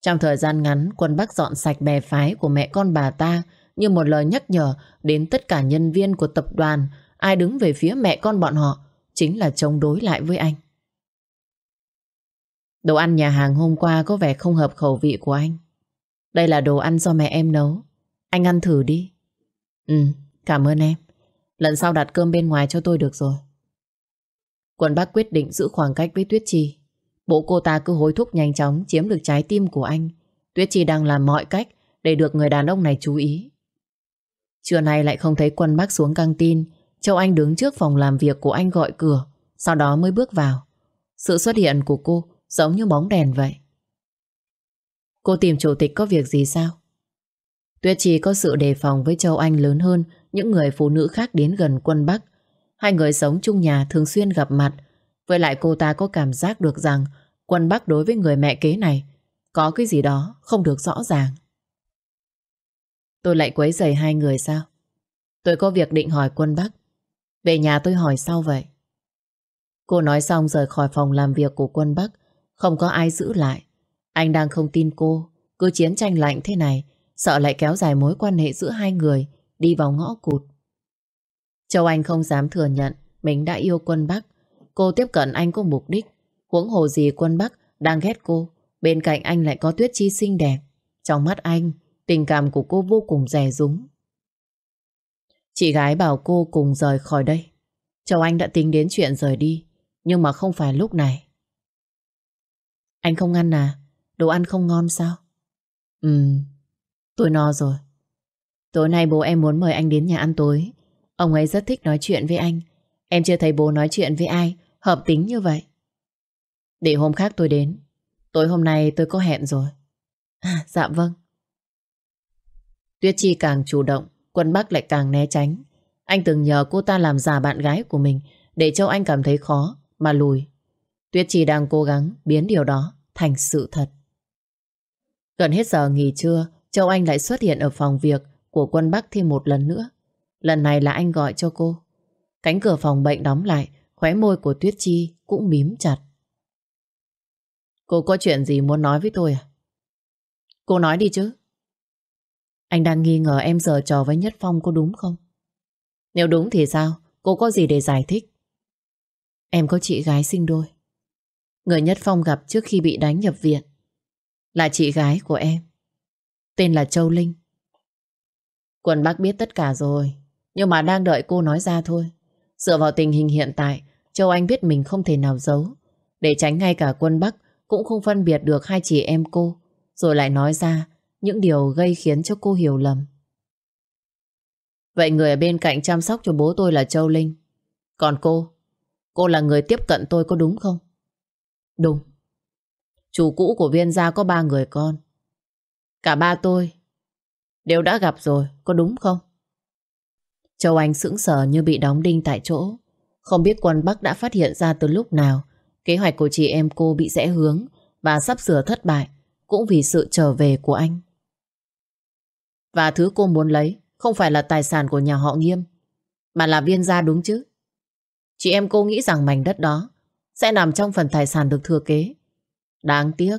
Trong thời gian ngắn, quân Bắc dọn sạch bè phái của mẹ con bà ta như một lời nhắc nhở đến tất cả nhân viên của tập đoàn ai đứng về phía mẹ con bọn họ chính là chống đối lại với anh. Đồ ăn nhà hàng hôm qua có vẻ không hợp khẩu vị của anh. Đây là đồ ăn do mẹ em nấu. Anh ăn thử đi. Ừ, cảm ơn em. Lần sau đặt cơm bên ngoài cho tôi được rồi. Quân Bắc quyết định giữ khoảng cách với Tuyết chi Bộ cô ta cứ hối thúc nhanh chóng chiếm được trái tim của anh. Tuyết Chi đang làm mọi cách để được người đàn ông này chú ý. Trưa nay lại không thấy quân bác xuống căng tin. Châu Anh đứng trước phòng làm việc của anh gọi cửa, sau đó mới bước vào. Sự xuất hiện của cô giống như bóng đèn vậy. Cô tìm chủ tịch có việc gì sao? Tuyết trì có sự đề phòng với Châu Anh lớn hơn những người phụ nữ khác đến gần quân Bắc. Hai người sống chung nhà thường xuyên gặp mặt. Với lại cô ta có cảm giác được rằng Quân Bắc đối với người mẹ kế này có cái gì đó không được rõ ràng. Tôi lại quấy rầy hai người sao? Tôi có việc định hỏi Quân Bắc. Về nhà tôi hỏi sau vậy. Cô nói xong rời khỏi phòng làm việc của Quân Bắc. Không có ai giữ lại. Anh đang không tin cô. Cứ chiến tranh lạnh thế này, sợ lại kéo dài mối quan hệ giữa hai người, đi vào ngõ cụt. Châu Anh không dám thừa nhận mình đã yêu Quân Bắc. Cô tiếp cận anh có mục đích Huống hồ gì quân Bắc đang ghét cô, Bên cạnh anh lại có Tuyết Chi xinh đẹp Trong mắt anh, Tình cảm của cô vô cùng rẻ rúng Chị gái bảo cô cùng rời khỏi đây Châu Anh đã tính đến chuyện rời đi, Nhưng mà không phải lúc này Anh không ngăn à Đồ ăn không ngon sao? Ừ Tôi no rồi. Tối nay bố em muốn mời anh đến nhà ăn tối. Ông ấy rất thích nói chuyện với anh. Em chưa thấy bố nói chuyện với ai Hợp tính như vậy. Để hôm khác tôi đến. Tối hôm nay tôi có hẹn rồi. À, Dạ vâng. Tuyết Chi càng chủ động Quân Bắc lại càng né tránh. Anh từng nhờ cô ta làm giả bạn gái của mình Để Châu Anh cảm thấy khó Mà lùi. Tuyết Chi đang cố gắng biến điều đó thành sự thật. Gần hết giờ nghỉ trưa, Châu Anh lại xuất hiện ở phòng việc Của quân Bắc thêm một lần nữa Lần này là anh gọi cho cô Cánh cửa phòng bệnh đóng lại, Khóe môi của Tuyết Chi cũng mím chặt Cô có chuyện gì muốn nói với tôi à? Cô nói đi chứ. Anh đang nghi ngờ em giờ trò với Nhất Phong có đúng không? Nếu đúng thì sao? Cô có gì để giải thích? Em có chị gái sinh đôi. Người Nhất Phong gặp trước khi bị đánh nhập viện là chị gái của em. Tên là Châu Linh. Quân bác biết tất cả rồi, nhưng mà đang đợi cô nói ra thôi. Dựa vào tình hình hiện tại, Châu Anh biết mình không thể nào giấu. Để tránh ngay cả quân Bắc cũng không phân biệt được hai chị em cô, rồi lại nói ra những điều gây khiến cho cô hiểu lầm. Vậy người ở bên cạnh chăm sóc cho bố tôi là Châu Linh. Còn cô, cô là người tiếp cận tôi có đúng không? Đúng. Chủ cũ của viên gia có ba người con. Cả ba tôi đều đã gặp rồi, có đúng không? Châu Anh sững sờ như bị đóng đinh tại chỗ. Không biết quân Bắc đã phát hiện ra từ lúc nào kế hoạch của chị em cô bị rẽ hướng và sắp sửa thất bại cũng vì sự trở về của anh. Và thứ cô muốn lấy không phải là tài sản của nhà họ nghiêm mà là viên gia đúng chứ. Chị em cô nghĩ rằng mảnh đất đó sẽ nằm trong phần tài sản được thừa kế. Đáng tiếc,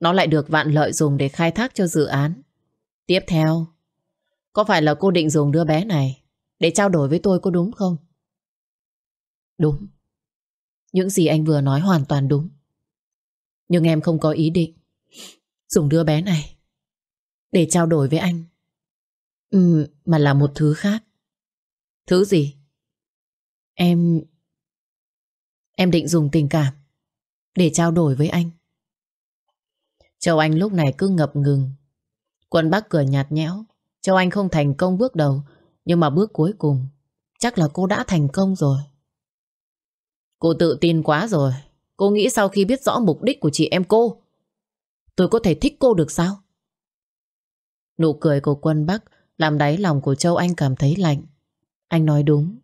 nó lại được vạn lợi dùng để khai thác cho dự án. Tiếp theo, có phải là cô định dùng đứa bé này để trao đổi với tôi có đúng không? Đúng. Những gì anh vừa nói hoàn toàn đúng. Nhưng em không có ý định dùng đứa bé này để trao đổi với anh. Ừ, mà là một thứ khác. Thứ gì? Em... Em định dùng tình cảm để trao đổi với anh. Châu Anh lúc này cứ ngập ngừng. Quân Bắc cười nhạt nhẽo. Châu Anh không thành công bước đầu, nhưng mà bước cuối cùng, chắc là cô đã thành công rồi. Cô tự tin quá rồi. Cô nghĩ sau khi biết rõ mục đích của chị em cô, tôi có thể thích cô được sao? Nụ cười của quân Bắc làm đáy lòng của Châu Anh cảm thấy lạnh. Anh nói đúng.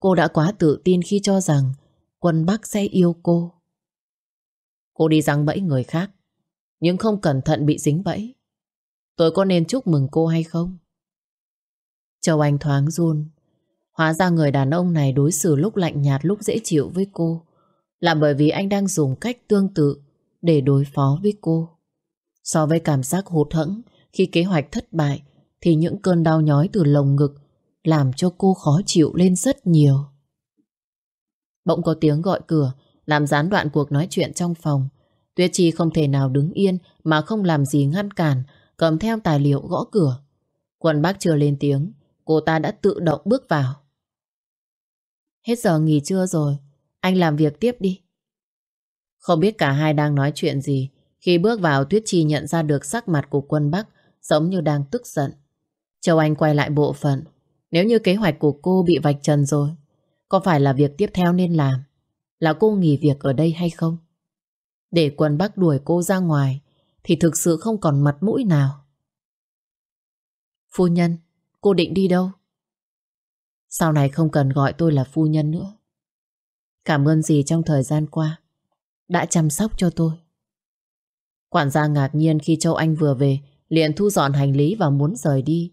Cô đã quá tự tin khi cho rằng quân Bắc sẽ yêu cô. Cô đi răng bẫy người khác, nhưng không cẩn thận bị dính bẫy. Tôi có nên chúc mừng cô hay không? Châu Anh thoáng run. Hóa ra người đàn ông này đối xử lúc lạnh nhạt, lúc dễ chịu với cô là bởi vì anh đang dùng cách tương tự để đối phó với cô. So với cảm giác hụt hẫng khi kế hoạch thất bại, thì những cơn đau nhói từ lồng ngực làm cho cô khó chịu lên rất nhiều. Bỗng có tiếng gọi cửa, làm gián đoạn cuộc nói chuyện trong phòng. Tuyết Chi không thể nào đứng yên mà không làm gì ngăn cản, cầm theo tài liệu gõ cửa. Quân bác chưa lên tiếng, cô ta đã tự động bước vào. Hết giờ nghỉ trưa rồi, anh làm việc tiếp đi. Không biết cả hai đang nói chuyện gì, khi bước vào Tuyết Chi nhận ra được sắc mặt của quân Bắc giống như đang tức giận. Châu Anh quay lại bộ phận. Nếu như kế hoạch của cô bị vạch trần rồi, có phải là việc tiếp theo nên làm? Là cô nghỉ việc ở đây hay không? Để quân Bắc đuổi cô ra ngoài thì thực sự không còn mặt mũi nào. Phu nhân, cô định đi đâu? Sau này không cần gọi tôi là phu nhân nữa. Cảm ơn gì trong thời gian qua đã chăm sóc cho tôi. Quản gia ngạc nhiên khi Châu Anh vừa về liền thu dọn hành lý và muốn rời đi.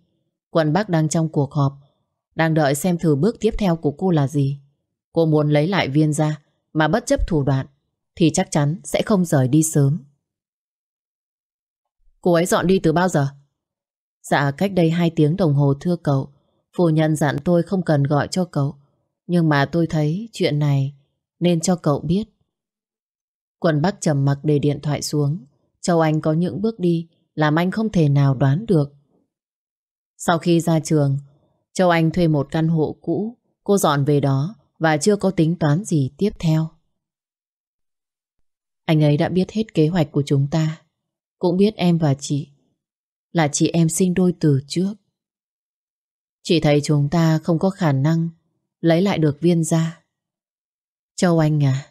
Quân Bắc đang trong cuộc họp đang đợi xem thử bước tiếp theo của cô là gì. Cô muốn lấy lại viên ra mà bất chấp thủ đoạn thì chắc chắn sẽ không rời đi sớm. Cô ấy dọn đi từ bao giờ? Dạ cách đây 2 tiếng đồng hồ thưa cậu. Phu nhân dặn tôi không cần gọi cho cậu. Nhưng mà tôi thấy chuyện này nên cho cậu biết. Quần Bắc trầm mặc để điện thoại xuống. Châu Anh có những bước đi làm anh không thể nào đoán được. Sau khi ra trường, Châu Anh thuê một căn hộ cũ, cô dọn về đó và chưa có tính toán gì tiếp theo. Anh ấy đã biết hết kế hoạch của chúng ta, cũng biết em và chị là chị em sinh đôi từ trước. Chị thấy chúng ta không có khả năng lấy lại được viên ra Châu Anh à,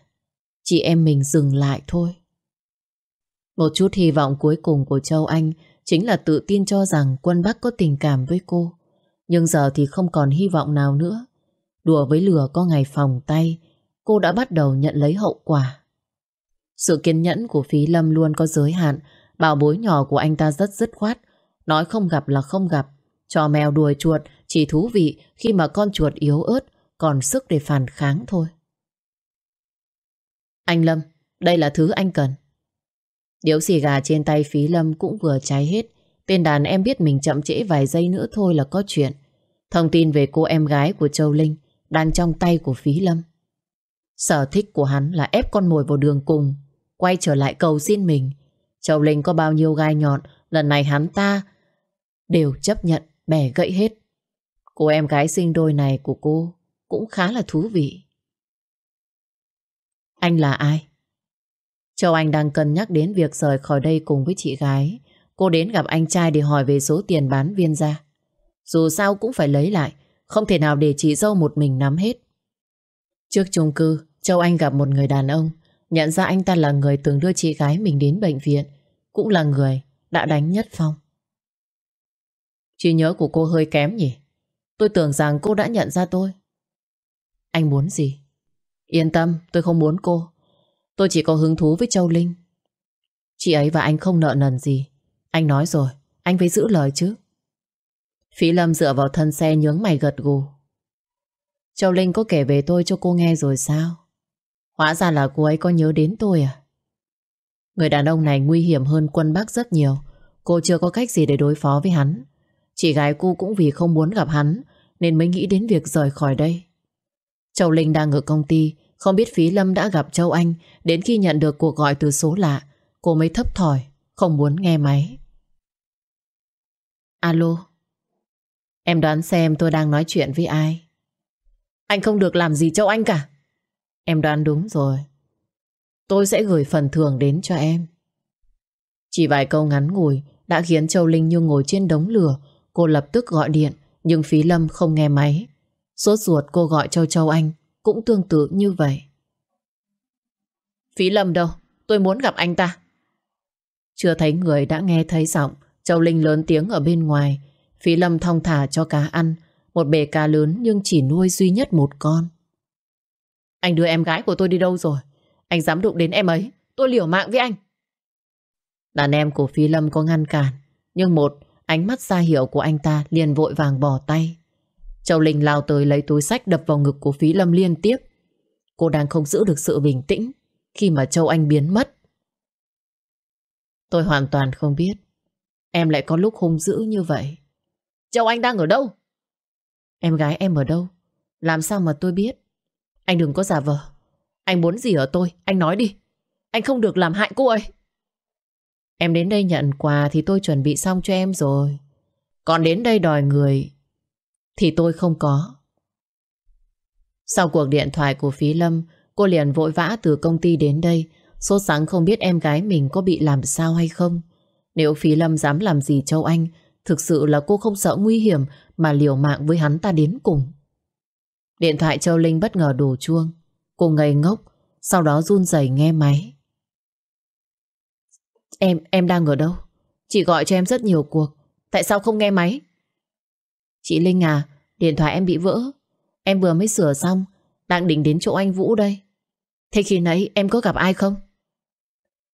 chị em mình dừng lại thôi. Một chút hy vọng cuối cùng của Châu Anh chính là tự tin cho rằng quân Bắc có tình cảm với cô. Nhưng giờ thì không còn hy vọng nào nữa. Đùa với lửa có ngày phòng tay, cô đã bắt đầu nhận lấy hậu quả. Sự kiên nhẫn của Phí Lâm luôn có giới hạn, bảo bối nhỏ của anh ta rất dứt khoát, nói không gặp là không gặp. Cho mèo đuổi chuột chỉ thú vị khi mà con chuột yếu ớt còn sức để phản kháng thôi. Anh Lâm, đây là thứ anh cần. Điếu xì gà trên tay Phí Lâm cũng vừa cháy hết. Tên đàn em biết mình chậm trễ vài giây nữa thôi là có chuyện. Thông tin về cô em gái của Châu Linh đang trong tay của Phí Lâm. Sở thích của hắn là ép con mồi vào đường cùng, quay trở lại cầu xin mình. Châu Linh có bao nhiêu gai nhọn, lần này hắn ta đều chấp nhận bẻ gãy hết. Cô em gái sinh đôi này của cô cũng khá là thú vị. Anh là ai? Châu Anh đang cân nhắc đến việc rời khỏi đây cùng với chị gái. Cô đến gặp anh trai để hỏi về số tiền bán viên ra. Dù sao cũng phải lấy lại, không thể nào để chị dâu một mình nắm hết. Trước chung cư, Châu Anh gặp một người đàn ông, nhận ra anh ta là người từng đưa chị gái mình đến bệnh viện, cũng là người đã đánh Nhất Phong. Trí nhớ của cô hơi kém nhỉ? Tôi tưởng rằng cô đã nhận ra tôi. Anh muốn gì? Yên tâm, tôi không muốn cô. Tôi chỉ có hứng thú với Châu Linh. Chị ấy và anh không nợ nần gì. Anh nói rồi, anh phải giữ lời chứ. Phí Lâm dựa vào thân xe nhướng mày gật gù. Châu Linh có kể về tôi cho cô nghe rồi sao? Hóa ra là cô ấy có nhớ đến tôi à? Người đàn ông này nguy hiểm hơn quân Bắc rất nhiều. Cô chưa có cách gì để đối phó với hắn. Chị gái cô cũng vì không muốn gặp hắn nên mới nghĩ đến việc rời khỏi đây. Châu Linh đang ở công ty, không biết Phí Lâm đã gặp Châu Anh đến khi nhận được cuộc gọi từ số lạ. Cô mới thấp thỏi, không muốn nghe máy. Alo, em đoán xem tôi đang nói chuyện với ai. Anh không được làm gì Châu Anh cả. Em đoán đúng rồi. Tôi sẽ gửi phần thưởng đến cho em. Chỉ vài câu ngắn ngủi đã khiến Châu Linh như ngồi trên đống lửa. Cô lập tức gọi điện, nhưng Phí Lâm không nghe máy. Sốt ruột cô gọi cho Châu Anh cũng tương tự như vậy. Phí Lâm đâu? Tôi muốn gặp anh ta. Chưa thấy người đã nghe thấy giọng Châu Linh lớn tiếng ở bên ngoài Phí Lâm thong thả cho cá ăn Một bể cá lớn nhưng chỉ nuôi duy nhất một con anh đưa em gái của tôi đi đâu rồi Anh dám đụng đến em ấy, Tôi liều mạng với anh Đàn em của Phi Lâm có ngăn cản, Nhưng một, ánh mắt ra hiệu của anh ta liền vội vàng bỏ tay Châu Linh lao tới lấy túi sách đập vào ngực của Phi Lâm liên tiếp. Cô đang không giữ được sự bình tĩnh khi mà Châu Anh biến mất. Tôi hoàn toàn không biết em lại có lúc hung dữ như vậy. Châu Anh đang ở đâu? Em gái em ở đâu? Làm sao mà tôi biết? Anh đừng có giả vờ. Anh muốn gì ở tôi? Anh nói đi. Anh không được làm hại cô ấy. Em đến đây nhận quà thì tôi chuẩn bị xong cho em rồi. Còn đến đây đòi người thì tôi không có. Sau cuộc điện thoại của Phí Lâm, cô liền vội vã từ công ty đến đây, sốt sắng không biết em gái mình có bị làm sao hay không. Nếu Phí Lâm dám làm gì Châu Anh, thực sự là cô không sợ nguy hiểm mà liều mạng với hắn ta đến cùng. Điện thoại Châu Linh bất ngờ đổ chuông. Cô ngây ngốc, sau đó run rẩy nghe máy. Em, em đang ở đâu? Chị gọi cho em rất nhiều cuộc. Tại sao không nghe máy? Chị Linh à, điện thoại em bị vỡ. Em vừa mới sửa xong, đang định đến chỗ anh Vũ đây. Thế khi nãy em có gặp ai không?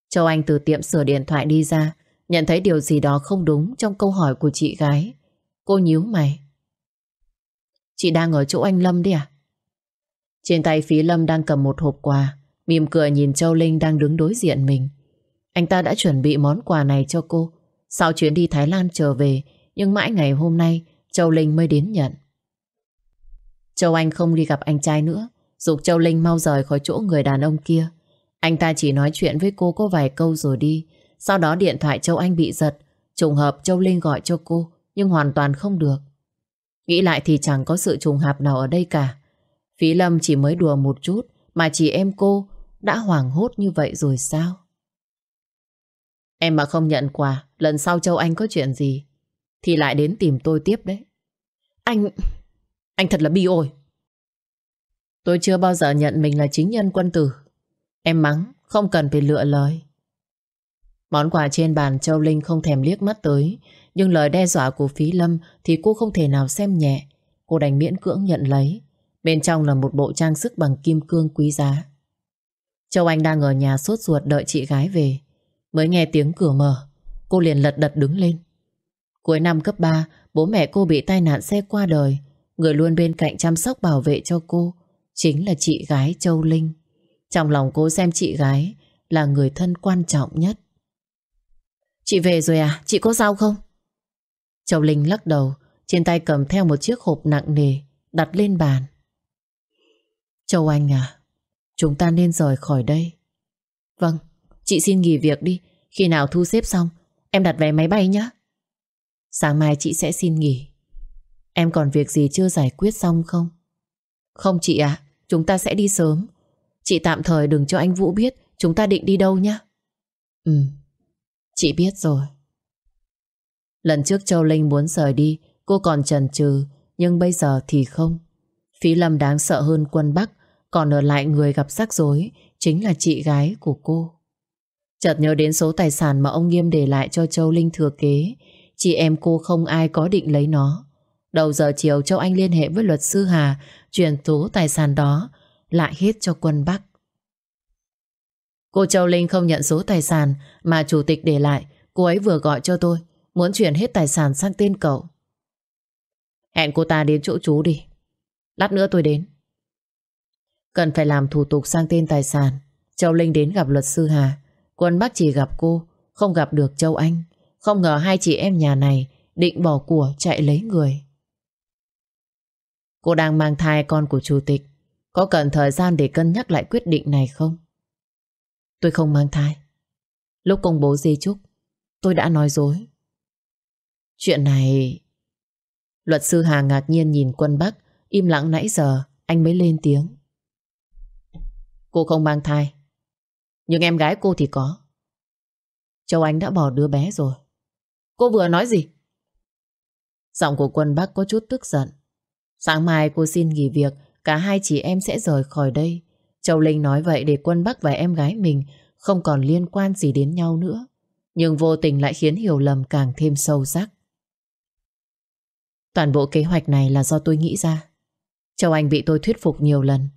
Châu Anh từ tiệm sửa điện thoại đi ra, nhận thấy điều gì đó không đúng trong câu hỏi của chị gái. Cô nhíu mày. Chị đang ở chỗ anh Lâm đi à? Trên tay phía Lâm đang cầm một hộp quà, mỉm cười nhìn Châu Linh đang đứng đối diện mình. Anh ta đã chuẩn bị món quà này cho cô. Sau chuyến đi Thái Lan trở về, nhưng mãi ngày hôm nay Châu Linh mới đến nhận. Châu Anh không đi gặp anh trai nữa, dục Châu Linh mau rời khỏi chỗ người đàn ông kia. Anh ta chỉ nói chuyện với cô có vài câu rồi đi. Sau đó điện thoại Châu Anh bị giật. Trùng hợp Châu Linh gọi cho cô, nhưng hoàn toàn không được. Nghĩ lại thì chẳng có sự trùng hợp nào ở đây cả. Phí Lâm chỉ mới đùa một chút, mà chị em cô đã hoảng hốt như vậy rồi sao? Em mà không nhận quà, lần sau Châu Anh có chuyện gì, thì lại đến tìm tôi tiếp đấy. Anh... Anh thật là bi ôi. Tôi chưa bao giờ nhận mình là chính nhân quân tử. Em mắng, không cần phải lựa lời. Món quà trên bàn Châu Linh không thèm liếc mắt tới, nhưng lời đe dọa của Phí Lâm thì cô không thể nào xem nhẹ. Cô đành miễn cưỡng nhận lấy. Bên trong là một bộ trang sức bằng kim cương quý giá. Châu Anh đang ở nhà sốt ruột đợi chị gái về. Mới nghe tiếng cửa mở, cô liền lật đật đứng lên. Cuối năm cấp 3, bố mẹ cô bị tai nạn xe qua đời. Người luôn bên cạnh chăm sóc bảo vệ cho cô chính là chị gái Châu Linh. Trong lòng cô xem chị gái là người thân quan trọng nhất. Chị về rồi à? Chị có sao không? Châu Linh lắc đầu, trên tay cầm theo một chiếc hộp nặng nề, đặt lên bàn. Châu Anh à, chúng ta nên rời khỏi đây. Vâng, chị xin nghỉ việc đi. Khi nào thu xếp xong, em đặt vé máy bay nhé. Sáng mai chị sẽ xin nghỉ. Em còn việc gì chưa giải quyết xong không? Không chị ạ, chúng ta sẽ đi sớm. Chị tạm thời đừng cho anh Vũ biết chúng ta định đi đâu nhé. Ừ, chị biết rồi. Lần trước Châu Linh muốn rời đi, cô còn chần chừ, nhưng bây giờ thì không. Phí Lâm đáng sợ hơn quân Bắc, còn ở lại người gặp rắc rối chính là chị gái của cô. Chợt nhớ đến số tài sản mà ông Nghiêm để lại cho Châu Linh thừa kế, chị em cô không ai có định lấy nó. Đầu giờ chiều Châu Anh liên hệ với luật sư Hà chuyển tố tài sản đó lại hết cho quân Bắc. Cô Châu Linh không nhận số tài sản mà chủ tịch để lại. Cô ấy vừa gọi cho tôi, muốn chuyển hết tài sản sang tên cậu. Hẹn cô ta đến chỗ chú đi. Lát nữa tôi đến. Cần phải làm thủ tục sang tên tài sản. Châu Linh đến gặp luật sư Hà. Quân Bắc chỉ gặp cô, không gặp được Châu Anh. Không ngờ hai chị em nhà này định bỏ của chạy lấy người. Cô đang mang thai con của chủ tịch. Có cần thời gian để cân nhắc lại quyết định này không? Tôi không mang thai. Lúc công bố di chúc, tôi đã nói dối. Chuyện này... Luật sư Hà ngạc nhiên nhìn quân Bắc, im lặng nãy giờ, anh mới lên tiếng. Cô không mang thai, nhưng em gái cô thì có. Châu Anh đã bỏ đứa bé rồi. Cô vừa nói gì? Giọng của quân Bắc có chút tức giận. Sáng mai cô xin nghỉ việc, cả hai chị em sẽ rời khỏi đây. Châu Linh nói vậy để quân Bắc và em gái mình không còn liên quan gì đến nhau nữa. Nhưng vô tình lại khiến hiểu lầm càng thêm sâu sắc. Toàn bộ kế hoạch này là do tôi nghĩ ra. Châu Anh bị tôi thuyết phục nhiều lần.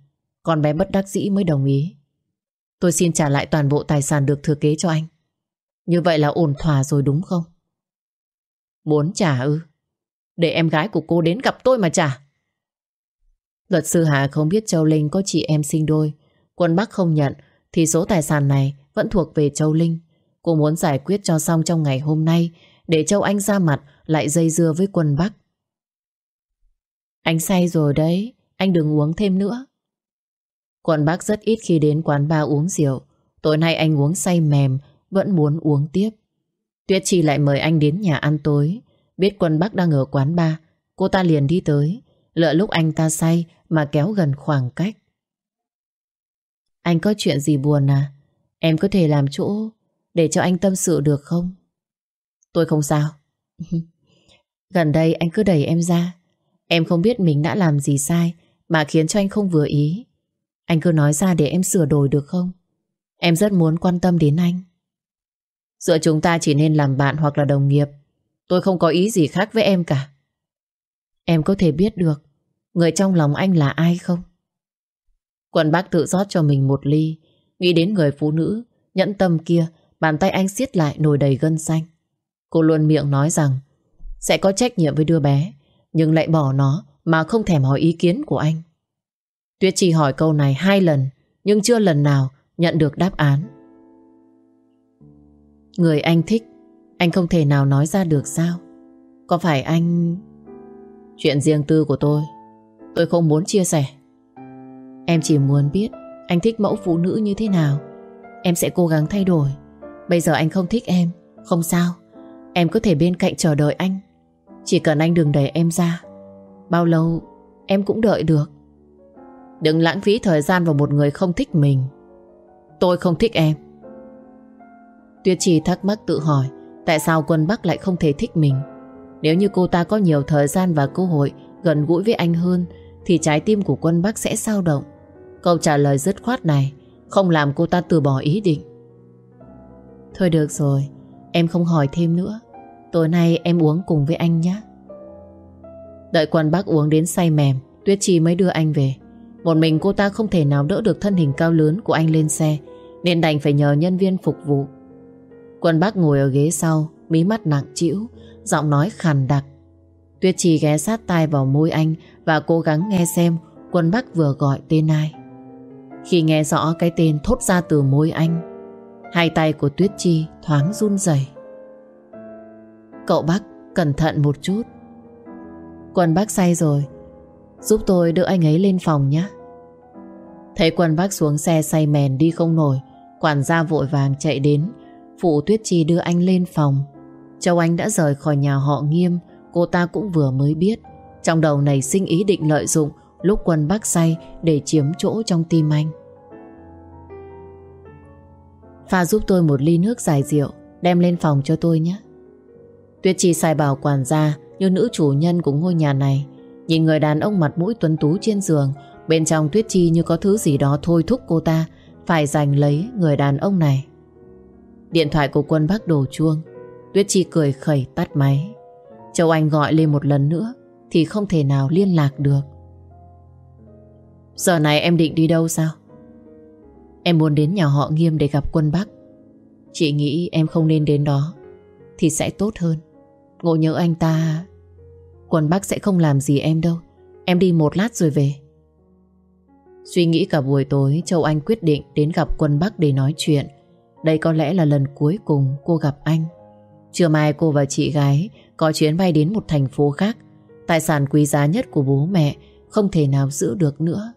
Con bé bất đắc dĩ mới đồng ý. Tôi xin trả lại toàn bộ tài sản được thừa kế cho anh. Như vậy là ổn thỏa rồi đúng không? Muốn trả ư? Để em gái của cô đến gặp tôi mà trả. Luật sư Hà không biết Châu Linh có chị em sinh đôi. Quân Bắc không nhận, thì số tài sản này vẫn thuộc về Châu Linh. Cô muốn giải quyết cho xong trong ngày hôm nay, để Châu Anh ra mặt, lại dây dưa với quân Bắc. Anh say rồi đấy, anh đừng uống thêm nữa. Quân Bác rất ít khi đến quán bar uống rượu. Tối nay anh uống say mềm, vẫn muốn uống tiếp. Tuyết Chi lại mời anh đến nhà ăn tối. Biết quân Bác đang ở quán bar, cô ta liền đi tới, Lỡ lúc anh ta say mà kéo gần khoảng cách. Anh có chuyện gì buồn à? Em có thể làm chỗ để cho anh tâm sự được không? Tôi không sao. Gần đây anh cứ đẩy em ra. Em không biết mình đã làm gì sai mà khiến cho anh không vừa ý. Anh cứ nói ra để em sửa đổi được không? Em rất muốn quan tâm đến anh. Giữa chúng ta chỉ nên làm bạn hoặc là đồng nghiệp. Tôi không có ý gì khác với em cả. Em có thể biết được người trong lòng anh là ai không? Quần bác tự rót cho mình một ly, nghĩ đến người phụ nữ, nhẫn tâm kia, bàn tay anh siết lại nồi đầy gân xanh. Cô luôn miệng nói rằng sẽ có trách nhiệm với đứa bé, nhưng lại bỏ nó mà không thèm hỏi ý kiến của anh. Tuyết Chi hỏi câu này hai lần, nhưng chưa lần nào nhận được đáp án. Người anh thích, anh không thể nào nói ra được sao? Có phải anh... Chuyện riêng tư của tôi, tôi không muốn chia sẻ. Em chỉ muốn biết anh thích mẫu phụ nữ như thế nào. Em sẽ cố gắng thay đổi. Bây giờ anh không thích em, không sao. Em có thể bên cạnh chờ đợi anh. Chỉ cần anh đừng đẩy em ra. Bao lâu em cũng đợi được. Đừng lãng phí thời gian vào một người không thích mình. Tôi không thích em. Tuyết Trì thắc mắc tự hỏi tại sao quân Bắc lại không thể thích mình. Nếu như cô ta có nhiều thời gian và cơ hội gần gũi với anh hơn thì trái tim của quân Bắc sẽ sao động. Câu trả lời dứt khoát này không làm cô ta từ bỏ ý định. Thôi được rồi, em không hỏi thêm nữa. Tối nay em uống cùng với anh nhé. Đợi quân Bác uống đến say mềm, Tuyết Chi mới đưa anh về. Một mình cô ta không thể nào đỡ được thân hình cao lớn của anh lên xe, nên đành phải nhờ nhân viên phục vụ. Quân Bác ngồi ở ghế sau, mí mắt nặng trĩu, giọng nói khàn đặc. Tuyết Chi ghé sát tai vào môi anh và cố gắng nghe xem quân Bác vừa gọi tên ai. Khi nghe rõ cái tên thốt ra từ môi anh, hai tay của Tuyết Chi thoáng run rẩy. Cậu bác cẩn thận một chút. Quân bác say rồi. Giúp tôi đưa anh ấy lên phòng nhé. Thấy quân bác xuống xe say mèn đi không nổi, Quản gia vội vàng chạy đến. Phụ Tuyết Chi đưa anh lên phòng. Châu Anh đã rời khỏi nhà họ nghiêm, Cô ta cũng vừa mới biết. Trong đầu này sinh ý định lợi dụng Lúc quân bác say Để chiếm chỗ trong tim anh. Pha giúp tôi một ly nước giải rượu, Đem lên phòng cho tôi nhé. Tuyết Chi sai bảo quản gia Như nữ chủ nhân của ngôi nhà này. Nhìn người đàn ông mặt mũi tuấn tú trên giường, Bên trong Tuyết Chi như có thứ gì đó thôi thúc cô ta, Phải giành lấy người đàn ông này. Điện thoại của quân bác đổ chuông. Tuyết Chi cười khẩy tắt máy. Châu Anh gọi lên một lần nữa, Thì không thể nào liên lạc được. Giờ này em định đi đâu sao? Em muốn đến nhà họ nghiêm để gặp quân Bắc. Chị nghĩ em không nên đến đó, Thì sẽ tốt hơn. Ngộ nhớ anh ta. Quân Bắc sẽ không làm gì em đâu. Em đi một lát rồi về. Suy nghĩ cả buổi tối, Châu Anh quyết định đến gặp quân Bắc để nói chuyện. Đây có lẽ là lần cuối cùng cô gặp anh. Trưa mai cô và chị gái Có chuyến bay đến một thành phố khác. Tài sản quý giá nhất của bố mẹ Không thể nào giữ được nữa.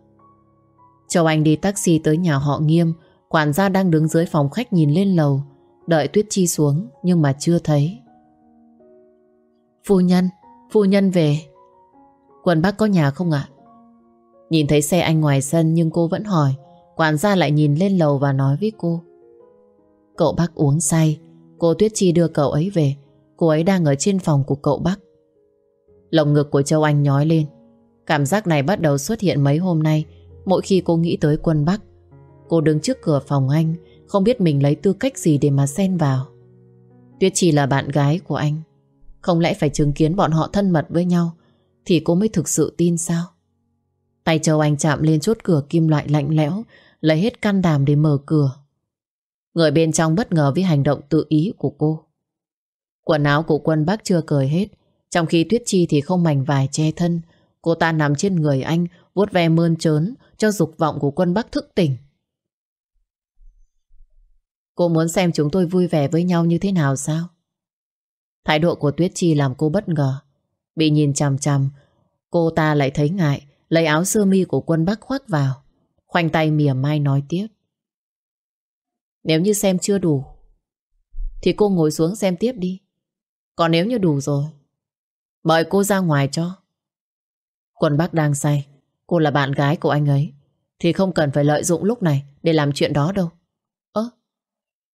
Châu Anh đi taxi tới nhà họ nghiêm. Quản gia đang đứng dưới phòng khách nhìn lên lầu. Đợi Tuyết Chi xuống, Nhưng mà chưa thấy. Phu nhân Phu nhân về. Quân bác có nhà không ạ? Nhìn thấy xe anh ngoài sân Nhưng cô vẫn hỏi, Quản gia lại nhìn lên lầu và nói với cô. Cậu bác uống say, Cô Tuyết Chi đưa cậu ấy về, Cô ấy đang ở trên phòng của cậu bác. Lồng ngực của Châu Anh nhói lên. Cảm giác này bắt đầu xuất hiện mấy hôm nay, Mỗi khi cô nghĩ tới quân Bắc Cô đứng trước cửa phòng anh, Không biết mình lấy tư cách gì để mà xen vào. Tuyết Chi là bạn gái của anh. Không lẽ phải chứng kiến bọn họ thân mật với nhau Thì cô mới thực sự tin sao Tay Châu Anh chạm lên chốt cửa kim loại lạnh lẽo, Lấy hết can đảm để mở cửa Người bên trong bất ngờ với hành động tự ý của cô Quần áo của quân bác chưa cởi hết, Trong khi Tuyết Chi thì không mảnh vải che thân, Cô ta nằm trên người anh, vuốt ve mơn trớn cho dục vọng của quân bác thức tỉnh. Cô muốn xem chúng tôi vui vẻ với nhau như thế nào sao? Thái độ của Tuyết Chi làm cô bất ngờ. Bị nhìn chằm chằm, cô ta lại thấy ngại, lấy áo sơ mi của quân Bắc khoác vào. Khoanh tay mỉa mai nói tiếp. Nếu như xem chưa đủ, thì cô ngồi xuống xem tiếp đi. Còn nếu như đủ rồi, mời cô ra ngoài cho. Quân Bắc đang say, Cô là bạn gái của anh ấy Thì không cần phải lợi dụng lúc này Để làm chuyện đó đâu Ơ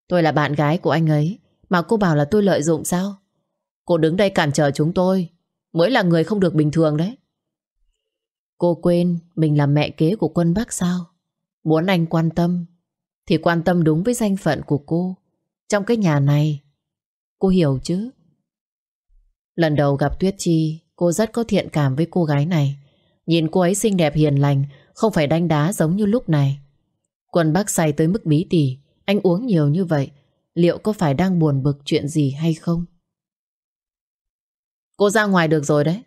Tôi là bạn gái của anh ấy Mà cô bảo là tôi lợi dụng sao Cô đứng đây cản trở chúng tôi. Mới là người không được bình thường đấy. Cô quên Mình là mẹ kế của quân bác sao? Muốn anh quan tâm, Thì quan tâm đúng với danh phận của cô. Trong cái nhà này, Cô hiểu chứ? Lần đầu gặp Tuyết Chi, Cô rất có thiện cảm với cô gái này. Nhìn cô ấy xinh đẹp hiền lành, Không phải đánh đá giống như lúc này. Quân bác say tới mức bí tỉ, Anh uống nhiều như vậy, Liệu có phải đang buồn bực chuyện gì hay không? Cô ra ngoài được rồi đấy.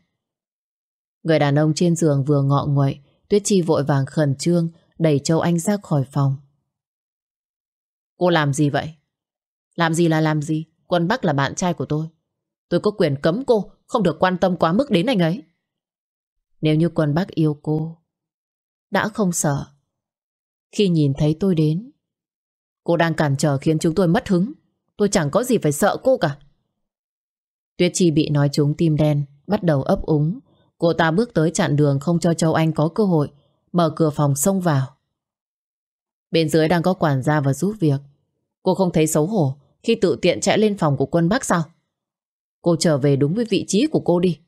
Người đàn ông trên giường vừa ngọ nguậy, Tuyết Chi vội vàng khẩn trương, Đẩy Châu Anh ra khỏi phòng. Cô làm gì vậy? Làm gì là làm gì? Quân Bắc là bạn trai của tôi. Tôi có quyền cấm cô, Không được quan tâm quá mức đến anh ấy. Nếu như quân bắc yêu cô, Đã không sợ. Khi nhìn thấy tôi đến, Cô đang cản trở khiến chúng tôi mất hứng. Tôi chẳng có gì phải sợ cô cả. Tuyết Chi bị nói trúng tim đen, Bắt đầu ấp úng. Cô ta bước tới chặn đường không cho Châu Anh có cơ hội, Mở cửa phòng xông vào. Bên dưới đang có quản gia và giúp việc. Cô không thấy xấu hổ Khi tự tiện chạy lên phòng của quân Bắc sao? Cô trở về đúng với vị trí của cô đi.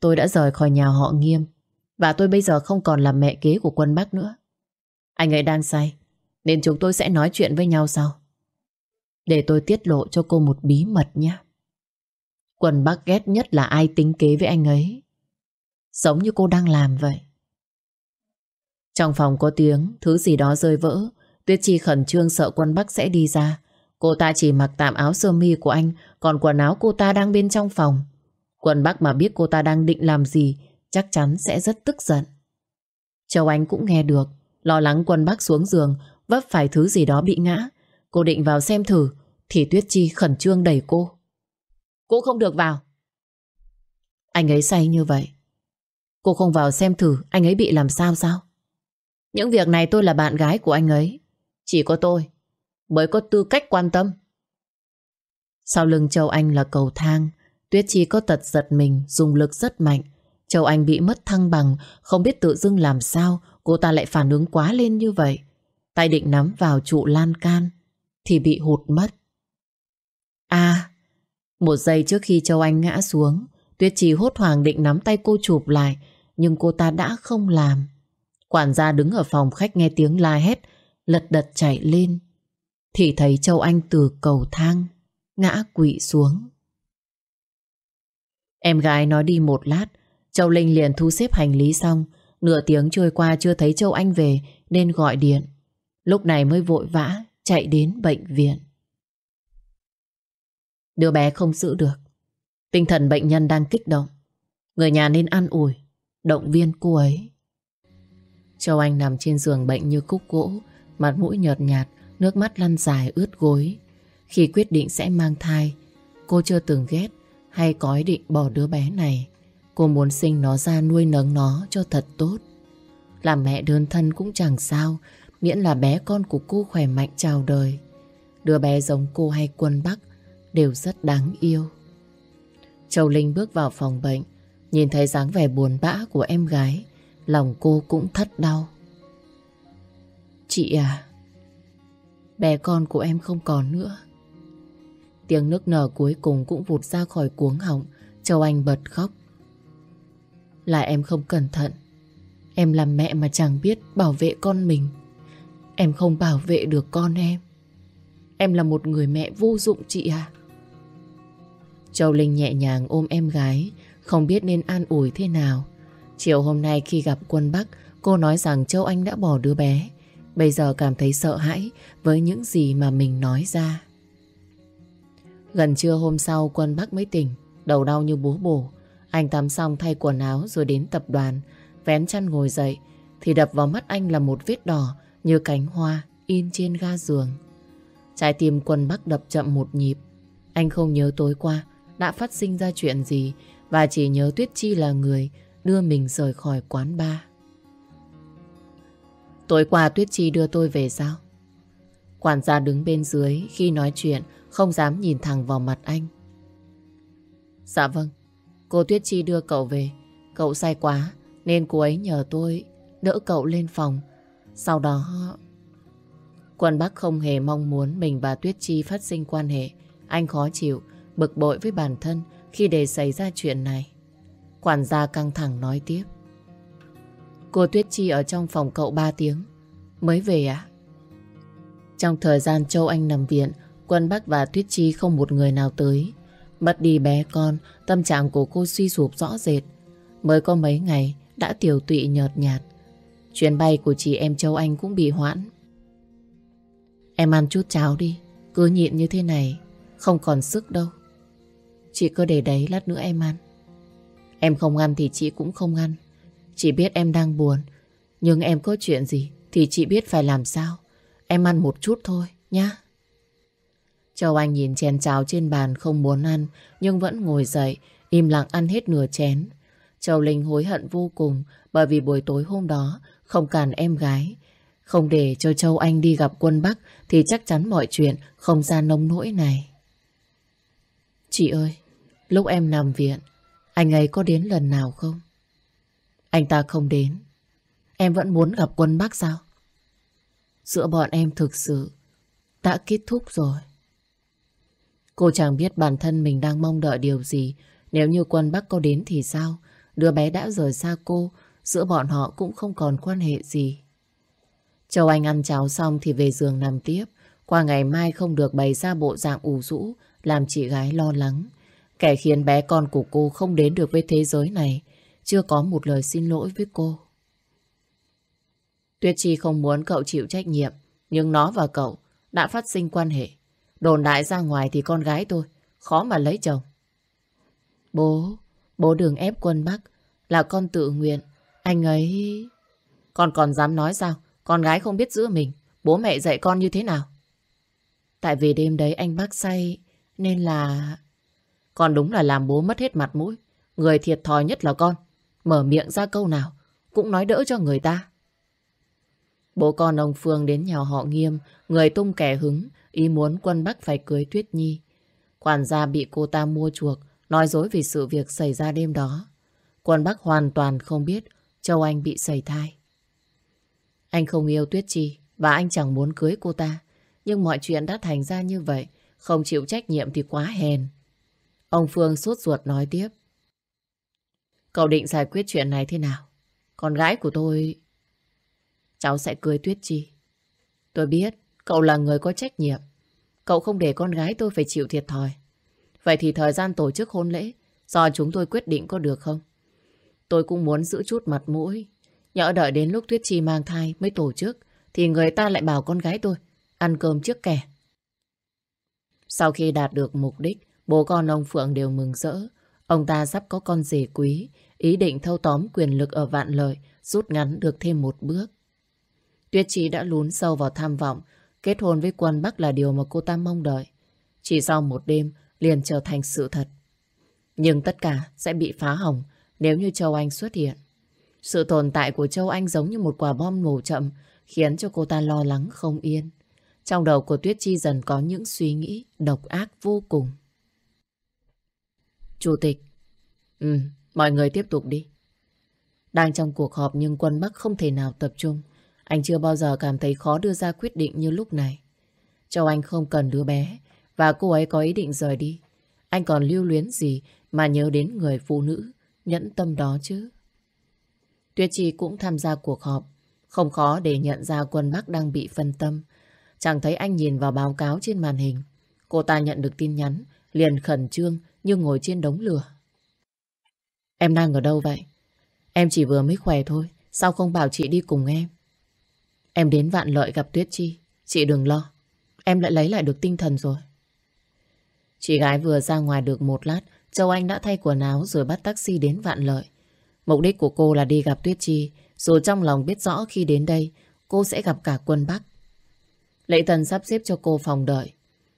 Tôi đã rời khỏi nhà họ nghiêm, Và tôi bây giờ không còn là mẹ kế của quân Bắc nữa. Anh ấy đang say, Nên chúng tôi sẽ nói chuyện với nhau sau. Để tôi tiết lộ cho cô một bí mật nhé. Quân Bắc ghét nhất là ai tính kế với anh ấy Giống như cô đang làm vậy Trong phòng có tiếng Thứ gì đó rơi vỡ Tuyết Chi khẩn trương sợ quân Bắc sẽ đi ra Cô ta chỉ mặc tạm áo sơ mi của anh Còn quần áo cô ta đang bên trong phòng Quân Bắc mà biết cô ta đang định làm gì chắc chắn sẽ rất tức giận. Châu Anh cũng nghe được, lo lắng quân Bắc xuống giường vấp phải thứ gì đó bị ngã. Cô định vào xem thử thì Tuyết Chi khẩn trương đẩy cô. Cô không được vào. Anh ấy say như vậy. Cô không vào xem thử anh ấy bị làm sao sao? Những việc này tôi là bạn gái của anh ấy. Chỉ có tôi mới có tư cách quan tâm. Sau lưng Châu Anh là cầu thang. Tuyết Chi có tật giật mình, dùng lực rất mạnh. Châu Anh bị mất thăng bằng, không biết tự dưng làm sao cô ta lại phản ứng quá lên như vậy. Tay định nắm vào trụ lan can, thì bị hụt mất. À, một giây trước khi Châu Anh ngã xuống, Tuyết Chi hốt hoảng định nắm tay cô chụp lại, nhưng cô ta đã không làm. Quản gia đứng ở phòng khách nghe tiếng la hét, lật đật chạy lên. Thì thấy Châu Anh từ cầu thang, ngã quỵ xuống. Em gái nói đi một lát, Châu Linh liền thu xếp hành lý xong, nửa tiếng trôi qua chưa thấy Châu Anh về nên gọi điện. Lúc này mới vội vã chạy đến bệnh viện. Đứa bé không giữ được. Tinh thần bệnh nhân đang kích động. Người nhà nên ăn ủi, động viên cô ấy. Châu Anh nằm trên giường bệnh như cúc gỗ, mặt mũi nhợt nhạt, nước mắt lăn dài ướt gối. Khi quyết định sẽ mang thai, cô chưa từng ghét hay có ý định bỏ đứa bé này. Cô muốn sinh nó ra nuôi nấng nó cho thật tốt. Làm mẹ đơn thân cũng chẳng sao, miễn là bé con của cô khỏe mạnh chào đời. Đứa bé giống cô hay quân Bắc đều rất đáng yêu. Châu Linh bước vào phòng bệnh, nhìn thấy dáng vẻ buồn bã của em gái, lòng cô cũng thất đau. Chị à, bé con của em không còn nữa. Tiếng nước nở cuối cùng cũng vụt ra khỏi cuống họng, Châu Anh bật khóc. Là em không cẩn thận. Em làm mẹ mà chẳng biết bảo vệ con mình. Em không bảo vệ được con em. Em là một người mẹ vô dụng chị à. Châu Linh nhẹ nhàng ôm em gái, không biết nên an ủi thế nào. Chiều hôm nay khi gặp quân Bắc, cô nói rằng Châu Anh đã bỏ đứa bé. Bây giờ cảm thấy sợ hãi với những gì mà mình nói ra. Gần trưa hôm sau quân Bắc mới tỉnh, đầu đau như búa bổ. Anh tắm xong thay quần áo rồi đến tập đoàn, vén chăn ngồi dậy, thì đập vào mắt anh là một vết đỏ như cánh hoa in trên ga giường. Trái tim quân Bắc đập chậm một nhịp. Anh không nhớ tối qua đã phát sinh ra chuyện gì và chỉ nhớ Tuyết Chi là người đưa mình rời khỏi quán bar. Tối qua Tuyết Chi đưa tôi về sao? Quản gia đứng bên dưới khi nói chuyện không dám nhìn thẳng vào mặt anh. Dạ vâng, cô Tuyết Chi đưa cậu về. Cậu say quá nên cô ấy nhờ tôi đỡ cậu lên phòng. Sau đó... Quân Bắc không hề mong muốn mình và Tuyết Chi phát sinh quan hệ. Anh khó chịu, bực bội với bản thân khi để xảy ra chuyện này. Quản gia căng thẳng nói tiếp. Cô Tuyết Chi ở trong phòng cậu 3 tiếng. Mới về à? Trong thời gian Châu Anh nằm viện, Quân Bắc và Tuyết Chi không một người nào tới. Mất đi bé con, tâm trạng của cô suy sụp rõ rệt. Mới có mấy ngày, đã tiểu tụy nhợt nhạt. Chuyến bay của chị em Châu Anh cũng bị hoãn. Em ăn chút cháo đi, cứ nhịn như thế này, không còn sức đâu. Chị cứ để đấy lát nữa em ăn. Em không ăn thì chị cũng không ăn. Chị biết em đang buồn, nhưng em có chuyện gì thì chị biết phải làm sao. Em ăn một chút thôi, nhá. Châu Anh nhìn chén cháo trên bàn không muốn ăn, nhưng vẫn ngồi dậy, im lặng ăn hết nửa chén. Châu Linh hối hận vô cùng bởi vì buổi tối hôm đó không cản em gái. Không để cho Châu Anh đi gặp quân Bắc thì chắc chắn mọi chuyện không ra nông nỗi này. Chị ơi, lúc em nằm viện, anh ấy có đến lần nào không? Anh ta không đến. Em vẫn muốn gặp quân Bắc sao? Giữa bọn em thực sự đã kết thúc rồi. Cô chẳng biết bản thân mình đang mong đợi điều gì. Nếu như quân Bắc có đến thì sao? Đứa bé đã rời xa cô, giữa bọn họ cũng không còn quan hệ gì. Châu Anh ăn cháo xong thì về giường nằm tiếp. Qua ngày mai không được bày ra bộ dạng ủ rũ, làm chị gái lo lắng. Kẻ khiến bé con của cô không đến được với thế giới này, chưa có một lời xin lỗi với cô. Tuyết Chi không muốn cậu chịu trách nhiệm, nhưng nó và cậu đã phát sinh quan hệ. Đồn đại ra ngoài thì con gái tôi khó mà lấy chồng. Bố, bố đừng ép quân Bắc, là con tự nguyện. Anh ấy... Con còn dám nói sao? Con gái không biết giữ mình. Bố mẹ dạy con như thế nào? Tại vì đêm đấy anh bác say, nên là... Con đúng là làm bố mất hết mặt mũi. Người thiệt thòi nhất là con. Mở miệng ra câu nào, cũng nói đỡ cho người ta. Bố con ông Phương đến nhà họ nghiêm, người tung kẻ hứng, ý muốn quân Bắc phải cưới Tuyết Nhi. Quản gia bị cô ta mua chuộc, nói dối vì sự việc xảy ra đêm đó. Quân Bắc hoàn toàn không biết Châu Anh bị sẩy thai. Anh không yêu Tuyết Chi và anh chẳng muốn cưới cô ta. Nhưng mọi chuyện đã thành ra như vậy, không chịu trách nhiệm thì quá hèn. Ông Phương sốt ruột nói tiếp. Cậu định giải quyết chuyện này thế nào? Con gái của tôi... Cháu sẽ cưới Tuyết Chi. Tôi biết cậu là người có trách nhiệm. Cậu không để con gái tôi phải chịu thiệt thòi. Vậy thì thời gian tổ chức hôn lễ do chúng tôi quyết định có được không? Tôi cũng muốn giữ chút mặt mũi. Nhỡ đợi đến lúc Tuyết Chi mang thai mới tổ chức thì người ta lại bảo con gái tôi ăn cơm trước kẻ. Sau khi đạt được mục đích, bố con ông Phượng đều mừng rỡ. Ông ta sắp có con rể quý, ý định thâu tóm quyền lực ở vạn lợi, rút ngắn được thêm một bước. Tuyết Chi đã lún sâu vào tham vọng, kết hôn với quân Bắc là điều mà cô ta mong đợi. Chỉ sau một đêm, liền trở thành sự thật. Nhưng tất cả sẽ bị phá hỏng nếu như Châu Anh xuất hiện. Sự tồn tại của Châu Anh giống như một quả bom nổ chậm, khiến cho cô ta lo lắng không yên. Trong đầu của Tuyết Chi dần có những suy nghĩ độc ác vô cùng. Chủ tịch, ừ, mọi người tiếp tục đi. Đang trong cuộc họp nhưng quân Bắc không thể nào tập trung. Anh chưa bao giờ cảm thấy khó đưa ra quyết định như lúc này. Châu Anh không cần đứa bé và cô ấy có ý định rời đi. Anh còn lưu luyến gì mà nhớ đến người phụ nữ nhẫn tâm đó chứ. Tuyết Chi cũng tham gia cuộc họp. Không khó để nhận ra quân Bắc đang bị phân tâm. Chẳng thấy anh nhìn vào báo cáo trên màn hình. Cô ta nhận được tin nhắn, liền khẩn trương như ngồi trên đống lửa. Em đang ở đâu vậy? Em chỉ vừa mới khỏe thôi, sao không bảo chị đi cùng em? Em đến vạn lợi gặp Tuyết Chi, chị đừng lo. Em lại lấy lại được tinh thần rồi. Chị gái vừa ra ngoài được một lát, Châu Anh đã thay quần áo rồi bắt taxi đến vạn lợi. Mục đích của cô là đi gặp Tuyết Chi, dù trong lòng biết rõ khi đến đây, cô sẽ gặp cả quân Bắc. Lệ Tần sắp xếp cho cô phòng đợi.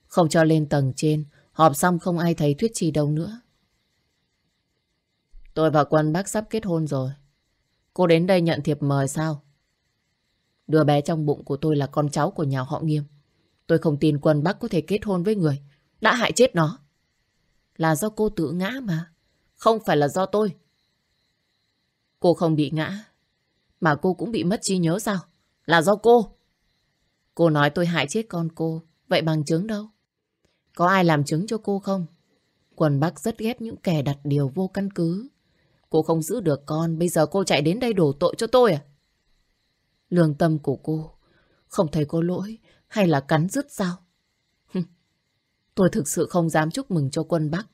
Không cho lên tầng trên, họp xong không ai thấy thuyết trì đâu nữa. Tôi và quân Bác sắp kết hôn rồi. Cô đến đây nhận thiệp mời sao? Đứa bé trong bụng của tôi là con cháu của nhà họ nghiêm. Tôi không tin quân Bác có thể kết hôn với người. Đã hại chết nó. Là do cô tự ngã mà. Không phải là do tôi. Cô không bị ngã. Mà cô cũng bị mất trí nhớ sao? Là do cô. Cô nói tôi hại chết con cô. Vậy bằng chứng đâu? Có ai làm chứng cho cô không? Quần Bắc rất ghét những kẻ đặt điều vô căn cứ. Cô không giữ được con. Bây giờ cô chạy đến đây đổ tội cho tôi à? Lương tâm của cô không thấy có lỗi, hay là cắn rứt sao? tôi thực sự không dám chúc mừng cho quân Bắc.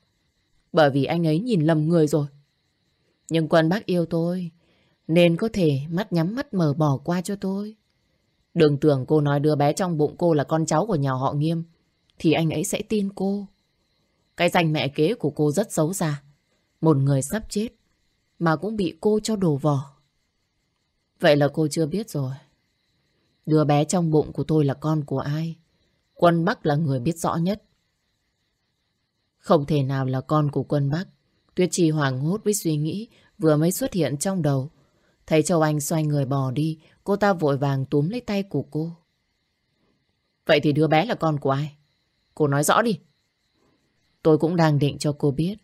Bởi vì anh ấy nhìn lầm người rồi. Nhưng quân Bắc yêu tôi, nên có thể mắt nhắm mắt mở bỏ qua cho tôi. Đừng tưởng cô nói đứa bé trong bụng cô là con cháu của nhà họ nghiêm thì anh ấy sẽ tin cô. Cái danh mẹ kế của cô rất xấu xa. Một người sắp chết mà cũng bị cô cho đổ vỏ. Vậy là cô chưa biết rồi. Đứa bé trong bụng của tôi là con của ai? Quân Bắc là người biết rõ nhất. Không thể nào là con của quân Bắc. Tuyết Trì hoảng hốt với suy nghĩ vừa mới xuất hiện trong đầu. Thấy Châu Anh xoay người bỏ đi, cô ta vội vàng túm lấy tay của cô. Vậy thì đứa bé là con của ai? Cô nói rõ đi. Tôi cũng đang định cho cô biết.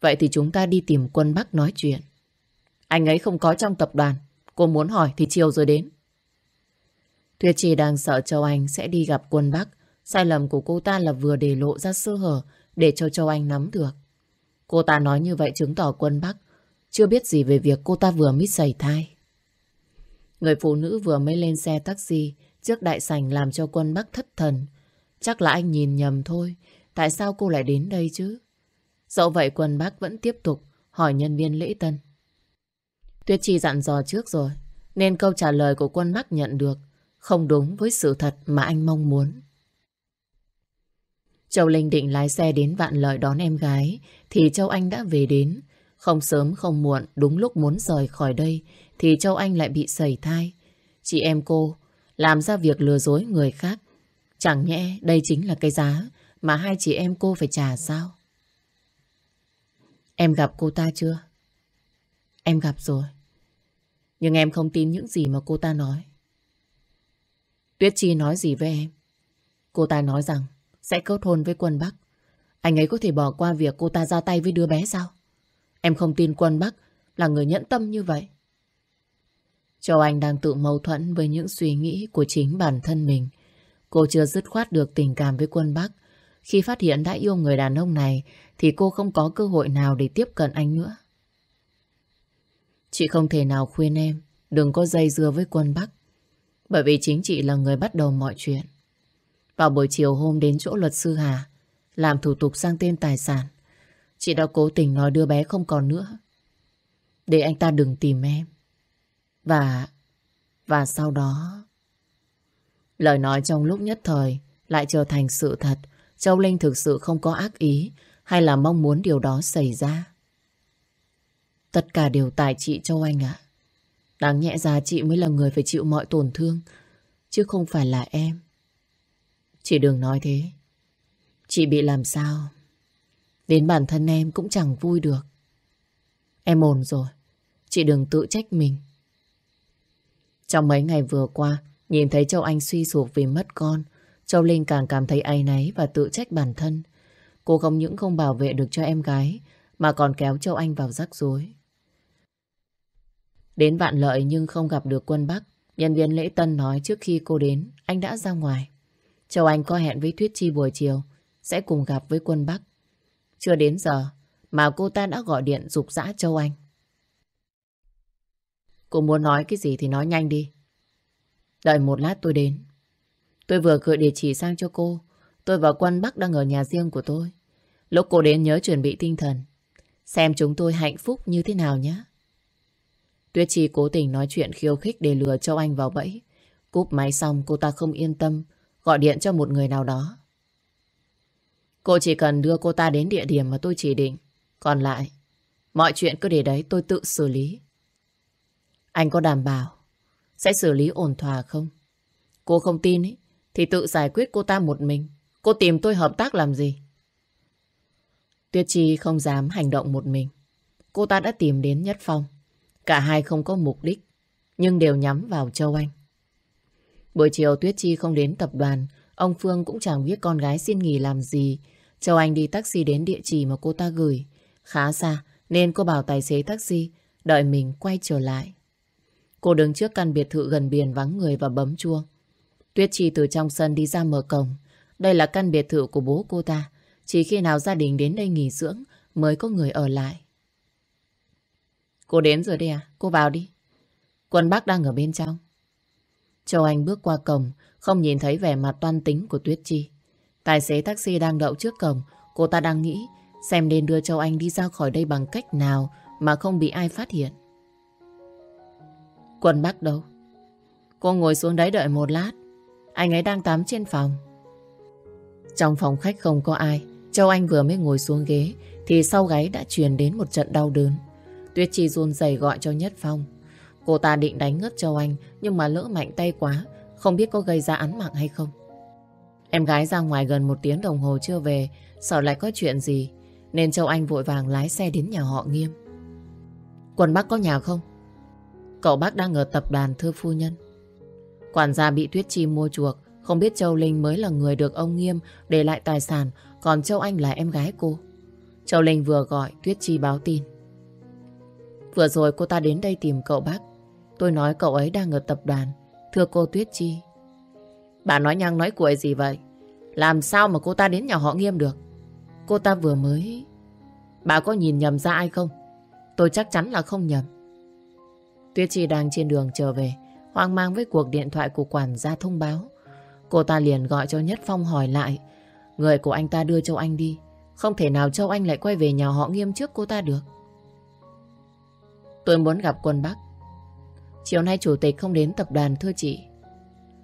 Vậy thì chúng ta đi tìm quân Bắc nói chuyện. Anh ấy không có trong tập đoàn. Cô muốn hỏi thì chiều rồi đến. Tuyết Trì đang sợ Châu Anh sẽ đi gặp quân Bắc. Sai lầm của cô ta là vừa để lộ ra sơ hở, để cho Châu Anh nắm được. Cô ta nói như vậy chứng tỏ quân Bắc chưa biết gì về việc cô ta vừa mới xảy thai. Người phụ nữ vừa mới lên xe taxi trước đại sảnh làm cho quân Bắc thất thần. Chắc là anh nhìn nhầm thôi. Tại sao cô lại đến đây chứ? Dẫu vậy quân Bắc vẫn tiếp tục hỏi nhân viên lễ tân. Tuyết Chi dặn dò trước rồi, nên câu trả lời của quân Bắc nhận được không đúng với sự thật mà anh mong muốn. Châu Linh định lái xe đến vạn lợi đón em gái, thì Châu Anh đã về đến. Không sớm không muộn, đúng lúc muốn rời khỏi đây, thì Châu Anh lại bị sẩy thai. Chị em cô làm ra việc lừa dối người khác. Chẳng nhẽ đây chính là cái giá mà hai chị em cô phải trả sao? Em gặp cô ta chưa? Em gặp rồi. Nhưng em không tin những gì mà cô ta nói. Tuyết Chi nói gì với em? Cô ta nói rằng sẽ kết hôn với quân Bắc. Anh ấy có thể bỏ qua việc cô ta ra tay với đứa bé sao? Em không tin quân Bắc là người nhẫn tâm như vậy. Châu Anh đang tự mâu thuẫn với những suy nghĩ của chính bản thân mình. Cô chưa dứt khoát được tình cảm với quân Bắc. Khi phát hiện đã yêu người đàn ông này, thì cô không có cơ hội nào để tiếp cận anh nữa. Chị không thể nào khuyên em, đừng có dây dưa với quân Bắc. Bởi vì chính chị là người bắt đầu mọi chuyện. Vào buổi chiều hôm đến chỗ luật sư Hà, làm thủ tục sang tên tài sản. Chị đã cố tình nói đưa bé không còn nữa. Để anh ta đừng tìm em. Và... Và sau đó... Lời nói trong lúc nhất thời lại trở thành sự thật. Châu Linh thực sự không có ác ý hay là mong muốn điều đó xảy ra. Tất cả đều tại chị Châu Anh ạ. Đáng nhẹ ra chị mới là người phải chịu mọi tổn thương, chứ không phải là em. Chị đừng nói thế. Chị bị làm sao? Đến bản thân em cũng chẳng vui được. Em ổn rồi. Chị đừng tự trách mình. Trong mấy ngày vừa qua, nhìn thấy Châu Anh suy sụp vì mất con, Châu Linh càng cảm thấy áy náy và tự trách bản thân. Cô không những không bảo vệ được cho em gái, mà còn kéo Châu Anh vào rắc rối. Đến vạn lợi nhưng không gặp được quân Bắc. Nhân viên lễ tân nói trước khi cô đến, anh đã ra ngoài. Châu Anh có hẹn với thuyết Chi buổi chiều, sẽ cùng gặp với quân Bắc. Chưa đến giờ, mà cô ta đã gọi điện dục dã Châu Anh. Cô muốn nói cái gì thì nói nhanh đi. Đợi một lát tôi đến. Tôi vừa gửi địa chỉ sang cho cô. Tôi và quân Bắc đang ở nhà riêng của tôi. Lúc cô đến nhớ chuẩn bị tinh thần. Xem chúng tôi hạnh phúc như thế nào nhé. Tuyết Chi cố tình nói chuyện khiêu khích để lừa Châu Anh vào bẫy. Cúp máy xong cô ta không yên tâm, gọi điện cho một người nào đó. Cô chỉ cần đưa cô ta đến địa điểm mà tôi chỉ định. Còn lại, mọi chuyện cứ để đấy tôi tự xử lý. Anh có đảm bảo sẽ xử lý ổn thỏa không? Cô không tin ấy, thì tự giải quyết cô ta một mình. Cô tìm tôi hợp tác làm gì? Tuyết Chi không dám hành động một mình. Cô ta đã tìm đến Nhất Phong. Cả hai không có mục đích, nhưng đều nhắm vào Châu Anh. Buổi chiều Tuyết Chi không đến tập đoàn, ông Phương cũng chẳng biết con gái xin nghỉ làm gì. Châu Anh đi taxi đến địa chỉ mà cô ta gửi. Khá xa, nên cô bảo tài xế taxi đợi mình quay trở lại. Cô đứng trước căn biệt thự gần biển vắng người và bấm chuông. Tuyết Chi từ trong sân đi ra mở cổng. Đây là căn biệt thự của bố cô ta. Chỉ khi nào gia đình đến đây nghỉ dưỡng mới có người ở lại. Cô đến rồi đây à? Cô vào đi. Quân bác đang ở bên trong. Châu Anh bước qua cổng, không nhìn thấy vẻ mặt toan tính của Tuyết Chi. Tài xế taxi đang đậu trước cổng, cô ta đang nghĩ xem nên đưa Châu Anh đi ra khỏi đây bằng cách nào mà không bị ai phát hiện. Quân Bắc đâu? Cô ngồi xuống đấy đợi một lát. Anh ấy đang tắm trên phòng. Trong phòng khách không có ai. Châu Anh vừa mới ngồi xuống ghế thì sau gáy đã truyền đến một trận đau đớn. Tuyết Chi run rẩy gọi cho Nhất Phong. Cô ta định đánh ngất Châu Anh nhưng mà lỡ mạnh tay quá, không biết có gây ra án mạng hay không. Em gái ra ngoài gần một tiếng đồng hồ chưa về, sợ lại có chuyện gì, nên Châu Anh vội vàng lái xe đến nhà họ Nghiêm. Quần Bắc có nhà không? Cậu bác đang ở tập đoàn thưa phu nhân. Quản gia bị Tuyết Chi mua chuộc, không biết Châu Linh mới là người được ông Nghiêm để lại tài sản, còn Châu Anh là em gái cô. Châu Linh vừa gọi, Tuyết Chi báo tin. Vừa rồi cô ta đến đây tìm cậu bác. Tôi nói cậu ấy đang ở tập đoàn. Thưa cô Tuyết Chi. Bà nói nhăng nói cuội gì vậy? Làm sao mà cô ta đến nhà họ nghiêm được? Cô ta vừa mới... Bà có nhìn nhầm ra ai không? Tôi chắc chắn là không nhầm. Tuyết Chi đang trên đường trở về, hoang mang với cuộc điện thoại của quản gia thông báo. Cô ta liền gọi cho Nhất Phong hỏi lại. Người của anh ta đưa Châu Anh đi. Không thể nào Châu Anh lại quay về nhà họ nghiêm trước cô ta được. Tôi muốn gặp quân Bắc. Chiều nay chủ tịch không đến tập đoàn thưa chị.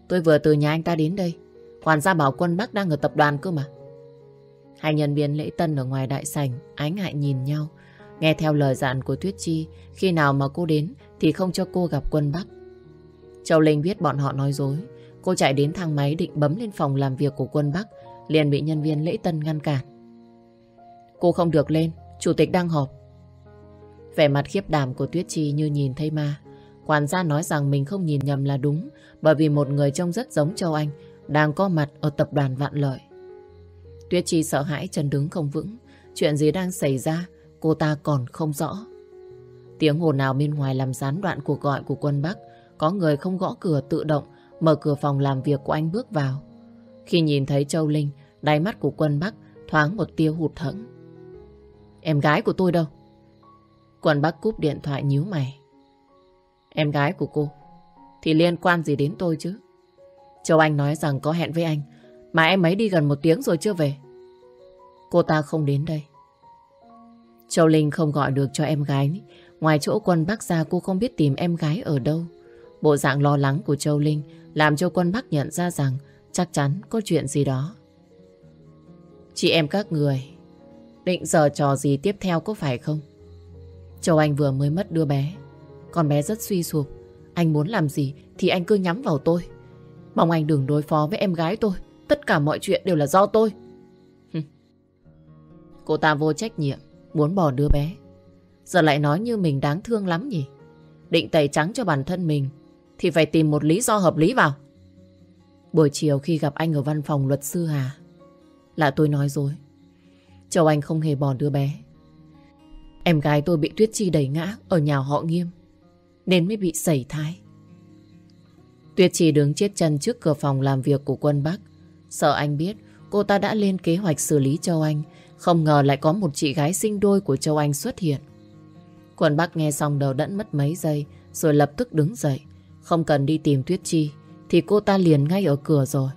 Tôi vừa từ nhà anh ta đến đây. Quản gia bảo quân Bắc đang ở tập đoàn cơ mà. Hai nhân viên lễ tân ở ngoài đại sảnh ái ngại nhìn nhau. Nghe theo lời dặn của Tuyết Chi, khi nào mà cô đến thì không cho cô gặp quân Bắc. Châu Linh biết bọn họ nói dối. Cô chạy đến thang máy định bấm lên phòng làm việc của quân Bắc, liền bị nhân viên lễ tân ngăn cản. Cô không được lên, chủ tịch đang họp, Vẻ mặt khiếp đảm của Tuyết Chi như nhìn thấy ma. Quản gia nói rằng mình không nhìn nhầm là đúng bởi vì một người trông rất giống Châu Anh đang có mặt ở tập đoàn Vạn Lợi. Tuyết Chi sợ hãi chân đứng không vững. Chuyện gì đang xảy ra cô ta còn không rõ. Tiếng ồn nào bên ngoài làm gián đoạn cuộc gọi của quân Bắc. Có người không gõ cửa tự động mở cửa phòng làm việc của anh bước vào. Khi nhìn thấy Châu Linh, đáy mắt của quân Bắc thoáng một tia hụt thẫn Em gái của tôi đâu? Quân Bắc cúp điện thoại nhíu mày. Em gái của cô thì liên quan gì đến tôi chứ? Châu Anh nói rằng có hẹn với anh mà em ấy đi gần một tiếng rồi chưa về. Cô ta không đến đây. Châu Linh không gọi được cho em gái. Ngoài chỗ quân Bắc ra cô không biết tìm em gái ở đâu. Bộ dạng lo lắng của Châu Linh làm cho quân Bắc nhận ra rằng chắc chắn có chuyện gì đó. Chị em các người định giờ trò gì tiếp theo có phải không? Châu Anh vừa mới mất đứa bé. Con bé rất suy sụp. Anh muốn làm gì thì anh cứ nhắm vào tôi. Mong anh đừng đối phó với em gái tôi. Tất cả mọi chuyện đều là do tôi. Cô ta vô trách nhiệm, muốn bỏ đứa bé. Giờ lại nói như mình đáng thương lắm nhỉ. Định tẩy trắng cho bản thân mình, thì phải tìm một lý do hợp lý vào. Buổi chiều khi gặp anh ở văn phòng luật sư Hà, là tôi nói dối. Châu Anh không hề bỏ đứa bé. Em gái tôi bị Tuyết Chi đẩy ngã ở nhà họ nghiêm, nên mới bị sẩy thai. Tuyết Chi đứng chết chân trước cửa phòng làm việc của quân Bắc. Sợ anh biết, cô ta đã lên kế hoạch xử lý Châu Anh. Không ngờ lại có một chị gái sinh đôi của Châu Anh xuất hiện. Quân Bắc nghe xong đầu đẫn mất mấy giây rồi lập tức đứng dậy. Không cần đi tìm Tuyết Chi thì cô ta liền ngay ở cửa rồi.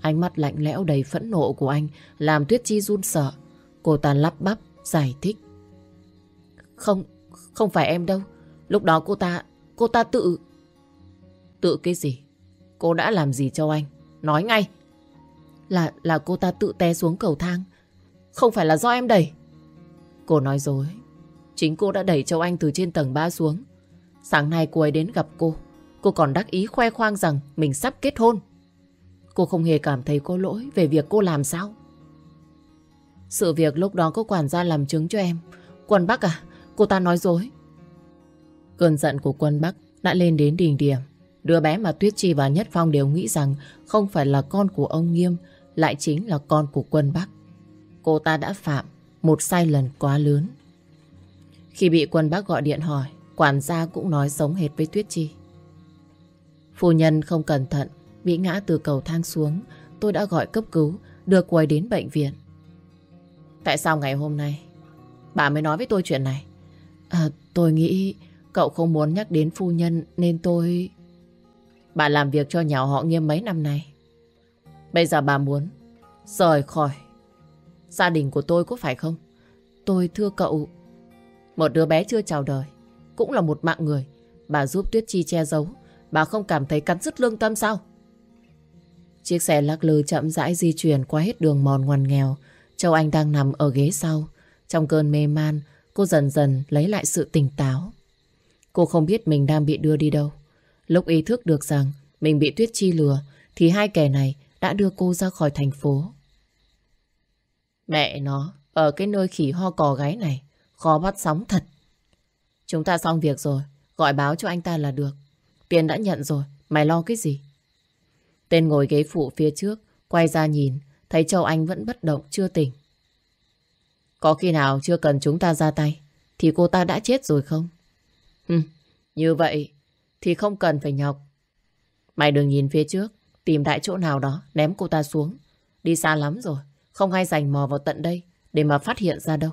Ánh mắt lạnh lẽo đầy phẫn nộ của anh làm Tuyết Chi run sợ. Cô ta lắp bắp, giải thích. Không, không phải em đâu. Lúc đó cô ta, cô ta tự... Tự cái gì? Cô đã làm gì cho anh? Nói ngay. Là, là cô ta tự té xuống cầu thang. Không phải là do em đẩy. Cô nói dối. Chính cô đã đẩy Châu Anh từ trên tầng 3 xuống. Sáng nay cô ấy đến gặp cô. Cô còn đắc ý khoe khoang rằng mình sắp kết hôn. Cô không hề cảm thấy có lỗi về việc cô làm sao. Sự việc lúc đó có quản gia làm chứng cho em. Quân Bắc à, cô ta nói dối. Cơn giận của quân Bắc đã lên đến đỉnh điểm. Đứa bé mà Tuyết Chi và Nhất Phong đều nghĩ rằng không phải là con của ông Nghiêm, lại chính là con của quân Bắc. Cô ta đã phạm một sai lầm quá lớn. Khi bị quân Bắc gọi điện hỏi, quản gia cũng nói giống hệt với Tuyết Chi. Phu nhân không cẩn thận, bị ngã từ cầu thang xuống. Tôi đã gọi cấp cứu, đưa cô ấy đến bệnh viện. Tại sao ngày hôm nay bà mới nói với tôi chuyện này? À, tôi nghĩ cậu không muốn nhắc đến phu nhân nên tôi... Bà làm việc cho nhà họ nghiêm mấy năm nay. Bây giờ bà muốn rời khỏi gia đình của tôi có phải không? Tôi thưa cậu, một đứa bé chưa chào đời, cũng là một mạng người. Bà giúp Tuyết Chi che giấu, bà không cảm thấy cắn rứt lương tâm sao? Chiếc xe lắc lư chậm rãi di chuyển qua hết đường mòn ngoằn nghèo. Châu Anh đang nằm ở ghế sau. Trong cơn mê man, cô dần dần lấy lại sự tỉnh táo. Cô không biết mình đang bị đưa đi đâu. Lúc ý thức được rằng mình bị Tuyết Chi lừa, thì hai kẻ này đã đưa cô ra khỏi thành phố. Mẹ nó, ở cái nơi khỉ ho cò gái này, khó bắt sóng thật. Chúng ta xong việc rồi, gọi báo cho anh ta là được. Tiền đã nhận rồi, mày lo cái gì? Tên ngồi ghế phụ phía trước, quay ra nhìn, thấy Châu Anh vẫn bất động, chưa tỉnh. Có khi nào chưa cần chúng ta ra tay, thì cô ta đã chết rồi không? Hừm, như vậy thì không cần phải nhọc. Mày đừng nhìn phía trước, tìm đại chỗ nào đó, ném cô ta xuống. Đi xa lắm rồi, không ai dành mò vào tận đây để mà phát hiện ra đâu.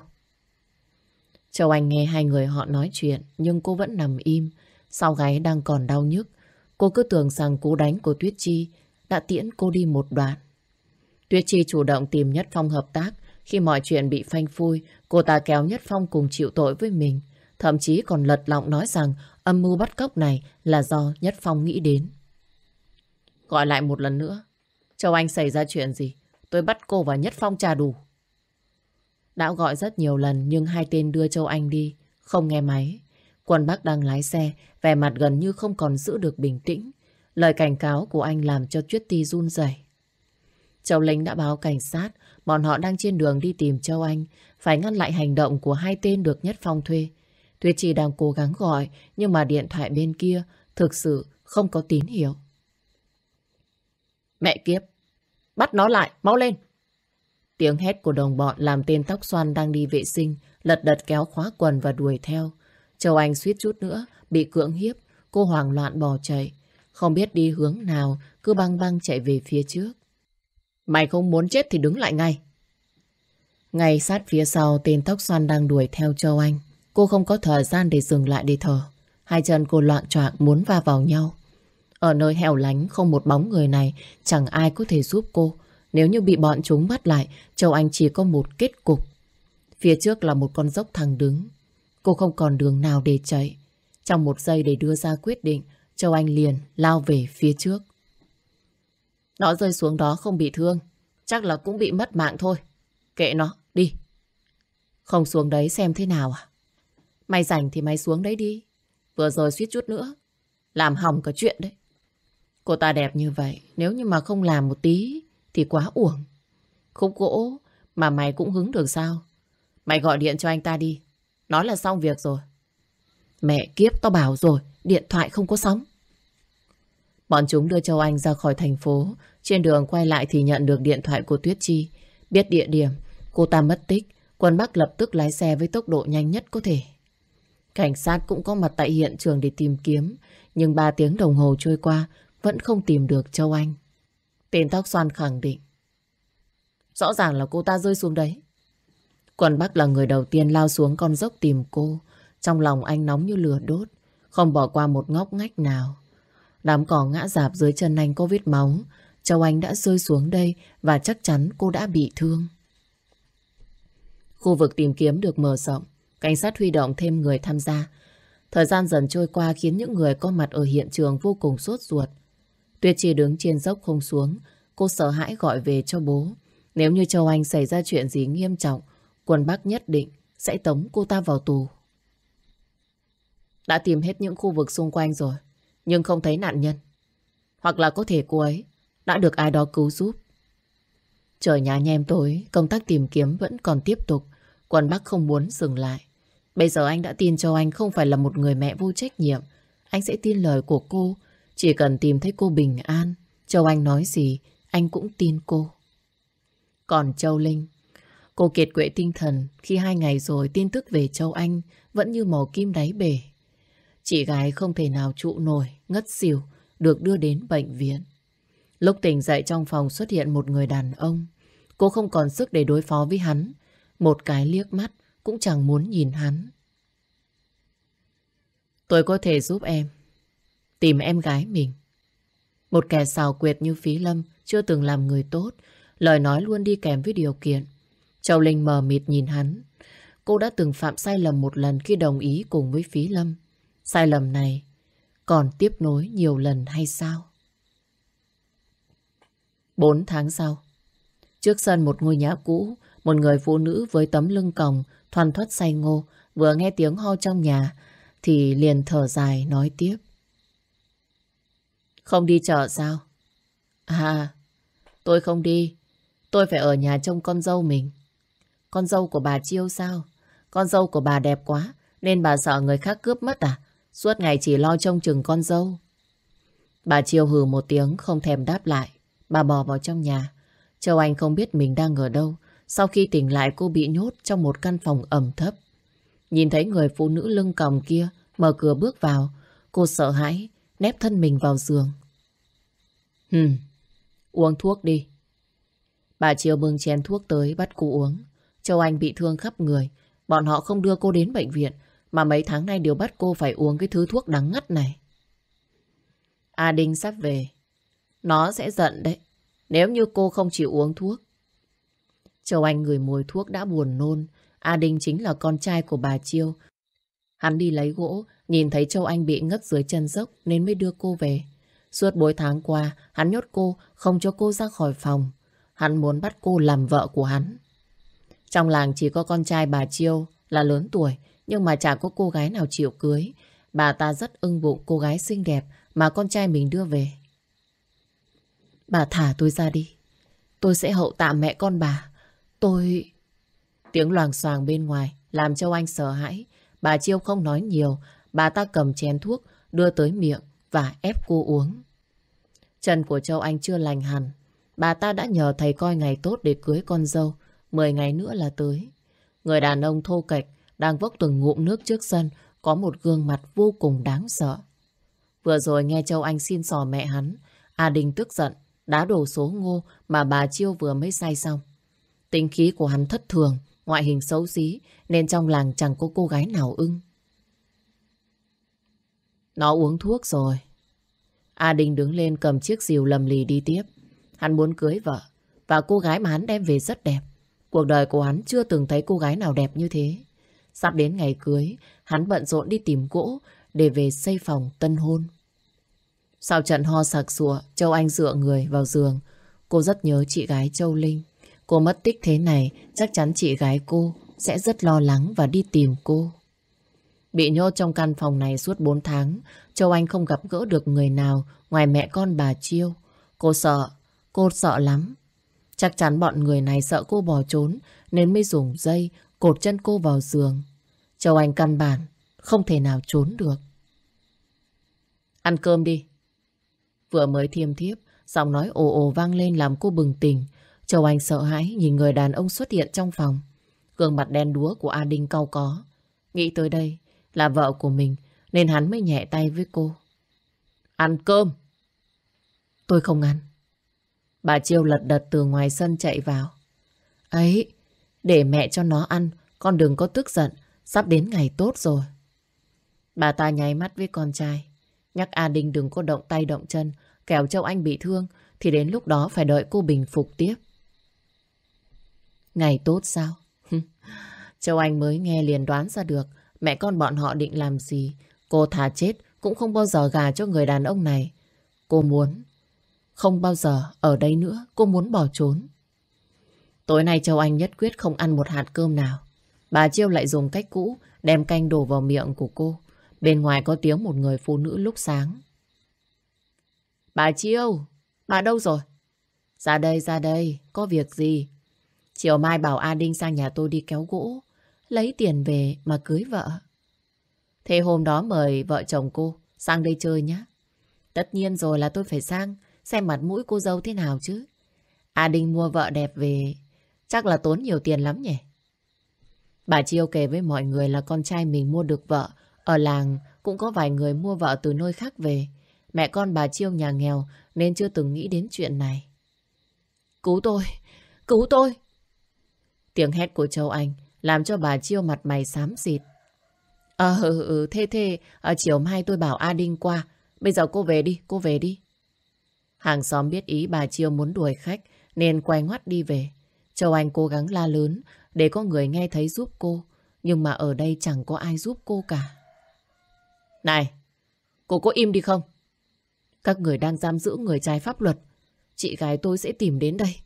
Châu Anh nghe hai người họ nói chuyện, nhưng cô vẫn nằm im, sau gáy đang còn đau nhức. Cô cứ tưởng rằng cú đánh của Tuyết Chi đã tiễn cô đi một đoạn. Tuyết Chi chủ động tìm Nhất Phong hợp tác. Khi mọi chuyện bị phanh phui, cô ta kéo Nhất Phong cùng chịu tội với mình. Thậm chí còn lật lọng nói rằng âm mưu bắt cóc này là do Nhất Phong nghĩ đến. Gọi lại một lần nữa. Châu Anh xảy ra chuyện gì? Tôi bắt cô và Nhất Phong trả đủ. Đã gọi rất nhiều lần nhưng hai tên đưa Châu Anh đi, không nghe máy. Quân Bắc đang lái xe, vẻ mặt gần như không còn giữ được bình tĩnh. Lời cảnh cáo của anh làm cho Tuyết Ti run rẩy. Châu Linh đã báo cảnh sát, bọn họ đang trên đường đi tìm Châu Anh, phải ngăn lại hành động của hai tên được Nhất Phong thuê. Tuyết Chi đang cố gắng gọi, nhưng mà điện thoại bên kia thực sự không có tín hiệu. Mẹ kiếp! Bắt nó lại, mau lên! Tiếng hét của đồng bọn làm tên tóc xoăn đang đi vệ sinh, lật đật kéo khóa quần và đuổi theo. Châu Anh suýt chút nữa, bị cưỡng hiếp, cô hoảng loạn bỏ chạy. Không biết đi hướng nào, cứ băng băng chạy về phía trước. Mày không muốn chết thì đứng lại ngay. Ngay sát phía sau, tên tóc xoăn đang đuổi theo Châu Anh. Cô không có thời gian để dừng lại để thở. Hai chân cô loạn choạng muốn va vào nhau. Ở nơi hẻo lánh không một bóng người này, chẳng ai có thể giúp cô. Nếu như bị bọn chúng bắt lại, Châu Anh chỉ có một kết cục. Phía trước là một con dốc thẳng đứng. Cô không còn đường nào để chạy. Trong một giây để đưa ra quyết định, Châu Anh liền lao về phía trước. Nó rơi xuống đó không bị thương, chắc là cũng bị mất mạng thôi. Kệ nó, đi. Không xuống đấy xem thế nào à? Mày rảnh thì mày xuống đấy đi. Vừa rồi suýt chút nữa. Làm hỏng cả chuyện đấy. Cô ta đẹp như vậy, nếu như mà không làm một tí thì quá uổng. Khúc gỗ mà mày cũng hứng được sao? Mày gọi điện cho anh ta đi. Nói là xong việc rồi. Mẹ kiếp tao bảo rồi, điện thoại không có sóng. Bọn chúng đưa Châu Anh ra khỏi thành phố. Trên đường quay lại thì nhận được điện thoại của Tuyết Chi. Biết địa điểm, cô ta mất tích. Quân Bắc lập tức lái xe với tốc độ nhanh nhất có thể. Cảnh sát cũng có mặt tại hiện trường để tìm kiếm. Nhưng 3 tiếng đồng hồ trôi qua, vẫn không tìm được Châu Anh. Tên tóc xoan khẳng định. Rõ ràng là cô ta rơi xuống đấy. Quần Bắc là người đầu tiên lao xuống con dốc tìm cô. Trong lòng anh nóng như lửa đốt, không bỏ qua một ngóc ngách nào. Đám cỏ ngã dạp dưới chân anh có vết máu. Châu Anh đã rơi xuống đây và chắc chắn cô đã bị thương. Khu vực tìm kiếm được mở rộng, cảnh sát huy động thêm người tham gia. Thời gian dần trôi qua khiến những người có mặt ở hiện trường vô cùng sốt ruột. Tuyết Chi đứng trên dốc không xuống, cô sợ hãi gọi về cho bố. Nếu như Châu Anh xảy ra chuyện gì nghiêm trọng, quân Bắc nhất định sẽ tống cô ta vào tù. Đã tìm hết những khu vực xung quanh rồi, nhưng không thấy nạn nhân. Hoặc là có thể cô ấy đã được ai đó cứu giúp. Trời nhà nhem tối, công tác tìm kiếm vẫn còn tiếp tục. Quân Bắc không muốn dừng lại. Bây giờ anh đã tin châu anh không phải là một người mẹ vô trách nhiệm. Anh sẽ tin lời của cô. Chỉ cần tìm thấy cô bình an. Châu Anh nói gì, anh cũng tin cô. Còn Châu Linh, cô kiệt quệ tinh thần khi hai ngày rồi tin tức về Châu Anh vẫn như màu kim đáy bể. Chị gái không thể nào trụ nổi, ngất xỉu, được đưa đến bệnh viện. Lúc tỉnh dậy trong phòng xuất hiện một người đàn ông. Cô không còn sức để đối phó với hắn. Một cái liếc mắt cũng chẳng muốn nhìn hắn. Tôi có thể giúp em tìm em gái mình. Một kẻ xào quyệt như Phí Lâm chưa từng làm người tốt, lời nói luôn đi kèm với điều kiện. Châu Linh mờ mịt nhìn hắn. Cô đã từng phạm sai lầm một lần khi đồng ý cùng với Phí Lâm. Sai lầm này còn tiếp nối nhiều lần hay sao? Bốn tháng sau, trước sân một ngôi nhà cũ, một người phụ nữ với tấm lưng còng, thoăn thoắt say ngô, vừa nghe tiếng ho trong nhà, thì liền thở dài nói tiếp. Không đi chợ sao? À, tôi không đi. Tôi phải ở nhà trông con dâu mình. Con dâu của bà Chiêu sao? Con dâu của bà đẹp quá, nên bà sợ người khác cướp mất à? Suốt ngày chỉ lo trông chừng con dâu. Bà Chiêu hừ một tiếng không thèm đáp lại. Bà bò vào trong nhà. Châu Anh không biết mình đang ở đâu. Sau khi tỉnh lại cô bị nhốt trong một căn phòng ẩm thấp. Nhìn thấy người phụ nữ lưng còng kia mở cửa bước vào. Cô sợ hãi, nép thân mình vào giường. Hừm, uống thuốc đi. Bà Chiêu bưng chén thuốc tới bắt cô uống. Châu Anh bị thương khắp người. Bọn họ không đưa cô đến bệnh viện mà mấy tháng nay đều bắt cô phải uống cái thứ thuốc đắng ngắt này. A Đinh sắp về. Nó sẽ giận đấy. Nếu như cô không chịu uống thuốc. Châu Anh người mùi thuốc đã buồn nôn. A Đinh chính là con trai của bà Chiêu. Hắn đi lấy gỗ, nhìn thấy Châu Anh bị ngất dưới chân dốc nên mới đưa cô về. Suốt bốn tháng qua, hắn nhốt cô, không cho cô ra khỏi phòng. Hắn muốn bắt cô làm vợ của hắn. Trong làng chỉ có con trai bà Chiêu là lớn tuổi, nhưng mà chả có cô gái nào chịu cưới. Bà ta rất ưng bụng cô gái xinh đẹp mà con trai mình đưa về. Bà thả tôi ra đi. Tôi sẽ hậu tạ mẹ con bà. Tôi... Tiếng loàng xoàng bên ngoài làm Châu Anh sợ hãi. bà Chiêu không nói nhiều, bà ta cầm chén thuốc, đưa tới miệng và ép cô uống. Chân của Châu Anh chưa lành hẳn, bà ta đã nhờ thầy coi ngày tốt để cưới con dâu, 10 ngày nữa là tới. Người đàn ông thô kệch đang vốc từng ngụm nước trước sân, có một gương mặt vô cùng đáng sợ. Vừa rồi nghe Châu Anh xin sò mẹ hắn, A Đình tức giận, đá đổ số ngô mà bà Chiêu vừa mới say xong. Tính khí của hắn thất thường, ngoại hình xấu xí, nên trong làng chẳng có cô gái nào ưng. Nó uống thuốc rồi. A Đình đứng lên cầm chiếc rìu lầm lì đi tiếp. Hắn muốn cưới vợ, và cô gái mà hắn đem về rất đẹp. Cuộc đời của hắn chưa từng thấy cô gái nào đẹp như thế. Sắp đến ngày cưới, hắn bận rộn đi tìm gỗ để về xây phòng tân hôn. Sau trận ho sặc sụa, Châu Anh dựa người vào giường. Cô rất nhớ chị gái Châu Linh. Cô mất tích thế này, chắc chắn chị gái cô sẽ rất lo lắng và đi tìm cô. Bị nhốt trong căn phòng này suốt 4 tháng, Châu Anh không gặp gỡ được người nào ngoài mẹ con bà Chiêu. Cô sợ, cô sợ lắm. Chắc chắn bọn người này sợ cô bỏ trốn nên mới dùng dây cột chân cô vào giường. Châu Anh căn bản không thể nào trốn được. Ăn cơm đi. Vừa mới thiêm thiếp, giọng nói ồ ồ vang lên làm cô bừng tỉnh. Châu Anh sợ hãi nhìn người đàn ông xuất hiện trong phòng. Gương mặt đen đúa của A Đinh cau có. Nghĩ tới đây là vợ của mình nên hắn mới nhẹ tay với cô. Ăn cơm. Tôi không ăn. Bà Chiêu lật đật từ ngoài sân chạy vào. Ấy, để mẹ cho nó ăn, con đừng có tức giận, sắp đến ngày tốt rồi. Bà ta nháy mắt với con trai. Nhắc A Đinh đừng có động tay động chân, kẻo Châu Anh bị thương, thì đến lúc đó phải đợi cô bình phục tiếp. Ngày tốt sao? Châu Anh mới nghe liền đoán ra được mẹ con bọn họ định làm gì. Cô thà chết cũng không bao giờ gà cho người đàn ông này. Cô muốn không bao giờ ở đây nữa, cô muốn bỏ trốn. Tối nay Châu Anh nhất quyết không ăn một hạt cơm nào. Bà Chiêu lại dùng cách cũ đem canh đổ vào miệng của cô. Bên ngoài có tiếng một người phụ nữ lúc sáng. Bà Chiêu, bà đâu rồi? Ra đây, ra đây, có việc gì? Chiều mai bảo A Đinh sang nhà tôi đi kéo gỗ, lấy tiền về mà cưới vợ. Thế hôm đó mời vợ chồng cô sang đây chơi nhé. Tất nhiên rồi là tôi phải sang, xem mặt mũi cô dâu thế nào chứ. À, A Đinh mua vợ đẹp về, chắc là tốn nhiều tiền lắm nhỉ? Bà Chiêu kể với mọi người là con trai mình mua được vợ, ở làng cũng có vài người mua vợ từ nơi khác về. Mẹ con bà Chiêu nhà nghèo nên chưa từng nghĩ đến chuyện này. Cứu tôi! Cứu tôi! Tiếng hét của Châu Anh làm cho bà Chiêu mặt mày xám xịt. Ờ, ừ, ừ, ừ thế thế, à, chiều mai tôi bảo A Đinh qua. Bây giờ cô về đi, cô về đi. Hàng xóm biết ý bà Chiêu muốn đuổi khách nên quay ngoắt đi về. Châu Anh cố gắng la lớn để có người nghe thấy giúp cô. Nhưng mà ở đây chẳng có ai giúp cô cả. Này, cô có im đi không? Các người đang giam giữ người trái pháp luật. Chị gái tôi sẽ tìm đến đây.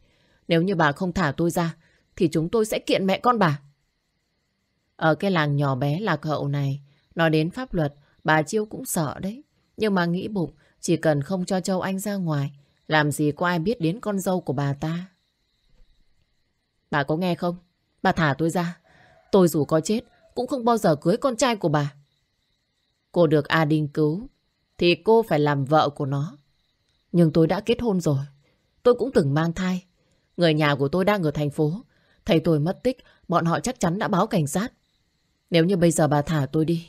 Nếu như bà không thả tôi ra, thì chúng tôi sẽ kiện mẹ con bà. Ở cái làng nhỏ bé lạc hậu này, nói đến pháp luật, bà Chiêu cũng sợ đấy. Nhưng mà nghĩ bụng, chỉ cần không cho Châu Anh ra ngoài, làm gì có ai biết đến con dâu của bà ta. Bà có nghe không? Bà thả tôi ra. Tôi dù có chết, cũng không bao giờ cưới con trai của bà. Cô được A Đinh cứu, thì cô phải làm vợ của nó. Nhưng tôi đã kết hôn rồi. Tôi cũng từng mang thai. Người nhà của tôi đang ở thành phố. Thầy tôi mất tích, bọn họ chắc chắn đã báo cảnh sát. Nếu như bây giờ bà thả tôi đi,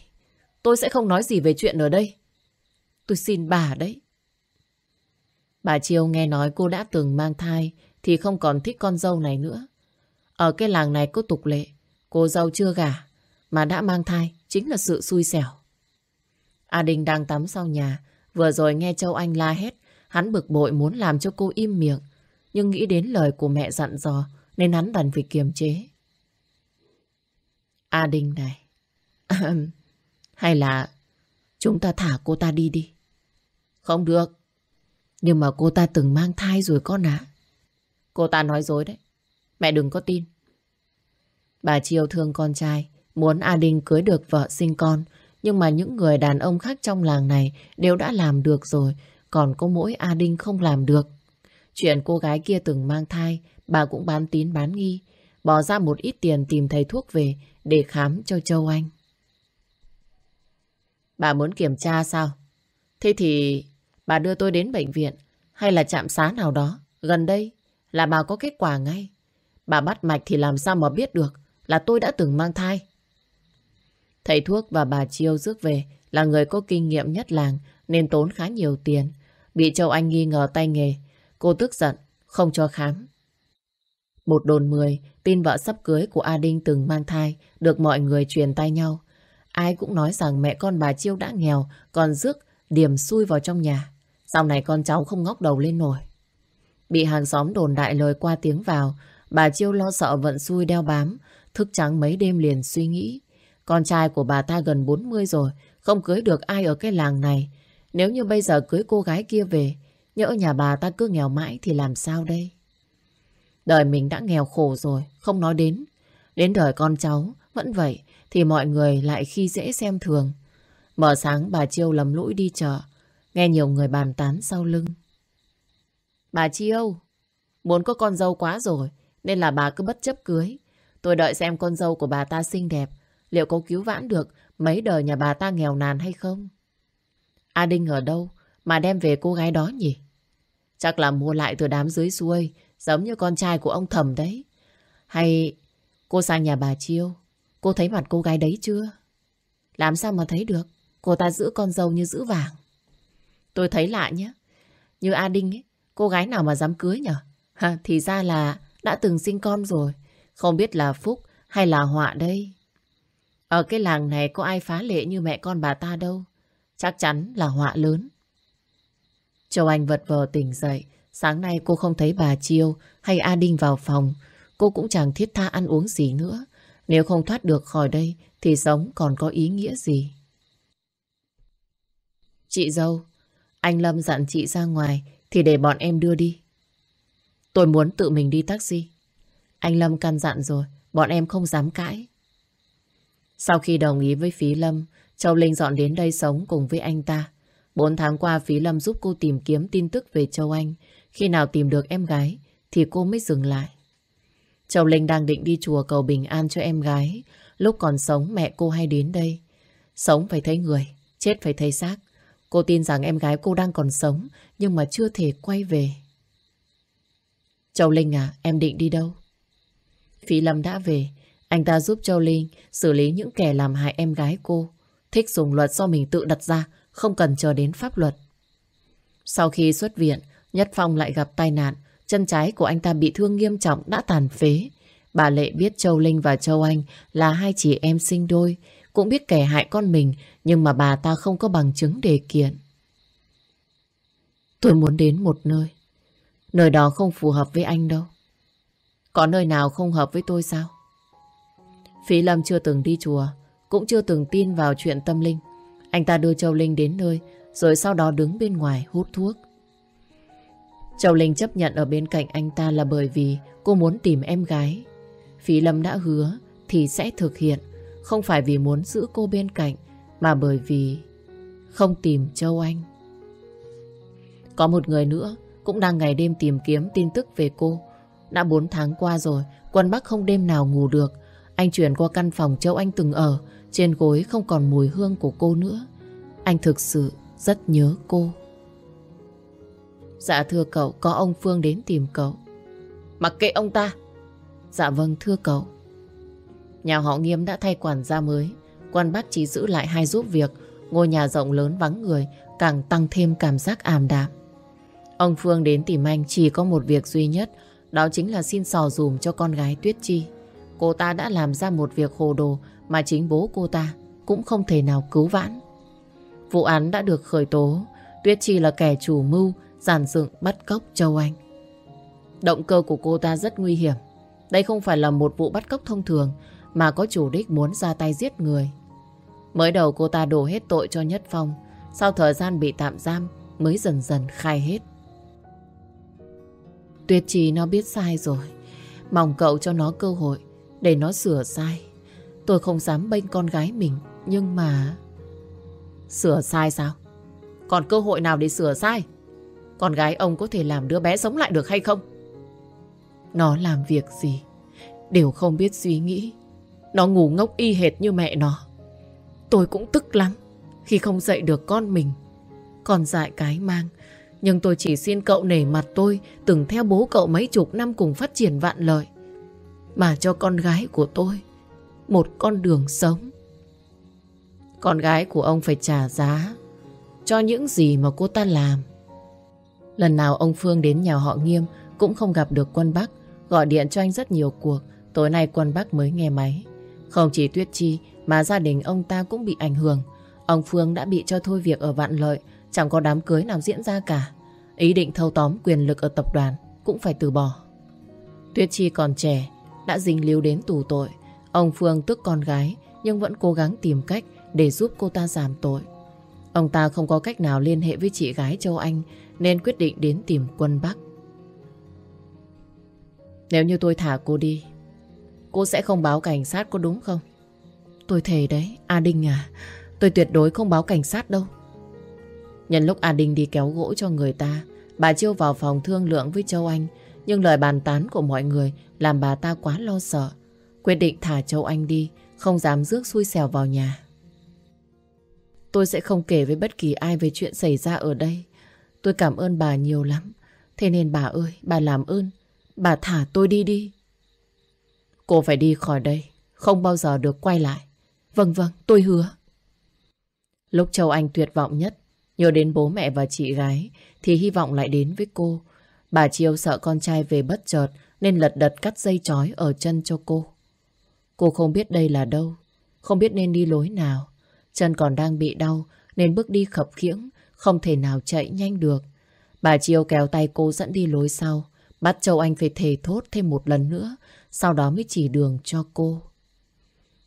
tôi sẽ không nói gì về chuyện ở đây. Tôi xin bà đấy. Bà Chiêu nghe nói cô đã từng mang thai thì không còn thích con dâu này nữa. Ở cái làng này có tục lệ, cô dâu chưa gả mà đã mang thai chính là sự xui xẻo. A Đình đang tắm sau nhà, vừa rồi nghe Châu Anh la hét, hắn bực bội muốn làm cho cô im miệng, nhưng nghĩ đến lời của mẹ dặn dò nên hắn đành phải kiềm chế. A Đình này, hay là chúng ta thả cô ta đi đi. Không được, nhưng mà cô ta từng mang thai rồi con ạ. Cô ta nói dối đấy, mẹ đừng có tin. Bà triều thương con trai, muốn A Đinh cưới được vợ sinh con, nhưng mà những người đàn ông khác trong làng này đều đã làm được rồi, còn có mỗi A Đinh không làm được. Chuyện cô gái kia từng mang thai, bà cũng bán tín bán nghi, bỏ ra một ít tiền tìm thầy thuốc về để khám cho Châu Anh. Bà muốn kiểm tra sao? Thế thì bà đưa tôi đến bệnh viện hay là trạm xá nào đó gần đây là bà có kết quả ngay. Bà bắt mạch thì làm sao mà biết được là tôi đã từng mang thai. Thầy thuốc và bà Chiêu rước về là người có kinh nghiệm nhất làng nên tốn khá nhiều tiền. Bị Châu Anh nghi ngờ tay nghề, cô tức giận, không cho khám. Một đồn mười, tin vợ sắp cưới của A Đinh từng mang thai, được mọi người truyền tay nhau. Ai cũng nói rằng mẹ con bà Chiêu đã nghèo, còn rước điểm xui vào trong nhà. Sau này con cháu không ngóc đầu lên nổi. Bị hàng xóm đồn đại lời qua tiếng vào, bà Chiêu lo sợ vận xui đeo bám, thức trắng mấy đêm liền suy nghĩ. Con trai của bà ta gần 40 rồi, không cưới được ai ở cái làng này. Nếu như bây giờ cưới cô gái kia về, nhỡ nhà bà ta cứ nghèo mãi thì làm sao đây? Đời mình đã nghèo khổ rồi, không nói đến. Đến đời con cháu, vẫn vậy, thì mọi người lại khi dễ xem thường. Mở sáng bà Chiêu lầm lũi đi chợ, nghe nhiều người bàn tán sau lưng. Bà Chiêu, muốn có con dâu quá rồi, nên là bà cứ bất chấp cưới. Tôi đợi xem con dâu của bà ta xinh đẹp, liệu có cứu vãn được mấy đời nhà bà ta nghèo nàn hay không? A Đinh ở đâu mà đem về cô gái đó nhỉ? Chắc là mua lại từ đám dưới xuôi, giống như con trai của ông Thầm đấy. Hay cô sang nhà bà Chiêu, cô thấy mặt cô gái đấy chưa? Làm sao mà thấy được? Cô ta giữ con dâu như giữ vàng. Tôi thấy lạ nhé. Như A Đinh ấy, cô gái nào mà dám cưới nhở? Ha, thì ra là đã từng sinh con rồi. Không biết là phúc hay là họa đây. Ở cái làng này có ai phá lệ như mẹ con bà ta đâu. Chắc chắn là họa lớn. Châu Anh vật vờ tỉnh dậy. Sáng nay cô không thấy bà Chiêu hay A Đinh vào phòng. Cô cũng chẳng thiết tha ăn uống gì nữa. Nếu không thoát được khỏi đây thì sống còn có ý nghĩa gì. Chị dâu, anh Lâm dặn chị ra ngoài thì để bọn em đưa đi. Tôi muốn tự mình đi taxi. Anh Lâm căn dặn rồi, bọn em không dám cãi. Sau khi đồng ý với Phí Lâm, Châu Linh dọn đến đây sống cùng với anh ta. Bốn tháng qua Phí Lâm giúp cô tìm kiếm tin tức về Châu Anh. Khi nào tìm được em gái thì cô mới dừng lại. Châu Linh đang định đi chùa cầu bình an cho em gái. Lúc còn sống mẹ cô hay đến đây. Sống phải thấy người, chết phải thấy xác. Cô tin rằng em gái cô đang còn sống nhưng mà chưa thể quay về. Châu Linh à, em định đi đâu? Phí Lâm đã về, anh ta giúp Châu Linh xử lý những kẻ làm hại em gái cô. Thích dùng luật do mình tự đặt ra, không cần chờ đến pháp luật. Sau khi xuất viện, Nhất Phong lại gặp tai nạn. Chân trái của anh ta bị thương nghiêm trọng đã tàn phế. Bà Lệ biết Châu Linh và Châu Anh là hai chị em sinh đôi. Cũng biết kẻ hại con mình, nhưng mà bà ta không có bằng chứng để kiện. Tôi muốn đến một nơi. Nơi đó không phù hợp với anh đâu. Có nơi nào không hợp với tôi sao? Phí Lâm chưa từng đi chùa, cũng chưa từng tin vào chuyện tâm linh. Anh ta đưa Châu Linh đến nơi, rồi sau đó đứng bên ngoài hút thuốc. Châu Linh chấp nhận ở bên cạnh anh ta là bởi vì cô muốn tìm em gái. Phí Lâm đã hứa thì sẽ thực hiện, không phải vì muốn giữ cô bên cạnh, mà bởi vì không tìm Châu Anh. Có một người nữa cũng đang ngày đêm tìm kiếm tin tức về cô. Đã 4 tháng qua rồi, quân Bắc không đêm nào ngủ được. Anh chuyển qua căn phòng Châu Anh từng ở, trên gối không còn mùi hương của cô nữa. Anh thực sự rất nhớ cô. Dạ thưa cậu, có ông Phương đến tìm cậu. Mặc kệ ông ta. Dạ vâng thưa cậu. Nhà họ Nghiêm đã thay quản gia mới. Quan bác chỉ giữ lại hai giúp việc. Ngôi nhà rộng lớn vắng người càng tăng thêm cảm giác ảm đạm. Ông Phương đến tìm anh chỉ có một việc duy nhất, đó chính là xin sò dùm cho con gái Tuyết Chi. Cô ta đã làm ra một việc hồ đồ mà chính bố cô ta cũng không thể nào cứu vãn. Vụ án đã được khởi tố, Tuyết Chi là kẻ chủ mưu, giàn dựng bắt cóc Châu Anh. Động cơ của cô ta rất nguy hiểm. Đây không phải là một vụ bắt cóc thông thường, mà có chủ đích muốn ra tay giết người. Mới đầu cô ta đổ hết tội cho Nhất Phong, sau thời gian bị tạm giam mới dần dần khai hết. Tuyệt trì nó biết sai rồi. Mong cậu cho nó cơ hội để nó sửa sai. Tôi không dám bênh con gái mình, nhưng mà... Sửa sai sao? Còn cơ hội nào để sửa sai? Con gái ông có thể làm đứa bé sống lại được hay không? Nó làm việc gì? Đều không biết suy nghĩ. Nó ngủ ngốc y hệt như mẹ nó. Tôi cũng tức lắm khi không dạy được con mình. Còn dại cái mang. Nhưng tôi chỉ xin cậu nể mặt tôi, từng theo bố cậu mấy chục năm cùng phát triển vạn lợi. Mà cho con gái của tôi, một con đường sống. Con gái của ông phải trả giá cho những gì mà cô ta làm. Lần nào ông Phương đến nhà họ Nghiêm cũng không gặp được quân Bắc, gọi điện cho anh rất nhiều cuộc, tối nay quân Bắc mới nghe máy. Không chỉ Tuyết Chi mà gia đình ông ta cũng bị ảnh hưởng. Ông Phương đã bị cho thôi việc ở Vạn Lợi, chẳng có đám cưới nào diễn ra cả. Ý định thâu tóm quyền lực ở tập đoàn cũng phải từ bỏ. Tuyết Chi còn trẻ, đã dính líu đến tù tội. Ông Phương tức con gái nhưng vẫn cố gắng tìm cách để giúp cô ta giảm tội. Ông ta không có cách nào liên hệ với chị gái Châu Anh nên quyết định đến tìm quân Bắc. Nếu như tôi thả cô đi, cô sẽ không báo cảnh sát có đúng không? Tôi thề đấy, A Đinh à, tôi tuyệt đối không báo cảnh sát đâu. Nhân lúc A Đinh đi kéo gỗ cho người ta, bà Chiêu vào phòng thương lượng với Châu Anh, nhưng lời bàn tán của mọi người làm bà ta quá lo sợ. Quyết định thả Châu Anh đi, không dám rước xui xẻo vào nhà. Tôi sẽ không kể với bất kỳ ai về chuyện xảy ra ở đây. Tôi cảm ơn bà nhiều lắm. Thế nên bà ơi, bà làm ơn. Bà thả tôi đi đi. Cô phải đi khỏi đây. Không bao giờ được quay lại. Vâng vâng, tôi hứa. Lúc Châu Anh tuyệt vọng nhất, nhớ đến bố mẹ và chị gái, thì hy vọng lại đến với cô. Bà Chiêu sợ con trai về bất chợt, nên lật đật cắt dây chói ở chân cho cô. Cô không biết đây là đâu, không biết nên đi lối nào. Chân còn đang bị đau nên bước đi khập khiễng, không thể nào chạy nhanh được. Bà Chiêu kéo tay cô dẫn đi lối sau, bắt Châu Anh phải thề thốt thêm một lần nữa, sau đó mới chỉ đường cho cô.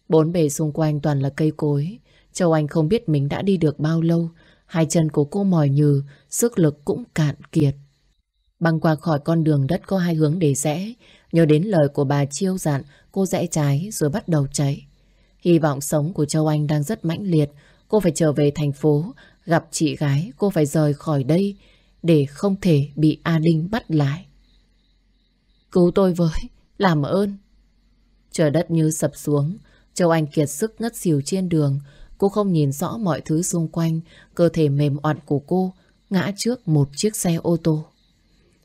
Bốn bề xung quanh toàn là cây cối. Châu Anh không biết mình đã đi được bao lâu. Hai chân của cô mỏi nhừ, sức lực cũng cạn kiệt. Băng qua khỏi con đường đất có hai hướng để rẽ. Nhớ đến lời của bà Chiêu dặn, cô rẽ trái rồi bắt đầu chạy. Hy vọng sống của Châu Anh đang rất mãnh liệt. Cô phải trở về thành phố, gặp chị gái, cô phải rời khỏi đây để không thể bị A Đinh bắt lại. Cứu tôi với, làm ơn. Trời đất như sập xuống, Châu Anh kiệt sức ngất xỉu trên đường. Cô không nhìn rõ mọi thứ xung quanh, cơ thể mềm oặt của cô ngã trước một chiếc xe ô tô.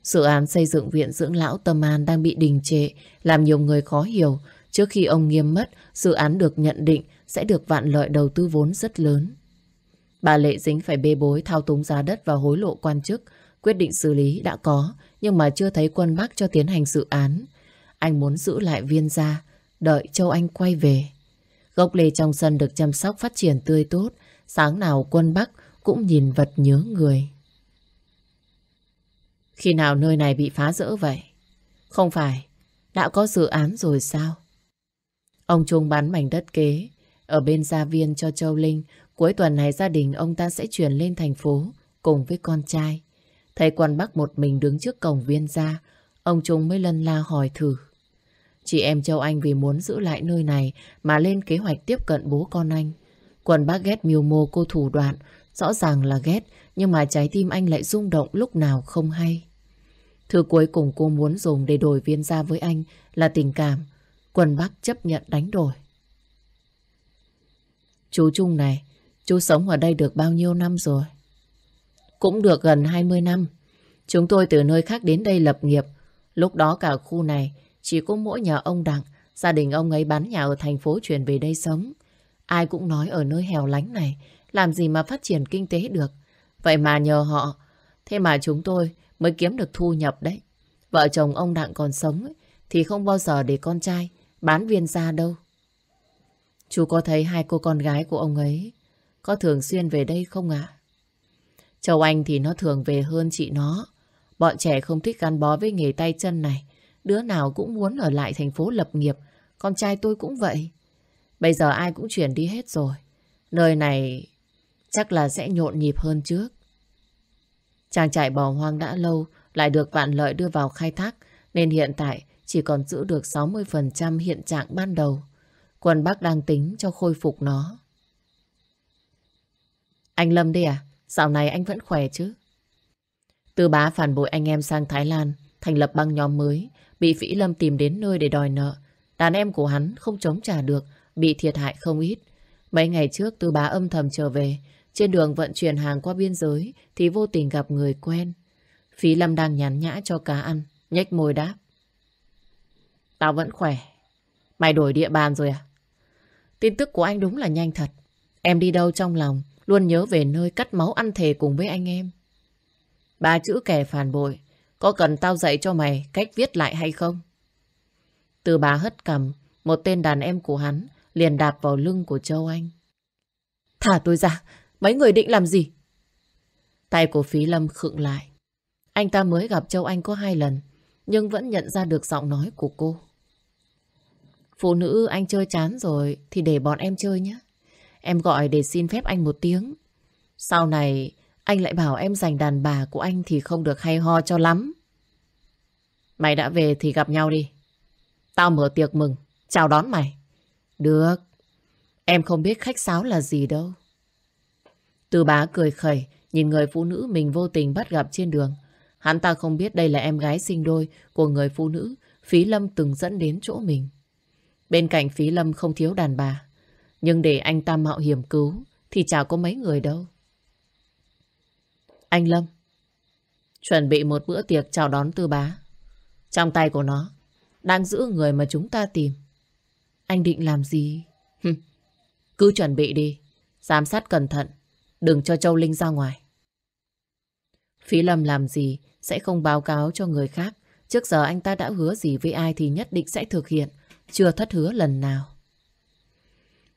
Dự án xây dựng viện dưỡng lão Tâm An đang bị đình trệ, làm nhiều người khó hiểu. Trước khi ông nghiêm mất, dự án được nhận định sẽ được vạn lợi đầu tư vốn rất lớn. Bà Lệ Dính phải bê bối thao túng giá đất và hối lộ quan chức. Quyết định xử lý đã có, nhưng mà chưa thấy quân Bắc cho tiến hành dự án. Anh muốn giữ lại viên gia, đợi Châu Anh quay về. Gốc lê trong sân được chăm sóc phát triển tươi tốt, sáng nào quân Bắc cũng nhìn vật nhớ người. Khi nào nơi này bị phá rỡ vậy? Không phải, đã có dự án rồi sao? Ông Trung bán mảnh đất kế ở bên gia viên cho Châu Linh. Cuối tuần này gia đình ông ta sẽ chuyển lên thành phố cùng với con trai. Thấy Quần Bắc một mình đứng trước cổng viên gia, ông Trung mới lân la hỏi thử. Chị em Châu Anh vì muốn giữ lại nơi này mà lên kế hoạch tiếp cận bố con anh. Quần bác ghét miêu mô cô thủ đoạn, rõ ràng là ghét, nhưng mà trái tim anh lại rung động lúc nào không hay. Thứ cuối cùng cô muốn dùng để đổi viên ra với anh là tình cảm. Quần bác chấp nhận đánh đổi. Chú Trung này, chú sống ở đây được bao nhiêu năm rồi? Cũng được gần 20 năm. Chúng tôi từ nơi khác đến đây lập nghiệp. Lúc đó cả khu này chỉ có mỗi nhà ông Đặng, gia đình ông ấy bán nhà ở thành phố chuyển về đây sống. Ai cũng nói ở nơi hẻo lánh này, làm gì mà phát triển kinh tế được. Vậy mà nhờ họ, thế mà chúng tôi mới kiếm được thu nhập đấy. Vợ chồng ông Đặng còn sống ấy, thì không bao giờ để con trai bán viên ra đâu. Chú có thấy hai cô con gái của ông ấy có thường xuyên về đây không ạ? Châu Anh thì nó thường về hơn chị nó. Bọn trẻ không thích gắn bó với nghề tay chân này. Đứa nào cũng muốn ở lại thành phố lập nghiệp. Con trai tôi cũng vậy. Bây giờ ai cũng chuyển đi hết rồi. Nơi này chắc là sẽ nhộn nhịp hơn trước. Trang trại bò hoang đã lâu, lại được vạn lợi đưa vào khai thác, nên hiện tại chỉ còn giữ được 60% hiện trạng ban đầu. Quân Bắc đang tính cho khôi phục nó. Anh Lâm đi à? Dạo này anh vẫn khỏe chứ? Tư bá phản bội anh em sang Thái Lan, thành lập băng nhóm mới, bị Vĩ Lâm tìm đến nơi để đòi nợ. Đàn em của hắn không chống trả được, bị thiệt hại không ít. Mấy ngày trước tư bá âm thầm trở về, Trên đường vận chuyển hàng qua biên giới thì vô tình gặp người quen. Phí Lâm đang nhàn nhã cho cá ăn, nhếch môi đáp. Tao vẫn khỏe. Mày đổi địa bàn rồi à? Tin tức của anh đúng là nhanh thật. Em đi đâu trong lòng, luôn nhớ về nơi cắt máu ăn thề cùng với anh em. Ba chữ kẻ phản bội, có cần tao dạy cho mày cách viết lại hay không? Từ bà hất cầm, một tên đàn em của hắn liền đạp vào lưng của Châu Anh. Thả tôi ra, mấy người định làm gì? Tay của Phí Lâm khựng lại. Anh ta mới gặp Châu Anh có hai lần, nhưng vẫn nhận ra được giọng nói của cô. Phụ nữ anh chơi chán rồi thì để bọn em chơi nhé. Em gọi để xin phép anh một tiếng. Sau này anh lại bảo em giành đàn bà của anh thì không được hay ho cho lắm. Mày đã về thì gặp nhau đi. Tao mở tiệc mừng, chào đón mày. Được, em không biết khách sáo là gì đâu. Từ bá cười khẩy, nhìn người phụ nữ mình vô tình bắt gặp trên đường. Hắn ta không biết đây là em gái sinh đôi của người phụ nữ Phí Lâm từng dẫn đến chỗ mình. Bên cạnh Phí Lâm không thiếu đàn bà. Nhưng để anh ta mạo hiểm cứu, thì chả có mấy người đâu. Anh Lâm, chuẩn bị một bữa tiệc chào đón tư bá. Trong tay của nó, đang giữ người mà chúng ta tìm. Anh định làm gì? Cứ chuẩn bị đi. Giám sát cẩn thận. Đừng cho Châu Linh ra ngoài. Phí Lâm làm gì sẽ không báo cáo cho người khác. Trước giờ anh ta đã hứa gì với ai thì nhất định sẽ thực hiện. Chưa thất hứa lần nào.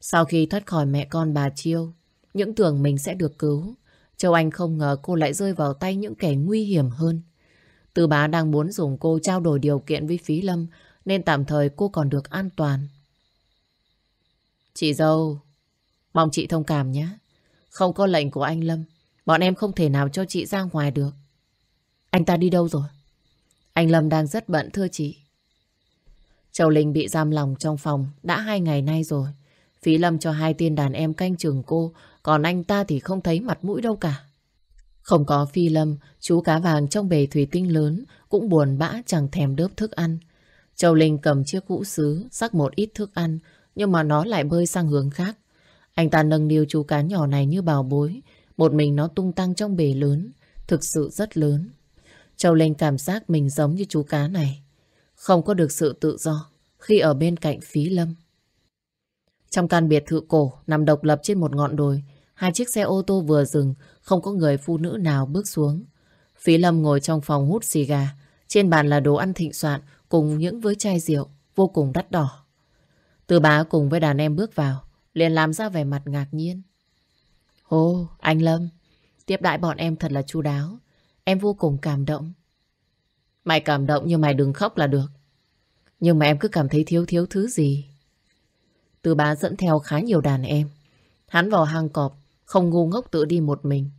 Sau khi thoát khỏi mẹ con bà Chiêu, những tưởng mình sẽ được cứu. Châu Anh không ngờ cô lại rơi vào tay những kẻ nguy hiểm hơn. Từ bá đang muốn dùng cô trao đổi điều kiện với Phí Lâm nên tạm thời cô còn được an toàn. Chị dâu, mong chị thông cảm nhé. Không có lệnh của anh Lâm, bọn em không thể nào cho chị ra ngoài được. Anh ta đi đâu rồi? Anh Lâm đang rất bận thưa chị. Châu Linh bị giam lòng trong phòng đã hai ngày nay rồi. Phí Lâm cho hai tiên đàn em canh chừng cô, còn anh ta thì không thấy mặt mũi đâu cả. Không có Phi Lâm, chú cá vàng trong bể thủy tinh lớn cũng buồn bã chẳng thèm đớp thức ăn. Châu Linh cầm chiếc hũ sứ, sắc một ít thức ăn, nhưng mà nó lại bơi sang hướng khác. Anh ta nâng niu chú cá nhỏ này như bào bối, một mình nó tung tăng trong bể lớn, thực sự rất lớn. Châu Linh cảm giác mình giống như chú cá này, không có được sự tự do khi ở bên cạnh Phí Lâm. Trong căn biệt thự cổ nằm độc lập trên một ngọn đồi, hai chiếc xe ô tô vừa dừng, không có người phụ nữ nào bước xuống. Phí Lâm ngồi trong phòng hút xì gà, trên bàn là đồ ăn thịnh soạn cùng những với chai rượu vô cùng đắt đỏ. Từ bá cùng với đàn em bước vào, liền làm ra vẻ mặt ngạc nhiên. Ồ, anh Lâm, tiếp đại bọn em thật là chu đáo. Em vô cùng cảm động. Mày cảm động nhưng mày đừng khóc là được. Nhưng mà em cứ cảm thấy thiếu thiếu thứ gì. Từ bá dẫn theo khá nhiều đàn em. Hắn vào hang cọp, không ngu ngốc tự đi một mình.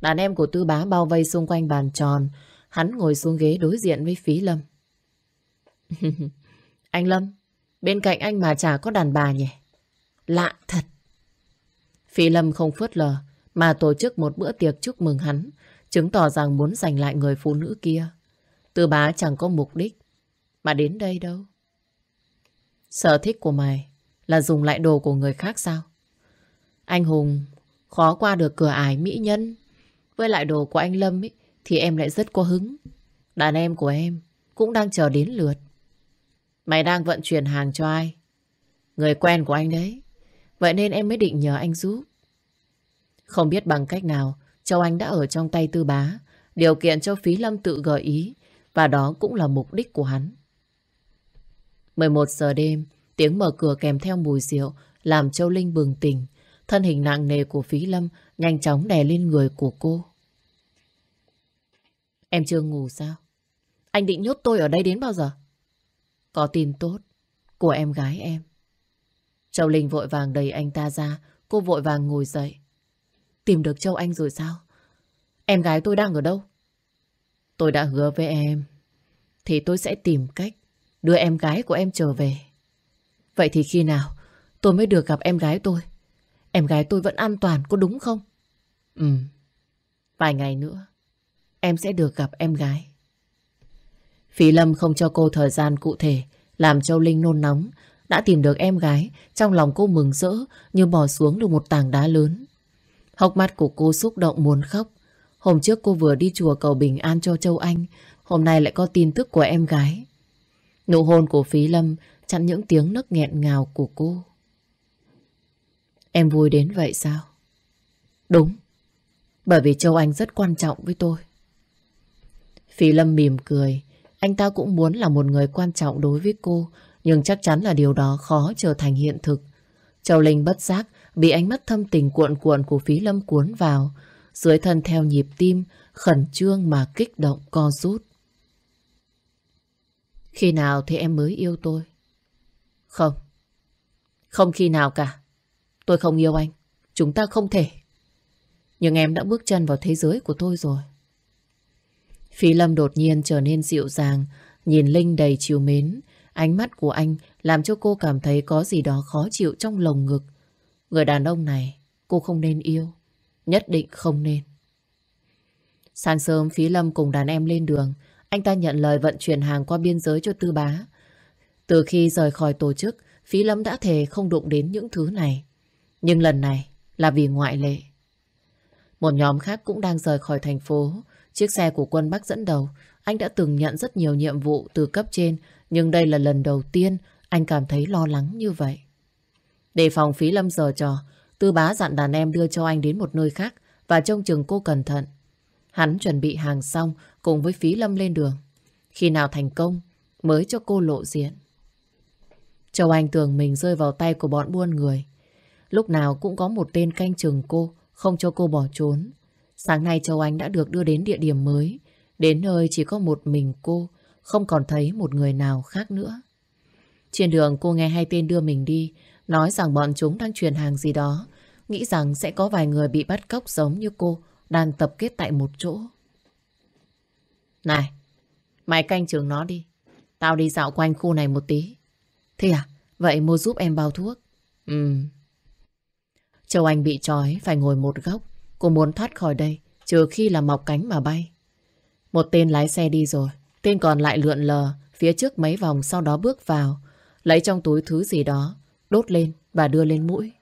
Đàn em của tư bá bao vây xung quanh bàn tròn. Hắn ngồi xuống ghế đối diện với Phí Lâm. anh Lâm, bên cạnh anh mà chả có đàn bà nhỉ? Lạ thật. Phí Lâm không phớt lờ, mà tổ chức một bữa tiệc chúc mừng hắn, chứng tỏ rằng muốn giành lại người phụ nữ kia. Tư bá chẳng có mục đích, mà đến đây đâu. Sở thích của mày là dùng lại đồ của người khác sao? Anh Hùng khó qua được cửa ải mỹ nhân. Với lại đồ của anh Lâm ấy, thì em lại rất có hứng. Đàn em của em cũng đang chờ đến lượt. Mày đang vận chuyển hàng cho ai? Người quen của anh đấy. Vậy nên em mới định nhờ anh giúp. Không biết bằng cách nào, Châu Anh đã ở trong tay tư bá, điều kiện cho Phí Lâm tự gợi ý, và đó cũng là mục đích của hắn. 11 giờ đêm, tiếng mở cửa kèm theo mùi rượu làm Châu Linh bừng tỉnh. Thân hình nặng nề của Phí Lâm nhanh chóng đè lên người của cô. Em chưa ngủ sao? Anh định nhốt tôi ở đây đến bao giờ? Có tin tốt của em gái em. Châu Linh vội vàng đẩy anh ta ra, cô vội vàng ngồi dậy. Tìm được Châu Anh rồi sao? Em gái tôi đang ở đâu? Tôi đã hứa với em, thì tôi sẽ tìm cách đưa em gái của em trở về. Vậy thì khi nào tôi mới được gặp em gái tôi? Em gái tôi vẫn an toàn, có đúng không? Ừ, vài ngày nữa, em sẽ được gặp em gái. Phí Lâm không cho cô thời gian cụ thể, làm Châu Linh nôn nóng, đã tìm được em gái, trong lòng cô mừng rỡ như bỏ xuống được một tảng đá lớn. Hốc mắt của cô xúc động muốn khóc. Hôm trước cô vừa đi chùa cầu bình an cho Châu Anh. Hôm nay lại có tin tức của em gái. Nụ hôn của Phí Lâm chặn những tiếng nức nghẹn ngào của cô. Em vui đến vậy sao? Đúng. Bởi vì Châu Anh rất quan trọng với tôi. Phí Lâm mỉm cười. Anh ta cũng muốn là một người quan trọng đối với cô. Nhưng chắc chắn là điều đó khó trở thành hiện thực. Châu Linh bất giác bị ánh mắt thâm tình cuộn cuộn của Phí Lâm cuốn vào. Dưới thân theo nhịp tim, khẩn trương mà kích động co rút. Khi nào thì em mới yêu tôi? Không. Không khi nào cả. Tôi không yêu anh. Chúng ta không thể. Nhưng em đã bước chân vào thế giới của tôi rồi. Phi Lâm đột nhiên trở nên dịu dàng, nhìn Linh đầy chiều mến. Ánh mắt của anh làm cho cô cảm thấy có gì đó khó chịu trong lồng ngực. Người đàn ông này cô không nên yêu. Nhất định không nên. Sáng sớm Phí Lâm cùng đàn em lên đường. Anh ta nhận lời vận chuyển hàng qua biên giới cho Tư Bá. Từ khi rời khỏi tổ chức, Phí Lâm đã thề không đụng đến những thứ này. Nhưng lần này là vì ngoại lệ. Một nhóm khác cũng đang rời khỏi thành phố. Chiếc xe của quân Bắc dẫn đầu. Anh đã từng nhận rất nhiều nhiệm vụ từ cấp trên, nhưng đây là lần đầu tiên anh cảm thấy lo lắng như vậy. Để phòng Phí Lâm giờ trò, Tư bá dặn đàn em đưa cho anh đến một nơi khác và trông chừng cô cẩn thận. Hắn chuẩn bị hàng xong cùng với Phí Lâm lên đường. Khi nào thành công mới cho cô lộ diện. Châu Anh tưởng mình rơi vào tay của bọn buôn người. Lúc nào cũng có một tên canh chừng cô, không cho cô bỏ trốn. Sáng nay Châu Anh đã được đưa đến địa điểm mới. Đến nơi chỉ có một mình cô, không còn thấy một người nào khác nữa. Trên đường cô nghe hai tên đưa mình đi, nói rằng bọn chúng đang truyền hàng gì đó, nghĩ rằng sẽ có vài người bị bắt cóc giống như cô, đang tập kết tại một chỗ. Này, mày canh trường nó đi. Tao đi dạo quanh khu này một tí. Thế à? Vậy mua giúp em bao thuốc. Ừ. Châu Anh bị trói, phải ngồi một góc. Cô muốn thoát khỏi đây, trừ khi là mọc cánh mà bay. Một tên lái xe đi rồi. Tên còn lại lượn lờ, phía trước mấy vòng sau đó bước vào. Lấy trong túi thứ gì đó, đốt lên và đưa lên mũi.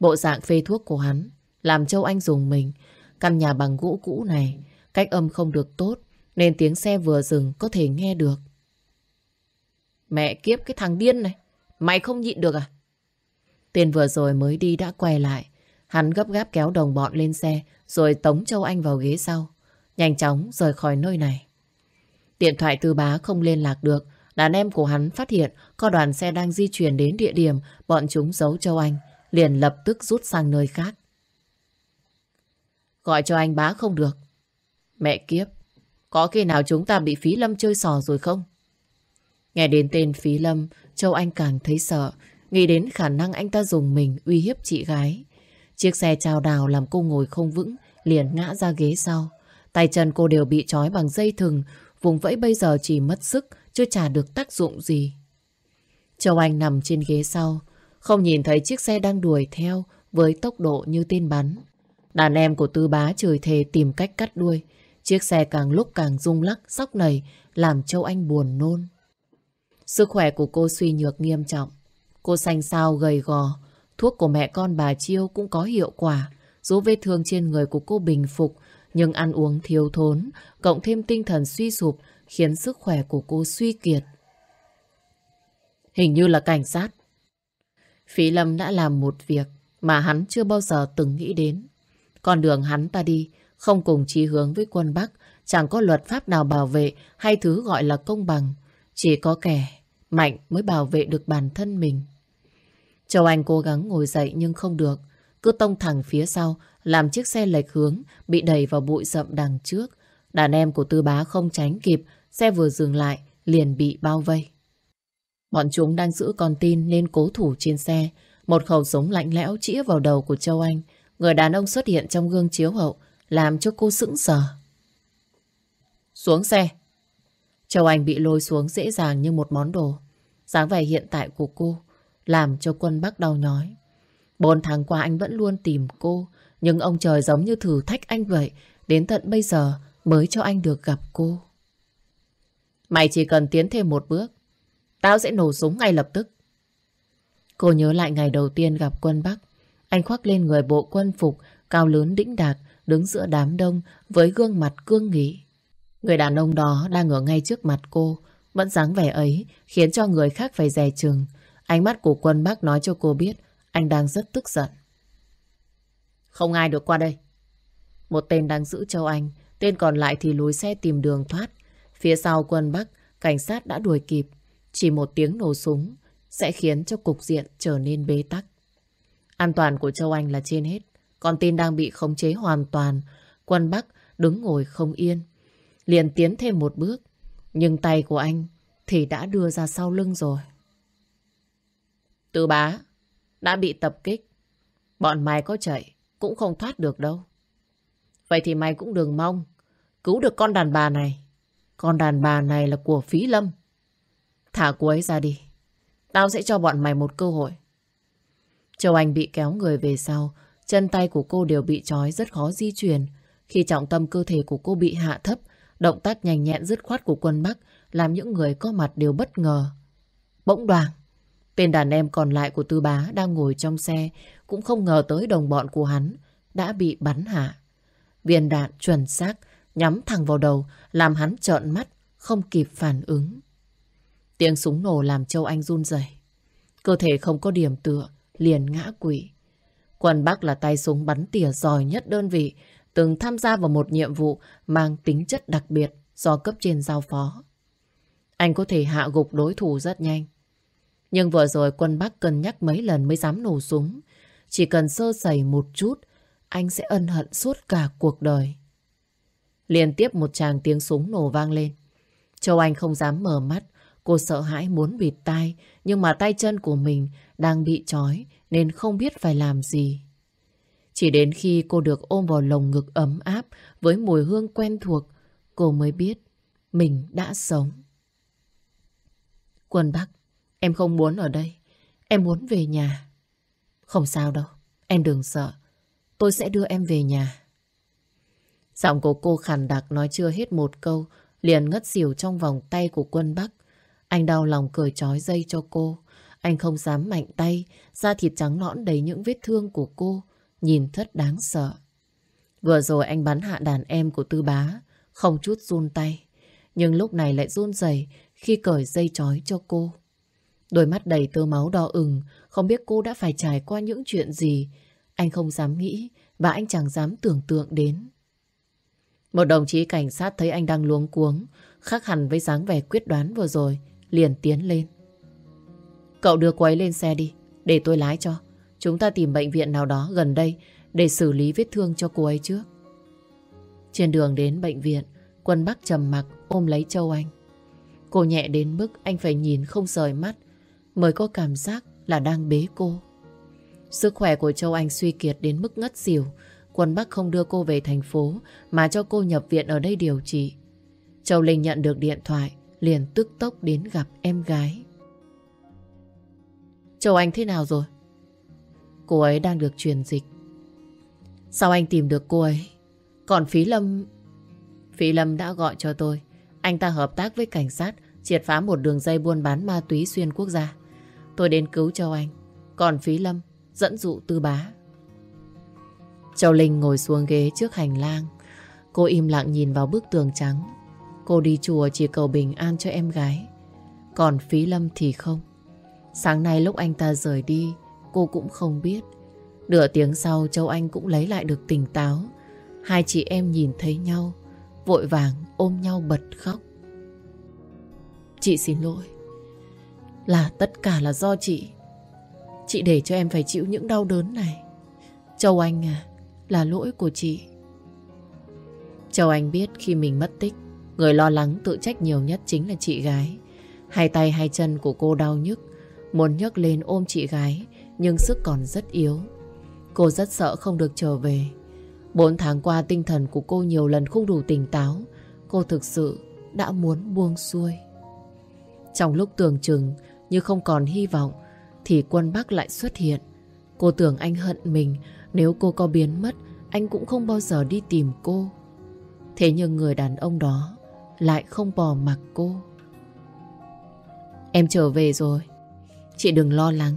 Bộ dạng phê thuốc của hắn làm Châu Anh dùng mình. Căn nhà bằng gỗ cũ này, cách âm không được tốt, nên tiếng xe vừa dừng có thể nghe được. Mẹ kiếp cái thằng điên này, mày không nhịn được à? Tiền vừa rồi mới đi đã quay lại. Hắn gấp gáp kéo đồng bọn lên xe, rồi tống Châu Anh vào ghế sau. Nhanh chóng rời khỏi nơi này. Điện thoại tư bá không liên lạc được. Đàn em của hắn phát hiện có đoàn xe đang di chuyển đến địa điểm bọn chúng giấu Châu Anh. Liền lập tức rút sang nơi khác. Gọi cho anh bá không được. Mẹ kiếp, có khi nào chúng ta bị Phí Lâm chơi sò rồi không? Nghe đến tên Phí Lâm, Châu Anh càng thấy sợ, nghĩ đến khả năng anh ta dùng mình uy hiếp chị gái. Chiếc xe trao đào làm cô ngồi không vững, liền ngã ra ghế sau. Tay chân cô đều bị trói bằng dây thừng, vùng vẫy bây giờ chỉ mất sức, chưa trả được tác dụng gì. Châu Anh nằm trên ghế sau, không nhìn thấy chiếc xe đang đuổi theo với tốc độ như tên bắn. Đàn em của tư bá chửi thề tìm cách cắt đuôi. Chiếc xe càng lúc càng rung lắc, sóc nảy, làm Châu Anh buồn nôn. Sức khỏe của cô suy nhược nghiêm trọng. Cô xanh xao gầy gò. Thuốc của mẹ con bà Chiêu cũng có hiệu quả, Dù vết thương trên người của cô bình phục, nhưng ăn uống thiếu thốn, cộng thêm tinh thần suy sụp, khiến sức khỏe của cô suy kiệt. Hình như là cảnh sát. Phí Lâm đã làm một việc mà hắn chưa bao giờ từng nghĩ đến. Con đường hắn ta đi không cùng chí hướng với quân Bắc, chẳng có luật pháp nào bảo vệ hay thứ gọi là công bằng. Chỉ có kẻ mạnh mới bảo vệ được bản thân mình. Châu Anh cố gắng ngồi dậy nhưng không được. Cứ tông thẳng phía sau, làm chiếc xe lệch hướng, bị đẩy vào bụi rậm đằng trước. Đàn em của tư bá không tránh kịp, xe vừa dừng lại, liền bị bao vây. Bọn chúng đang giữ con tin nên cố thủ trên xe. Một khẩu súng lạnh lẽo chĩa vào đầu của Châu Anh. Người đàn ông xuất hiện trong gương chiếu hậu, làm cho cô sững sờ. Xuống xe. Châu Anh bị lôi xuống dễ dàng như một món đồ. dáng vẻ hiện tại của cô làm cho quân Bắc đau nhói. Bốn tháng qua anh vẫn luôn tìm cô, nhưng ông trời giống như thử thách anh vậy, đến tận bây giờ mới cho anh được gặp cô. Mày chỉ cần tiến thêm một bước, tao sẽ nổ súng ngay lập tức. Cô nhớ lại ngày đầu tiên gặp quân Bắc, anh khoác lên người bộ quân phục, cao lớn đĩnh đạc, đứng giữa đám đông với gương mặt cương nghị. Người đàn ông đó đang ở ngay trước mặt cô, vẫn dáng vẻ ấy khiến cho người khác phải dè chừng. Ánh mắt của quân bác nói cho cô biết anh đang rất tức giận. Không ai được qua đây. Một tên đang giữ Châu Anh, tên còn lại thì lùi xe tìm đường thoát. Phía sau quân Bắc, cảnh sát đã đuổi kịp. Chỉ một tiếng nổ súng sẽ khiến cho cục diện trở nên bế tắc. An toàn của Châu Anh là trên hết. Con tin đang bị khống chế hoàn toàn. Quân Bắc đứng ngồi không yên. Liền tiến thêm một bước. Nhưng tay của anh thì đã đưa ra sau lưng rồi. Tư bá, đã bị tập kích. Bọn mày có chạy, cũng không thoát được đâu. Vậy thì mày cũng đừng mong cứu được con đàn bà này. Con đàn bà này là của Phí Lâm. Thả cô ấy ra đi. Tao sẽ cho bọn mày một cơ hội. Châu Anh bị kéo người về sau. Chân tay của cô đều bị trói rất khó di chuyển. Khi trọng tâm cơ thể của cô bị hạ thấp, động tác nhanh nhẹn dứt khoát của quân Bắc làm những người có mặt đều bất ngờ. Bỗng đoàn, tên đàn em còn lại của Tư Bá đang ngồi trong xe cũng không ngờ tới đồng bọn của hắn đã bị bắn hạ. Viên đạn chuẩn xác nhắm thẳng vào đầu làm hắn trợn mắt không kịp phản ứng. Tiếng súng nổ làm Châu Anh run rẩy. Cơ thể không có điểm tựa, liền ngã quỵ. Quân Bắc là tay súng bắn tỉa giỏi nhất đơn vị, từng tham gia vào một nhiệm vụ mang tính chất đặc biệt do cấp trên giao phó. Anh có thể hạ gục đối thủ rất nhanh. Nhưng vừa rồi quân Bắc cân nhắc mấy lần mới dám nổ súng. Chỉ cần sơ sẩy một chút, anh sẽ ân hận suốt cả cuộc đời. Liên tiếp một tràng tiếng súng nổ vang lên. Châu Anh không dám mở mắt, cô sợ hãi muốn bịt tai, nhưng mà tay chân của mình đang bị trói nên không biết phải làm gì. Chỉ đến khi cô được ôm vào lồng ngực ấm áp với mùi hương quen thuộc, cô mới biết mình đã sống. Quân Bắc, em không muốn ở đây. Em muốn về nhà. Không sao đâu, em đừng sợ. Tôi sẽ đưa em về nhà. Giọng của cô khàn đặc nói chưa hết một câu, liền ngất xỉu trong vòng tay của quân Bắc. Anh đau lòng cởi trói dây cho cô. Anh không dám mạnh tay, da thịt trắng nõn đầy những vết thương của cô, nhìn thật đáng sợ. Vừa rồi anh bắn hạ đàn em của tư bá, không chút run tay. Nhưng lúc này lại run rẩy khi cởi dây chói cho cô. Đôi mắt đầy tơ máu đỏ ửng, không biết cô đã phải trải qua những chuyện gì. Anh không dám nghĩ và anh chẳng dám tưởng tượng đến. Một đồng chí cảnh sát thấy anh đang luống cuống, khác hẳn với dáng vẻ quyết đoán vừa rồi, liền tiến lên. Cậu đưa cô ấy lên xe đi, để tôi lái cho. Chúng ta tìm bệnh viện nào đó gần đây để xử lý vết thương cho cô ấy trước. Trên đường đến bệnh viện, quân Bắc trầm mặc ôm lấy Châu Anh. Cô nhẹ đến mức anh phải nhìn không rời mắt mới có cảm giác là đang bế cô. Sức khỏe của Châu Anh suy kiệt đến mức ngất xỉu. Quân Bắc không đưa cô về thành phố mà cho cô nhập viện ở đây điều trị. Châu Linh nhận được điện thoại liền tức tốc đến gặp em gái. Châu Anh thế nào rồi? Cô ấy đang được truyền dịch. Sao anh tìm được cô ấy? Còn Phí Lâm... Phí Lâm đã gọi cho tôi. Anh ta hợp tác với cảnh sát triệt phá một đường dây buôn bán ma túy xuyên quốc gia. Tôi đến cứu Châu Anh. Còn Phí Lâm dẫn dụ tư bá. Châu Linh ngồi xuống ghế trước hành lang. Cô im lặng nhìn vào bức tường trắng. Cô đi chùa chỉ cầu bình an cho em gái. Còn Phí Lâm thì không. Sáng nay lúc anh ta rời đi, cô cũng không biết. Nửa tiếng sau Châu Anh cũng lấy lại được tỉnh táo. Hai chị em nhìn thấy nhau, vội vàng ôm nhau bật khóc. Chị xin lỗi. Là tất cả là do chị. Chị để cho em phải chịu những đau đớn này. Châu Anh à, là lỗi của chị. Châu Anh biết khi mình mất tích, người lo lắng tự trách nhiều nhất chính là chị gái. Hai tay hai chân của cô đau nhức, muốn nhấc lên ôm chị gái, nhưng sức còn rất yếu. Cô rất sợ không được trở về. Bốn tháng qua tinh thần của cô nhiều lần không đủ tỉnh táo. Cô thực sự đã muốn buông xuôi. Trong lúc tưởng chừng như không còn hy vọng, thì quân Bắc lại xuất hiện. Cô tưởng anh hận mình, nếu cô có biến mất, anh cũng không bao giờ đi tìm cô. Thế nhưng người đàn ông đó lại không bỏ mặc cô. Em trở về rồi. Chị đừng lo lắng.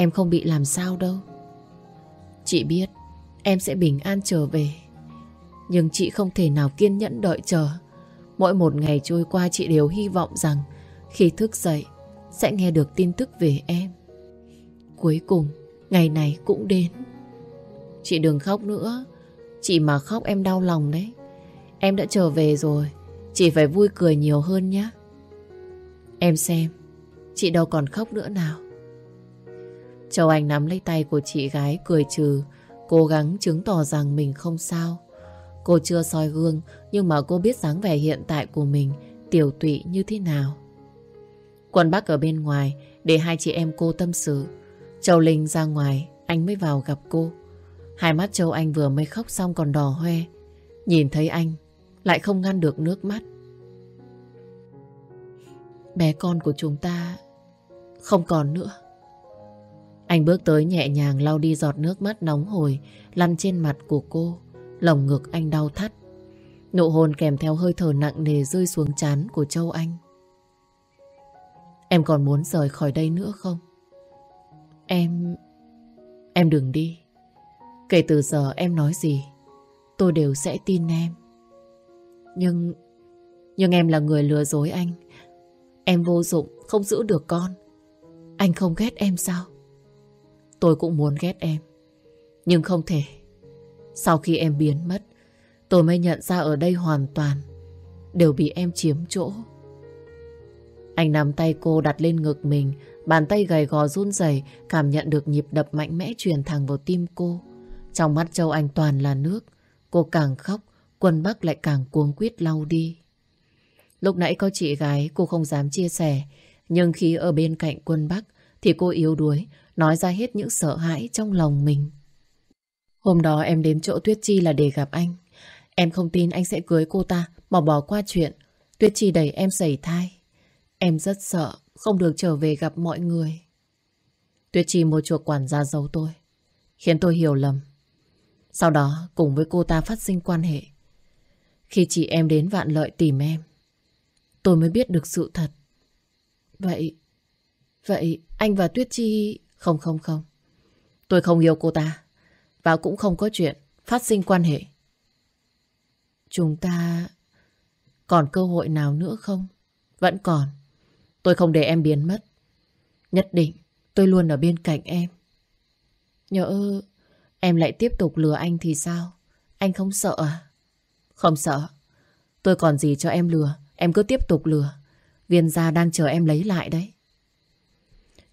Em không bị làm sao đâu. Chị biết em sẽ bình an trở về. Nhưng chị không thể nào kiên nhẫn đợi chờ. Mỗi một ngày trôi qua chị đều hy vọng rằng khi thức dậy sẽ nghe được tin tức về em. Cuối cùng, ngày này cũng đến. Chị đừng khóc nữa. Chị mà khóc em đau lòng đấy. Em đã trở về rồi. Chị phải vui cười nhiều hơn nhé. Em xem, chị đâu còn khóc nữa nào. Châu Anh nắm lấy tay của chị gái cười trừ, cố gắng chứng tỏ rằng mình không sao. Cô chưa soi gương, nhưng mà cô biết dáng vẻ hiện tại của mình tiểu tụy như thế nào. Quân Bắc ở bên ngoài để hai chị em cô tâm sự. Châu Linh ra ngoài, anh mới vào gặp cô. Hai mắt Châu Anh vừa mới khóc xong còn đỏ hoe. Nhìn thấy anh, lại không ngăn được nước mắt. Bé con của chúng ta không còn nữa. Anh bước tới nhẹ nhàng lau đi giọt nước mắt nóng hồi lăn trên mặt của cô. Lồng ngực anh đau thắt. Nụ hôn kèm theo hơi thở nặng nề rơi xuống chán của Châu Anh. Em còn muốn rời khỏi đây nữa không? Em... Em đừng đi. Kể từ giờ em nói gì, tôi đều sẽ tin em. Nhưng... Nhưng em là người lừa dối anh. Em vô dụng, không giữ được con. Anh không ghét em sao? Tôi cũng muốn ghét em. Nhưng không thể. Sau khi em biến mất, tôi mới nhận ra ở đây hoàn toàn đều bị em chiếm chỗ. Anh nắm tay cô đặt lên ngực mình, bàn tay gầy gò run rẩy, cảm nhận được nhịp đập mạnh mẽ truyền thẳng vào tim cô. Trong mắt Châu Anh toàn là nước, cô càng khóc, quân Bắc lại càng cuống quýt lau đi. Lúc nãy có chị gái cô không dám chia sẻ, nhưng khi ở bên cạnh quân Bắc thì cô yếu đuối, nói ra hết những sợ hãi trong lòng mình. Hôm đó em đến chỗ Tuyết Chi là để gặp anh. Em không tin anh sẽ cưới cô ta mà bỏ qua chuyện. Tuyết Chi đẩy em xảy thai. Em rất sợ không được trở về gặp mọi người. Tuyết Chi mua chuộc quản gia giấu tôi, khiến tôi hiểu lầm. Sau đó cùng với cô ta phát sinh quan hệ. Khi chị em đến vạn lợi tìm em, tôi mới biết được sự thật. Vậy, vậy anh và Tuyết Chi... Không không không, tôi không yêu cô ta. Và cũng không có chuyện phát sinh quan hệ. Chúng ta còn cơ hội nào nữa không? Vẫn còn. Tôi không để em biến mất. Nhất định tôi luôn ở bên cạnh em. Nhỡ em lại tiếp tục lừa anh thì sao? Anh không sợ à? Không sợ. Tôi còn gì cho em lừa. Em cứ tiếp tục lừa. Viên gia đang chờ em lấy lại đấy.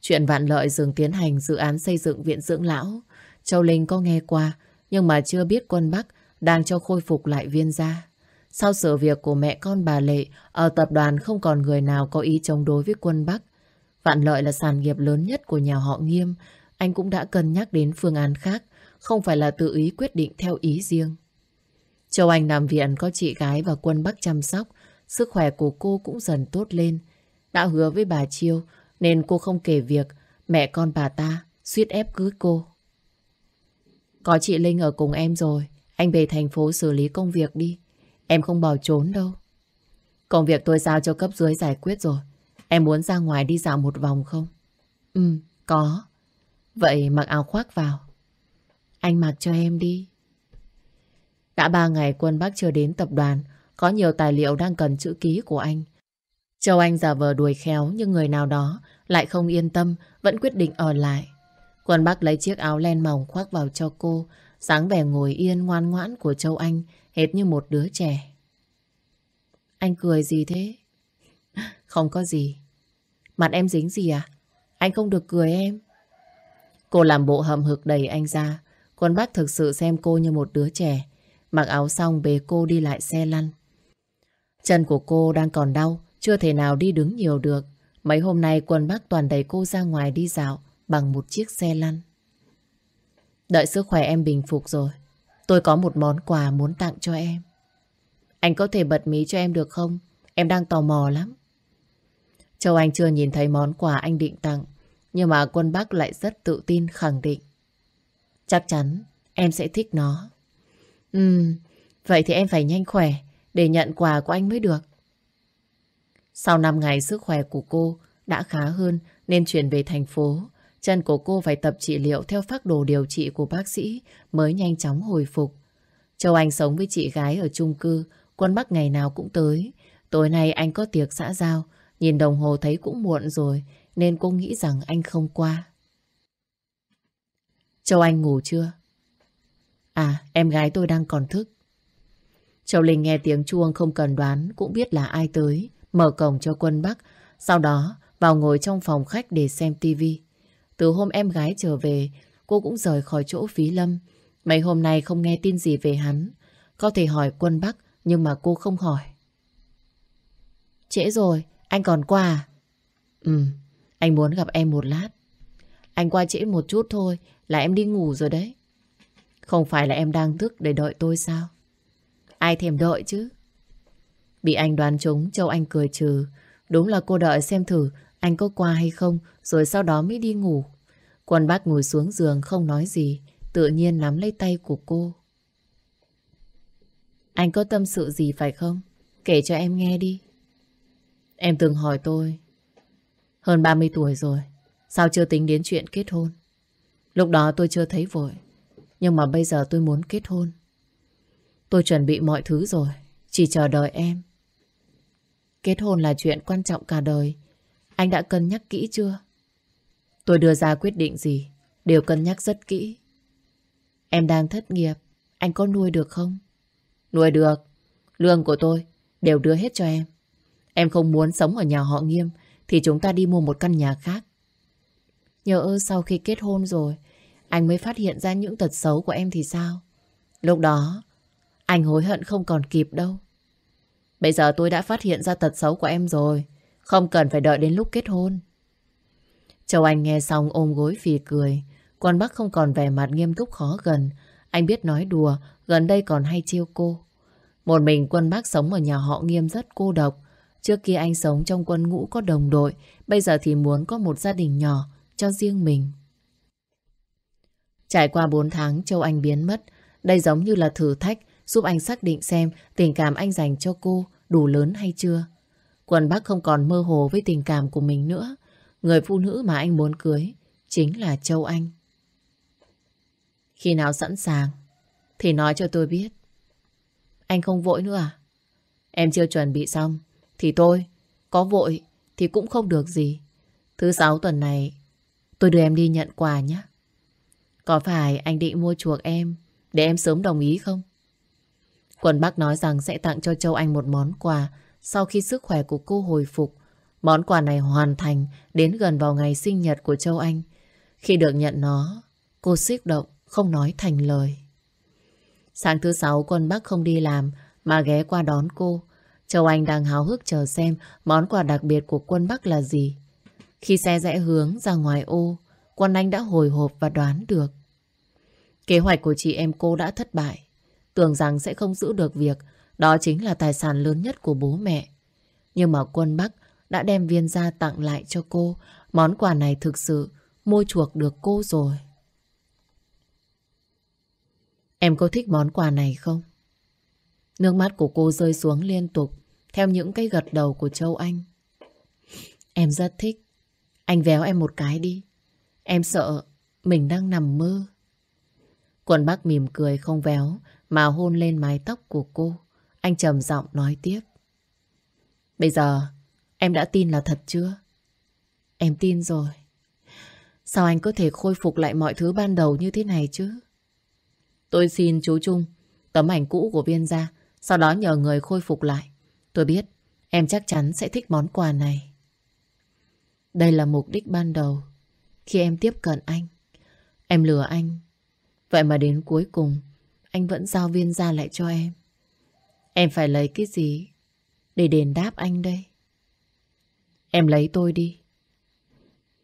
Chuyện vạn lợi dừng tiến hành dự án xây dựng viện dưỡng lão. Châu Linh có nghe qua, nhưng mà chưa biết quân Bắc đang cho khôi phục lại viên gia. Sau sự việc của mẹ con bà Lệ, ở tập đoàn không còn người nào có ý chống đối với quân Bắc. Vạn lợi là sản nghiệp lớn nhất của nhà họ Nghiêm. Anh cũng đã cân nhắc đến phương án khác, không phải là tự ý quyết định theo ý riêng. Châu Anh nằm viện có chị gái và quân Bắc chăm sóc, sức khỏe của cô cũng dần tốt lên. Đã hứa với bà Chiêu, nên cô không kể việc mẹ con bà ta suýt ép cưới cô. Có chị Linh ở cùng em rồi, anh về thành phố xử lý công việc đi. Em không bỏ trốn đâu. Công việc tôi giao cho cấp dưới giải quyết rồi. Em muốn ra ngoài đi dạo một vòng không? Ừ, có. Vậy mặc áo khoác vào. Anh mặc cho em đi. Đã ba ngày quân Bắc chưa đến tập đoàn, có nhiều tài liệu đang cần chữ ký của anh. Châu Anh giả vờ đuổi khéo nhưng người nào đó lại không yên tâm, vẫn quyết định ở lại. Quân Bắc lấy chiếc áo len mỏng khoác vào cho cô, sáng vẻ ngồi yên ngoan ngoãn của Châu Anh hệt như một đứa trẻ. Anh cười gì thế? Không có gì. Mặt em dính gì à? Anh không được cười em. Cô làm bộ hầm hực đẩy anh ra. Quân Bắc thực sự xem cô như một đứa trẻ. Mặc áo xong bế cô đi lại xe lăn. Chân của cô đang còn đau, chưa thể nào đi đứng nhiều được. Mấy hôm nay quân bác toàn đẩy cô ra ngoài đi dạo bằng một chiếc xe lăn. Đợi sức khỏe em bình phục rồi. Tôi có một món quà muốn tặng cho em. Anh có thể bật mí cho em được không? Em đang tò mò lắm. Châu Anh chưa nhìn thấy món quà anh định tặng. Nhưng mà quân bác lại rất tự tin khẳng định. Chắc chắn em sẽ thích nó. Ừm, vậy thì em phải nhanh khỏe để nhận quà của anh mới được. Sau 5 ngày sức khỏe của cô đã khá hơn nên chuyển về thành phố. Chân của cô phải tập trị liệu theo phác đồ điều trị của bác sĩ mới nhanh chóng hồi phục. Châu Anh sống với chị gái ở chung cư, quân Bắc ngày nào cũng tới. Tối nay anh có tiệc xã giao, nhìn đồng hồ thấy cũng muộn rồi, nên cô nghĩ rằng anh không qua. Châu Anh ngủ chưa? À, em gái tôi đang còn thức. Châu Linh nghe tiếng chuông không cần đoán cũng biết là ai tới, mở cổng cho quân Bắc, sau đó vào ngồi trong phòng khách để xem tivi. Từ hôm em gái trở về, cô cũng rời khỏi chỗ phí lâm. Mấy hôm nay không nghe tin gì về hắn. Có thể hỏi quân Bắc, nhưng mà cô không hỏi. Trễ rồi, anh còn qua à? Ừ, anh muốn gặp em một lát. Anh qua trễ một chút thôi, là em đi ngủ rồi đấy. Không phải là em đang thức để đợi tôi sao? Ai thèm đợi chứ? Bị anh đoán trúng, Châu Anh cười trừ. Đúng là cô đợi xem thử anh có qua hay không, rồi sau đó mới đi ngủ. Quân bác ngồi xuống giường không nói gì, tự nhiên nắm lấy tay của cô. Anh có tâm sự gì phải không? Kể cho em nghe đi. Em từng hỏi tôi, hơn 30 tuổi rồi, sao chưa tính đến chuyện kết hôn? Lúc đó tôi chưa thấy vội, nhưng mà bây giờ tôi muốn kết hôn. Tôi chuẩn bị mọi thứ rồi, chỉ chờ đợi em. Kết hôn là chuyện quan trọng cả đời. Anh đã cân nhắc kỹ chưa? Tôi đưa ra quyết định gì, đều cân nhắc rất kỹ. Em đang thất nghiệp, anh có nuôi được không? Nuôi được, lương của tôi đều đưa hết cho em. Em không muốn sống ở nhà họ nghiêm thì chúng ta đi mua một căn nhà khác. Nhớ sau khi kết hôn rồi, anh mới phát hiện ra những tật xấu của em thì sao? Lúc đó, anh hối hận không còn kịp đâu. Bây giờ tôi đã phát hiện ra tật xấu của em rồi. Không cần phải đợi đến lúc kết hôn. Châu Anh nghe xong ôm gối phì cười. Quân Bắc không còn vẻ mặt nghiêm túc khó gần. Anh biết nói đùa, gần đây còn hay chiêu cô. Một mình quân Bắc sống ở nhà họ nghiêm rất cô độc. Trước kia anh sống trong quân ngũ có đồng đội, bây giờ thì muốn có một gia đình nhỏ cho riêng mình. Trải qua 4 tháng, Châu Anh biến mất. Đây giống như là thử thách giúp anh xác định xem tình cảm anh dành cho cô đủ lớn hay chưa. Quần Bắc không còn mơ hồ với tình cảm của mình nữa. Người phụ nữ mà anh muốn cưới chính là Châu Anh. Khi nào sẵn sàng thì nói cho tôi biết. Anh không vội nữa à? Em chưa chuẩn bị xong thì tôi có vội thì cũng không được gì. Thứ sáu tuần này tôi đưa em đi nhận quà nhé. Có phải anh định mua chuộc em để em sớm đồng ý không? Quân Bắc nói rằng sẽ tặng cho Châu Anh một món quà sau khi sức khỏe của cô hồi phục. Món quà này hoàn thành đến gần vào ngày sinh nhật của Châu Anh. Khi được nhận nó, cô xích động, không nói thành lời. Sáng thứ sáu Quân Bắc không đi làm mà ghé qua đón cô. Châu Anh đang háo hức chờ xem món quà đặc biệt của Quân Bắc là gì. Khi xe rẽ hướng ra ngoài ô, Quân Anh đã hồi hộp và đoán được. Kế hoạch của chị em cô đã thất bại. Tưởng rằng sẽ không giữ được việc đó chính là tài sản lớn nhất của bố mẹ. Nhưng mà quân Bắc đã đem viên gia tặng lại cho cô. Món quà này thực sự mua chuộc được cô rồi. Em có thích món quà này không? Nước mắt của cô rơi xuống liên tục, theo những cái gật đầu của Châu Anh. Em rất thích. Anh véo em một cái đi. Em sợ mình đang nằm mơ. Quần Bắc mỉm cười không véo mà hôn lên mái tóc của cô. Anh trầm giọng nói tiếp. Bây giờ em đã tin là thật chưa? Em tin rồi. Sao anh có thể khôi phục lại mọi thứ ban đầu như thế này chứ? Tôi xin chú Trung tấm ảnh cũ của viên ra, sau đó nhờ người khôi phục lại. Tôi biết em chắc chắn sẽ thích món quà này. Đây là mục đích ban đầu khi em tiếp cận anh. Em lừa anh. Vậy mà đến cuối cùng anh vẫn giao viên ra lại cho em. Em phải lấy cái gì để đền đáp anh đây? Em lấy tôi đi.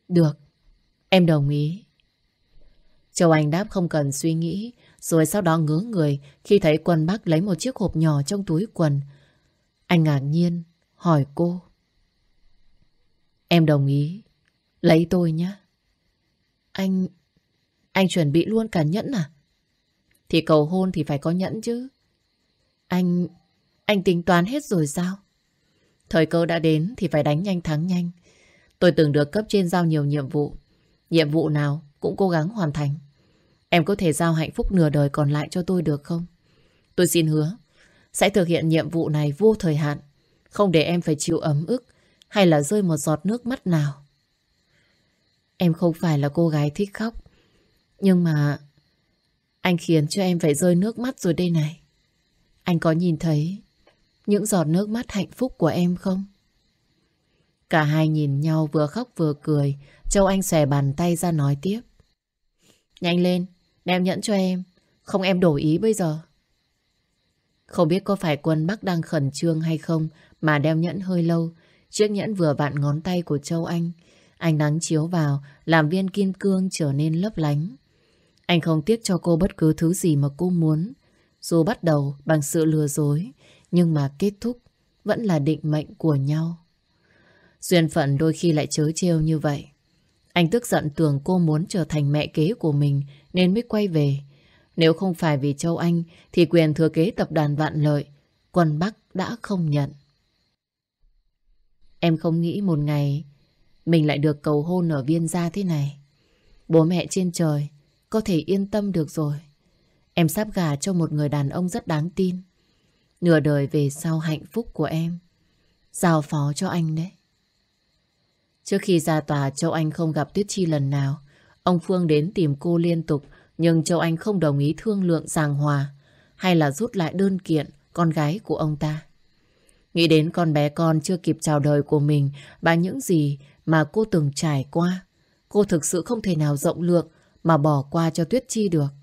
Được, em đồng ý. Châu Anh đáp không cần suy nghĩ, rồi sau đó ngứa người khi thấy quân Bắc lấy một chiếc hộp nhỏ trong túi quần. Anh ngạc nhiên, hỏi cô. Em đồng ý, lấy tôi nhé. Anh... anh chuẩn bị luôn cả nhẫn à? Thì cầu hôn thì phải có nhẫn chứ. Anh... anh tính toán hết rồi sao? Thời cơ đã đến thì phải đánh nhanh thắng nhanh. Tôi từng được cấp trên giao nhiều nhiệm vụ. Nhiệm vụ nào cũng cố gắng hoàn thành. Em có thể giao hạnh phúc nửa đời còn lại cho tôi được không? Tôi xin hứa, sẽ thực hiện nhiệm vụ này vô thời hạn. Không để em phải chịu ấm ức hay là rơi một giọt nước mắt nào. Em không phải là cô gái thích khóc. Nhưng mà anh khiến cho em phải rơi nước mắt rồi đây này. Anh có nhìn thấy những giọt nước mắt hạnh phúc của em không? Cả hai nhìn nhau vừa khóc vừa cười. Châu Anh xòe bàn tay ra nói tiếp. Nhanh lên, đem nhẫn cho em. Không em đổi ý bây giờ. Không biết có phải quân Bắc đang khẩn trương hay không mà đeo nhẫn hơi lâu. Chiếc nhẫn vừa vặn ngón tay của Châu Anh. Ánh nắng chiếu vào làm viên kim cương trở nên lấp lánh. Anh không tiếc cho cô bất cứ thứ gì mà cô muốn. Dù bắt đầu bằng sự lừa dối, nhưng mà kết thúc vẫn là định mệnh của nhau. Duyên phận đôi khi lại chớ trêu như vậy. Anh tức giận tưởng cô muốn trở thành mẹ kế của mình nên mới quay về. Nếu không phải vì Châu Anh thì quyền thừa kế tập đoàn Vạn Lợi, quân Bắc đã không nhận. Em không nghĩ một ngày mình lại được cầu hôn ở viên gia thế này. Bố mẹ trên trời có thể yên tâm được rồi. Em sắp gả cho một người đàn ông rất đáng tin. Nửa đời về sau hạnh phúc của em. Giao phó cho anh đấy. Trước khi ra tòa, Châu Anh không gặp Tuyết Chi lần nào. Ông Phương đến tìm cô liên tục, nhưng Châu Anh không đồng ý thương lượng giảng hòa, hay là rút lại đơn kiện con gái của ông ta. Nghĩ đến con bé con chưa kịp chào đời của mình và những gì mà cô từng trải qua. Cô thực sự không thể nào rộng lượng mà bỏ qua cho Tuyết Chi được.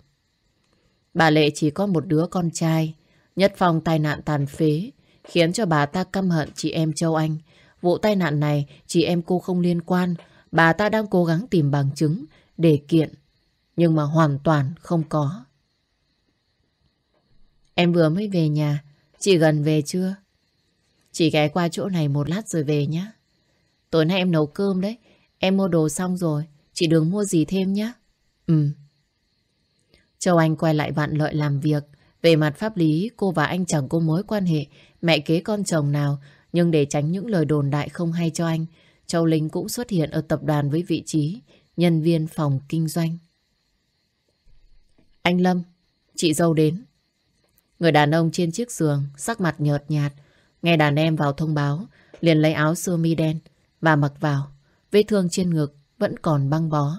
Bà Lệ chỉ có một đứa con trai, nhất phong tai nạn tàn phế, khiến cho bà ta căm hận chị em Châu Anh. Vụ tai nạn này chị em cô không liên quan, bà ta đang cố gắng tìm bằng chứng để kiện, nhưng mà hoàn toàn không có. Em vừa mới về nhà, chị gần về chưa? Chị ghé qua chỗ này một lát rồi về nhé. Tối nay em nấu cơm đấy, em mua đồ xong rồi, chị đừng mua gì thêm nhé. Ừ. Châu Anh quay lại vạn lợi làm việc. Về mặt pháp lý, cô và anh chẳng có mối quan hệ mẹ kế con chồng nào, nhưng để tránh những lời đồn đại không hay cho anh, Châu Linh cũng xuất hiện ở tập đoàn với vị trí nhân viên phòng kinh doanh. Anh Lâm, chị dâu đến. Người đàn ông trên chiếc giường, sắc mặt nhợt nhạt, nghe đàn em vào thông báo, liền lấy áo sơ mi đen và mặc vào. Vết thương trên ngực vẫn còn băng bó.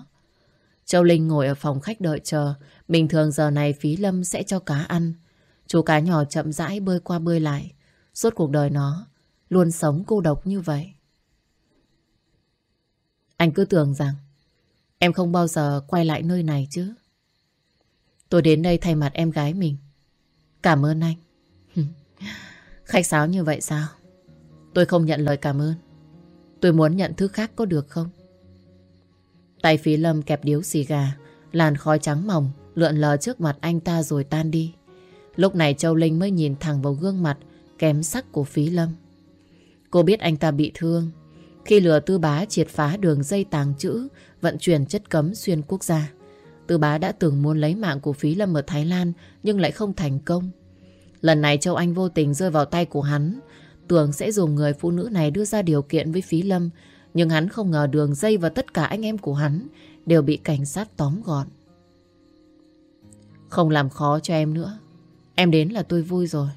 Châu Linh ngồi ở phòng khách đợi chờ. Bình thường giờ này Phí Lâm sẽ cho cá ăn. Chú cá nhỏ chậm rãi bơi qua bơi lại. Suốt cuộc đời nó luôn sống cô độc như vậy. Anh cứ tưởng rằng em không bao giờ quay lại nơi này chứ. Tôi đến đây thay mặt em gái mình. Cảm ơn anh. Khách sáo như vậy sao? Tôi không nhận lời cảm ơn. Tôi muốn nhận thứ khác có được không? Tay phí lâm kẹp điếu xì gà, làn khói trắng mỏng lượn lờ trước mặt anh ta rồi tan đi. Lúc này Châu Linh mới nhìn thẳng vào gương mặt kém sắc của phí lâm. Cô biết anh ta bị thương khi lừa tư bá triệt phá đường dây tàng trữ vận chuyển chất cấm xuyên quốc gia. Tư bá đã từng muốn lấy mạng của phí lâm ở Thái Lan nhưng lại không thành công. Lần này Châu Anh vô tình rơi vào tay của hắn tưởng sẽ dùng người phụ nữ này đưa ra điều kiện với phí lâm nhưng hắn không ngờ đường dây và tất cả anh em của hắn đều bị cảnh sát tóm gọn. Không làm khó cho em nữa. Em đến là tôi vui rồi.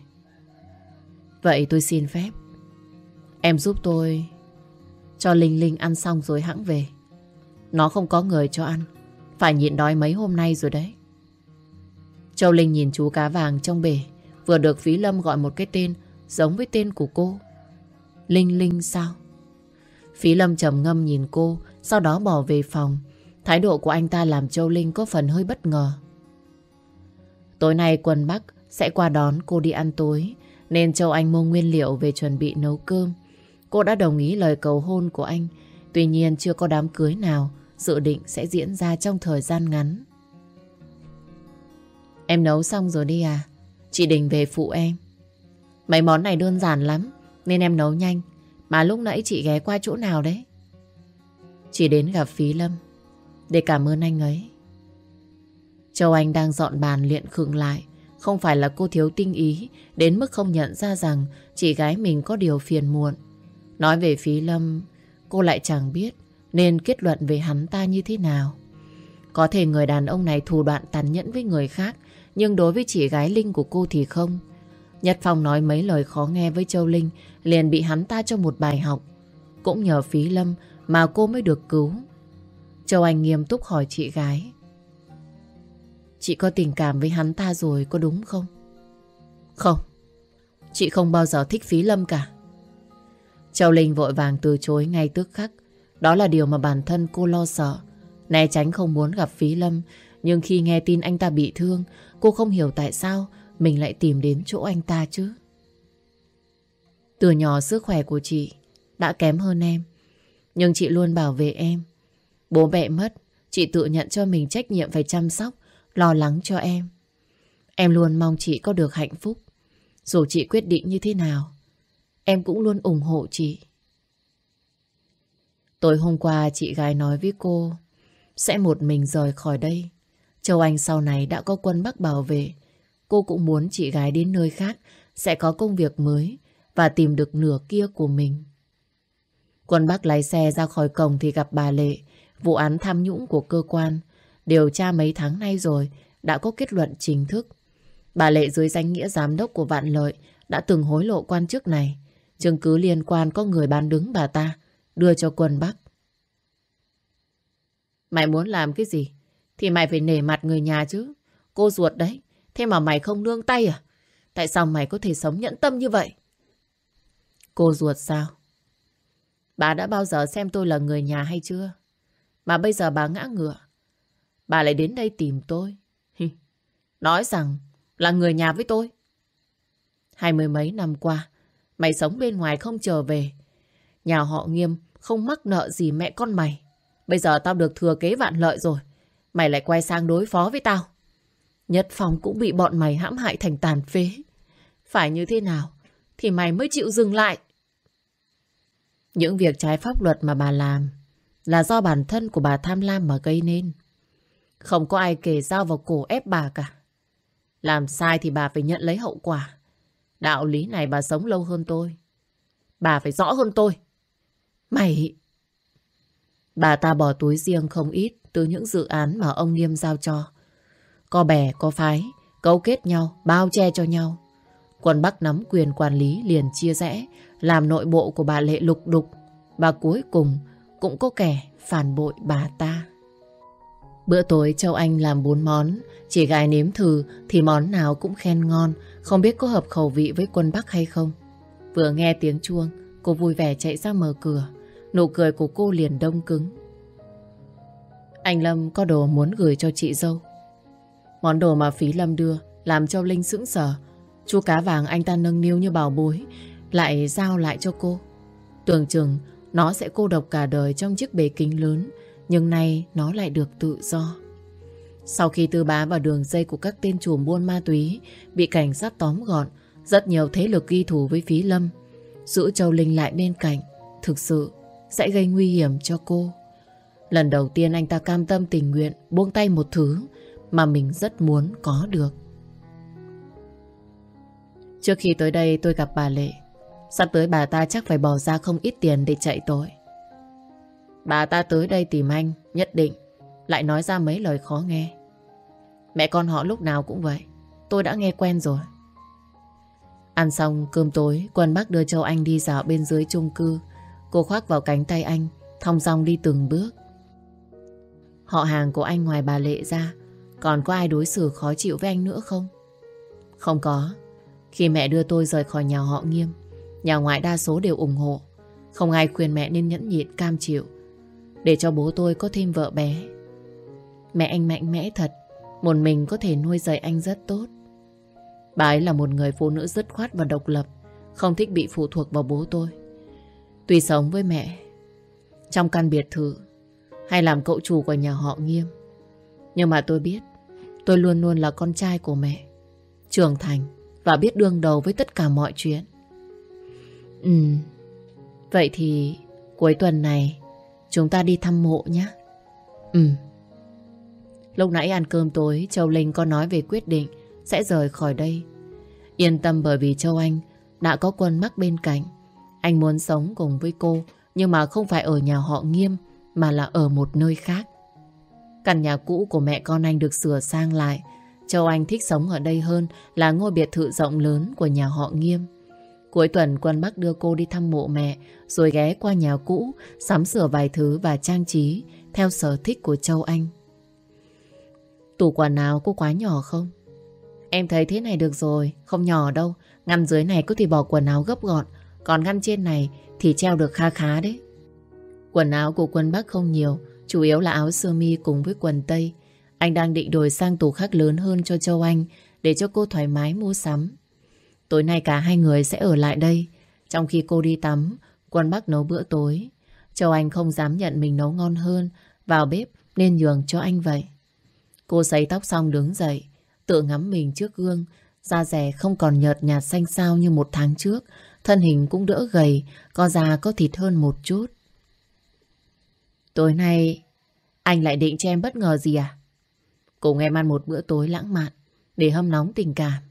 Vậy tôi xin phép. Em giúp tôi cho Linh Linh ăn xong rồi hãng về. Nó không có người cho ăn. Phải nhịn đói mấy hôm nay rồi đấy. Châu Linh nhìn chú cá vàng trong bể vừa được Phí Lâm gọi một cái tên giống với tên của cô. Linh Linh sao? Phí Lâm trầm ngâm nhìn cô, sau đó bỏ về phòng. Thái độ của anh ta làm Châu Linh có phần hơi bất ngờ. Tối nay Quần Bắc sẽ qua đón cô đi ăn tối, nên Châu Anh mua nguyên liệu về chuẩn bị nấu cơm. Cô đã đồng ý lời cầu hôn của anh, tuy nhiên chưa có đám cưới nào dự định sẽ diễn ra trong thời gian ngắn. Em nấu xong rồi đi à? Chị định về phụ em. Mấy món này đơn giản lắm, nên em nấu nhanh. Mà lúc nãy chị ghé qua chỗ nào đấy? Chị đến gặp Phí Lâm để cảm ơn anh ấy. Châu Anh đang dọn bàn liện khựng lại. Không phải là cô thiếu tinh ý đến mức không nhận ra rằng chị gái mình có điều phiền muộn. Nói về Phí Lâm, cô lại chẳng biết nên kết luận về hắn ta như thế nào. Có thể người đàn ông này thù đoạn tàn nhẫn với người khác, nhưng đối với chị gái Linh của cô thì không. Nhật Phong nói mấy lời khó nghe với Châu Linh, liền bị hắn ta cho một bài học. Cũng nhờ phí lâm mà cô mới được cứu. Châu Anh nghiêm túc hỏi chị gái. Chị có tình cảm với hắn ta rồi có đúng không? Không. Chị không bao giờ thích phí lâm cả. Châu Linh vội vàng từ chối ngay tức khắc. Đó là điều mà bản thân cô lo sợ. Né tránh không muốn gặp phí lâm. Nhưng khi nghe tin anh ta bị thương, cô không hiểu tại sao mình lại tìm đến chỗ anh ta chứ. Từ nhỏ sức khỏe của chị đã kém hơn em. Nhưng chị luôn bảo vệ em. Bố mẹ mất, chị tự nhận cho mình trách nhiệm phải chăm sóc, lo lắng cho em. Em luôn mong chị có được hạnh phúc. Dù chị quyết định như thế nào, em cũng luôn ủng hộ chị. Tối hôm qua chị gái nói với cô sẽ một mình rời khỏi đây. Châu Anh sau này đã có quân Bắc bảo vệ. Cô cũng muốn chị gái đến nơi khác, sẽ có công việc mới và tìm được nửa kia của mình. Quân Bắc lái xe ra khỏi cổng thì gặp bà Lệ. Vụ án tham nhũng của cơ quan điều tra mấy tháng nay rồi đã có kết luận chính thức. Bà Lệ dưới danh nghĩa giám đốc của Vạn Lợi đã từng hối lộ quan chức này. Chứng cứ liên quan có người bán đứng bà ta, đưa cho quân Bắc. Mày muốn làm cái gì? Thì mày phải nể mặt người nhà chứ. Cô ruột đấy. Thế mà mày không nương tay à? Tại sao mày có thể sống nhẫn tâm như vậy? Cô ruột sao? Bà đã bao giờ xem tôi là người nhà hay chưa? Mà bây giờ bà ngã ngựa. Bà lại đến đây tìm tôi. Nói rằng là người nhà với tôi. Hai mươi mấy năm qua, mày sống bên ngoài không trở về. Nhà họ nghiêm không mắc nợ gì mẹ con mày. Bây giờ tao được thừa kế vạn lợi rồi. Mày lại quay sang đối phó với tao. Nhất Phong cũng bị bọn mày hãm hại thành tàn phế. Phải như thế nào thì mày mới chịu dừng lại. Những việc trái pháp luật mà bà làm là do bản thân của bà tham lam mà gây nên. Không có ai kể dao vào cổ ép bà cả. Làm sai thì bà phải nhận lấy hậu quả. Đạo lý này bà sống lâu hơn tôi. Bà phải rõ hơn tôi. Mày... Bà ta bỏ túi riêng không ít từ những dự án mà ông Nghiêm giao cho. Có bè, có phái, cấu kết nhau, bao che cho nhau. Quân Bắc nắm quyền quản lý liền chia rẽ, làm nội bộ của bà Lệ lục đục. Và cuối cùng cũng có kẻ phản bội bà ta. Bữa tối Châu Anh làm bốn món, chỉ gái nếm thử thì món nào cũng khen ngon, không biết có hợp khẩu vị với quân Bắc hay không. Vừa nghe tiếng chuông, cô vui vẻ chạy ra mở cửa, nụ cười của cô liền đông cứng. Anh Lâm có đồ muốn gửi cho chị dâu. Món đồ mà phí Lâm đưa làm cho Linh sững sờ. Chú cá vàng anh ta nâng niu như bảo bối, lại giao lại cho cô. Tưởng chừng nó sẽ cô độc cả đời trong chiếc bể kính lớn, nhưng nay nó lại được tự do. Sau khi tư bá vào đường dây của các tên chùm buôn ma túy bị cảnh sát tóm gọn, rất nhiều thế lực ghi thù với phí lâm. Giữ Châu Linh lại bên cạnh, thực sự sẽ gây nguy hiểm cho cô. Lần đầu tiên anh ta cam tâm tình nguyện buông tay một thứ mà mình rất muốn có được. Trước khi tới đây tôi gặp bà Lệ. Sắp tới bà ta chắc phải bỏ ra không ít tiền để chạy tội. Bà ta tới đây tìm anh, nhất định, lại nói ra mấy lời khó nghe. Mẹ con họ lúc nào cũng vậy, tôi đã nghe quen rồi. Ăn xong cơm tối, Quân bác đưa Châu Anh đi dạo bên dưới chung cư. Cô khoác vào cánh tay anh, thong dong đi từng bước. Họ hàng của anh ngoài bà Lệ ra, còn có ai đối xử khó chịu với anh nữa không? Không có. Khi mẹ đưa tôi rời khỏi nhà họ nghiêm, nhà ngoại đa số đều ủng hộ. Không ai khuyên mẹ nên nhẫn nhịn cam chịu để cho bố tôi có thêm vợ bé. Mẹ anh mạnh mẽ thật, một mình có thể nuôi dạy anh rất tốt. Bà ấy là một người phụ nữ dứt khoát và độc lập, không thích bị phụ thuộc vào bố tôi. Tuy sống với mẹ, trong căn biệt thự, hay làm cậu chủ của nhà họ nghiêm. Nhưng mà tôi biết, tôi luôn luôn là con trai của mẹ, trưởng thành và biết đương đầu với tất cả mọi chuyện. Ừ, vậy thì cuối tuần này Chúng ta đi thăm mộ nhé. Ừ. Lúc nãy ăn cơm tối, Châu Linh có nói về quyết định sẽ rời khỏi đây. Yên tâm bởi vì Châu Anh đã có quân mắc bên cạnh. Anh muốn sống cùng với cô, nhưng mà không phải ở nhà họ nghiêm, mà là ở một nơi khác. Căn nhà cũ của mẹ con anh được sửa sang lại. Châu Anh thích sống ở đây hơn là ngôi biệt thự rộng lớn của nhà họ Nghiêm. Cuối tuần Quân Bắc đưa cô đi thăm mộ mẹ rồi ghé qua nhà cũ sắm sửa vài thứ và trang trí theo sở thích của Châu Anh. Tủ quần áo có quá nhỏ không? Em thấy thế này được rồi, không nhỏ đâu. Ngăn dưới này có thể bỏ quần áo gấp gọn, còn ngăn trên này thì treo được kha khá đấy. Quần áo của quân Bắc không nhiều, chủ yếu là áo sơ mi cùng với quần tây. Anh đang định đổi sang tủ khác lớn hơn cho Châu Anh để cho cô thoải mái mua sắm. Tối nay cả hai người sẽ ở lại đây. Trong khi cô đi tắm, quân Bắc nấu bữa tối. Châu Anh không dám nhận mình nấu ngon hơn, vào bếp nên nhường cho anh vậy. Cô sấy tóc xong đứng dậy, tự ngắm mình trước gương, da rẻ không còn nhợt nhạt xanh xao như một tháng trước, thân hình cũng đỡ gầy, có da có thịt hơn một chút. Tối nay, anh lại định cho em bất ngờ gì à? Cùng em ăn một bữa tối lãng mạn, để hâm nóng tình cảm.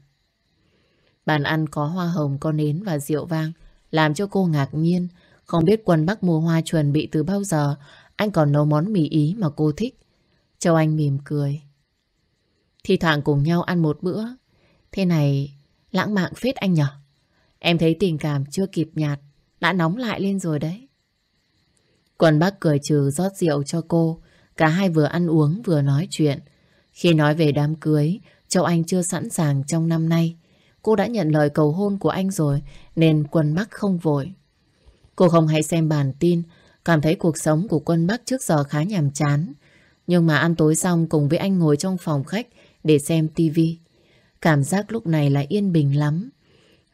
Bàn ăn có hoa hồng, có nến và rượu vang, làm cho cô ngạc nhiên. Không biết quân Bắc mua hoa chuẩn bị từ bao giờ, anh còn nấu món mì ý mà cô thích. Châu Anh mỉm cười. Thì thoảng cùng nhau ăn một bữa. Thế này lãng mạn phết anh nhở? Em thấy tình cảm chưa kịp nhạt, đã nóng lại lên rồi đấy. Quân bác cười trừ rót rượu cho cô. Cả hai vừa ăn uống vừa nói chuyện. Khi nói về đám cưới, Châu Anh chưa sẵn sàng trong năm nay. Cô đã nhận lời cầu hôn của anh rồi, nên quân Bắc không vội. Cô không hay xem bản tin, cảm thấy cuộc sống của quân Bắc trước giờ khá nhàm chán. Nhưng mà ăn tối xong cùng với anh ngồi trong phòng khách để xem tivi. Cảm giác lúc này là yên bình lắm.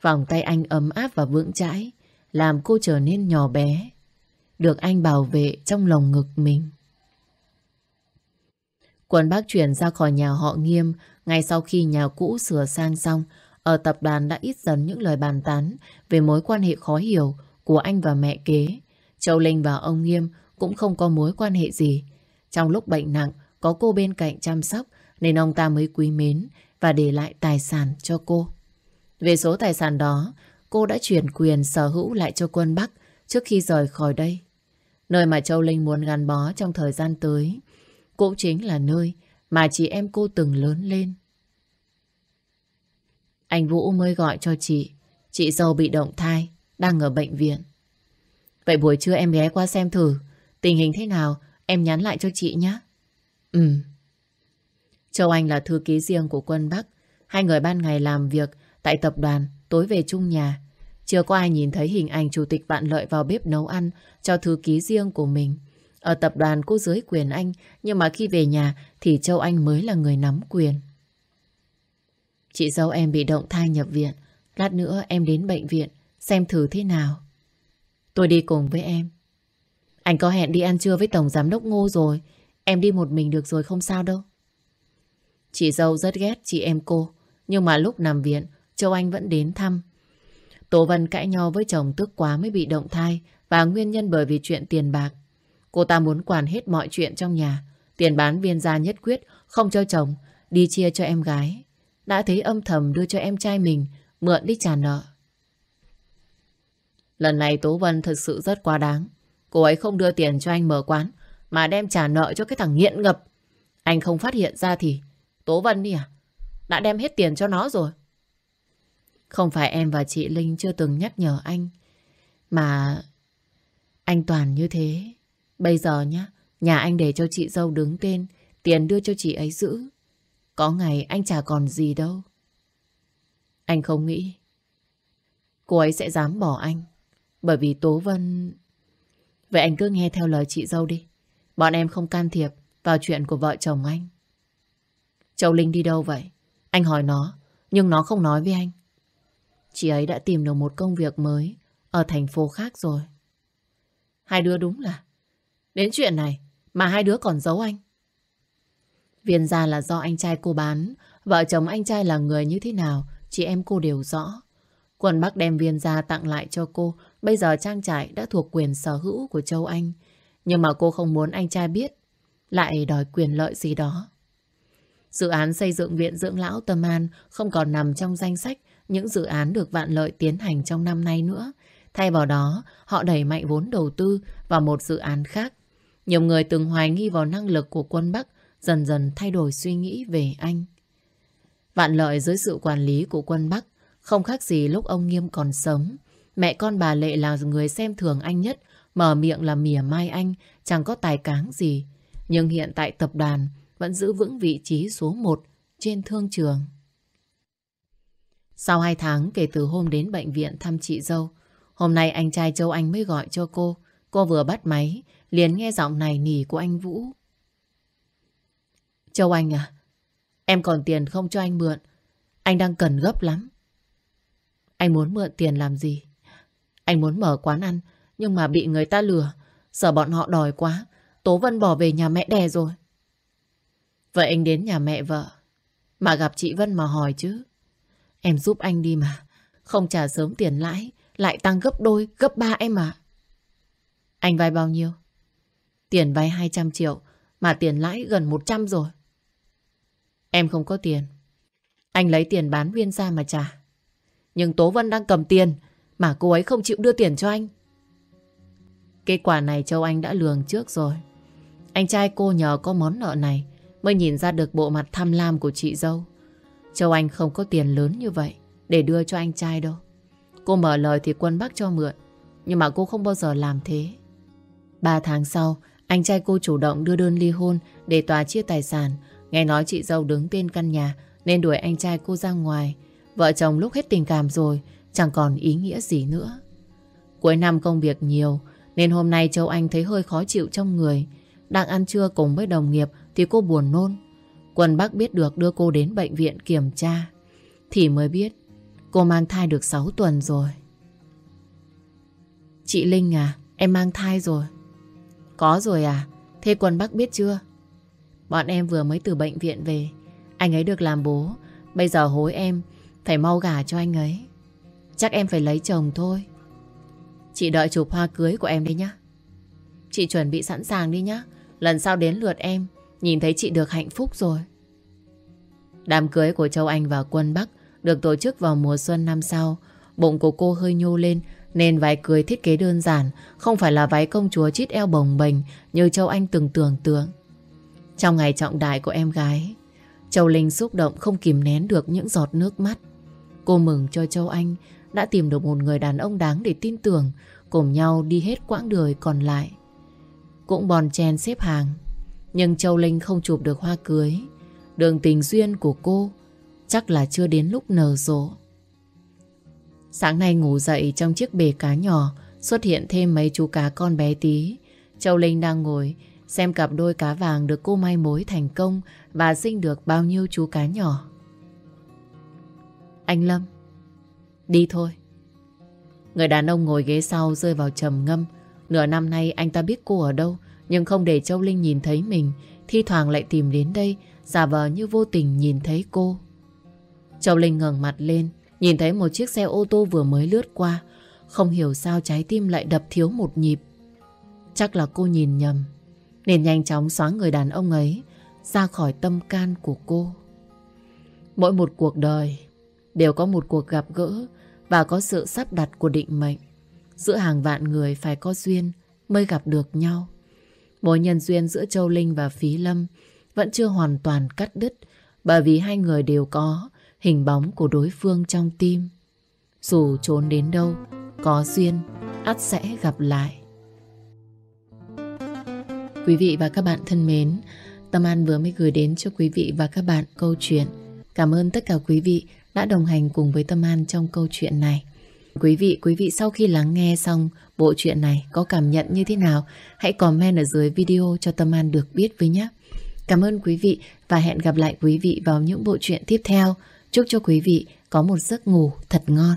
Vòng tay anh ấm áp và vững chãi, làm cô trở nên nhỏ bé. Được anh bảo vệ trong lòng ngực mình. Quân bác chuyển ra khỏi nhà họ nghiêm ngay sau khi nhà cũ sửa sang xong. Ở tập đoàn đã ít dần những lời bàn tán về mối quan hệ khó hiểu của anh và mẹ kế. Châu Linh và ông Nghiêm cũng không có mối quan hệ gì. Trong lúc bệnh nặng, có cô bên cạnh chăm sóc nên ông ta mới quý mến và để lại tài sản cho cô. Về số tài sản đó, cô đã chuyển quyền sở hữu lại cho quân Bắc trước khi rời khỏi đây. Nơi mà Châu Linh muốn gắn bó trong thời gian tới cũng chính là nơi mà chị em cô từng lớn lên. Anh Vũ mới gọi cho chị. Chị dâu bị động thai, đang ở bệnh viện. Vậy buổi trưa em ghé qua xem thử. Tình hình thế nào, em nhắn lại cho chị nhé. Ừ. Châu Anh là thư ký riêng của quân Bắc. Hai người ban ngày làm việc tại tập đoàn, tối về chung nhà. Chưa có ai nhìn thấy hình ảnh chủ tịch Vạn Lợi vào bếp nấu ăn cho thư ký riêng của mình. Ở tập đoàn cô dưới quyền anh, nhưng mà khi về nhà thì Châu Anh mới là người nắm quyền. Chị dâu em bị động thai nhập viện. Lát nữa em đến bệnh viện xem thử thế nào. Tôi đi cùng với em. Anh có hẹn đi ăn trưa với Tổng Giám đốc Ngô rồi. Em đi một mình được rồi không sao đâu. Chị dâu rất ghét chị em cô. Nhưng mà lúc nằm viện, Châu Anh vẫn đến thăm. Tố Vân cãi nhau với chồng tức quá mới bị động thai và nguyên nhân bởi vì chuyện tiền bạc. Cô ta muốn quản hết mọi chuyện trong nhà. Tiền bán viên gia nhất quyết không cho chồng, đi chia cho em gái. Đã thấy âm thầm đưa cho em trai mình mượn đi trả nợ. Lần này Tố Vân thật sự rất quá đáng. Cô ấy không đưa tiền cho anh mở quán mà đem trả nợ cho cái thằng nghiện ngập. Anh không phát hiện ra thì Tố Vân đi à? Đã đem hết tiền cho nó rồi. Không phải em và chị Linh chưa từng nhắc nhở anh. Mà anh Toàn như thế. Bây giờ nhá, nhà anh để cho chị dâu đứng tên, tiền đưa cho chị ấy giữ. Có ngày anh chả còn gì đâu. Anh không nghĩ cô ấy sẽ dám bỏ anh. Bởi vì Tố Vân... Vậy anh cứ nghe theo lời chị dâu đi. Bọn em không can thiệp vào chuyện của vợ chồng anh. Châu Linh đi đâu vậy? Anh hỏi nó, nhưng nó không nói với anh. Chị ấy đã tìm được một công việc mới ở thành phố khác rồi. Hai đứa đúng là đến chuyện này mà hai đứa còn giấu anh. Viên gia là do anh trai cô bán, vợ chồng anh trai là người như thế nào, chị em cô đều rõ. Quân Bắc đem viên gia tặng lại cho cô, bây giờ trang trại đã thuộc quyền sở hữu của Châu Anh. Nhưng mà cô không muốn anh trai biết, lại đòi quyền lợi gì đó. Dự án xây dựng viện dưỡng lão Tâm An không còn nằm trong danh sách những dự án được vạn lợi tiến hành trong năm nay nữa. Thay vào đó, họ đẩy mạnh vốn đầu tư vào một dự án khác. Nhiều người từng hoài nghi vào năng lực của quân Bắc dần dần thay đổi suy nghĩ về anh. Vạn lợi dưới sự quản lý của quân Bắc không khác gì lúc ông Nghiêm còn sống. Mẹ con bà Lệ là người xem thường anh nhất, mở miệng là mỉa mai anh, chẳng có tài cáng gì. Nhưng hiện tại tập đoàn vẫn giữ vững vị trí số 1 trên thương trường. Sau 2 tháng kể từ hôm đến bệnh viện thăm chị dâu, hôm nay anh trai Châu Anh mới gọi cho cô. Cô vừa bắt máy, liền nghe giọng này nỉ của anh Vũ. Châu Anh à, em còn tiền không cho anh mượn. Anh đang cần gấp lắm. Anh muốn mượn tiền làm gì? Anh muốn mở quán ăn, nhưng mà bị người ta lừa. Sợ bọn họ đòi quá. Tố Vân bỏ về nhà mẹ đẻ rồi. Vậy anh đến nhà mẹ vợ. Mà gặp chị Vân mà hỏi chứ. Em giúp anh đi mà. Không trả sớm tiền lãi, lại tăng gấp đôi, gấp ba em à. Anh vay bao nhiêu? Tiền vay 200 triệu, mà tiền lãi gần 100 rồi. Em không có tiền. Anh lấy tiền bán viên ra mà trả. Nhưng Tố Vân đang cầm tiền, mà cô ấy không chịu đưa tiền cho anh. Kết quả này Châu Anh đã lường trước rồi. Anh trai cô nhờ có món nợ này mới nhìn ra được bộ mặt tham lam của chị dâu. Châu Anh không có tiền lớn như vậy để đưa cho anh trai đâu. Cô mở lời thì quân bác cho mượn, nhưng mà cô không bao giờ làm thế. Ba tháng sau, anh trai cô chủ động đưa đơn ly hôn để tòa chia tài sản. Nghe nói chị dâu đứng tên căn nhà nên đuổi anh trai cô ra ngoài. Vợ chồng lúc hết tình cảm rồi, chẳng còn ý nghĩa gì nữa. Cuối năm công việc nhiều, nên hôm nay Châu Anh thấy hơi khó chịu trong người. Đang ăn trưa cùng với đồng nghiệp thì cô buồn nôn. Quân bác biết được đưa cô đến bệnh viện kiểm tra. Thì mới biết cô mang thai được 6 tuần rồi. Chị Linh à, em mang thai rồi. Có rồi à? Thế Quân bác biết chưa? Bọn em vừa mới từ bệnh viện về. Anh ấy được làm bố. Bây giờ hối em phải mau gả cho anh ấy. Chắc em phải lấy chồng thôi. Chị đợi chụp hoa cưới của em đi nhá. Chị chuẩn bị sẵn sàng đi nhá. Lần sau đến lượt em, nhìn thấy chị được hạnh phúc rồi. Đám cưới của Châu Anh và Quân Bắc được tổ chức vào mùa xuân năm sau. Bụng của cô hơi nhô lên nên váy cưới thiết kế đơn giản, không phải là váy công chúa chít eo bồng bềnh như Châu Anh từng tưởng tượng. Trong ngày trọng đại của em gái, Châu Linh xúc động không kìm nén được những giọt nước mắt. Cô mừng cho Châu Anh đã tìm được một người đàn ông đáng để tin tưởng, cùng nhau đi hết quãng đời còn lại. Cũng bòn chen xếp hàng, nhưng Châu Linh không chụp được hoa cưới. Đường tình duyên của cô chắc là chưa đến lúc nở rộ. Sáng nay ngủ dậy trong chiếc bể cá nhỏ xuất hiện thêm mấy chú cá con bé tí. Châu Linh đang ngồi xem cặp đôi cá vàng được cô may mối thành công và sinh được bao nhiêu chú cá nhỏ. Anh Lâm, đi thôi. Người đàn ông ngồi ghế sau rơi vào trầm ngâm. Nửa năm nay anh ta biết cô ở đâu, nhưng không để Châu Linh nhìn thấy mình. Thi thoảng lại tìm đến đây, giả vờ như vô tình nhìn thấy cô. Châu Linh ngẩng mặt lên, nhìn thấy một chiếc xe ô tô vừa mới lướt qua. Không hiểu sao trái tim lại đập thiếu một nhịp. Chắc là cô nhìn nhầm, nên nhanh chóng xóa người đàn ông ấy ra khỏi tâm can của cô. Mỗi một cuộc đời đều có một cuộc gặp gỡ và có sự sắp đặt của định mệnh. Giữa hàng vạn người phải có duyên mới gặp được nhau. Mối nhân duyên giữa Châu Linh và Phí Lâm vẫn chưa hoàn toàn cắt đứt bởi vì hai người đều có hình bóng của đối phương trong tim. Dù trốn đến đâu, có duyên, ắt sẽ gặp lại. Quý vị và các bạn thân mến, Tâm An vừa mới gửi đến cho quý vị và các bạn câu chuyện. Cảm ơn tất cả quý vị đã đồng hành cùng với Tâm An trong câu chuyện này. Quý vị, quý vị sau khi lắng nghe xong bộ truyện này có cảm nhận như thế nào? Hãy comment ở dưới video cho Tâm An được biết với nhé. Cảm ơn quý vị và hẹn gặp lại quý vị vào những bộ truyện tiếp theo. Chúc cho quý vị có một giấc ngủ thật ngon.